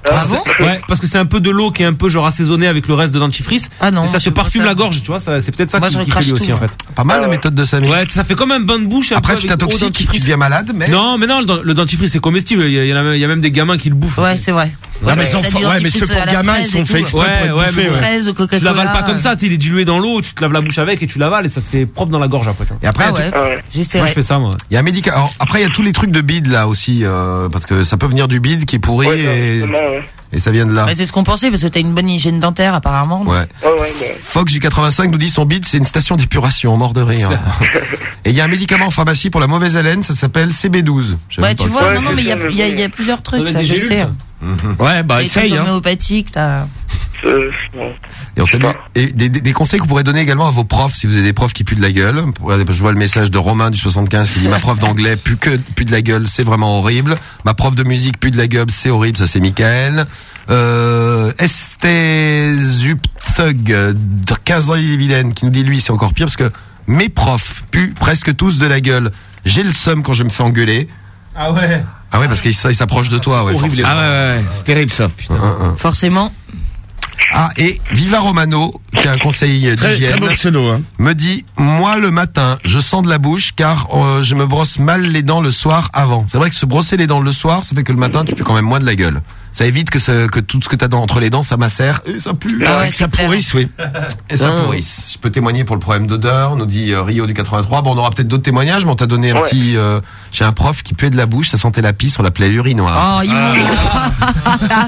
Ah bon Ouais, parce que c'est un peu de l'eau qui est un peu genre assaisonné avec le reste de dentifrice. Ah non, Et ça te parfume ça. la gorge, tu vois. ça- C'est peut-être ça Moi, qui, qui fait lui aussi en fait. Pas mal la méthode de Samy. Ouais, ça fait comme un bain de bouche. Après, tu t'intoxiques, tu dentifrice. deviens malade, mais. Non, mais non, le, le dentifrice c'est comestible. Il y, a- il y a même des gamins qui le bouffent. Ouais, c'est vrai. Ouais, mais ouais, mais ceux pour gamins, ils sont tout. exprès pour être Ouais, bouffés, mais ouais. Fraise Tu l'avales pas comme ça, tu sais, il est dilué dans l'eau, tu te laves la bouche avec et tu l'avales et ça te fait propre dans la gorge après. tu vois. Et après, Ah il y a tout- ouais, Moi j'essaierai. je fais ça moi. il y a un. Alors, après, il y a tous les trucs de bide là aussi, euh, parce que ça peut venir du bide qui est pourri Ouais, et, justement, ouais. et ça vient de là. Ouais, c'est ce qu'on pensait parce que t'as une bonne hygiène dentaire apparemment. Ouais. Ouais, ouais, bah. Fox du 85 nous dit son bide c'est une station d'épuration, mort de rire. Et il y a un médicament en pharmacie pour la mauvaise haleine, ça s'appelle CB12. Je savais Ouais, pas tu que vois, non, non, mais il y a, il y a- il y a plusieurs trucs, ça, je sais. Mhm. Ouais, bah Les essaye, hein. homéopathiques, t'as. Euh. Et, on salue- et des, des- des conseils que vous pourrez donner également à vos profs si vous avez des profs qui puent de la gueule. Je vois le message de Romain du 75 qui dit ma prof d'anglais pue que pue de la gueule, c'est vraiment horrible. Ma prof de musique pue de la gueule, c'est horrible, ça c'est Michael. Euh, Estezupthug de 15 ans il est vilaine qui nous dit lui c'est encore pire parce que mes profs puent presque tous de la gueule. J'ai le seum quand je me fais engueuler. Ah ouais. Ah ouais parce qu'il s'approche de toi ouais. Horrible. Ah ouais, ouais, ouais, c'est terrible ça. Un. Forcément. Ah, et Viva Romano, qui a un conseil Très, d'hygiène, hein. me dit, moi le matin, je sens de la bouche car euh, je me brosse mal les dents le soir avant. C'est vrai que se brosser les dents le soir, ça fait que le matin, tu pues quand même moins de la gueule. Ça évite que, ça- que tout ce que t'as dans, entre les dents, ça macère et ça pue. Ah ouais, que ça clair. pourrisse, oui. Et ça Ah. pourrisse. Je peux témoigner pour le problème d'odeur, nous dit euh, Rio du 83. Bon, on aura peut-être d'autres témoignages, mais on t'a donné un Ouais. petit... euh, J'ai un prof qui puait de la bouche, ça sentait la pisse, on l'appelait l'urinoir. Oh, immonde.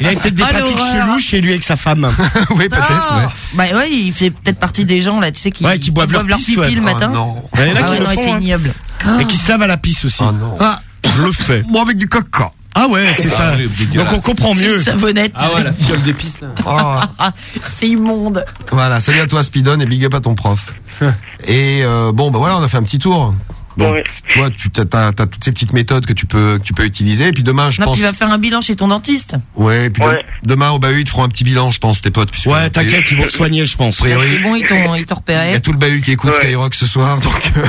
Il a peut-être des Ah, pratiques cheloues chez lui avec sa femme. oui, peut-être, Ah. ouais. Bah ouais, il fait peut-être partie des gens là, tu sais, qui, Ouais, qui boivent leur pisse, pipi ouais. le Oh, matin. non. Il y en a Ah qui ouais, c'est hein. ignoble. Et qui se lave à la pisse aussi. Oh non. Ah, Je le fais. Moi avec du caca. Ah ouais, c'est ça. Donc on comprend C'est mieux. une savonnette. Ah ouais, la fiole d'épices là. Oh. c'est immonde. Voilà, salut à toi Speedon et big up à ton prof. Et euh, bon, bah voilà, on a fait un petit tour. Donc, toi, tu as, toutes ces petites méthodes que tu peux que tu peux utiliser. Et puis demain, je Non, pense. tu vas faire un bilan chez ton dentiste. Ouais, et puis de- demain au bahut, ils te feront un petit bilan, je pense, tes potes. puisque- Ouais, t'inquiète, ils vont te soigner, je pense. A Là, priori, C'est bon, ils t'ont ils t'ont il y repéré. a tout le bahut qui écoute Skyrock ce soir, donc euh,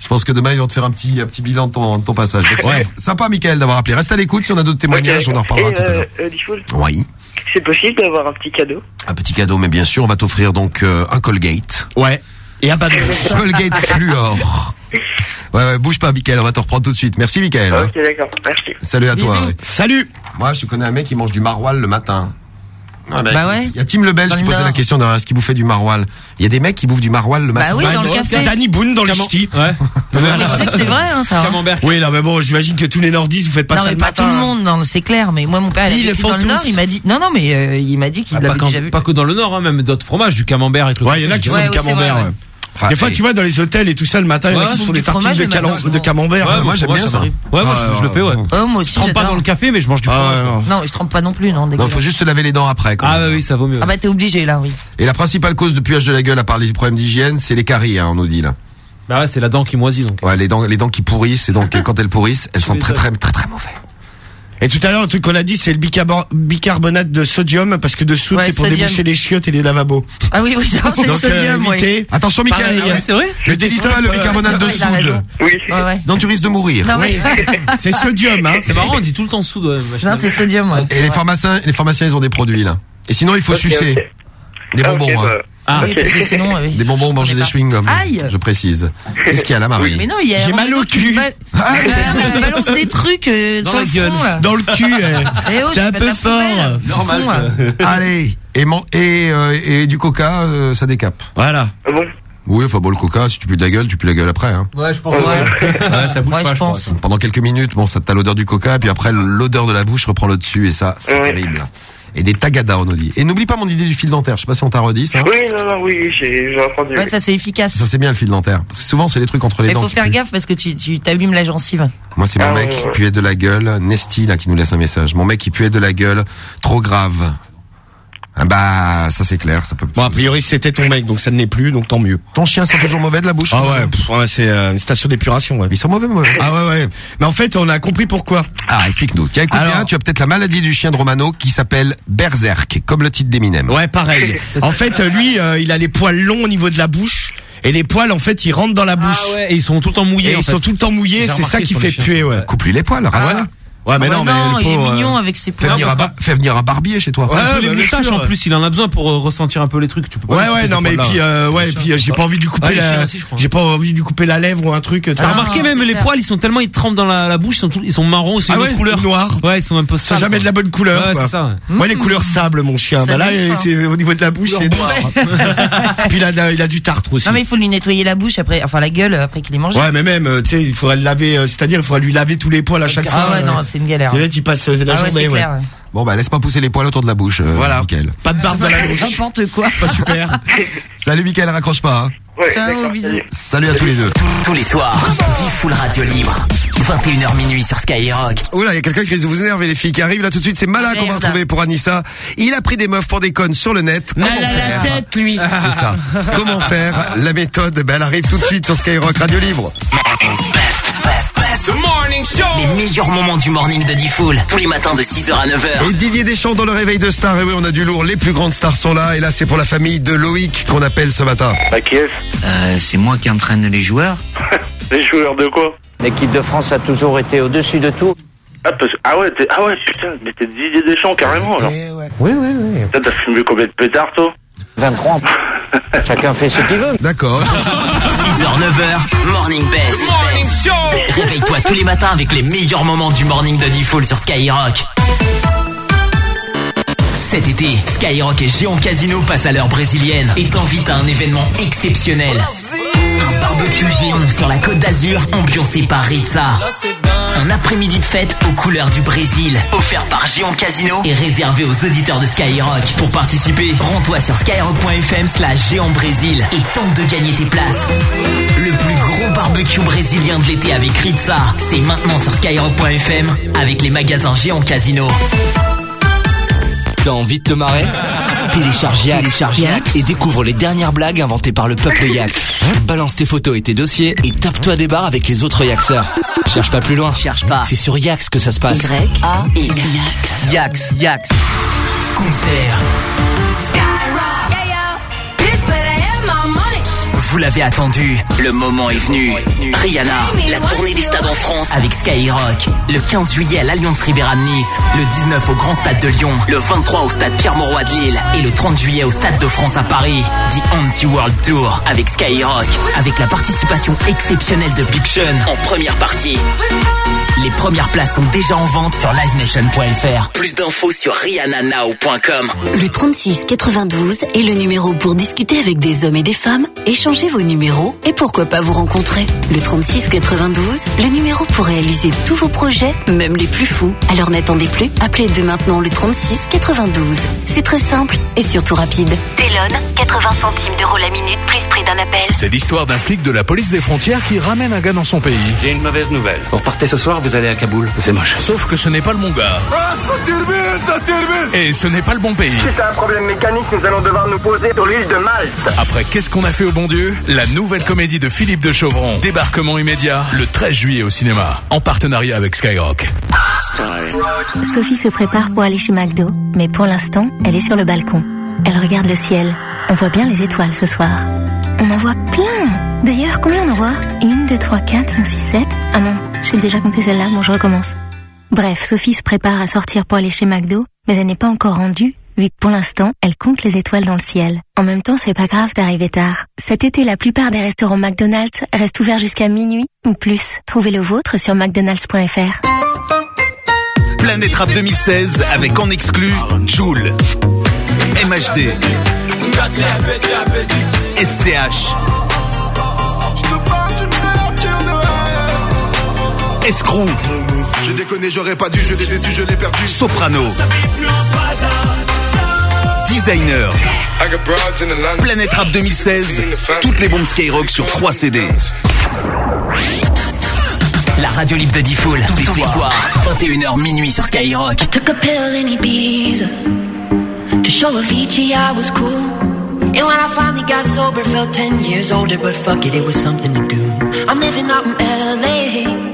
je pense que demain ils vont te faire un petit un petit bilan de ton, de ton passage. Ouais. Sympa, Michael, d'avoir appelé. Reste à l'écoute. Si on a d'autres témoignages, on en reparlera Et tout à l'heure. euh, euh, Diffoul, Oui. c'est possible d'avoir un petit cadeau Un petit cadeau, mais bien sûr, on va t'offrir donc euh, un Colgate. Ouais. Et un badge. Colgate Fluor. Ouais, ouais, bouge pas, Michael, on va te reprendre tout de suite. Merci, Michael. Ok, d'accord, merci. Salut à toi. Ouais. Salut. Moi, je connais un mec qui mange du maroilles le matin. Ah, bah, Bah ouais. Il y a Tim Le Belge Dans qui le posait la question de est-ce qu'il bouffait du maroilles. Il y a des mecs qui bouffent du maroilles le matin. Bah oui, dans le café. Danny Boone dans le ch'ti. Ouais. Mais tu sais que c'est vrai, hein, ça. hein. Camembert. Oui, non, mais bon, j'imagine que tous les nordistes, vous faites pas non, ça mais le pas matin. tout le monde, non, c'est clair. Mais moi, mon père, il Ils a le font dans le tous. Nord, il m'a dit. Non, non, mais euh, il m'a dit qu'il Ah, pas, l'avait quand- déjà vu. pas que dans le Nord, hein, même d'autres fromages, du camembert et tout. Ouais, il y en a qui font Ouais, du ouais, c'est camembert. vrai, ouais. ouais. Enfin, Des fois, tu vois, dans les hôtels et tout ça, le matin, il y en a qui se font des tartines de, camembert. Ouais, moi, moi, j'aime bien ça. Ouais, moi, je, je le fais, ouais. Oh, moi aussi, Je trempe pas j'adore. dans le café, mais je mange du fromage. quoi. non. Je trempe pas non plus, non. Il dégueulasse. faut juste se laver les dents après. quand Ah même. ouais, oui, ça vaut mieux. Ah bah t'es obligé là, oui. Et la principale cause de puage de la gueule, à part les problèmes d'hygiène, c'est les caries, hein, on nous dit là. Bah ouais, c'est la dent qui moisit donc. Ouais, les dents, les dents qui pourrissent, et donc quand elles pourrissent, elles sont très très très très mauvais. Et tout à l'heure, le truc qu'on a dit, c'est le bicarbon- bicarbonate de sodium, parce que de soude, Ouais, c'est pour sodium. déboucher les chiottes et les lavabos. Ah oui, oui, c'est le euh, sodium, oui. évitez. Attention, Michael, Pareil, hein. c'est vrai Ne t'hésite pas le euh, bicarbonate de a raison. soude. Oui, Ouais, ouais. Non, tu risques de mourir. Non, mais... C'est sodium, hein. C'est marrant, on dit tout le temps soude. ouais, non, c'est sodium, ouais. Et les pharmaciens, les pharmaciens, ils ont des produits là. Et sinon, il faut sucer. Des Ah, bonbons, hein. bah, Ah, oui, parce que sinon, euh, Des bonbons, manger des chewing-gums. Aïe Je précise. Qu'est-ce qu'il y a là, Marie Mais non, il y a. J'ai mal au cul. ba- Ah, mais balance des trucs euh, Dans sur la le gueule. front, là. Dans le cul, eh. Eh oh, T'es un peu fort. poubelle. Normal, con, là. quoi. Allez, et, man- et, euh, et du coca, euh, ça décape. Voilà. Ah bon? Oui, enfin bon, le coca, si tu pues de la gueule, tu pues la gueule après. Hein. Ouais, je pense. Ouais. Ouais, ça bouge Ouais, pas, je pense. Pendant quelques minutes, bon, ça t'as l'odeur du coca, et puis après, l'odeur de la bouche reprend le dessus, et ça, c'est Ouais. terrible. Et des tagadas, on nous dit. Et n'oublie pas mon idée du fil dentaire. Je sais pas si on t'a redit ça. Oui, non, non, oui, j'ai j'ai entendu. Ouais, ça c'est efficace. Ça c'est bien le fil dentaire. Parce que souvent c'est les trucs entre les Mais dents. faut qui faire gaffe parce que tu tu t'abîmes la gencive. Moi c'est mon Ah, mec ouais, qui puait de la gueule. Nesty là qui nous laisse un message. Mon mec qui puait de la gueule. Trop grave. Ah bah ça c'est clair. Ça peut. Bon, a priori, c'était ton mec, donc ça ne l'est plus, donc tant mieux. Ton chien c'est toujours mauvais de la bouche. Ah ouais, pff, ouais, c'est euh, une station d'épuration, ouais. Ils sont mauvais mauvais. Ah ouais, ouais. Mais en fait, on a compris pourquoi. Ah explique-nous. Tiens écoute Alors- bien. Tu as peut-être la maladie du chien de Romano qui s'appelle Berserk, comme le titre d'Eminem. Ouais, pareil. en fait, lui, euh, il a les poils longs au niveau de la bouche. Et les poils, en fait, ils rentrent dans la bouche. Ah ouais, et ils sont tout le temps mouillés. Et ils fait. sont tout le temps mouillés, c'est ça qui fait puer, ouais. Coupe lui les poils. Ah ouais Ouais, mais Ah non, bah mais le il est mignon euh, avec ses Fais poils. venir, un bar- fais venir un barbier chez toi. Ouais, bah, les bien moustaches sûr. en plus, il en a besoin pour euh, ressentir un peu les trucs. Tu peux pas Ouais, ouais, non, mais puis, euh, ouais, puis euh, j'ai pas envie de lui couper Ouais, la, j'ai pas envie de lui couper la lèvre ou un truc. tu T'as vois. remarqué Ah, même c'est les clair. poils, ils sont tellement ils trempent dans la, la bouche, ils sont, tous- ils sont marrons, c'est Ah une ouais, couleur. noir. Ouais, ils sont un peu C'est sales. jamais de la bonne couleur. Ouais, c'est ça. ouais. Moi, les couleurs sable, mon chien. Bah là, c'est au niveau de la bouche, c'est noir. Puis il a, il a du tartre aussi. Non mais il faut lui nettoyer la bouche après, enfin la gueule après qu'il ait mangé. Ouais, mais même, tu sais, il faudrait le laver, c'est-à-dire, il faudrait lui laver tous les poils à chaque fois. C'est une galère. C'est vrai, tu passes euh, la Ah journée, c'est ouais. clair. ouais. Bon bah laisse pas pousser les poils autour de la bouche. euh, Voilà. Mickaël. Pas de barbe dans la bouche. N'importe quoi. Pas super. Salut Mickaël, raccroche pas. Hein. Ouais, Ciao bisous. salut. Salut à tous les deux. Tous les soirs, 10 full radio libre. 21h minuit sur Skyrock. Oula, il y a quelqu'un qui risque de vous énerver les filles qui arrivent là tout de suite. C'est Malin qu'on va retrouver pour Anissa. Il a pris des meufs pour des connes sur le net. Comment Mal à faire la tête, lui. C'est ça. Comment faire La méthode, ben, elle arrive tout de suite sur Skyrock Radio Libre. Les meilleurs moments du morning de Diffoul. Tous les matins de 6h à 9h. Et Didier Deschamps dans le réveil de stars. Et oui, on a du lourd. Les plus grandes stars sont là. Et là, c'est pour la famille de Loïc qu'on appelle ce matin. À Kiev Euh, c'est moi qui entraîne les joueurs. Les joueurs de quoi L'équipe de France a toujours été au-dessus de tout. ah, parce- ah ouais, ah ouais, putain, mais t'es Didier Deschamps carrément alors. Oui, oui, oui. Putain, T'as fumé combien de pétards toi 23. Chacun fait ce qu'il veut. D'accord. 6h, 9h, Morning Best. Morning Show Réveille-toi tous les matins avec les meilleurs moments du morning de Diffoul sur Skyrock. Cet été, Skyrock et Géant Casino passent à l'heure brésilienne et t'invitent à un événement exceptionnel. Un barbecue géant sur la côte d'Azur, ambiancé par Ritza. Un après-midi de fête aux couleurs du Brésil, offert par Géant Casino et réservé aux auditeurs de Skyrock. Pour participer, rends-toi sur skyrock.fm slash géant Brésil et tente de gagner tes places. Le plus gros barbecue brésilien de l'été avec Ritza, c'est maintenant sur skyrock.fm avec les magasins Géant Casino. T'as envie de te marrer Télécharge Yax, Télécharge Yax et découvre les dernières blagues inventées par le peuple Yax. Balance tes photos et tes dossiers et tape-toi des barres avec les autres Yaxeurs. Cherche pas plus loin. Cherche pas. C'est sur Yax que ça se passe. Y-A-X. Yax, Yax. Concert. Vous l'avez attendu, le moment est venu. Rihanna, la tournée des stades en France avec Skyrock. Le 15 juillet à l'Alliance Riviera de Nice, le 19 au Grand Stade de Lyon, le 23 au Stade Pierre-Mauroy de Lille et le 30 juillet au Stade de France à Paris. The Anti-World Tour avec Skyrock, avec la participation exceptionnelle de Big Sean en première partie. Les premières places sont déjà en vente sur livenation.fr. Plus d'infos sur rihannanow.com. Le 36 92 est le numéro pour discuter avec des hommes et des femmes, échanger vos numéros et pourquoi pas vous rencontrer. Le 36 92, le numéro pour réaliser tous vos projets, même les plus fous. Alors n'attendez plus, appelez dès maintenant le 36 92. C'est très simple et surtout rapide. Télone, 80 centimes d'euros la minute, plus prix d'un appel. C'est l'histoire d'un flic de la police des frontières qui ramène un gars dans son pays. J'ai une mauvaise nouvelle. Vous repartez ce soir, vous allez à Kaboul. C'est moche. Sauf que ce n'est pas le bon gars. Ah, ça ça Et ce n'est pas le bon pays. Si c'est un problème mécanique, nous allons devoir nous poser sur l'île de Malte. Après Qu'est-ce qu'on a fait au bon Dieu? La nouvelle comédie de Philippe de Chauvron. Débarquement immédiat le 13 juillet au cinéma. En partenariat avec Skyrock. Sophie se prépare pour aller chez McDo, mais pour l'instant, elle est sur le balcon. Elle regarde le ciel. On voit bien les étoiles ce soir. On en voit plein D'ailleurs, combien on en voit? Une, deux, trois, quatre, cinq, six, sept. Ah non, j'ai déjà compté celle-là, bon je recommence. Bref, Sophie se prépare à sortir pour aller chez McDo, mais elle n'est pas encore rendue, vu que pour l'instant, elle compte les étoiles dans le ciel. En même temps, c'est pas grave d'arriver tard. Cet été, la plupart des restaurants McDonald's restent ouverts jusqu'à minuit ou plus. Trouvez le vôtre sur mcdonalds.fr. Planète Rap 2016 avec en exclu Joule, MHD, SCH, Escrew, J'ai déconné, j'aurais pas dû, je l'ai déçu, je l'ai perdu. Soprano, Designer. Planète Rap 2016, toutes les bombes Skyrock sur 3 CD. La radio libre de Diffoul, tous les soirs, 21h minuit sur Skyrock. Took a pill in Ibiza to show Avicii I was cool. And when I finally got sober, felt 10 years older, but fuck it, it was something to do. I'm living out in LA.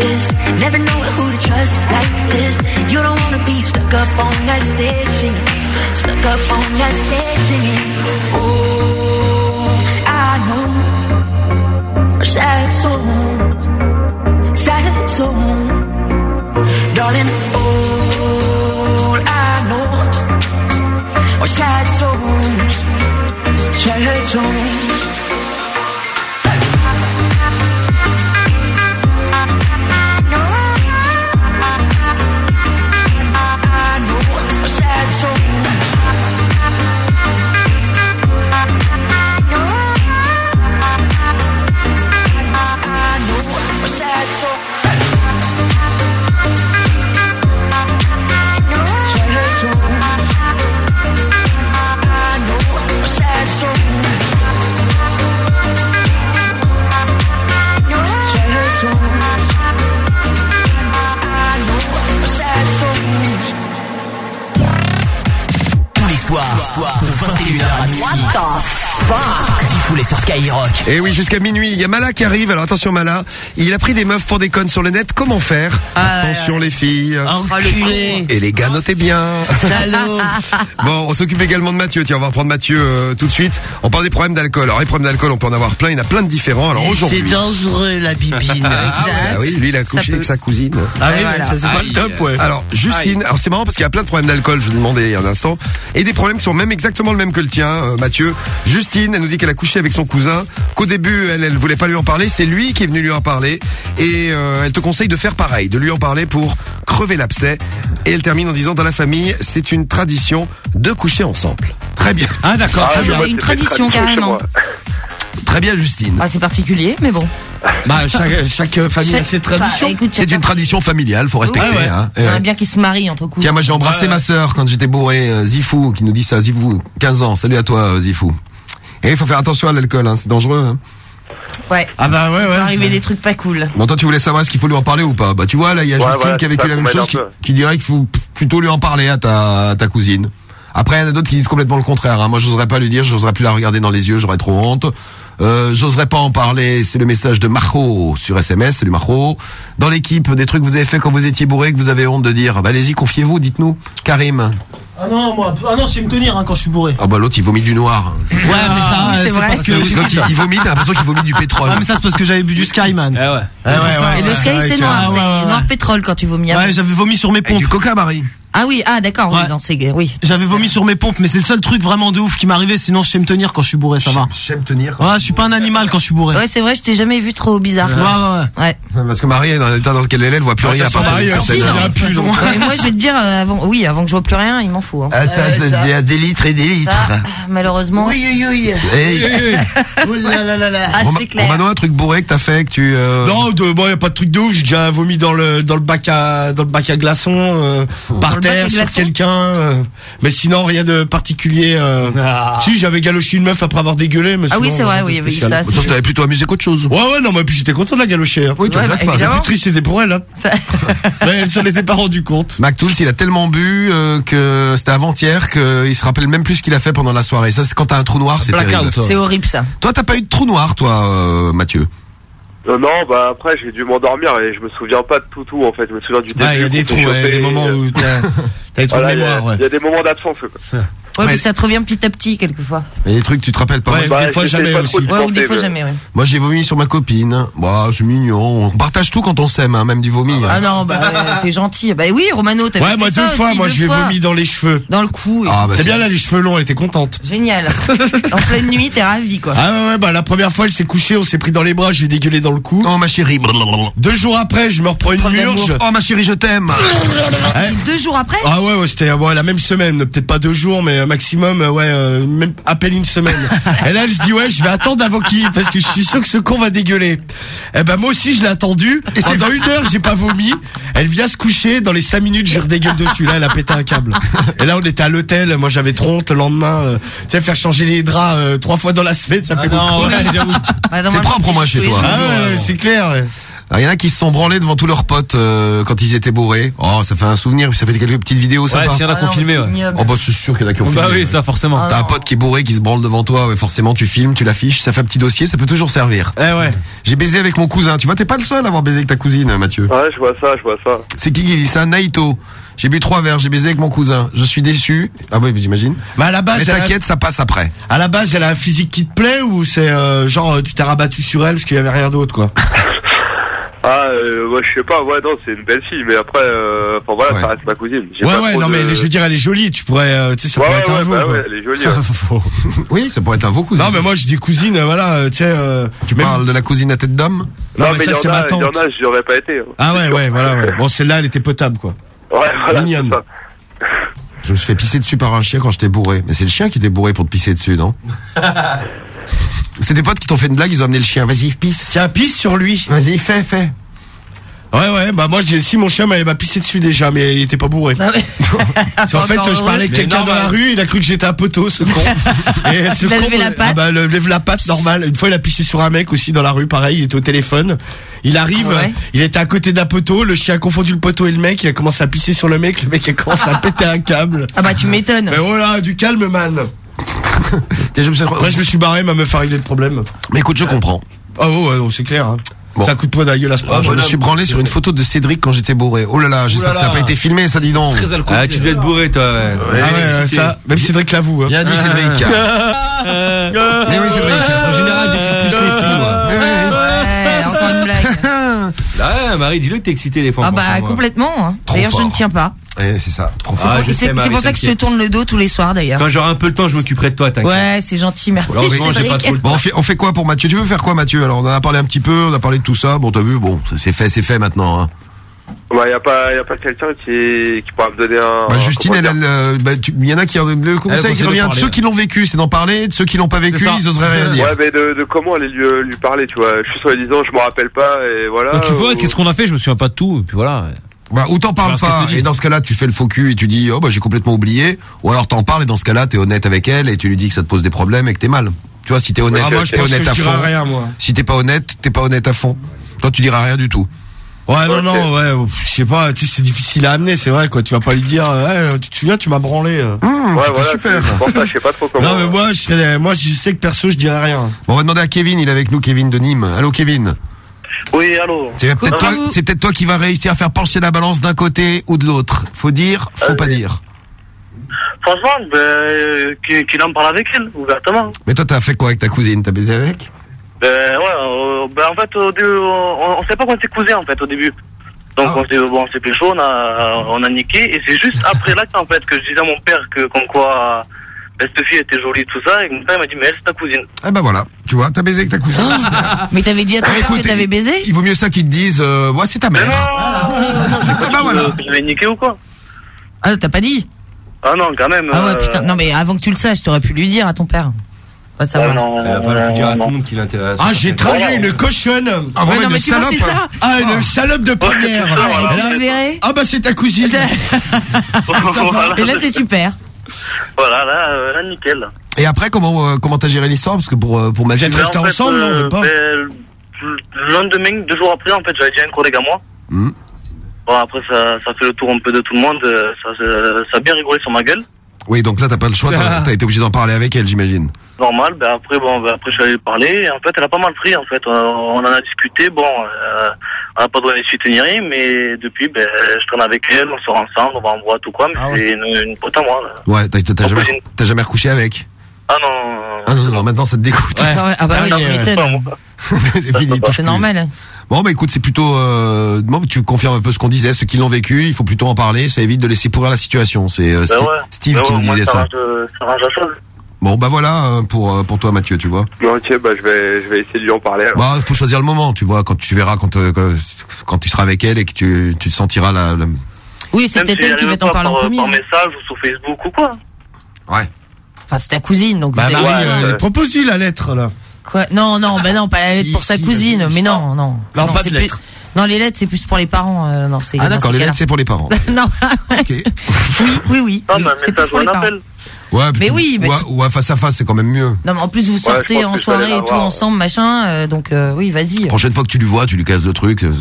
this. Never know who to trust like this. You don't wanna be stuck up on that stage singing. Stuck up on that stage singing. Oh, I know. Our sad souls Sad souls Darling, all I know Are sad souls Sad souls les soirs, de 21h à minuit. What the fuck? Diffoulé sur Skyrock. Et oui, jusqu'à minuit, il y a Mala qui arrive. Alors attention Mala, il a pris des meufs pour des connes sur le net. Comment faire? Attention les filles. Enculé. Et les gars, notez bien. Salaud. Bon, on s'occupe également de Mathieu. Tiens, on va reprendre Mathieu euh, tout de suite. On parle des problèmes d'alcool. Alors les problèmes d'alcool, on peut en avoir plein. Il y en a plein de différents. Alors aujourd'hui. C'est dangereux la bibine. Ah oui, lui il a couché peut. avec sa cousine. Ah oui, mais ça, c'est pas le top, ouais. Alors Justine, alors c'est marrant parce qu'il y a plein de problèmes d'alcool, je vous demandais il y a un instant, et des problèmes qui sont même exactement le même que le tien, euh, Mathieu. Justine, elle nous dit qu'elle a couché avec son cousin, qu'au début elle, elle voulait pas lui en parler, c'est lui qui est venu lui en parler, et euh, elle te conseille de faire pareil, de lui en parler pour crever l'abcès. Et elle termine en disant dans la famille, c'est une tradition de coucher ensemble. Très bien. Ah d'accord, très bien. Une tradition carrément. Très bien Justine. Ah, c'est particulier, mais bon. Bah chaque, chaque famille a ses traditions. Bah, C'est une tradition familiale, faut respecter. Ouais, ouais. hein. Il y en a bien qui se marient entre cousins. Tiens, moi j'ai embrassé ma sœur quand j'étais bourré, euh, Zifou, qui nous dit ça, Zifou, 15 ans. Salut à toi, euh, Zifou. Et il faut faire attention à l'alcool, hein, c'est dangereux. Hein. Ouais. Ah bah ouais, ouais. Il va arriver des trucs pas cool. Bon, toi tu voulais savoir est-ce qu'il faut lui en parler ou pas? Bah tu vois, là il y a Ouais, Justine voilà, qui a vécu la même chose, qui, dirait qu'il faut plutôt lui en parler à ta, à ta cousine. Après, il y en a d'autres qui disent complètement le contraire. Hein. Moi, j'oserais pas lui dire, j'oserais plus la regarder dans les yeux, j'aurais trop honte. Euh, j'oserais pas en parler. C'est le message de Marco sur SMS. Salut Marco. Dans l'équipe, des trucs que vous avez fait quand vous étiez bourré que vous avez honte de dire. Bah, allez-y, confiez-vous, dites-nous. Karim. Ah non, moi, ah non, je sais me tenir hein, quand je suis bourré. Ah bah l'autre il vomit du noir. Ouais, mais ça, c'est c'est vrai. parce que. L'autre il, il vomit, t'as l'impression qu'il vomit du pétrole. Ah, mais ça, c'est parce que j'avais bu du Skyman. Eh ouais. Ah ouais, ouais, Et le ouais, sky, ouais, c'est ouais, noir. ouais, C'est ouais. noir pétrole quand tu vomis. Ouais, j'avais vomi sur mes Et pompes. du coca, Marie. Ah oui, ah d'accord, oui, Ouais. dans ces, oui. J'avais vomi sur mes pompes, mais c'est le seul truc vraiment de ouf qui m'est arrivé. Sinon, je sais me tenir quand je suis bourré, ça va. J'aime tenir. Ouais, je suis pas un animal quand je suis bourré. Ouais, c'est vrai, je t'ai jamais vu trop bizarre. Ouais, ouais, ouais. Ouais. Parce que Marie est dans l'état dans lequel elle est, elle voit plus Ah, rien à Marie, moi, je vais te dire, euh, avant, oui, avant que je vois plus rien, il m'en fout. hein. Attends, il y a des litres et des litres. Ça, malheureusement. Oui, oui, oui. Hey. Là là là là. Ah, Romain- c'est clair. Romano, un truc bourré que t'as fait, que tu... euh, Non, de, bon, y a pas de truc de ouf. J'ai déjà vomi dans le dans le bac à dans le bac à glaçons, euh, par sur quelqu'un. euh, mais sinon rien de particulier. euh. Ah. Si j'avais galoché une meuf après avoir dégueulé. Mais Ah oui, sinon, c'est vrai, oui, il y avait eu spécial. ça. Je t'avais plutôt amusé qu'autre chose. Ouais, ouais, non, mais puis j'étais content de la galocher. Hein. Oui, tu Ouais, regrettes bah, pas. Plus triste c'était pour elle. Hein. Ça- mais elle s'en était pas rendu compte. McTools, il a tellement bu euh, que c'était avant-hier qu'il se rappelle même plus ce qu'il a fait pendant la soirée. Ça, c'est quand t'as un trou noir, terrible. C'est horrible ça. Toi, t'as pas eu de trou noir, toi, euh, Mathieu? Non, non, bah après j'ai dû m'endormir et je me souviens pas de tout tout en fait. Je me souviens du début. Ouais, il y a des trous, ouais, des moments euh, où t'as t'as des trous voilà, de il y a- mémoire. Ouais. Il y a des moments d'absence quoi. Ouais, Ouais. mais ça te revient petit à petit, quelquefois. Il y a des trucs que tu te rappelles pas. Ouais, Moi, des fois jamais aussi. Ouais, ou des fois mais- jamais, ouais. Moi, j'ai vomi sur ma copine. Bah, c'est mignon. On partage tout quand on s'aime, hein, même du vomi. Ah non, bah, euh, t'es gentil. Bah oui, Romano, t'as Ouais, moi deux fois, moi je lui ai vomi dans les cheveux. Dans le cou. Ah, bah, C'est bien là, les cheveux longs, elle était contente. Génial. en pleine nuit, t'es ravi, quoi. Ah ouais, bah la première fois, elle s'est couchée, on s'est pris dans les bras, je lui ai dégueulé dans le cou. Oh, ma chérie. blablabla. Deux jours après, je me reprends une murge. Oh, ma chérie, je t'aime. Deux jours après Ah ouais, ouais c'était ouais, la même semaine, peut-être pas deux jours, mais euh, maximum, euh, ouais, euh, même à peine une semaine. Et là, elle se dit ouais, je vais attendre avant qu'il, parce que je suis sûr que ce con va dégueuler. Eh ben moi aussi, je l'ai attendu. Et pendant une heure, j'ai pas vomi. Elle vient se coucher. Dans les cinq minutes, je lui redégueule dessus. Là, elle a pété un câble. Et là, on était à l'hôtel. Moi, j'avais trop honte. Le lendemain, euh, tu sais, faire changer les draps euh, trois fois dans la semaine, ça fait Ah non, beaucoup. ouais, dans C'est propre, moi, chez toi. Ah ouais, ouais, c'est clair. ouais. Alors, Il y en a qui se sont branlés devant tous leurs potes euh, quand ils étaient bourrés. Oh, ça fait un souvenir. Ça fait quelques petites vidéos Ouais, sympas. s'il y en a Ah qui ont non, filmé, ouais. Oh bah c'est sûr qu'il y en a qui ont Bah filmé, oui, ouais. ça forcément. Ah T'as un non. pote qui est bourré, qui se branle devant toi, ouais, forcément tu filmes, tu l'affiches, ça fait un petit dossier, ça peut toujours servir. Eh ouais. J'ai baisé avec mon cousin, tu vois, t'es pas le seul à avoir baisé avec ta cousine, Mathieu. Ouais, je vois ça, je vois ça. C'est qui qui dit ça? Naito. J'ai bu trois verres, j'ai baisé avec mon cousin. Je suis déçu. Ah oui, j'imagine. Mais à la base, Mais t'inquiète, ça passe après. À la base, elle a un physique qui te plaît ou c'est euh, genre tu t'es rabattu sur elle parce qu'il y avait rien d'autre quoi? Ah, euh, ouais, je sais pas, ouais, non, c'est une belle fille, mais après, euh, enfin voilà, ça reste ma cousine. Ouais pas ouais non de- mais je veux dire elle est jolie, tu pourrais euh, tu sais ça Ouais, pourrait ouais, être un ouais, veau. bah ouais, elle est jolie. ouais. Oui, ça pourrait être un beau cousin. Non mais moi je dis cousine euh, voilà, euh, tu sais euh, Tu parles de la cousine à tête d'homme? Non, Non, mais ça c'est ma a, il tante. y en a, j'y aurais pas été. hein. Ah ouais ouais voilà ouais. Bon celle-là elle était potable quoi. Ouais, voilà. Mignonne. Je me suis fait pisser dessus par un chien quand j'étais bourré. Mais c'est le chien qui était bourré pour te pisser dessus, non? C'est des potes qui t'ont fait une blague, ils ont amené le chien. Vas-y, pisse. Tiens pisse sur lui. Vas-y, fais, fais. ouais, bah moi j'ai si mon chien m'avait m'a pissé dessus déjà, mais il était pas bourré. Parce qu'en fait, je parlais avec quelqu'un dans la rue, il a cru que j'étais un poteau, ce con. Et ce Il a con, levé la ah patte. bah, le- lève la patte, normal. Une fois, il a pissé sur un mec aussi dans la rue, pareil, il était au téléphone. Il arrive, Ah ouais il était à côté d'un poteau, le chien a confondu le poteau et le mec, il a commencé à pisser sur le mec, le mec a commencé à péter un câble. Ah bah tu m'étonnes. Mais voilà, du calme, man. Après, je me suis barré, ma meuf a réglé le problème. Mais écoute, je comprends. Ah ouais, ouais, non, c'est clair. Hein. C'est un coup de poing dans la gueule à ce Ah, je me suis branlé sur une photo de Cédric quand j'étais bourré. Oh là là, j'espère que ça n'a pas été filmé, ça dis donc. Ah, tu devais être bourré, toi. Ouais. Ouais, Ah ouais, ça, même Cédric l'avoue. Hein. Bien dit, Cédric. Mais oui, Cédric. En général, j'excite plus Ah, Marie, dis-le que t'es excité des fois. Ah bah franchement. complètement. hein. D'ailleurs, je ne tiens pas. C'est ça. Trop Ah, je C'est pour ça que je te tourne le dos tous les soirs d'ailleurs. Quand j'aurai un peu le temps, je m'occuperai de toi, t'inquiète. Ouais, c'est gentil, merci. Alors, Cédric. pas trop le Bon, on fait, on fait quoi pour Mathieu? Tu veux faire quoi, Mathieu? Alors, on en a parlé un petit peu, on a parlé de tout ça. Bon, t'as vu, bon, c'est fait, c'est fait maintenant. Hein. Bah, y a pas, y a pas quelqu'un qui, qui pourra me donner un. Bah, Justine, euh, bah, il y en a qui, le conseil qui de revient de ceux qui l'ont vécu, c'est d'en parler. De ceux qui l'ont pas vécu, ils oseraient rien dire. Ouais, mais de, de comment aller lui, lui parler, tu vois? Je suis sur les disant, je me rappelle pas, et voilà. Bah, tu vois, ou- qu'est-ce qu'on a fait? Je me souviens pas de tout, et puis voilà. Bah, ou t'en parles pas, et dans ce cas-là, tu fais le faux cul et tu dis, oh bah j'ai complètement oublié, ou alors t'en parles et dans ce cas-là, t'es honnête avec elle et tu lui dis que ça te pose des problèmes et que t'es mal. Tu vois, si t'es honnête, Ah, moi, je t'es pense honnête que je à fond. rien, moi. Si t'es pas honnête, t'es pas honnête à fond. Toi, tu diras rien du tout. Ouais, non, non, ouais, je sais pas, tu sais, c'est difficile à amener, c'est vrai, quoi. Tu vas pas lui dire, euh, ouais, tu te souviens, tu m'as branlé. euh. Hum, Ouais, c'était voilà, super. c'est pour ça, je sais pas trop comment. Non, mais moi, je serais, moi, je sais que perso, je dirais rien. Bon, on va demander à Kevin, il est avec nous, Kevin de Nîmes. Allô, Kevin. Oui, allô C'est peut-être toi, c'est peut-être toi qui va réussir à faire pencher la balance d'un côté ou de l'autre. Faut dire, faut pas dire. Franchement, ben, euh, qu'il qu'il en parle avec elle, ouvertement. Mais toi, t'as fait quoi avec ta cousine? T'as baisé avec? Ben, ouais, euh, ben, en fait, au début, on, on sait pas qu'on s'est cousins, en fait, au début. Donc, Ah. on s'est, bon, on s'est pécho, on a, on a niqué, et c'est juste après là, en fait, que je disais à mon père que, comme quoi, ben, cette fille était jolie, tout ça, et mon père m'a dit, mais elle, c'est ta cousine. Ah bah voilà, tu vois, t'as baisé avec ta cousine. Mais t'avais dit à ton Ah, père écoute, que t'avais baisé Il vaut mieux ça qu'ils te disent, euh, ouais, c'est ta mère. Ah, bah voilà. Je l'ai niqué ou quoi Ah, t'as pas dit Ah non, quand même. Ah ouais, euh, putain. Non, mais avant que tu le saches, t'aurais pu lui dire à ton père. Ah non, Elle va pas le dire à tout le monde qui l'intéresse. Ah, j'ai trahi une cochonne. Ah, vraiment, non, une mais tu vois, salope. c'est ça. Ah, une salope de première. Ah, et tu Elle a- l'as verré Ah, bah, c'est ta cousine. voilà, Et là, c'est super. voilà, là, euh, là, nickel. Et après, comment euh, comment t'as géré l'histoire? Parce que pour euh, pour ma Vous êtes Ben, restés en fait, ensemble, non, euh, ou pas ben, le le lendemain, deux jours après, en fait, j'avais dit à un collègue à moi. Hmm. Bon, après, ça, ça fait le tour un peu de tout le monde. euh, Ça, ça, ça a bien rigolé sur ma gueule. Oui, donc là, t'as pas le choix. T'as t'as été obligé d'en parler avec elle, j'imagine. Normal. Ben après, bon, ben après, je suis allé lui parler. Et en fait, elle a pas mal pris. En fait, on, on en a discuté. Bon, euh, on n'a pas donné suite ni rien. Mais depuis, ben, je traîne avec elle. On sort ensemble. On va en boîte ou quoi. Mais c'est une, une pote à moi. là. Ouais, t'as jamais cousine. t'as jamais recouché avec? Ah non. Ah non non, non, maintenant ça te dégoûte. Ah ouais, ah bah oui, tu m'étonnes. c'est fini. C'est normal. Bon bah écoute, c'est plutôt euh, bon, tu confirmes un peu ce qu'on disait, ceux qui l'ont vécu, il faut plutôt en parler, ça évite de laisser pourrir la situation. C'est euh, Ben Steve, ouais. Steve Ben qui ouais, nous disait ça. ça. Arrange, euh, ça la chose. Bon bah voilà euh, pour euh, pour toi Mathieu, tu vois. Bon, ok, bah, je vais, je vais essayer de lui en parler. alors. Bah faut choisir le moment, tu vois, quand tu verras quand euh, quand, tu seras avec elle et que tu tu te sentiras la, la- Oui, c'est peut-être si elle qui va t'en parler en premier. par message ou sur Facebook ou quoi. Ouais. Enfin, c'est ta cousine, donc. Bah, vous Marie, euh, ouais. propose-lui la lettre, là. Quoi? Non, non, bah non, pas la lettre Si, pour sa si, cousine. Mais non, non. Non, pas de plus- lettre. Non, les lettres, c'est plus pour les parents. euh, non, c'est. Ah d'accord, les lettres c'est pour les parents. non, Ok. oui, oui, oui. Non, mais un message ou pour les un parents. appel. Ouais, Mais oui, mais ouais, ouais, face à face c'est quand même mieux. Non, mais en plus, vous sortez en soirée et tout voir, ensemble, machin. euh, donc, euh, oui, vas-y. Prochaine fois que tu lui vois, tu lui casses le truc euh,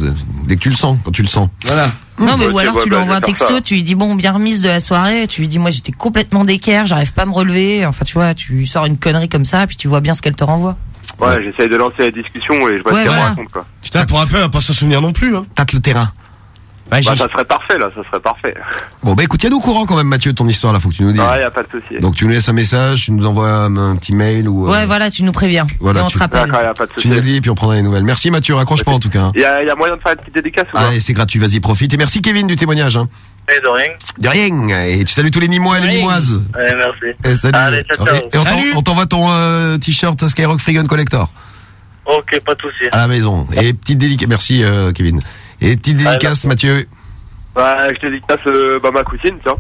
dès que tu le sens, quand tu le sens. Voilà. Non, mais Ok, ou alors tu lui bah, envoies un texto, ça. tu lui dis bon, bien remise de la soirée. Tu lui dis moi j'étais complètement d'équerre, j'arrive pas à me relever. Enfin, tu vois, tu sors une connerie comme ça, puis tu vois bien ce qu'elle te renvoie. Ouais, j'essaye de lancer la discussion et je vois Ouais, ce qu'elle raconte, quoi. Putain, pour un peu, elle va pas s'en souvenir non plus, hein. Tâte le terrain. Bah, Bah, ça serait parfait, là, ça serait parfait. Bon bah écoute, tiens-nous au courant quand même Mathieu de ton histoire là, faut que tu nous dises. Ouais, y a pas de souci. Donc tu nous laisses un message, tu nous envoies un, un petit mail ou euh, Ouais, voilà, tu nous préviens. Voilà, et on tu- te rappelle. D'accord, y a pas de tu nous le dis et puis on prendra les nouvelles. Merci Mathieu, raccroche pas en tout cas. hein. Y a, y a moyen de faire une petite dédicace ou Allez, c'est gratuit, vas-y profite et merci Kevin du témoignage. Hein. Et de rien. De rien. Et tu salues tous les Nîmois et les Nîmoises. Allez, merci. Et salut. Allez, ciao, ciao. Et- et on Salut. on t'envoie ton euh, t-shirt Skyrock Free Gun Collector Ok, pas de souci. à la maison. Et petite dédicace, merci euh, Kevin. Et petite dédicace Mathieu. Bah, je dédicace euh, bah, ma cousine, tiens.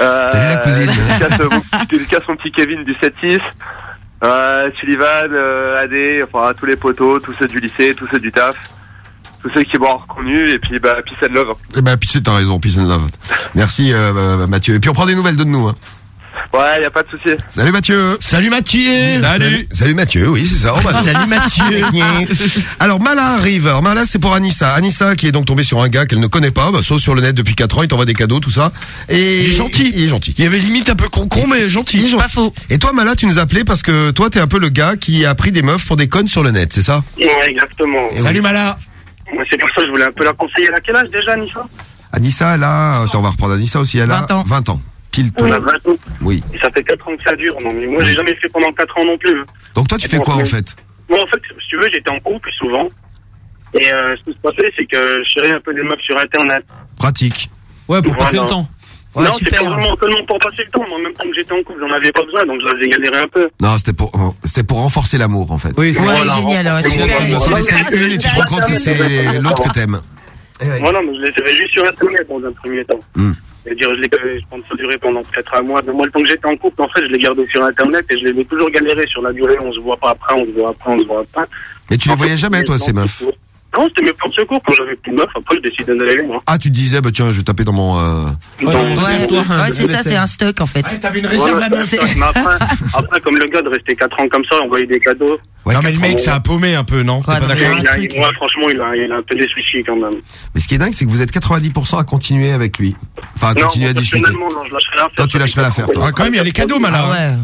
Euh, Salut la cousine. Je dédicace, euh, mon- je dédicace mon petit Kevin du 7-6. Euh, Sullivan, euh, Adé, enfin tous les potos, tous ceux du lycée, tous ceux du taf. tous ceux qui m'ont reconnu et puis bah peace and love. Eh ben, puis c'est t'as raison, peace and love. Merci euh, euh, Mathieu. Et puis on prend des nouvelles de nous. Hein. Ouais, y a pas de souci. Salut Mathieu. Salut Mathieu. Salut. Salut Mathieu, oui c'est ça. Oh, bah, Salut Mathieu. Alors Mala arrive. Alors Mala c'est pour Anissa. Anissa qui est donc tombée sur un gars qu'elle ne connaît pas, bah, sauf sur le net depuis 4 ans, il t'envoie des cadeaux, tout ça. Et Il est gentil. Il est gentil. Il y avait limite un peu con-con, mais gentil. Il est gentil. Et toi Mala tu nous as appelé parce que toi t'es un peu le gars qui a pris des meufs pour des connes sur le net, c'est ça? Ouais, exactement. Salut, Mala. Moi, c'est pour ça que je voulais un peu la conseiller. Elle a quel âge déjà, Nissa Anissa elle a, attends on va reprendre Anissa aussi, elle a 20 ans. 20 ans. Pile tout. On a 20 ans. Oui. Et ça fait 4 ans que ça dure. Non, mais moi, j'ai jamais fait pendant 4 ans non plus. Donc toi tu fais quoi en fait Moi, en fait, si tu veux, j'étais en couple souvent. Et euh, ce qui se passait, c'est que je cherchais un peu des meufs sur Internet. Pratique. Ouais, pour passer Voilà. le temps. non, c'était vraiment seulement pour passer le temps. Moi, même quand j'étais en couple, j'en avais pas besoin, donc je les ai galéré un peu. Non, c'était pour c'était pour renforcer l'amour en fait. Oui, c'est Ouais, vrai. génial, ouais, Tu super. en essaies une et tu te rends compte que c'est l'autre que t'aimes. Voilà, mais je les avais juste sur Internet dans un premier temps. Hmm. C'est-à-dire, je, les, durait pendant peut-être un mois. Mais moi, le temps que j'étais en couple, en fait, je les gardais sur Internet et je les ai toujours galéré sur la durée. On se voit pas après, on se voit après, on se voit après. Mais tu les voyais jamais toi ces meufs Non, c'était mes plans de secours. Quand j'avais plus de meuf, après, je décidais d'aller les moi. Ah tu te disais bah tiens je vais taper dans mon euh, Ouais, ouais c'est ça, c'est un stock en fait. T'avais une Voilà, c'est ça. Mais après, après, comme le gars de rester 4 ans comme ça, envoyer des cadeaux. Ouais, non mais le mec c'est un paumé un peu, non? T'es pas d'accord? ouais, franchement, il a, il a un peu des soucis quand même. Mais ce qui est dingue c'est que vous êtes 90% à continuer avec lui. Enfin à non, continuer à discuter. personnellement, non, je lâcherai l'affaire. Toi tu lâcherais l'affaire toi. Ah, quand même, il y a les cadeaux, Mala.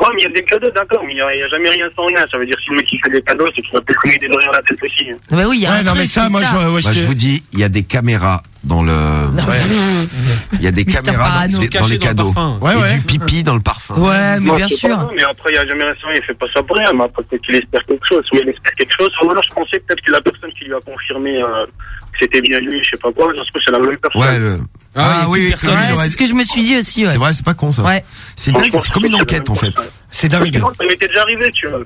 Hein. Ouais, mais il y a des cadeaux, d'accord, mais il n'y a, il y a jamais rien sans rien. Ça veut dire si le mec il fait des cadeaux, c'est qu'il va peut-être lui aider derrière la tête aussi. Bah oui, il y a Ouais, un non, truc, mais ça, moi, ça. je- ouais, Moi, je vous dis, il y a des caméras dans le. Il y a des Mister caméras dans, les- dans les Caché dans le cadeaux. parfum. Ouais, et ouais. du pipi dans le parfum. Ouais, mais Moi, bien je sûr. pas, mais après, il n'y a jamais rien sans rien. Il fait pas ça pour rien. Mais après, peut-être qu'il espère quelque chose. Ou il espère quelque chose. Ou alors, je pensais peut-être que la personne qui lui a confirmé euh, que c'était bien lui, je sais pas quoi, parce que c'est la même personne. Ouais. le- Ah, oui, oui, Ouais, c'est ce que je me suis dit aussi. Ouais. c'est vrai, c'est pas con ça. Ouais. C'est dingue, c'est comme une enquête en fait. C'est dingue. Ça m'était déjà arrivé, tu vois.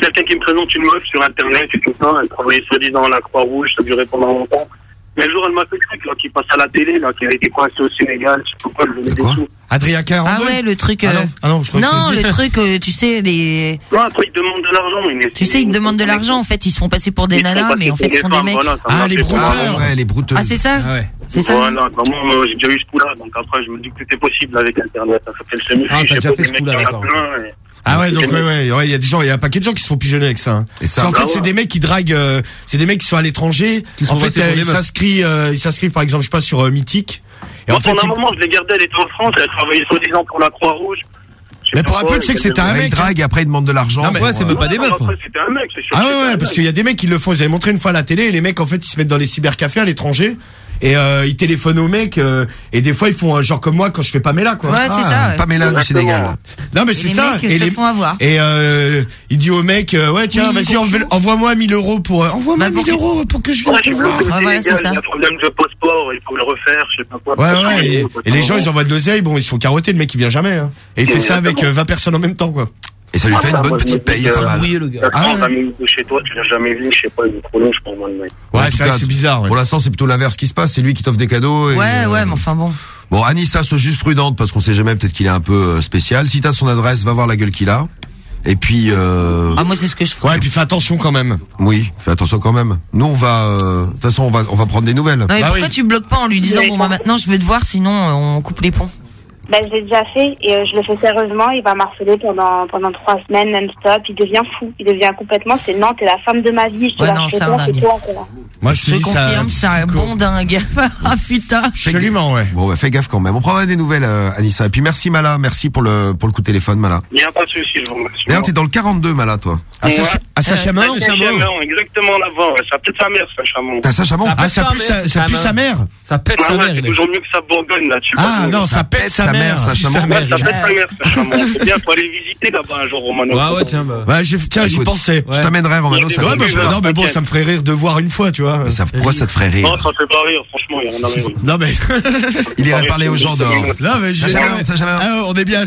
Quelqu'un qui me présente une meuf sur Internet et tout ça, elle travaillait soi-disant à la Croix-Rouge, ça durait pendant longtemps. Mais un jour, elle m'a fait le truc, là, qui passe à la télé, là, qui a été coincée au Sénégal, je sais pas quoi, elle venait des sous. Adrien Caron. Ah ouais, le truc. Ah euh, non, ah non, je crois non, le truc, euh, tu sais, des. Non, après, ils demandent de l'argent. ils- Tu sais, ils demandent de l'argent. En fait, ils se font passer pour des Ils nanas, mais en fait, ils sont des mecs. voilà, Ah, les brouteurs. Ah ouais, les brouteuses. Ah, c'est ça Ah ouais. C'est ça Voilà, bah, moi, moi, j'ai déjà eu ce coup-là, donc après, je me dis que tout est possible avec Internet. Ça fait le semi Ah, t'as je déjà pas, fait des ce mecs coup-là, qui en a d'accord. Ah ouais, donc ouais, ouais, ouais, il y a des gens, il y a un paquet de gens qui se font pigeonner avec ça. hein. Et ça, C'est- en fait, bah c'est des mecs qui draguent, euh, c'est des mecs qui sont à l'étranger. En fait, euh, ils s'inscrivent, euh, ils s'inscrivent par exemple, je sais pas, sur euh, Mythique. Et en fait, pendant un moment, je l'ai gardée, elle était en France, elle travaillait soi-disant pour la Croix-Rouge. Mais pour un peu, tu sais que elle c'était un mec. ils draguent, après ils demandent de l'argent. Non, mais- Ouais, c'est même pas des meufs. après, hein. C'était un mec, c'est sûr. Ah ouais, ouais, parce qu'il y a des mecs qui le font. J'avais montré une fois à la télé, et les mecs en fait ils se mettent dans les cybercafés à l'étranger et euh, ils téléphonent aux mecs euh, et des fois ils font euh, genre comme moi quand je fais Pamela quoi. Ouais, c'est Ah, ça. ouais. Pamela du. Sénégal. Non mais c'est ça. mecs et se les font avoir. et euh, il dit au mec euh, ouais tiens Oui, vas-y envoie-moi 1000 euros pour euh, envoie-moi Bah, 1000 pour- euros pour que je vienne te voir. Ouais, c'est ça. Il y a un problème de passeport, il faut le refaire, je sais pas quoi. Ouais ouais et, les gens ils envoient de l'oseille bon ils se font carotter le mec il vient jamais hein. et il fait ça avec euh, 20 personnes en même temps quoi. Et ça lui fait une Ah, bonne moi, je me petite paye, va. Brouillé le gars. Ah 30 ouais. de chez toi, tu l'as jamais vu, je sais pas, il est trop long, je pense, moi, le mec. Ouais En c'est vrai c'est bizarre. ouais. Pour l'instant, c'est plutôt l'inverse qui se passe. C'est lui qui t'offre des cadeaux. Et, Ouais, euh, ouais, mais enfin bon. Bon, Anissa, sois juste prudente parce qu'on sait jamais. Peut-être qu'il est un peu euh, spécial. Si t'as son adresse, va voir la gueule qu'il a. Et puis, euh, Ah, moi, c'est ce que je ferais. Ouais et puis fais attention quand même. oui, fais attention quand même. Nous, on va, euh, de toute façon, on va, on va prendre des nouvelles. Non, mais Bah pourquoi oui. tu bloques pas en lui disant, bon, bah, maintenant, je veux te voir, sinon, euh, on coupe les ponts. Ben, je l'ai déjà fait et euh, je le fais sérieusement. Il va m'harceler pendant pendant trois semaines non-stop. Il devient fou. Il devient complètement. C'est non, t'es la femme de ma vie. Je te Ouais, lâche non, c'est dingue. c'est toi. quoi. Moi je te Je dis ça. confirme, c'est un bon dingue. ah, putain. Absolument ouais. Bon, bah, fais gaffe quand même. On prendra des nouvelles, euh, Anissa. Et puis, merci, Mala. Merci pour le, pour le coup de téléphone, Mala. Il n'y a pas de souci, je vous remercie. D'ailleurs, t'es dans le 42, Mala, toi. À Sacha- à Sacha-Mort Sacha-Mort, exactement là-bas. ouais. Ça pète sa mère, Sacha-Mort. T'as Sacha-Mort Ah ça pue sa, sa mère. Ça pète Ah sa ouais, mère. c'est toujours mieux que ça bourgogne, là. Ah non ça pète sa mère. Sacha-Mort. Ouais, ça pète sa mère, Sacha-Mort. C'est bien, faut aller visiter là-bas un jour, Romano. Ouais, ouais, tiens, bah. Ouais, j'ai- tiens, j'y pensais. Je t'amènerai, Romano. Ça Ouais, me bah, non, mais bon, ça me ferait rire de voir une fois, tu vois. Mais ça, pourquoi ça te ferait rire Non, ça fait pas rire, franchement, il y en a rien. Non, mais. Il irait parler aux gens dehors. Non, mais j'ai. Ah, on est bien à.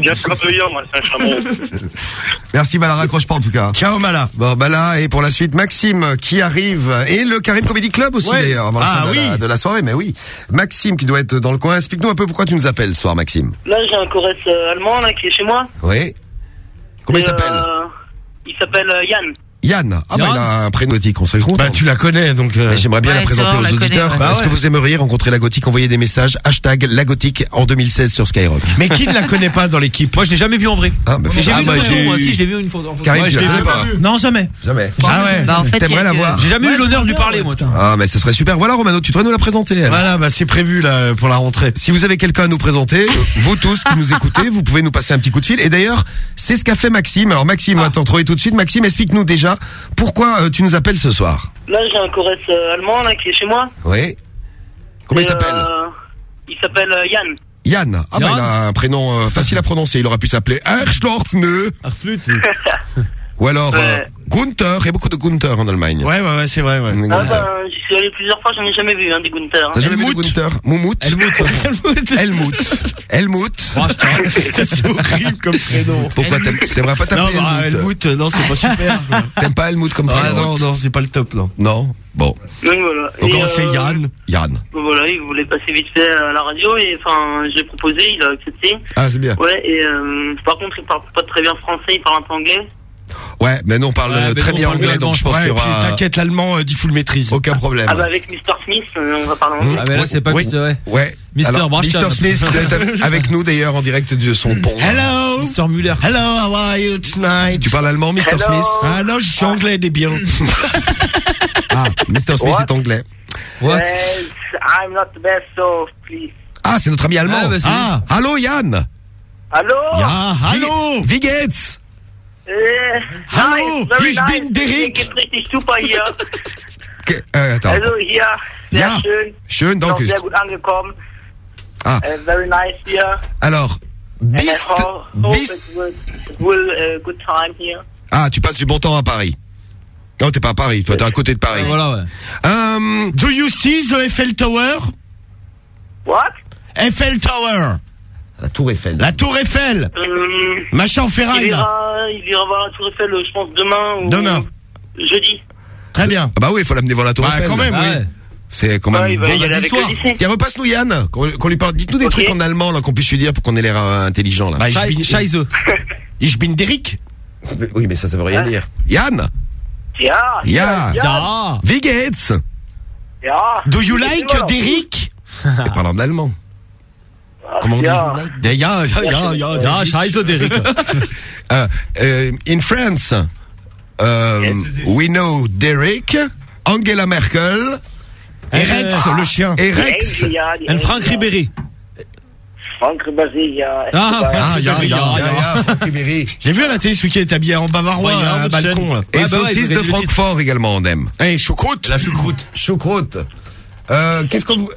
Bien travaillant, moi. Merci Mala, raccroche pas en tout cas. Ciao Mala. Bon Mala et pour la suite Maxime qui arrive et le Karim Comedy Club aussi Ouais. d'ailleurs avant la Ah fin de la soirée mais oui. Maxime qui doit être dans le coin. Explique-nous un peu pourquoi tu nous appelles soir Maxime. Là, j'ai un Corrèze euh, allemand, là, qui est chez moi. Oui. Comment il s'appelle euh, Il s'appelle euh, Yann. Yann. Ah bah Yann. il a un prénom gothique, on serait content. Bah tu la connais donc. euh, j'aimerais bien Ouais, la présenter aux la connaît, auditeurs. ouais. Bah Est-ce que vous aimeriez rencontrer la gothique Envoyez des messages. Hashtag la gothique en 2016 sur Skyrock? Mais qui ne la connaît pas dans l'équipe? Moi, je l'ai jamais vu en vrai. Ah, bah, j'ai ah, vu bah, une moi aussi, je l'ai vu une photo. en photo. Karim, Ouais, tu je la l'ai vu. pas Non, jamais. Jamais. Ah ouais. Bah, en fait, T'aimerais la voir J'ai jamais eu l'honneur de lui parler, moi. Ah mais ça serait super. Voilà Romano, tu devrais nous la présenter. elle. Voilà, bah c'est prévu là pour la rentrée. Si vous avez quelqu'un à nous présenter, vous tous qui nous écoutez, vous pouvez nous passer un petit coup de fil. Et d'ailleurs, c'est ce qu'a fait Maxime. Alors Maxime, on va t'en trouver tout de suite. Maxime, explique-nous déjà pourquoi euh, tu nous appelles ce soir. Là, j'ai un Corrèze euh, allemand là, qui est chez moi. Oui. Comment Et, il s'appelle euh, Il s'appelle euh, Yann. Yann. Ah bah Yann. il a un prénom euh, facile à prononcer. Il aurait pu s'appeler Erschlochne. Ou alors euh, Gunther. Il y a beaucoup de Gunther en Allemagne. Ouais ouais ouais c'est vrai ouais. Ah, ben, j'y suis allé plusieurs fois, j'en ai jamais vu, hein, des Gunther. hein. T'as jamais vu de Gunther Moumout Helmut. Helmut. Helmut. Ça c'est horrible comme prénom. Pourquoi t'aimes- t'aimerais pas Non t'appeler bah Helmut Helmut non c'est pas super. T'aimes pas Helmut comme Ah prénom non non c'est pas le top non. Non Bon. Donc voilà. Donc Et, c'est euh, Yann. Yann. voilà, il voulait passer vite fait à la radio et enfin, j'ai proposé, il a accepté. Ah c'est bien. Ouais, et euh, par contre, il parle pas très bien français, il parle un peu anglais. Ouais, mais nous on parle Ouais, euh, très bien parle anglais, donc je pense Ouais, qu'il y aura t'inquiète l'allemand euh, dit full maîtrise. aucun problème. Ah bah avec Mr. Smith, euh, on va parler anglais. Ah, mais là, c'est pas Oui. Mr. Ouais. Ouais. Mr. Alors. Mr. Smith qui doit être avec- nous d'ailleurs en direct de son pont. Hello. Mr. Muller. Hello how are you tonight? Tu parles allemand, Mr. Hello. Smith? Ah non je suis anglais des biens. Ah, Mr. Smith est anglais. What? Yes, I'm not the best, so please. Ah, c'est notre ami allemand. Ah, bah, c'est Ah, allô Yann? Allô? Ja hallo. Wie geht's Eh, Hallo, nice, very ich nice. bin Derek. Geht richtig super hier. Que- äh. Also hier, sehr Ja, schön. schön, Noch danke. sehr gut angekommen. Ah. Äh, very nice here. Alors, hope Bist. it will, it will uh, good time here. Ah, tu passes du bon temps à Paris. Non, t'es pas à Paris, toi t'es à côté de Paris. Voilà, ouais. Euh, Do you see the Eiffel Tower? What? Eiffel Tower. La Tour Eiffel. La Tour Eiffel. Hum, Machin en il, ferraille là. ira, il ira voir la Tour Eiffel, je pense, demain ou Demain. jeudi. Très bien. Ah bah oui, il faut l'amener voir la Tour Bah, Eiffel. quand même, Ah oui. ouais. C'est quand même Ouais, il va bon. y aller avec. Tiens, repasse-nous Yann, qu'on lui parle. Dites-nous des trucs en allemand là qu'on puisse lui dire pour qu'on ait l'air euh, intelligent là. Bah, ich Schei- bin, Scheisse. ich bin Derek. Oui, mais ça, ça veut rien dire. Yann, Ja, Ja. Ja. wie geht's ja. Do you like. Derek? Il parle en allemand. Comment on dit? Ja. Ja, ja, ja, Derek. Euh, euh, in France, euh, we know Derek, Angela Merkel Et Rex, le chien. et Rex. Frank Engel. Ribéry. Frank Ribéry, ja. Ah. Ah, ja, ja, Ja, Franck Ribéry. J'ai vu à la télé celui qui est habillé en bavarois Ouais, il y a à un balcon. Là. Et bah saucisse de Francfort également, on aime. Eh, choucroute. La choucroute. Choucroute. Euh, qu'est-ce qu'on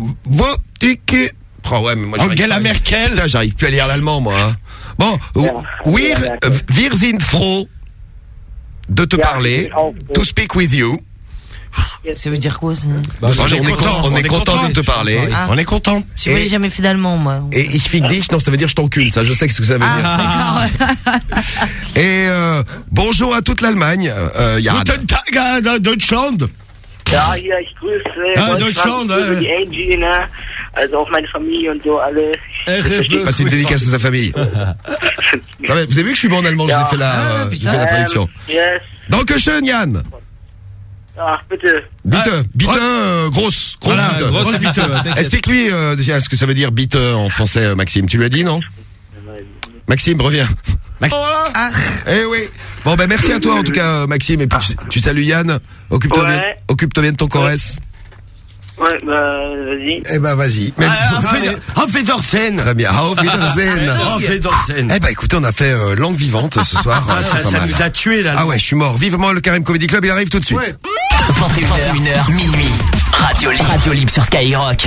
vous... Euh, Vo- que- Oh ouais, mais moi Angela pas. Merkel. Putain, j'arrive plus à lire l'allemand, moi. hein. Bon, wir, Merkel. wir sind froh de te parler, to speak with you. Ça veut dire quoi ça on, est content, on est content de te parler. Ah. On est content. Je n'ai jamais fait d'allemand, moi. Et ich fick dich, non, ça veut dire je t'encule, ça, je sais ce que ça veut dire. Ah, d'accord. Et euh, bonjour à toute l'Allemagne, euh. Guten Tag, äh, Deutschland. Ja, hier, ich grüße Ah, Deutschland, Deutschland, ich grüße äh. die Angie, ne? also auch meine Familie und so, alle. Passez une dédicace à sa famille. Non, mais vous avez vu que je suis bon en allemand, je vous ai fait la, euh, fait traduction. Ähm, yes. Yann. Ach, bitte. Bitte, bitte, euh, grosse, grosse Voilà, bite. grosse bite, ouais, t'inquiète. Explique-lui euh, déjà ce que ça veut dire bite euh, en français, euh, Maxime. Tu lui as dit, non? Maxime, reviens. Ah. Eh oui. Bon, ben merci à toi en tout cas, euh, Maxime. Et puis tu, tu salues Yann. Occupe-toi Ouais. bien, occupe-toi bien de ton Corrèze. Ouais, bah, vas-y. Eh ben vas-y. Mais- Auf Wiedersehen. Très bien. Auf Wiedersehen. Auf Wiedersehen. Eh ben écoutez, on a fait euh, langue vivante ce soir. Ah, euh, ça, nous a tués là. Ah ouais, je suis mort. Vivement le Karim Comedy Club, il arrive tout de suite. 21h, minuit. Radio Libre. Radio Libre sur Skyrock.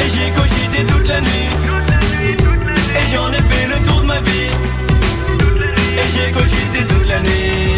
Et j'ai cogité toute la nuit. Et j'en ai fait le tour de ma vie. Et j'ai cogité toute la nuit.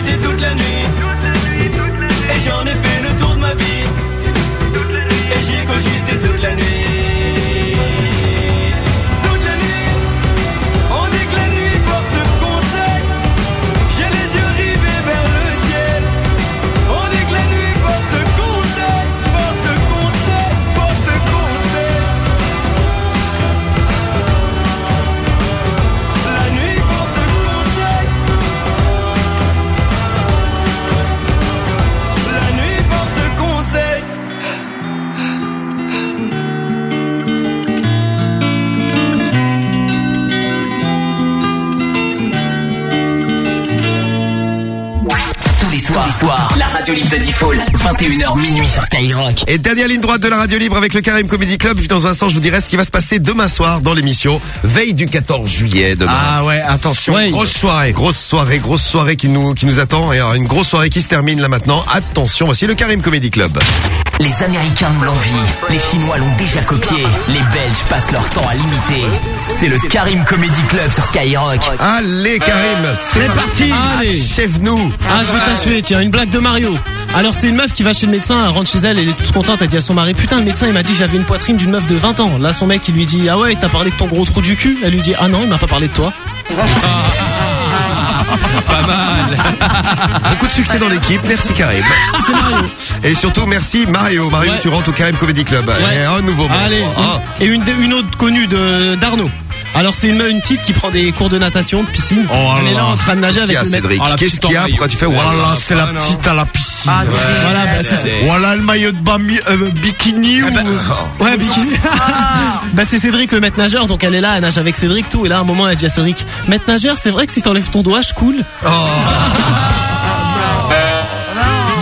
Radio libre de Default, 21h minuit sur Skyrock. Et dernière ligne droite de la radio libre avec le Karim Comedy Club. Puis dans un instant, je vous dirai ce qui va se passer demain soir dans l'émission. Veille du 14 juillet demain. Ah ouais, attention, grosse soirée. Grosse soirée, grosse soirée qui nous, qui nous attend. Et alors, une grosse soirée qui se termine là maintenant. Attention, voici le Karim Comedy Club. Les Américains nous l'envient, les Chinois l'ont déjà copié, les Belges passent leur temps à l'imiter. C'est le Karim Comedy Club sur Skyrock. Allez Karim, c'est parti Allez. Chef-nous Ah, je vais t'achever, tiens, une blague de Mario. Alors, c'est une meuf qui va chez le médecin, elle rentre chez elle, elle est toute contente, elle dit à son mari, putain, le médecin, il m'a dit que j'avais une poitrine d'une meuf de 20 ans. Là, son mec, il lui dit, ah ouais, t'as parlé de ton gros trou du cul? Elle lui dit, ah non, il m'a pas parlé de toi. Pas mal. Beaucoup de succès dans l'équipe. Merci Karim. C'est Mario. Et surtout, merci Mario. Mario, Ouais. tu rentres au Karim Comedy Club. Ouais. Et un nouveau membre. Allez, Ah. et une, une autre connue de d'Arnaud. Alors c'est une, une petite qui prend des cours de natation, de piscine. Elle est là en train de nager avec le mec. Cédric Qu'est-ce qu'il y a Pourquoi tu fais Voilà, voilà c'est la petite à la piscine. Ah, Voilà, bah, c'est- c'est- Voilà le maillot de bain euh, bikini ou... Ouais, bikini. bah c'est Cédric le maître nageur, donc elle est là, elle nage avec Cédric tout, et là à un moment elle dit à Cédric, maître nageur, c'est vrai que si t'enlèves ton doigt, je coule.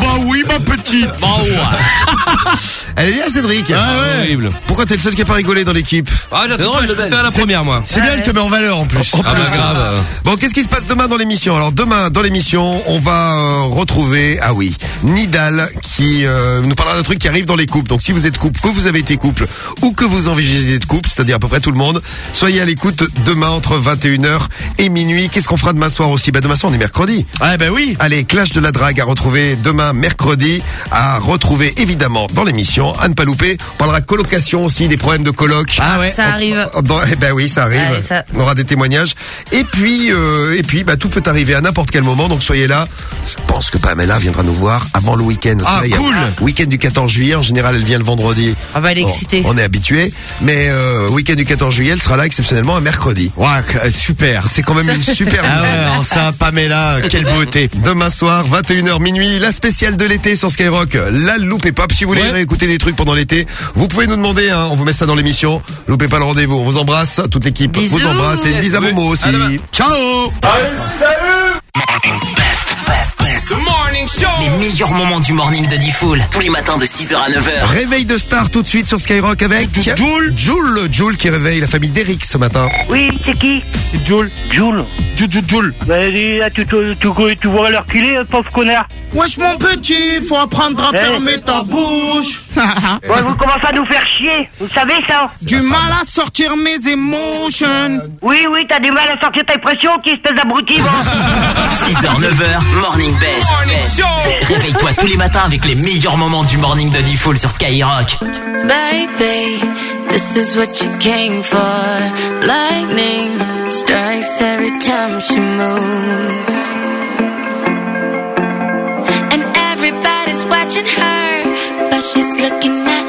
Bah oui, ma petite petite. Elle est bien Cédric. Ah ouais. Horrible. Pourquoi t'es le seul qui a pas rigolé dans l'équipe Ah, j'attends pas, je à la première, moi. C'est bien, elle te met en valeur en plus. En Ah, plus. bah, grave. Bon, qu'est-ce qui se passe demain dans l'émission? Alors demain dans l'émission, on va euh, retrouver ah oui, Nidal qui euh, nous parlera d'un truc qui arrive dans les couples. Donc si vous êtes couple, que vous avez été couple ou que vous envisagez de couple, c'est-à-dire à peu près tout le monde, soyez à l'écoute demain entre 21h et minuit. Qu'est-ce qu'on fera demain soir aussi? Bah demain soir on est mercredi. Ah ben oui. Allez, Clash de la drague à retrouver demain mercredi, à retrouver évidemment dans l'émission, à ne pas louper. On parlera colocation aussi, des problèmes de coloc. Ah ouais. Ça arrive. Bon, eh ben oui, ça arrive. Ça- On aura des témoignages. Et puis, euh, et puis, bah, tout peut arriver à n'importe quel moment. Donc soyez là. Je pense que Pamela viendra nous voir avant le week-end. Ah, là, cool. le Week-end du 14 juillet. En général, elle vient le vendredi. Ah bah elle est Bon, excitée. on est habitué. Mais euh, week-end du 14 juillet, elle sera là exceptionnellement un mercredi. Ouais, que- super. C'est quand même une super. Ah ouais, alors ça, Pamela, quelle beauté. Demain soir, 21h minuit, la spéciale de l'été sur Skyrock, la loupe et pop. Si vous voulez Ouais. écouter des trucs pendant l'été, vous pouvez nous demander, hein, on vous met ça dans l'émission. Loupez pas le rendez-vous. On vous embrasse, toute l'équipe vous embrasse et à Momo aussi. Ciao. Les meilleurs moments du morning de Diffoul. Tous les matins de 6h à 9h. Réveil de star tout de suite sur Skyrock avec Joule. Joule, Joule qui réveille la famille d'Eric ce matin. Oui, c'est qui C'est Jules. Jules. Joule, Joule. Bah, dis, là, tu, tu, tu, tu vois l'heure qu'il est, pauvre connard. Wesh mon petit, faut apprendre à Eh. fermer ta bouche. Ouais, vous commencez à nous faire chier. Vous savez ça du mal à sortir mes émotions. Oui, oui, t'as du mal à sortir tes pressions, qui espèce d'abruti, 6h, 9h, Morning Best. Réveille-toi tous les matins avec les meilleurs moments du morning de Diffoul sur Skyrock. Baby, this is what you came for. Lightning strikes every time she moves. And everybody's watching her, but she's looking at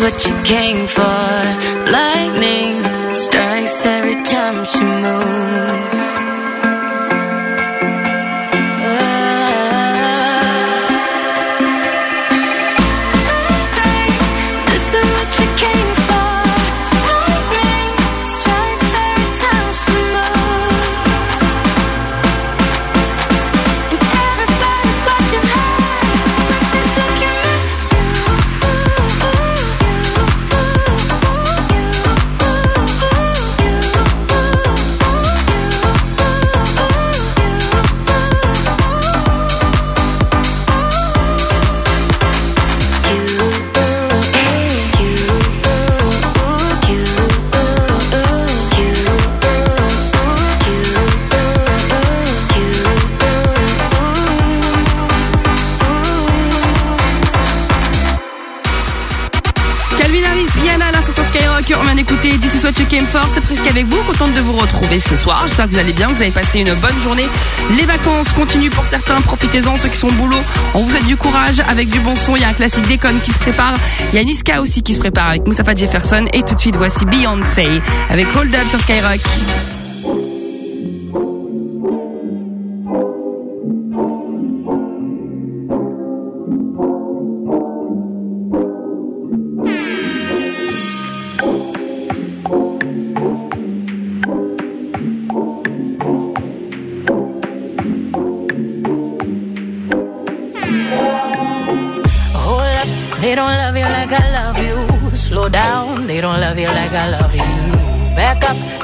what you came for. De vous retrouver ce soir, j'espère que vous allez bien, que vous avez passé une bonne journée. Les vacances continuent pour certains, profitez-en, ceux qui sont au boulot, on vous souhaite du courage avec du bon son, il y a un classique déconne qui se prépare, il y a Niska aussi qui se prépare avec Mustafa Jefferson, et tout de suite voici Beyoncé avec Hold Up sur Skyrock.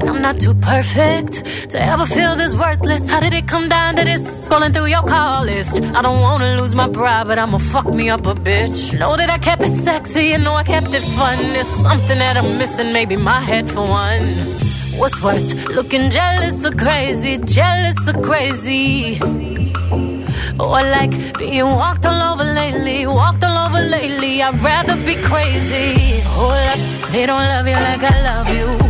and I'm not too perfect to ever feel this worthless. How did it come down to this? Scrolling through your call list. I don't wanna lose my pride, but I'ma fuck me up a bitch. Know that I kept it sexy, and know I kept it fun. There's something that I'm missing, maybe my head for one. What's worst? Looking jealous or crazy, jealous or crazy. Or like being walked all over lately, walked all over lately. I'd rather be crazy. Hold up, they don't love you like I love you.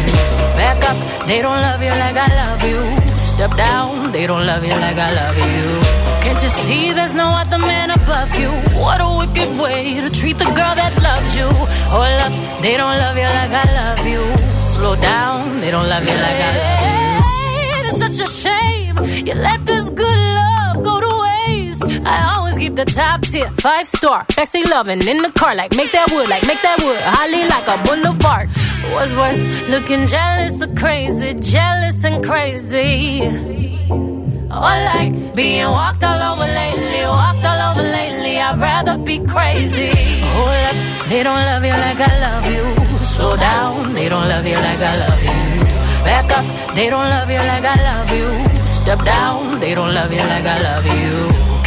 Back up, they don't love you like I love you. Step down, they don't love you like I love you. Can't you see there's no other man above you? What a wicked way to treat the girl that loves you. Hold up, they don't love you like I love you. Slow down, they don't love you like I love you. It's such a shame you let this good love go to waste. I always keep the top tier, five star, sexy loving in the car, like make that wood, like make that wood, holly like a boulevard. What's worse, looking jealous or crazy, jealous and crazy. Or like being walked all over lately, walked all over lately. I'd rather be crazy. Hold up, they don't love you like I love you. Slow down, they don't love you like I love you. Back up, they don't love you like I love you. Step down, they don't love you like I love you.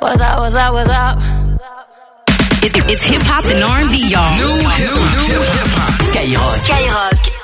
What's up, what's up, what's up? It's, it's hip hop and R&B, y'all. New new hip hop. Skyrock. Skyrock.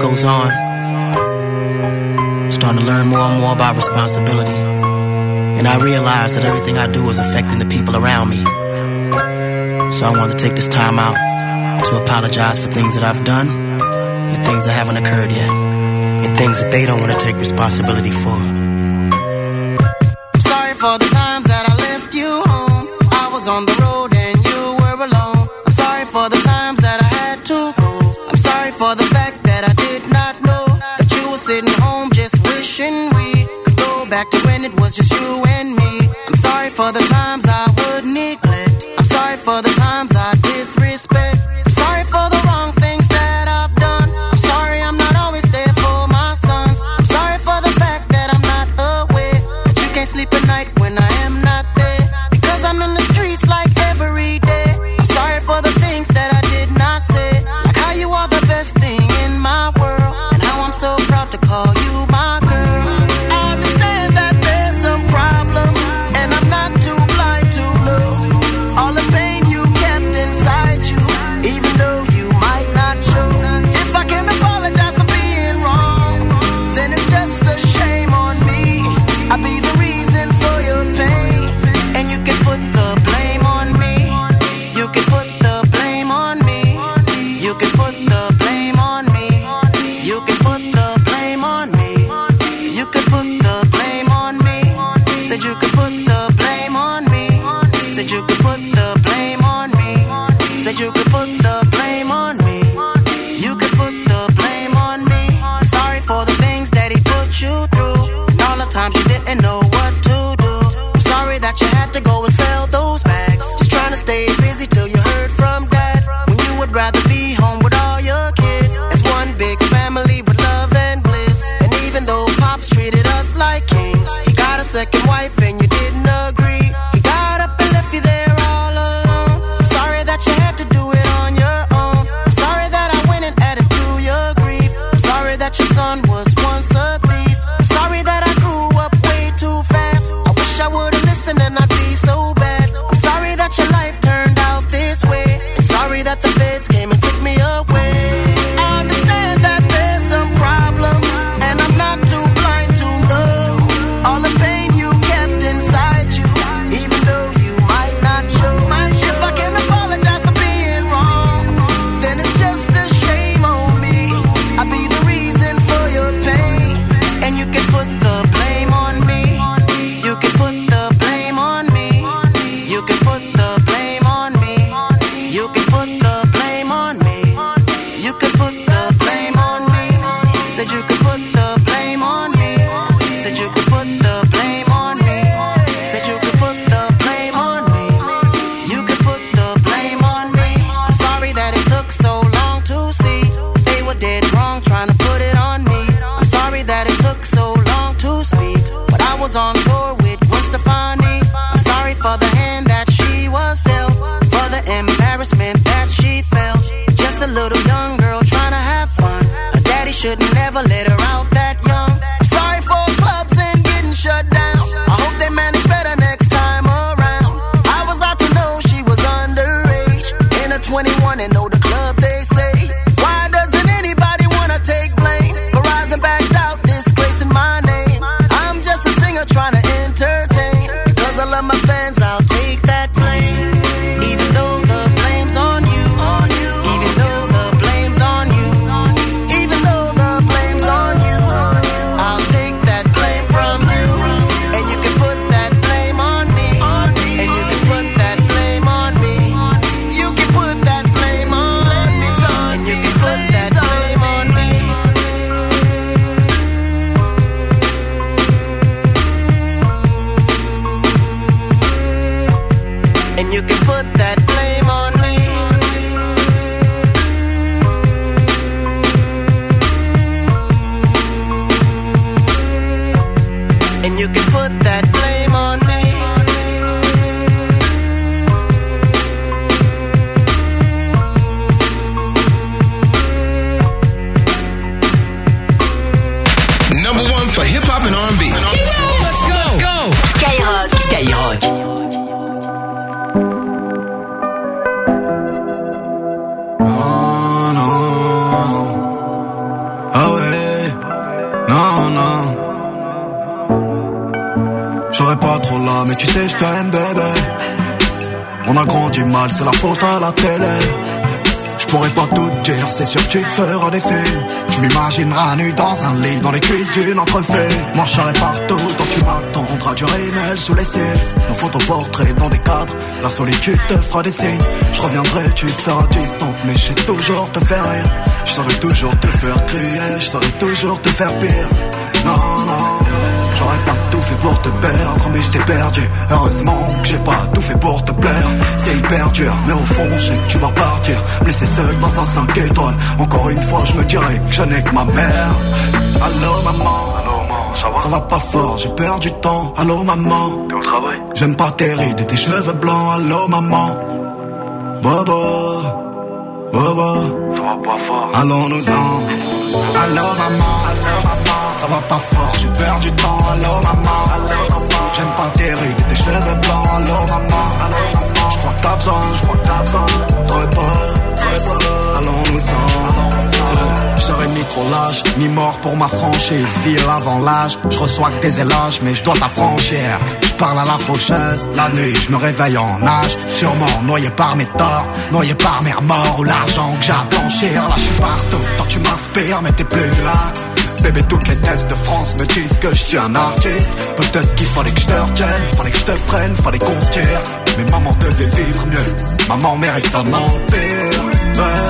goes on, I'm starting to learn more and more about responsibility. And I realize that everything I do is affecting the people around me. So I want to take this time out to apologize for things that I've done and things that haven't occurred yet, and things that they don't want to take responsibility for. I'm sorry for the times that I left you home. I was on the road fera des signes. Je reviendrai, tu seras distante, mais je sais toujours te faire rire. Je saurais toujours te faire crier, je saurais toujours te faire pire. Non, non, J'aurais pas tout fait pour te perdre, mais je t'ai perdu. Heureusement que j'ai pas tout fait pour te plaire. C'est hyper dur, mais au fond, je sais que tu vas partir. Laisser seul dans un 5 étoiles. Encore une fois, je me dirais que je n'ai que ma mère. Allô, maman. Ça va Ça va pas fort, j'ai perdu du temps. Allô, maman. T'es au travail? J'aime pas tes rides et tes cheveux blancs. Allô, maman. Bobo. Bobo. Ça va pas fort. Allons-nous-en. Allô maman, ça va pas fort, j'ai perdu du temps. Allô maman, j'aime pas tes rides et tes cheveux blancs. Allô maman, je crois que t'as besoin de repos. Allons-nous-en. Je serais ni trop lâche, ni mort pour ma franchise. Ville avant l'âge, je reçois que des éloges, mais je dois t'affranchir. Je parle à la faucheuse, la nuit, je me réveille en âge. Sûrement noyé par mes torts, noyé par mes remords ou l'argent que j'ai. Là, je suis partout, tant tu m'inspires, mais t'es plus là. Bébé, toutes les tests de France me disent que je suis un artiste. Peut-être qu'il fallait que je te retienne, fallait que je te prenne, fallait qu'on se tire. Mais maman devait vivre mieux, maman mérite un empire.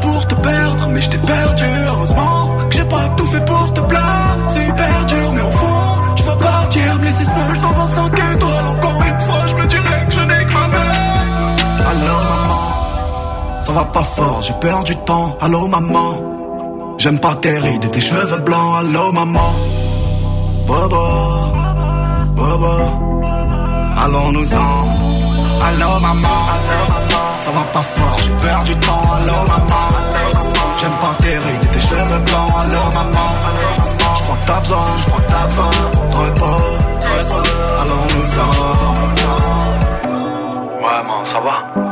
Pour te perdre, mais je t'ai perdu. Heureusement que j'ai pas tout fait pour te plaire. C'est hyper dur, mais au fond, tu vas partir, me laisser seul dans un 5 étoiles. Encore une fois, je me dirais que je n'ai que ma mère. Allô maman, ça va pas fort, j'ai perdu du temps. Allô maman, j'aime pas tes rides et tes cheveux blancs. Allô maman, Bobo, Bobo, allons-nous-en. Allô maman, ça va pas fort, j'ai perdu du temps. Allô maman, j'aime pas tes rides tes cheveux blancs. Allô maman, je crois que t'as besoin de repos. Allons-nous-en. Ouais, man, ça va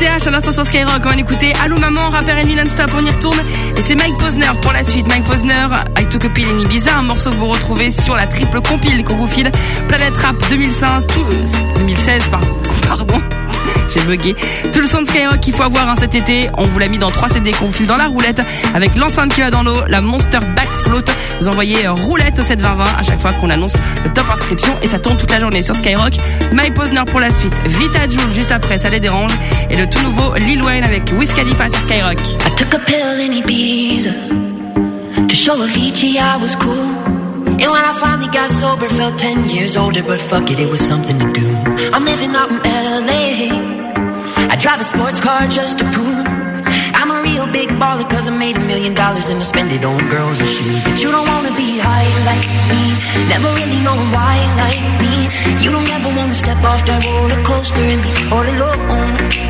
SCH à l'instant sur Skyrock, on va l'écouter. Allô maman, rappeur ennemi non-stop, on y retourne. Et c'est Mike Posner pour la suite. Mike Posner, I Took a Pill in Ibiza, un morceau que vous retrouvez sur la triple compile qu'on vous file. Planète Rap 2015, tout, euh, 2016, pardon. pardon. J'ai bugué. Tout le son de Skyrock qu'il faut avoir hein, cet été. On vous l'a mis dans 3 CD qu'on file dans la roulette avec l'enceinte qui va dans l'eau, la Monster Back Float. Vous envoyez euh, roulette au 72020 à chaque fois qu'on annonce le top inscription et ça tourne toute la journée sur Skyrock. My Posner pour la suite. Vita Joule juste après, ça les dérange. Et le tout nouveau Lil Wayne avec Wiz Khalifa sur Skyrock. I took a pill in Ibiza to show Avicii I was cool. And when I finally got sober, felt 10 years older, but fuck it, it was something to do. I'm living out in LA. I drive a sports car just to prove I'm a real big baller cause I made a million dollars and I spend it on girls and shoes. But you don't wanna be high like me, never really know why like me. You don't ever wanna step off that roller coaster and be all alone.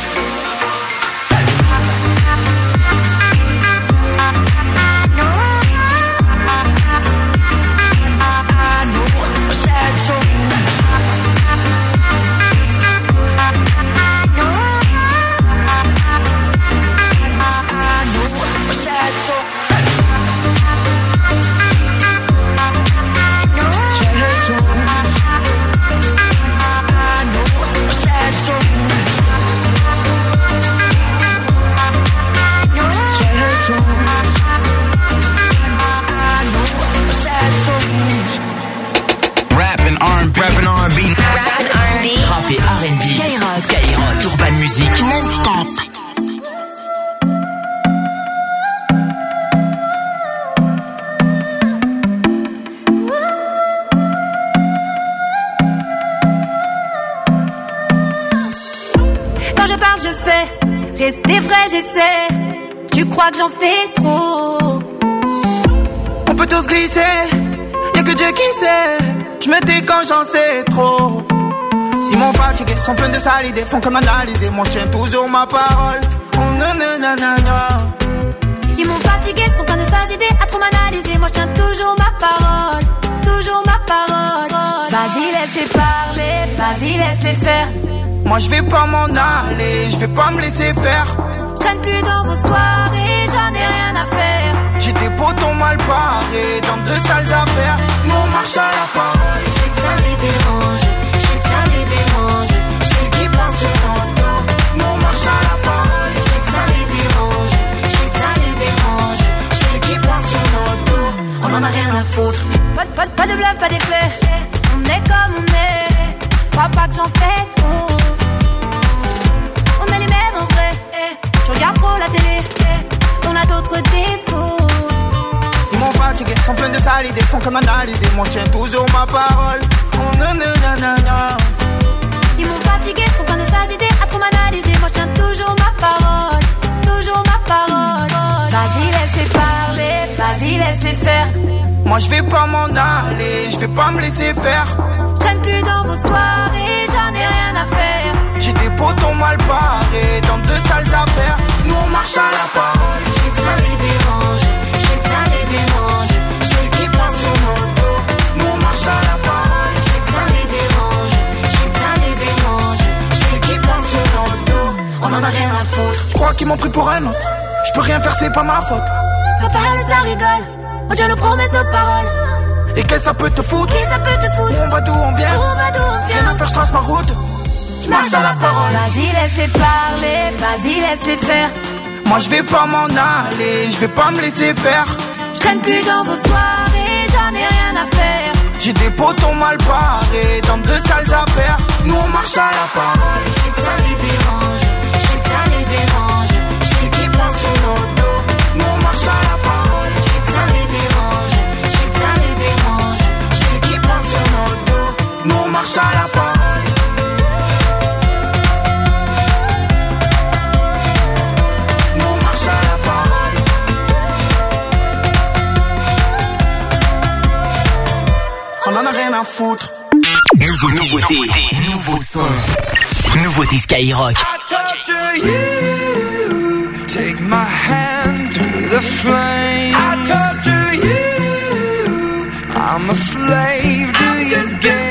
Crois que j'en fais trop On peut tous glisser, y'a que Dieu qui sait. Je me dis quand j'en sais trop. Ils m'ont fatigué, sont pleins de sales idées, font comme analyser. Moi je tiens toujours ma parole. Oh, nananana. Ils m'ont fatigué, sont plein de sales idées à trop m'analyser. Moi je tiens toujours ma parole, toujours ma parole. Vas-y, laisse-les parler, vas-y, laisse-les faire. Moi je vais pas m'en aller, je vais pas me laisser faire. Je traîne plus dans vos soirées, j'en ai rien à faire. J'ai des potons mal parés dans de sales affaires. Nous on marche à la parole. Je sais que ça les dérange, je sais que ça les dérange. Je sais qu'ils pensent sur ton. Nous on marche à la parole. Je sais que ça les dérange, je sais que ça les dérange. Je sais qu'ils pensent sur. On en a rien à foutre. Pas, de- pas, pas de bluff, pas d'effet. On est comme on est. Crois pas que j'en fais trop. Tu regardes trop la télé. On a d'autres défauts. Ils m'ont fatigué, sont pleins de sales idées, font comme analyser. Moi je tiens toujours ma parole. Oh. Ils m'ont fatigué, sont plein de sales idées à trop m'analyser. Moi je tiens toujours ma parole, toujours ma parole. Vas-y, laisse-les parler, vas-y, laisse-les faire. Moi je vais pas m'en aller, je vais pas me laisser faire. Je traîne plus dans vos soirées, j'en ai rien à faire. J'ai des potons mal parés dans de sales affaires. Nous on marche à la parole. Je sais que ça les dérange, je sais que ça les dérange. Qu'ils pensent sur mon dos. Nous on marche à la parole. Je sais que ça les dérange, je sais que ça les dérange. Qu'ils pensent sur notre dos. On en a rien à foutre. Je crois qu'ils m'ont pris pour un autre. Je peux rien faire, c'est pas ma faute. Ça parle, ça rigole. On tient nos promesses, nos paroles. Et qu'est-ce que ça peut te foutre? Et ça peut te foutre? On va d'où on vient? On va d'où on Rien vient? à faire, je trace ma route. Je marche à la parole. Vas-y, laisse-les parler, vas-y, laisse-les faire. Moi je vais pas m'en aller, je vais pas me laisser faire. Je traîne plus dans vos soirées, j'en ai rien à faire. J'ai des potons mal parés dans de sales affaires. Nous on marche à la parole. Je sais que ça les dérange, je sais que ça les dérange. Je sais qu'ils pensent sur nos dos. Nous on marche à la parole. Je sais que ça les dérange, je sais que ça les dérange. Je sais qu'ils pensent sur nos dos. Nous on marche à la parole. Rien foutre. Nouveau, nouveauté. Nouveau son. Nouveauté Skyrock. torture you. Take my hand through the flame. I torture you. I'm a slave to your games.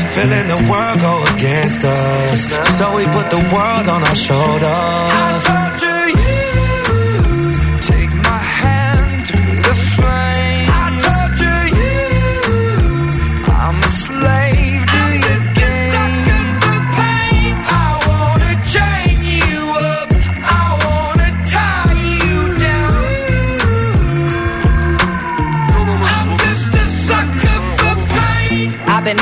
Feeling the world go against us. So we put the world on our shoulders. torture you. Take my hand through the flame. I torture you. I'm a slave to your games. pain. I wanna chain you up. I wanna tie you down. I'm just a sucker for pain. I've been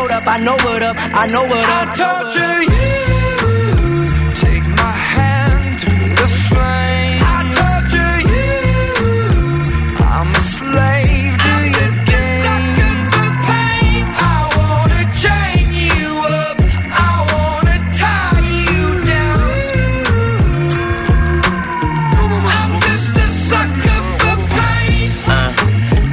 up, I know what up, I know what up. I torture you.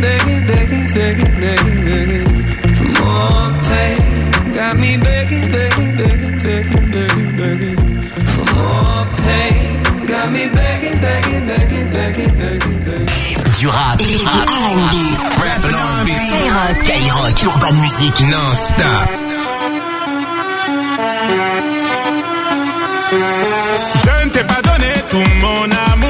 begging, begging, begging, begging, begging, for more pain. Got me begging, begging, begging, begging, begging, begging for more pain. Got me begging, begging, begging, begging, begging, begging. Du rap, du rap, R&B. rap R&B. Skyrock. Skyrock, Urban Music, non-stop. Je ne t'ai pas donné tout mon amour,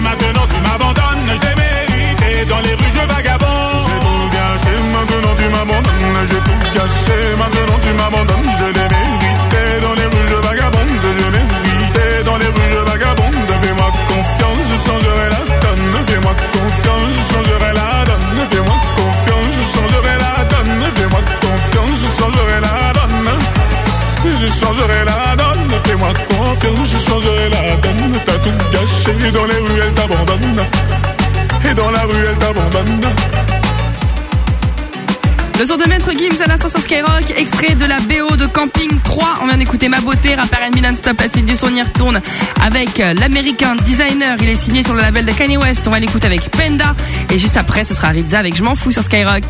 maintenant tu m'abandonnes. Je l'ai mérité, dans les rues je vagabonde. J'ai tout gâché, maintenant tu m'abandonnes. J'ai tout gâché, maintenant tu m'abandonnes. Je Gâché, dans les rues elle t'abandonne. Et dans la rue elle t'abandonne. Le son de Maître Gims à l'instant sur Skyrock, extrait de la BO de Camping 3. On vient d'écouter Ma Beauté, rappeur and Milan Stop, la suite du son y retourne avec euh, l'américain designer. Il est signé sur le label de Kanye West. On va l'écouter avec Penda. Et juste après, ce sera Rizza avec Je m'en fous sur Skyrock.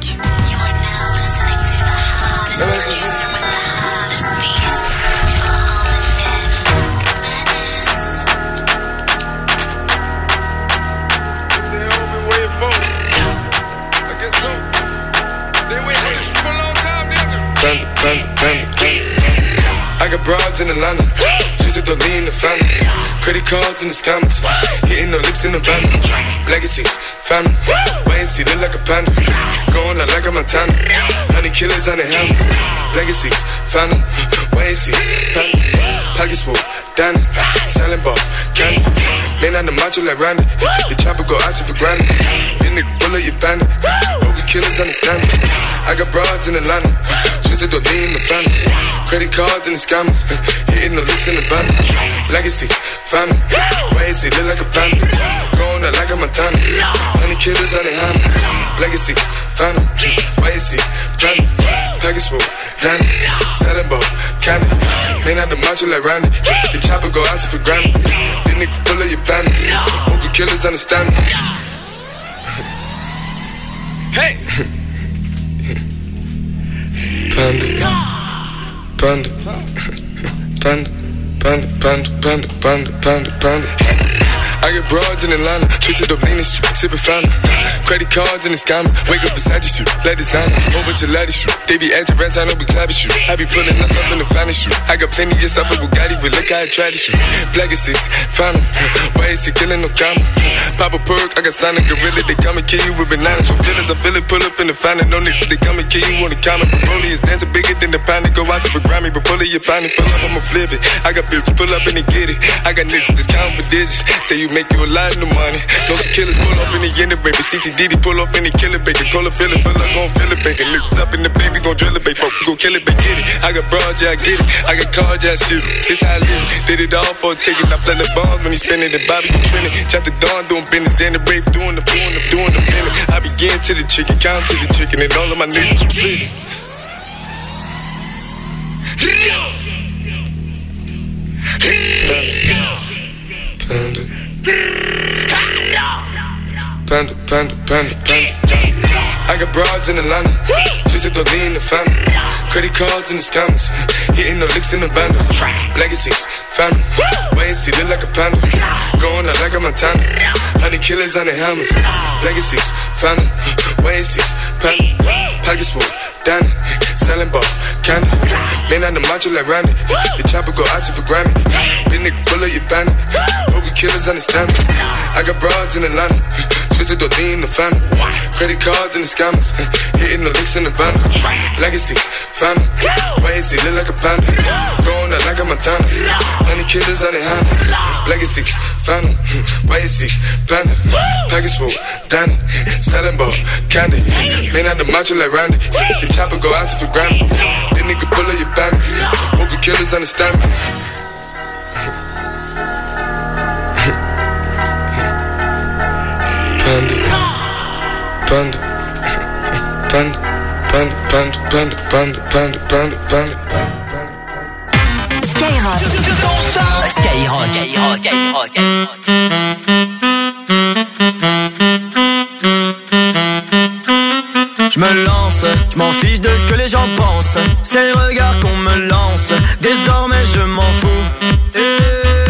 Broads in Atlanta. Just to the lean the family. Credit cards in the scammers. Hitting the licks in the van. Legacies, family. Wait and see, look like a panda. Going out like a Montana. Honey killers on the helmets. Legacies, family. Wait and see, family. Pockets full, Danny. Selling ball, candy. Man on the macho like Randy. The chopper go out to for granted. Then the bullet, you bandit. Killers understand me. I got broads in Atlanta. Twisted the lean the family. Credit cards and the scammers. Hitting the licks in the van. Legacy, family. Wait and see, look like a panda. Going out like a Montana. Honey killers on their hands. Legacy, family. Wait and see, family. Package full, Danny. Selling ball, candy. Man out the macho like Randy. The chopper go out to for granted. Then they pull up your bandit. Hope you killers understand me. Hey! Panda. Panda. Panda. Panda, panda, panda, panda, panda, panda. I get broads in Atlanta, twisted up lean and shit, sipping fountain. Credit cards and the scammers, wake up beside you, let designer, whole bunch of lattice shoot. They be anti rats, I know we clapping shoot. I be pulling us up in the finest shoot. I got plenty of stuff with Bugatti, but look how I try to shoot. Black is six, found 'em. Why is he killing no comma? Pop a perk, I got signed a gorilla, they come and kill you with bananas. For feelings, I feel it, pull up in the fountain, no niggas, they come and kill you on the counter. Broly is dancing bigger than the pound, They go out to the Grammy, but pull it, you pound it, pull up, I'ma flip it. I got bitches, pull up and they get it. I got niggas that's counting for digits, say you make you a lot of money. No killers pull off in the end baby. CTDD pull off in the killer baby. Call a feeling, feel like gon' feel it, baby. Niggas up in the baby, gon' drill it, baby. Fuck, gon' kill it, baby. Get it. I got broad, yeah, I get it. I got cards, yeah, shoot it. This how I live. Did it all for a ticket. I play the bombs when he spinning the Bobby, you trending. Chop the dawn, doing business in the brave, doing the doing the doing the minute. I begin to the chicken, count to the chicken, and all of my niggas split. Panda. Panda, panda, panda, panda. panda. I got broads in Atlanta, just to the lean the family. Credit cards and the scammers, hitting the licks in the band. Legacies, family. Wait and see, look like a panda. Going out like a Montana. Honey killers on the helmets. Legacies, family. Wait and see, panda. Pockets full, Danny. Selling ball, candy. Man on the macho like Randy. The chopper go out for Grammy. Then nigga pull up your bandit. Hope killers understand me. I got broads in Atlanta. Twisted the lean the family. Credit cards and the scammers. Hitting the licks in the van. Legacy, family. Wait and see, look like a panda. Going out like a Montana. Honey killers on their hands. Legacy, family. Wait and see, panda. Package full, Danny. Selling ball, candy. Man on the macho like Randy. The chopper go out to for granted. Then nigga pull up your bandit. Hope you killers understand me. Panda, panda, panda, panda, panda, panda, panda, panda, panda. Skyrock. Skyrock, Skyrock, Skyrock. Je me lance, je m'en fiche de ce que les gens pensent. C'est le regard qu'on me lance.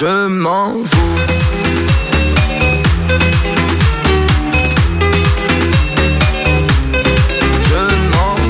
je m'en fous.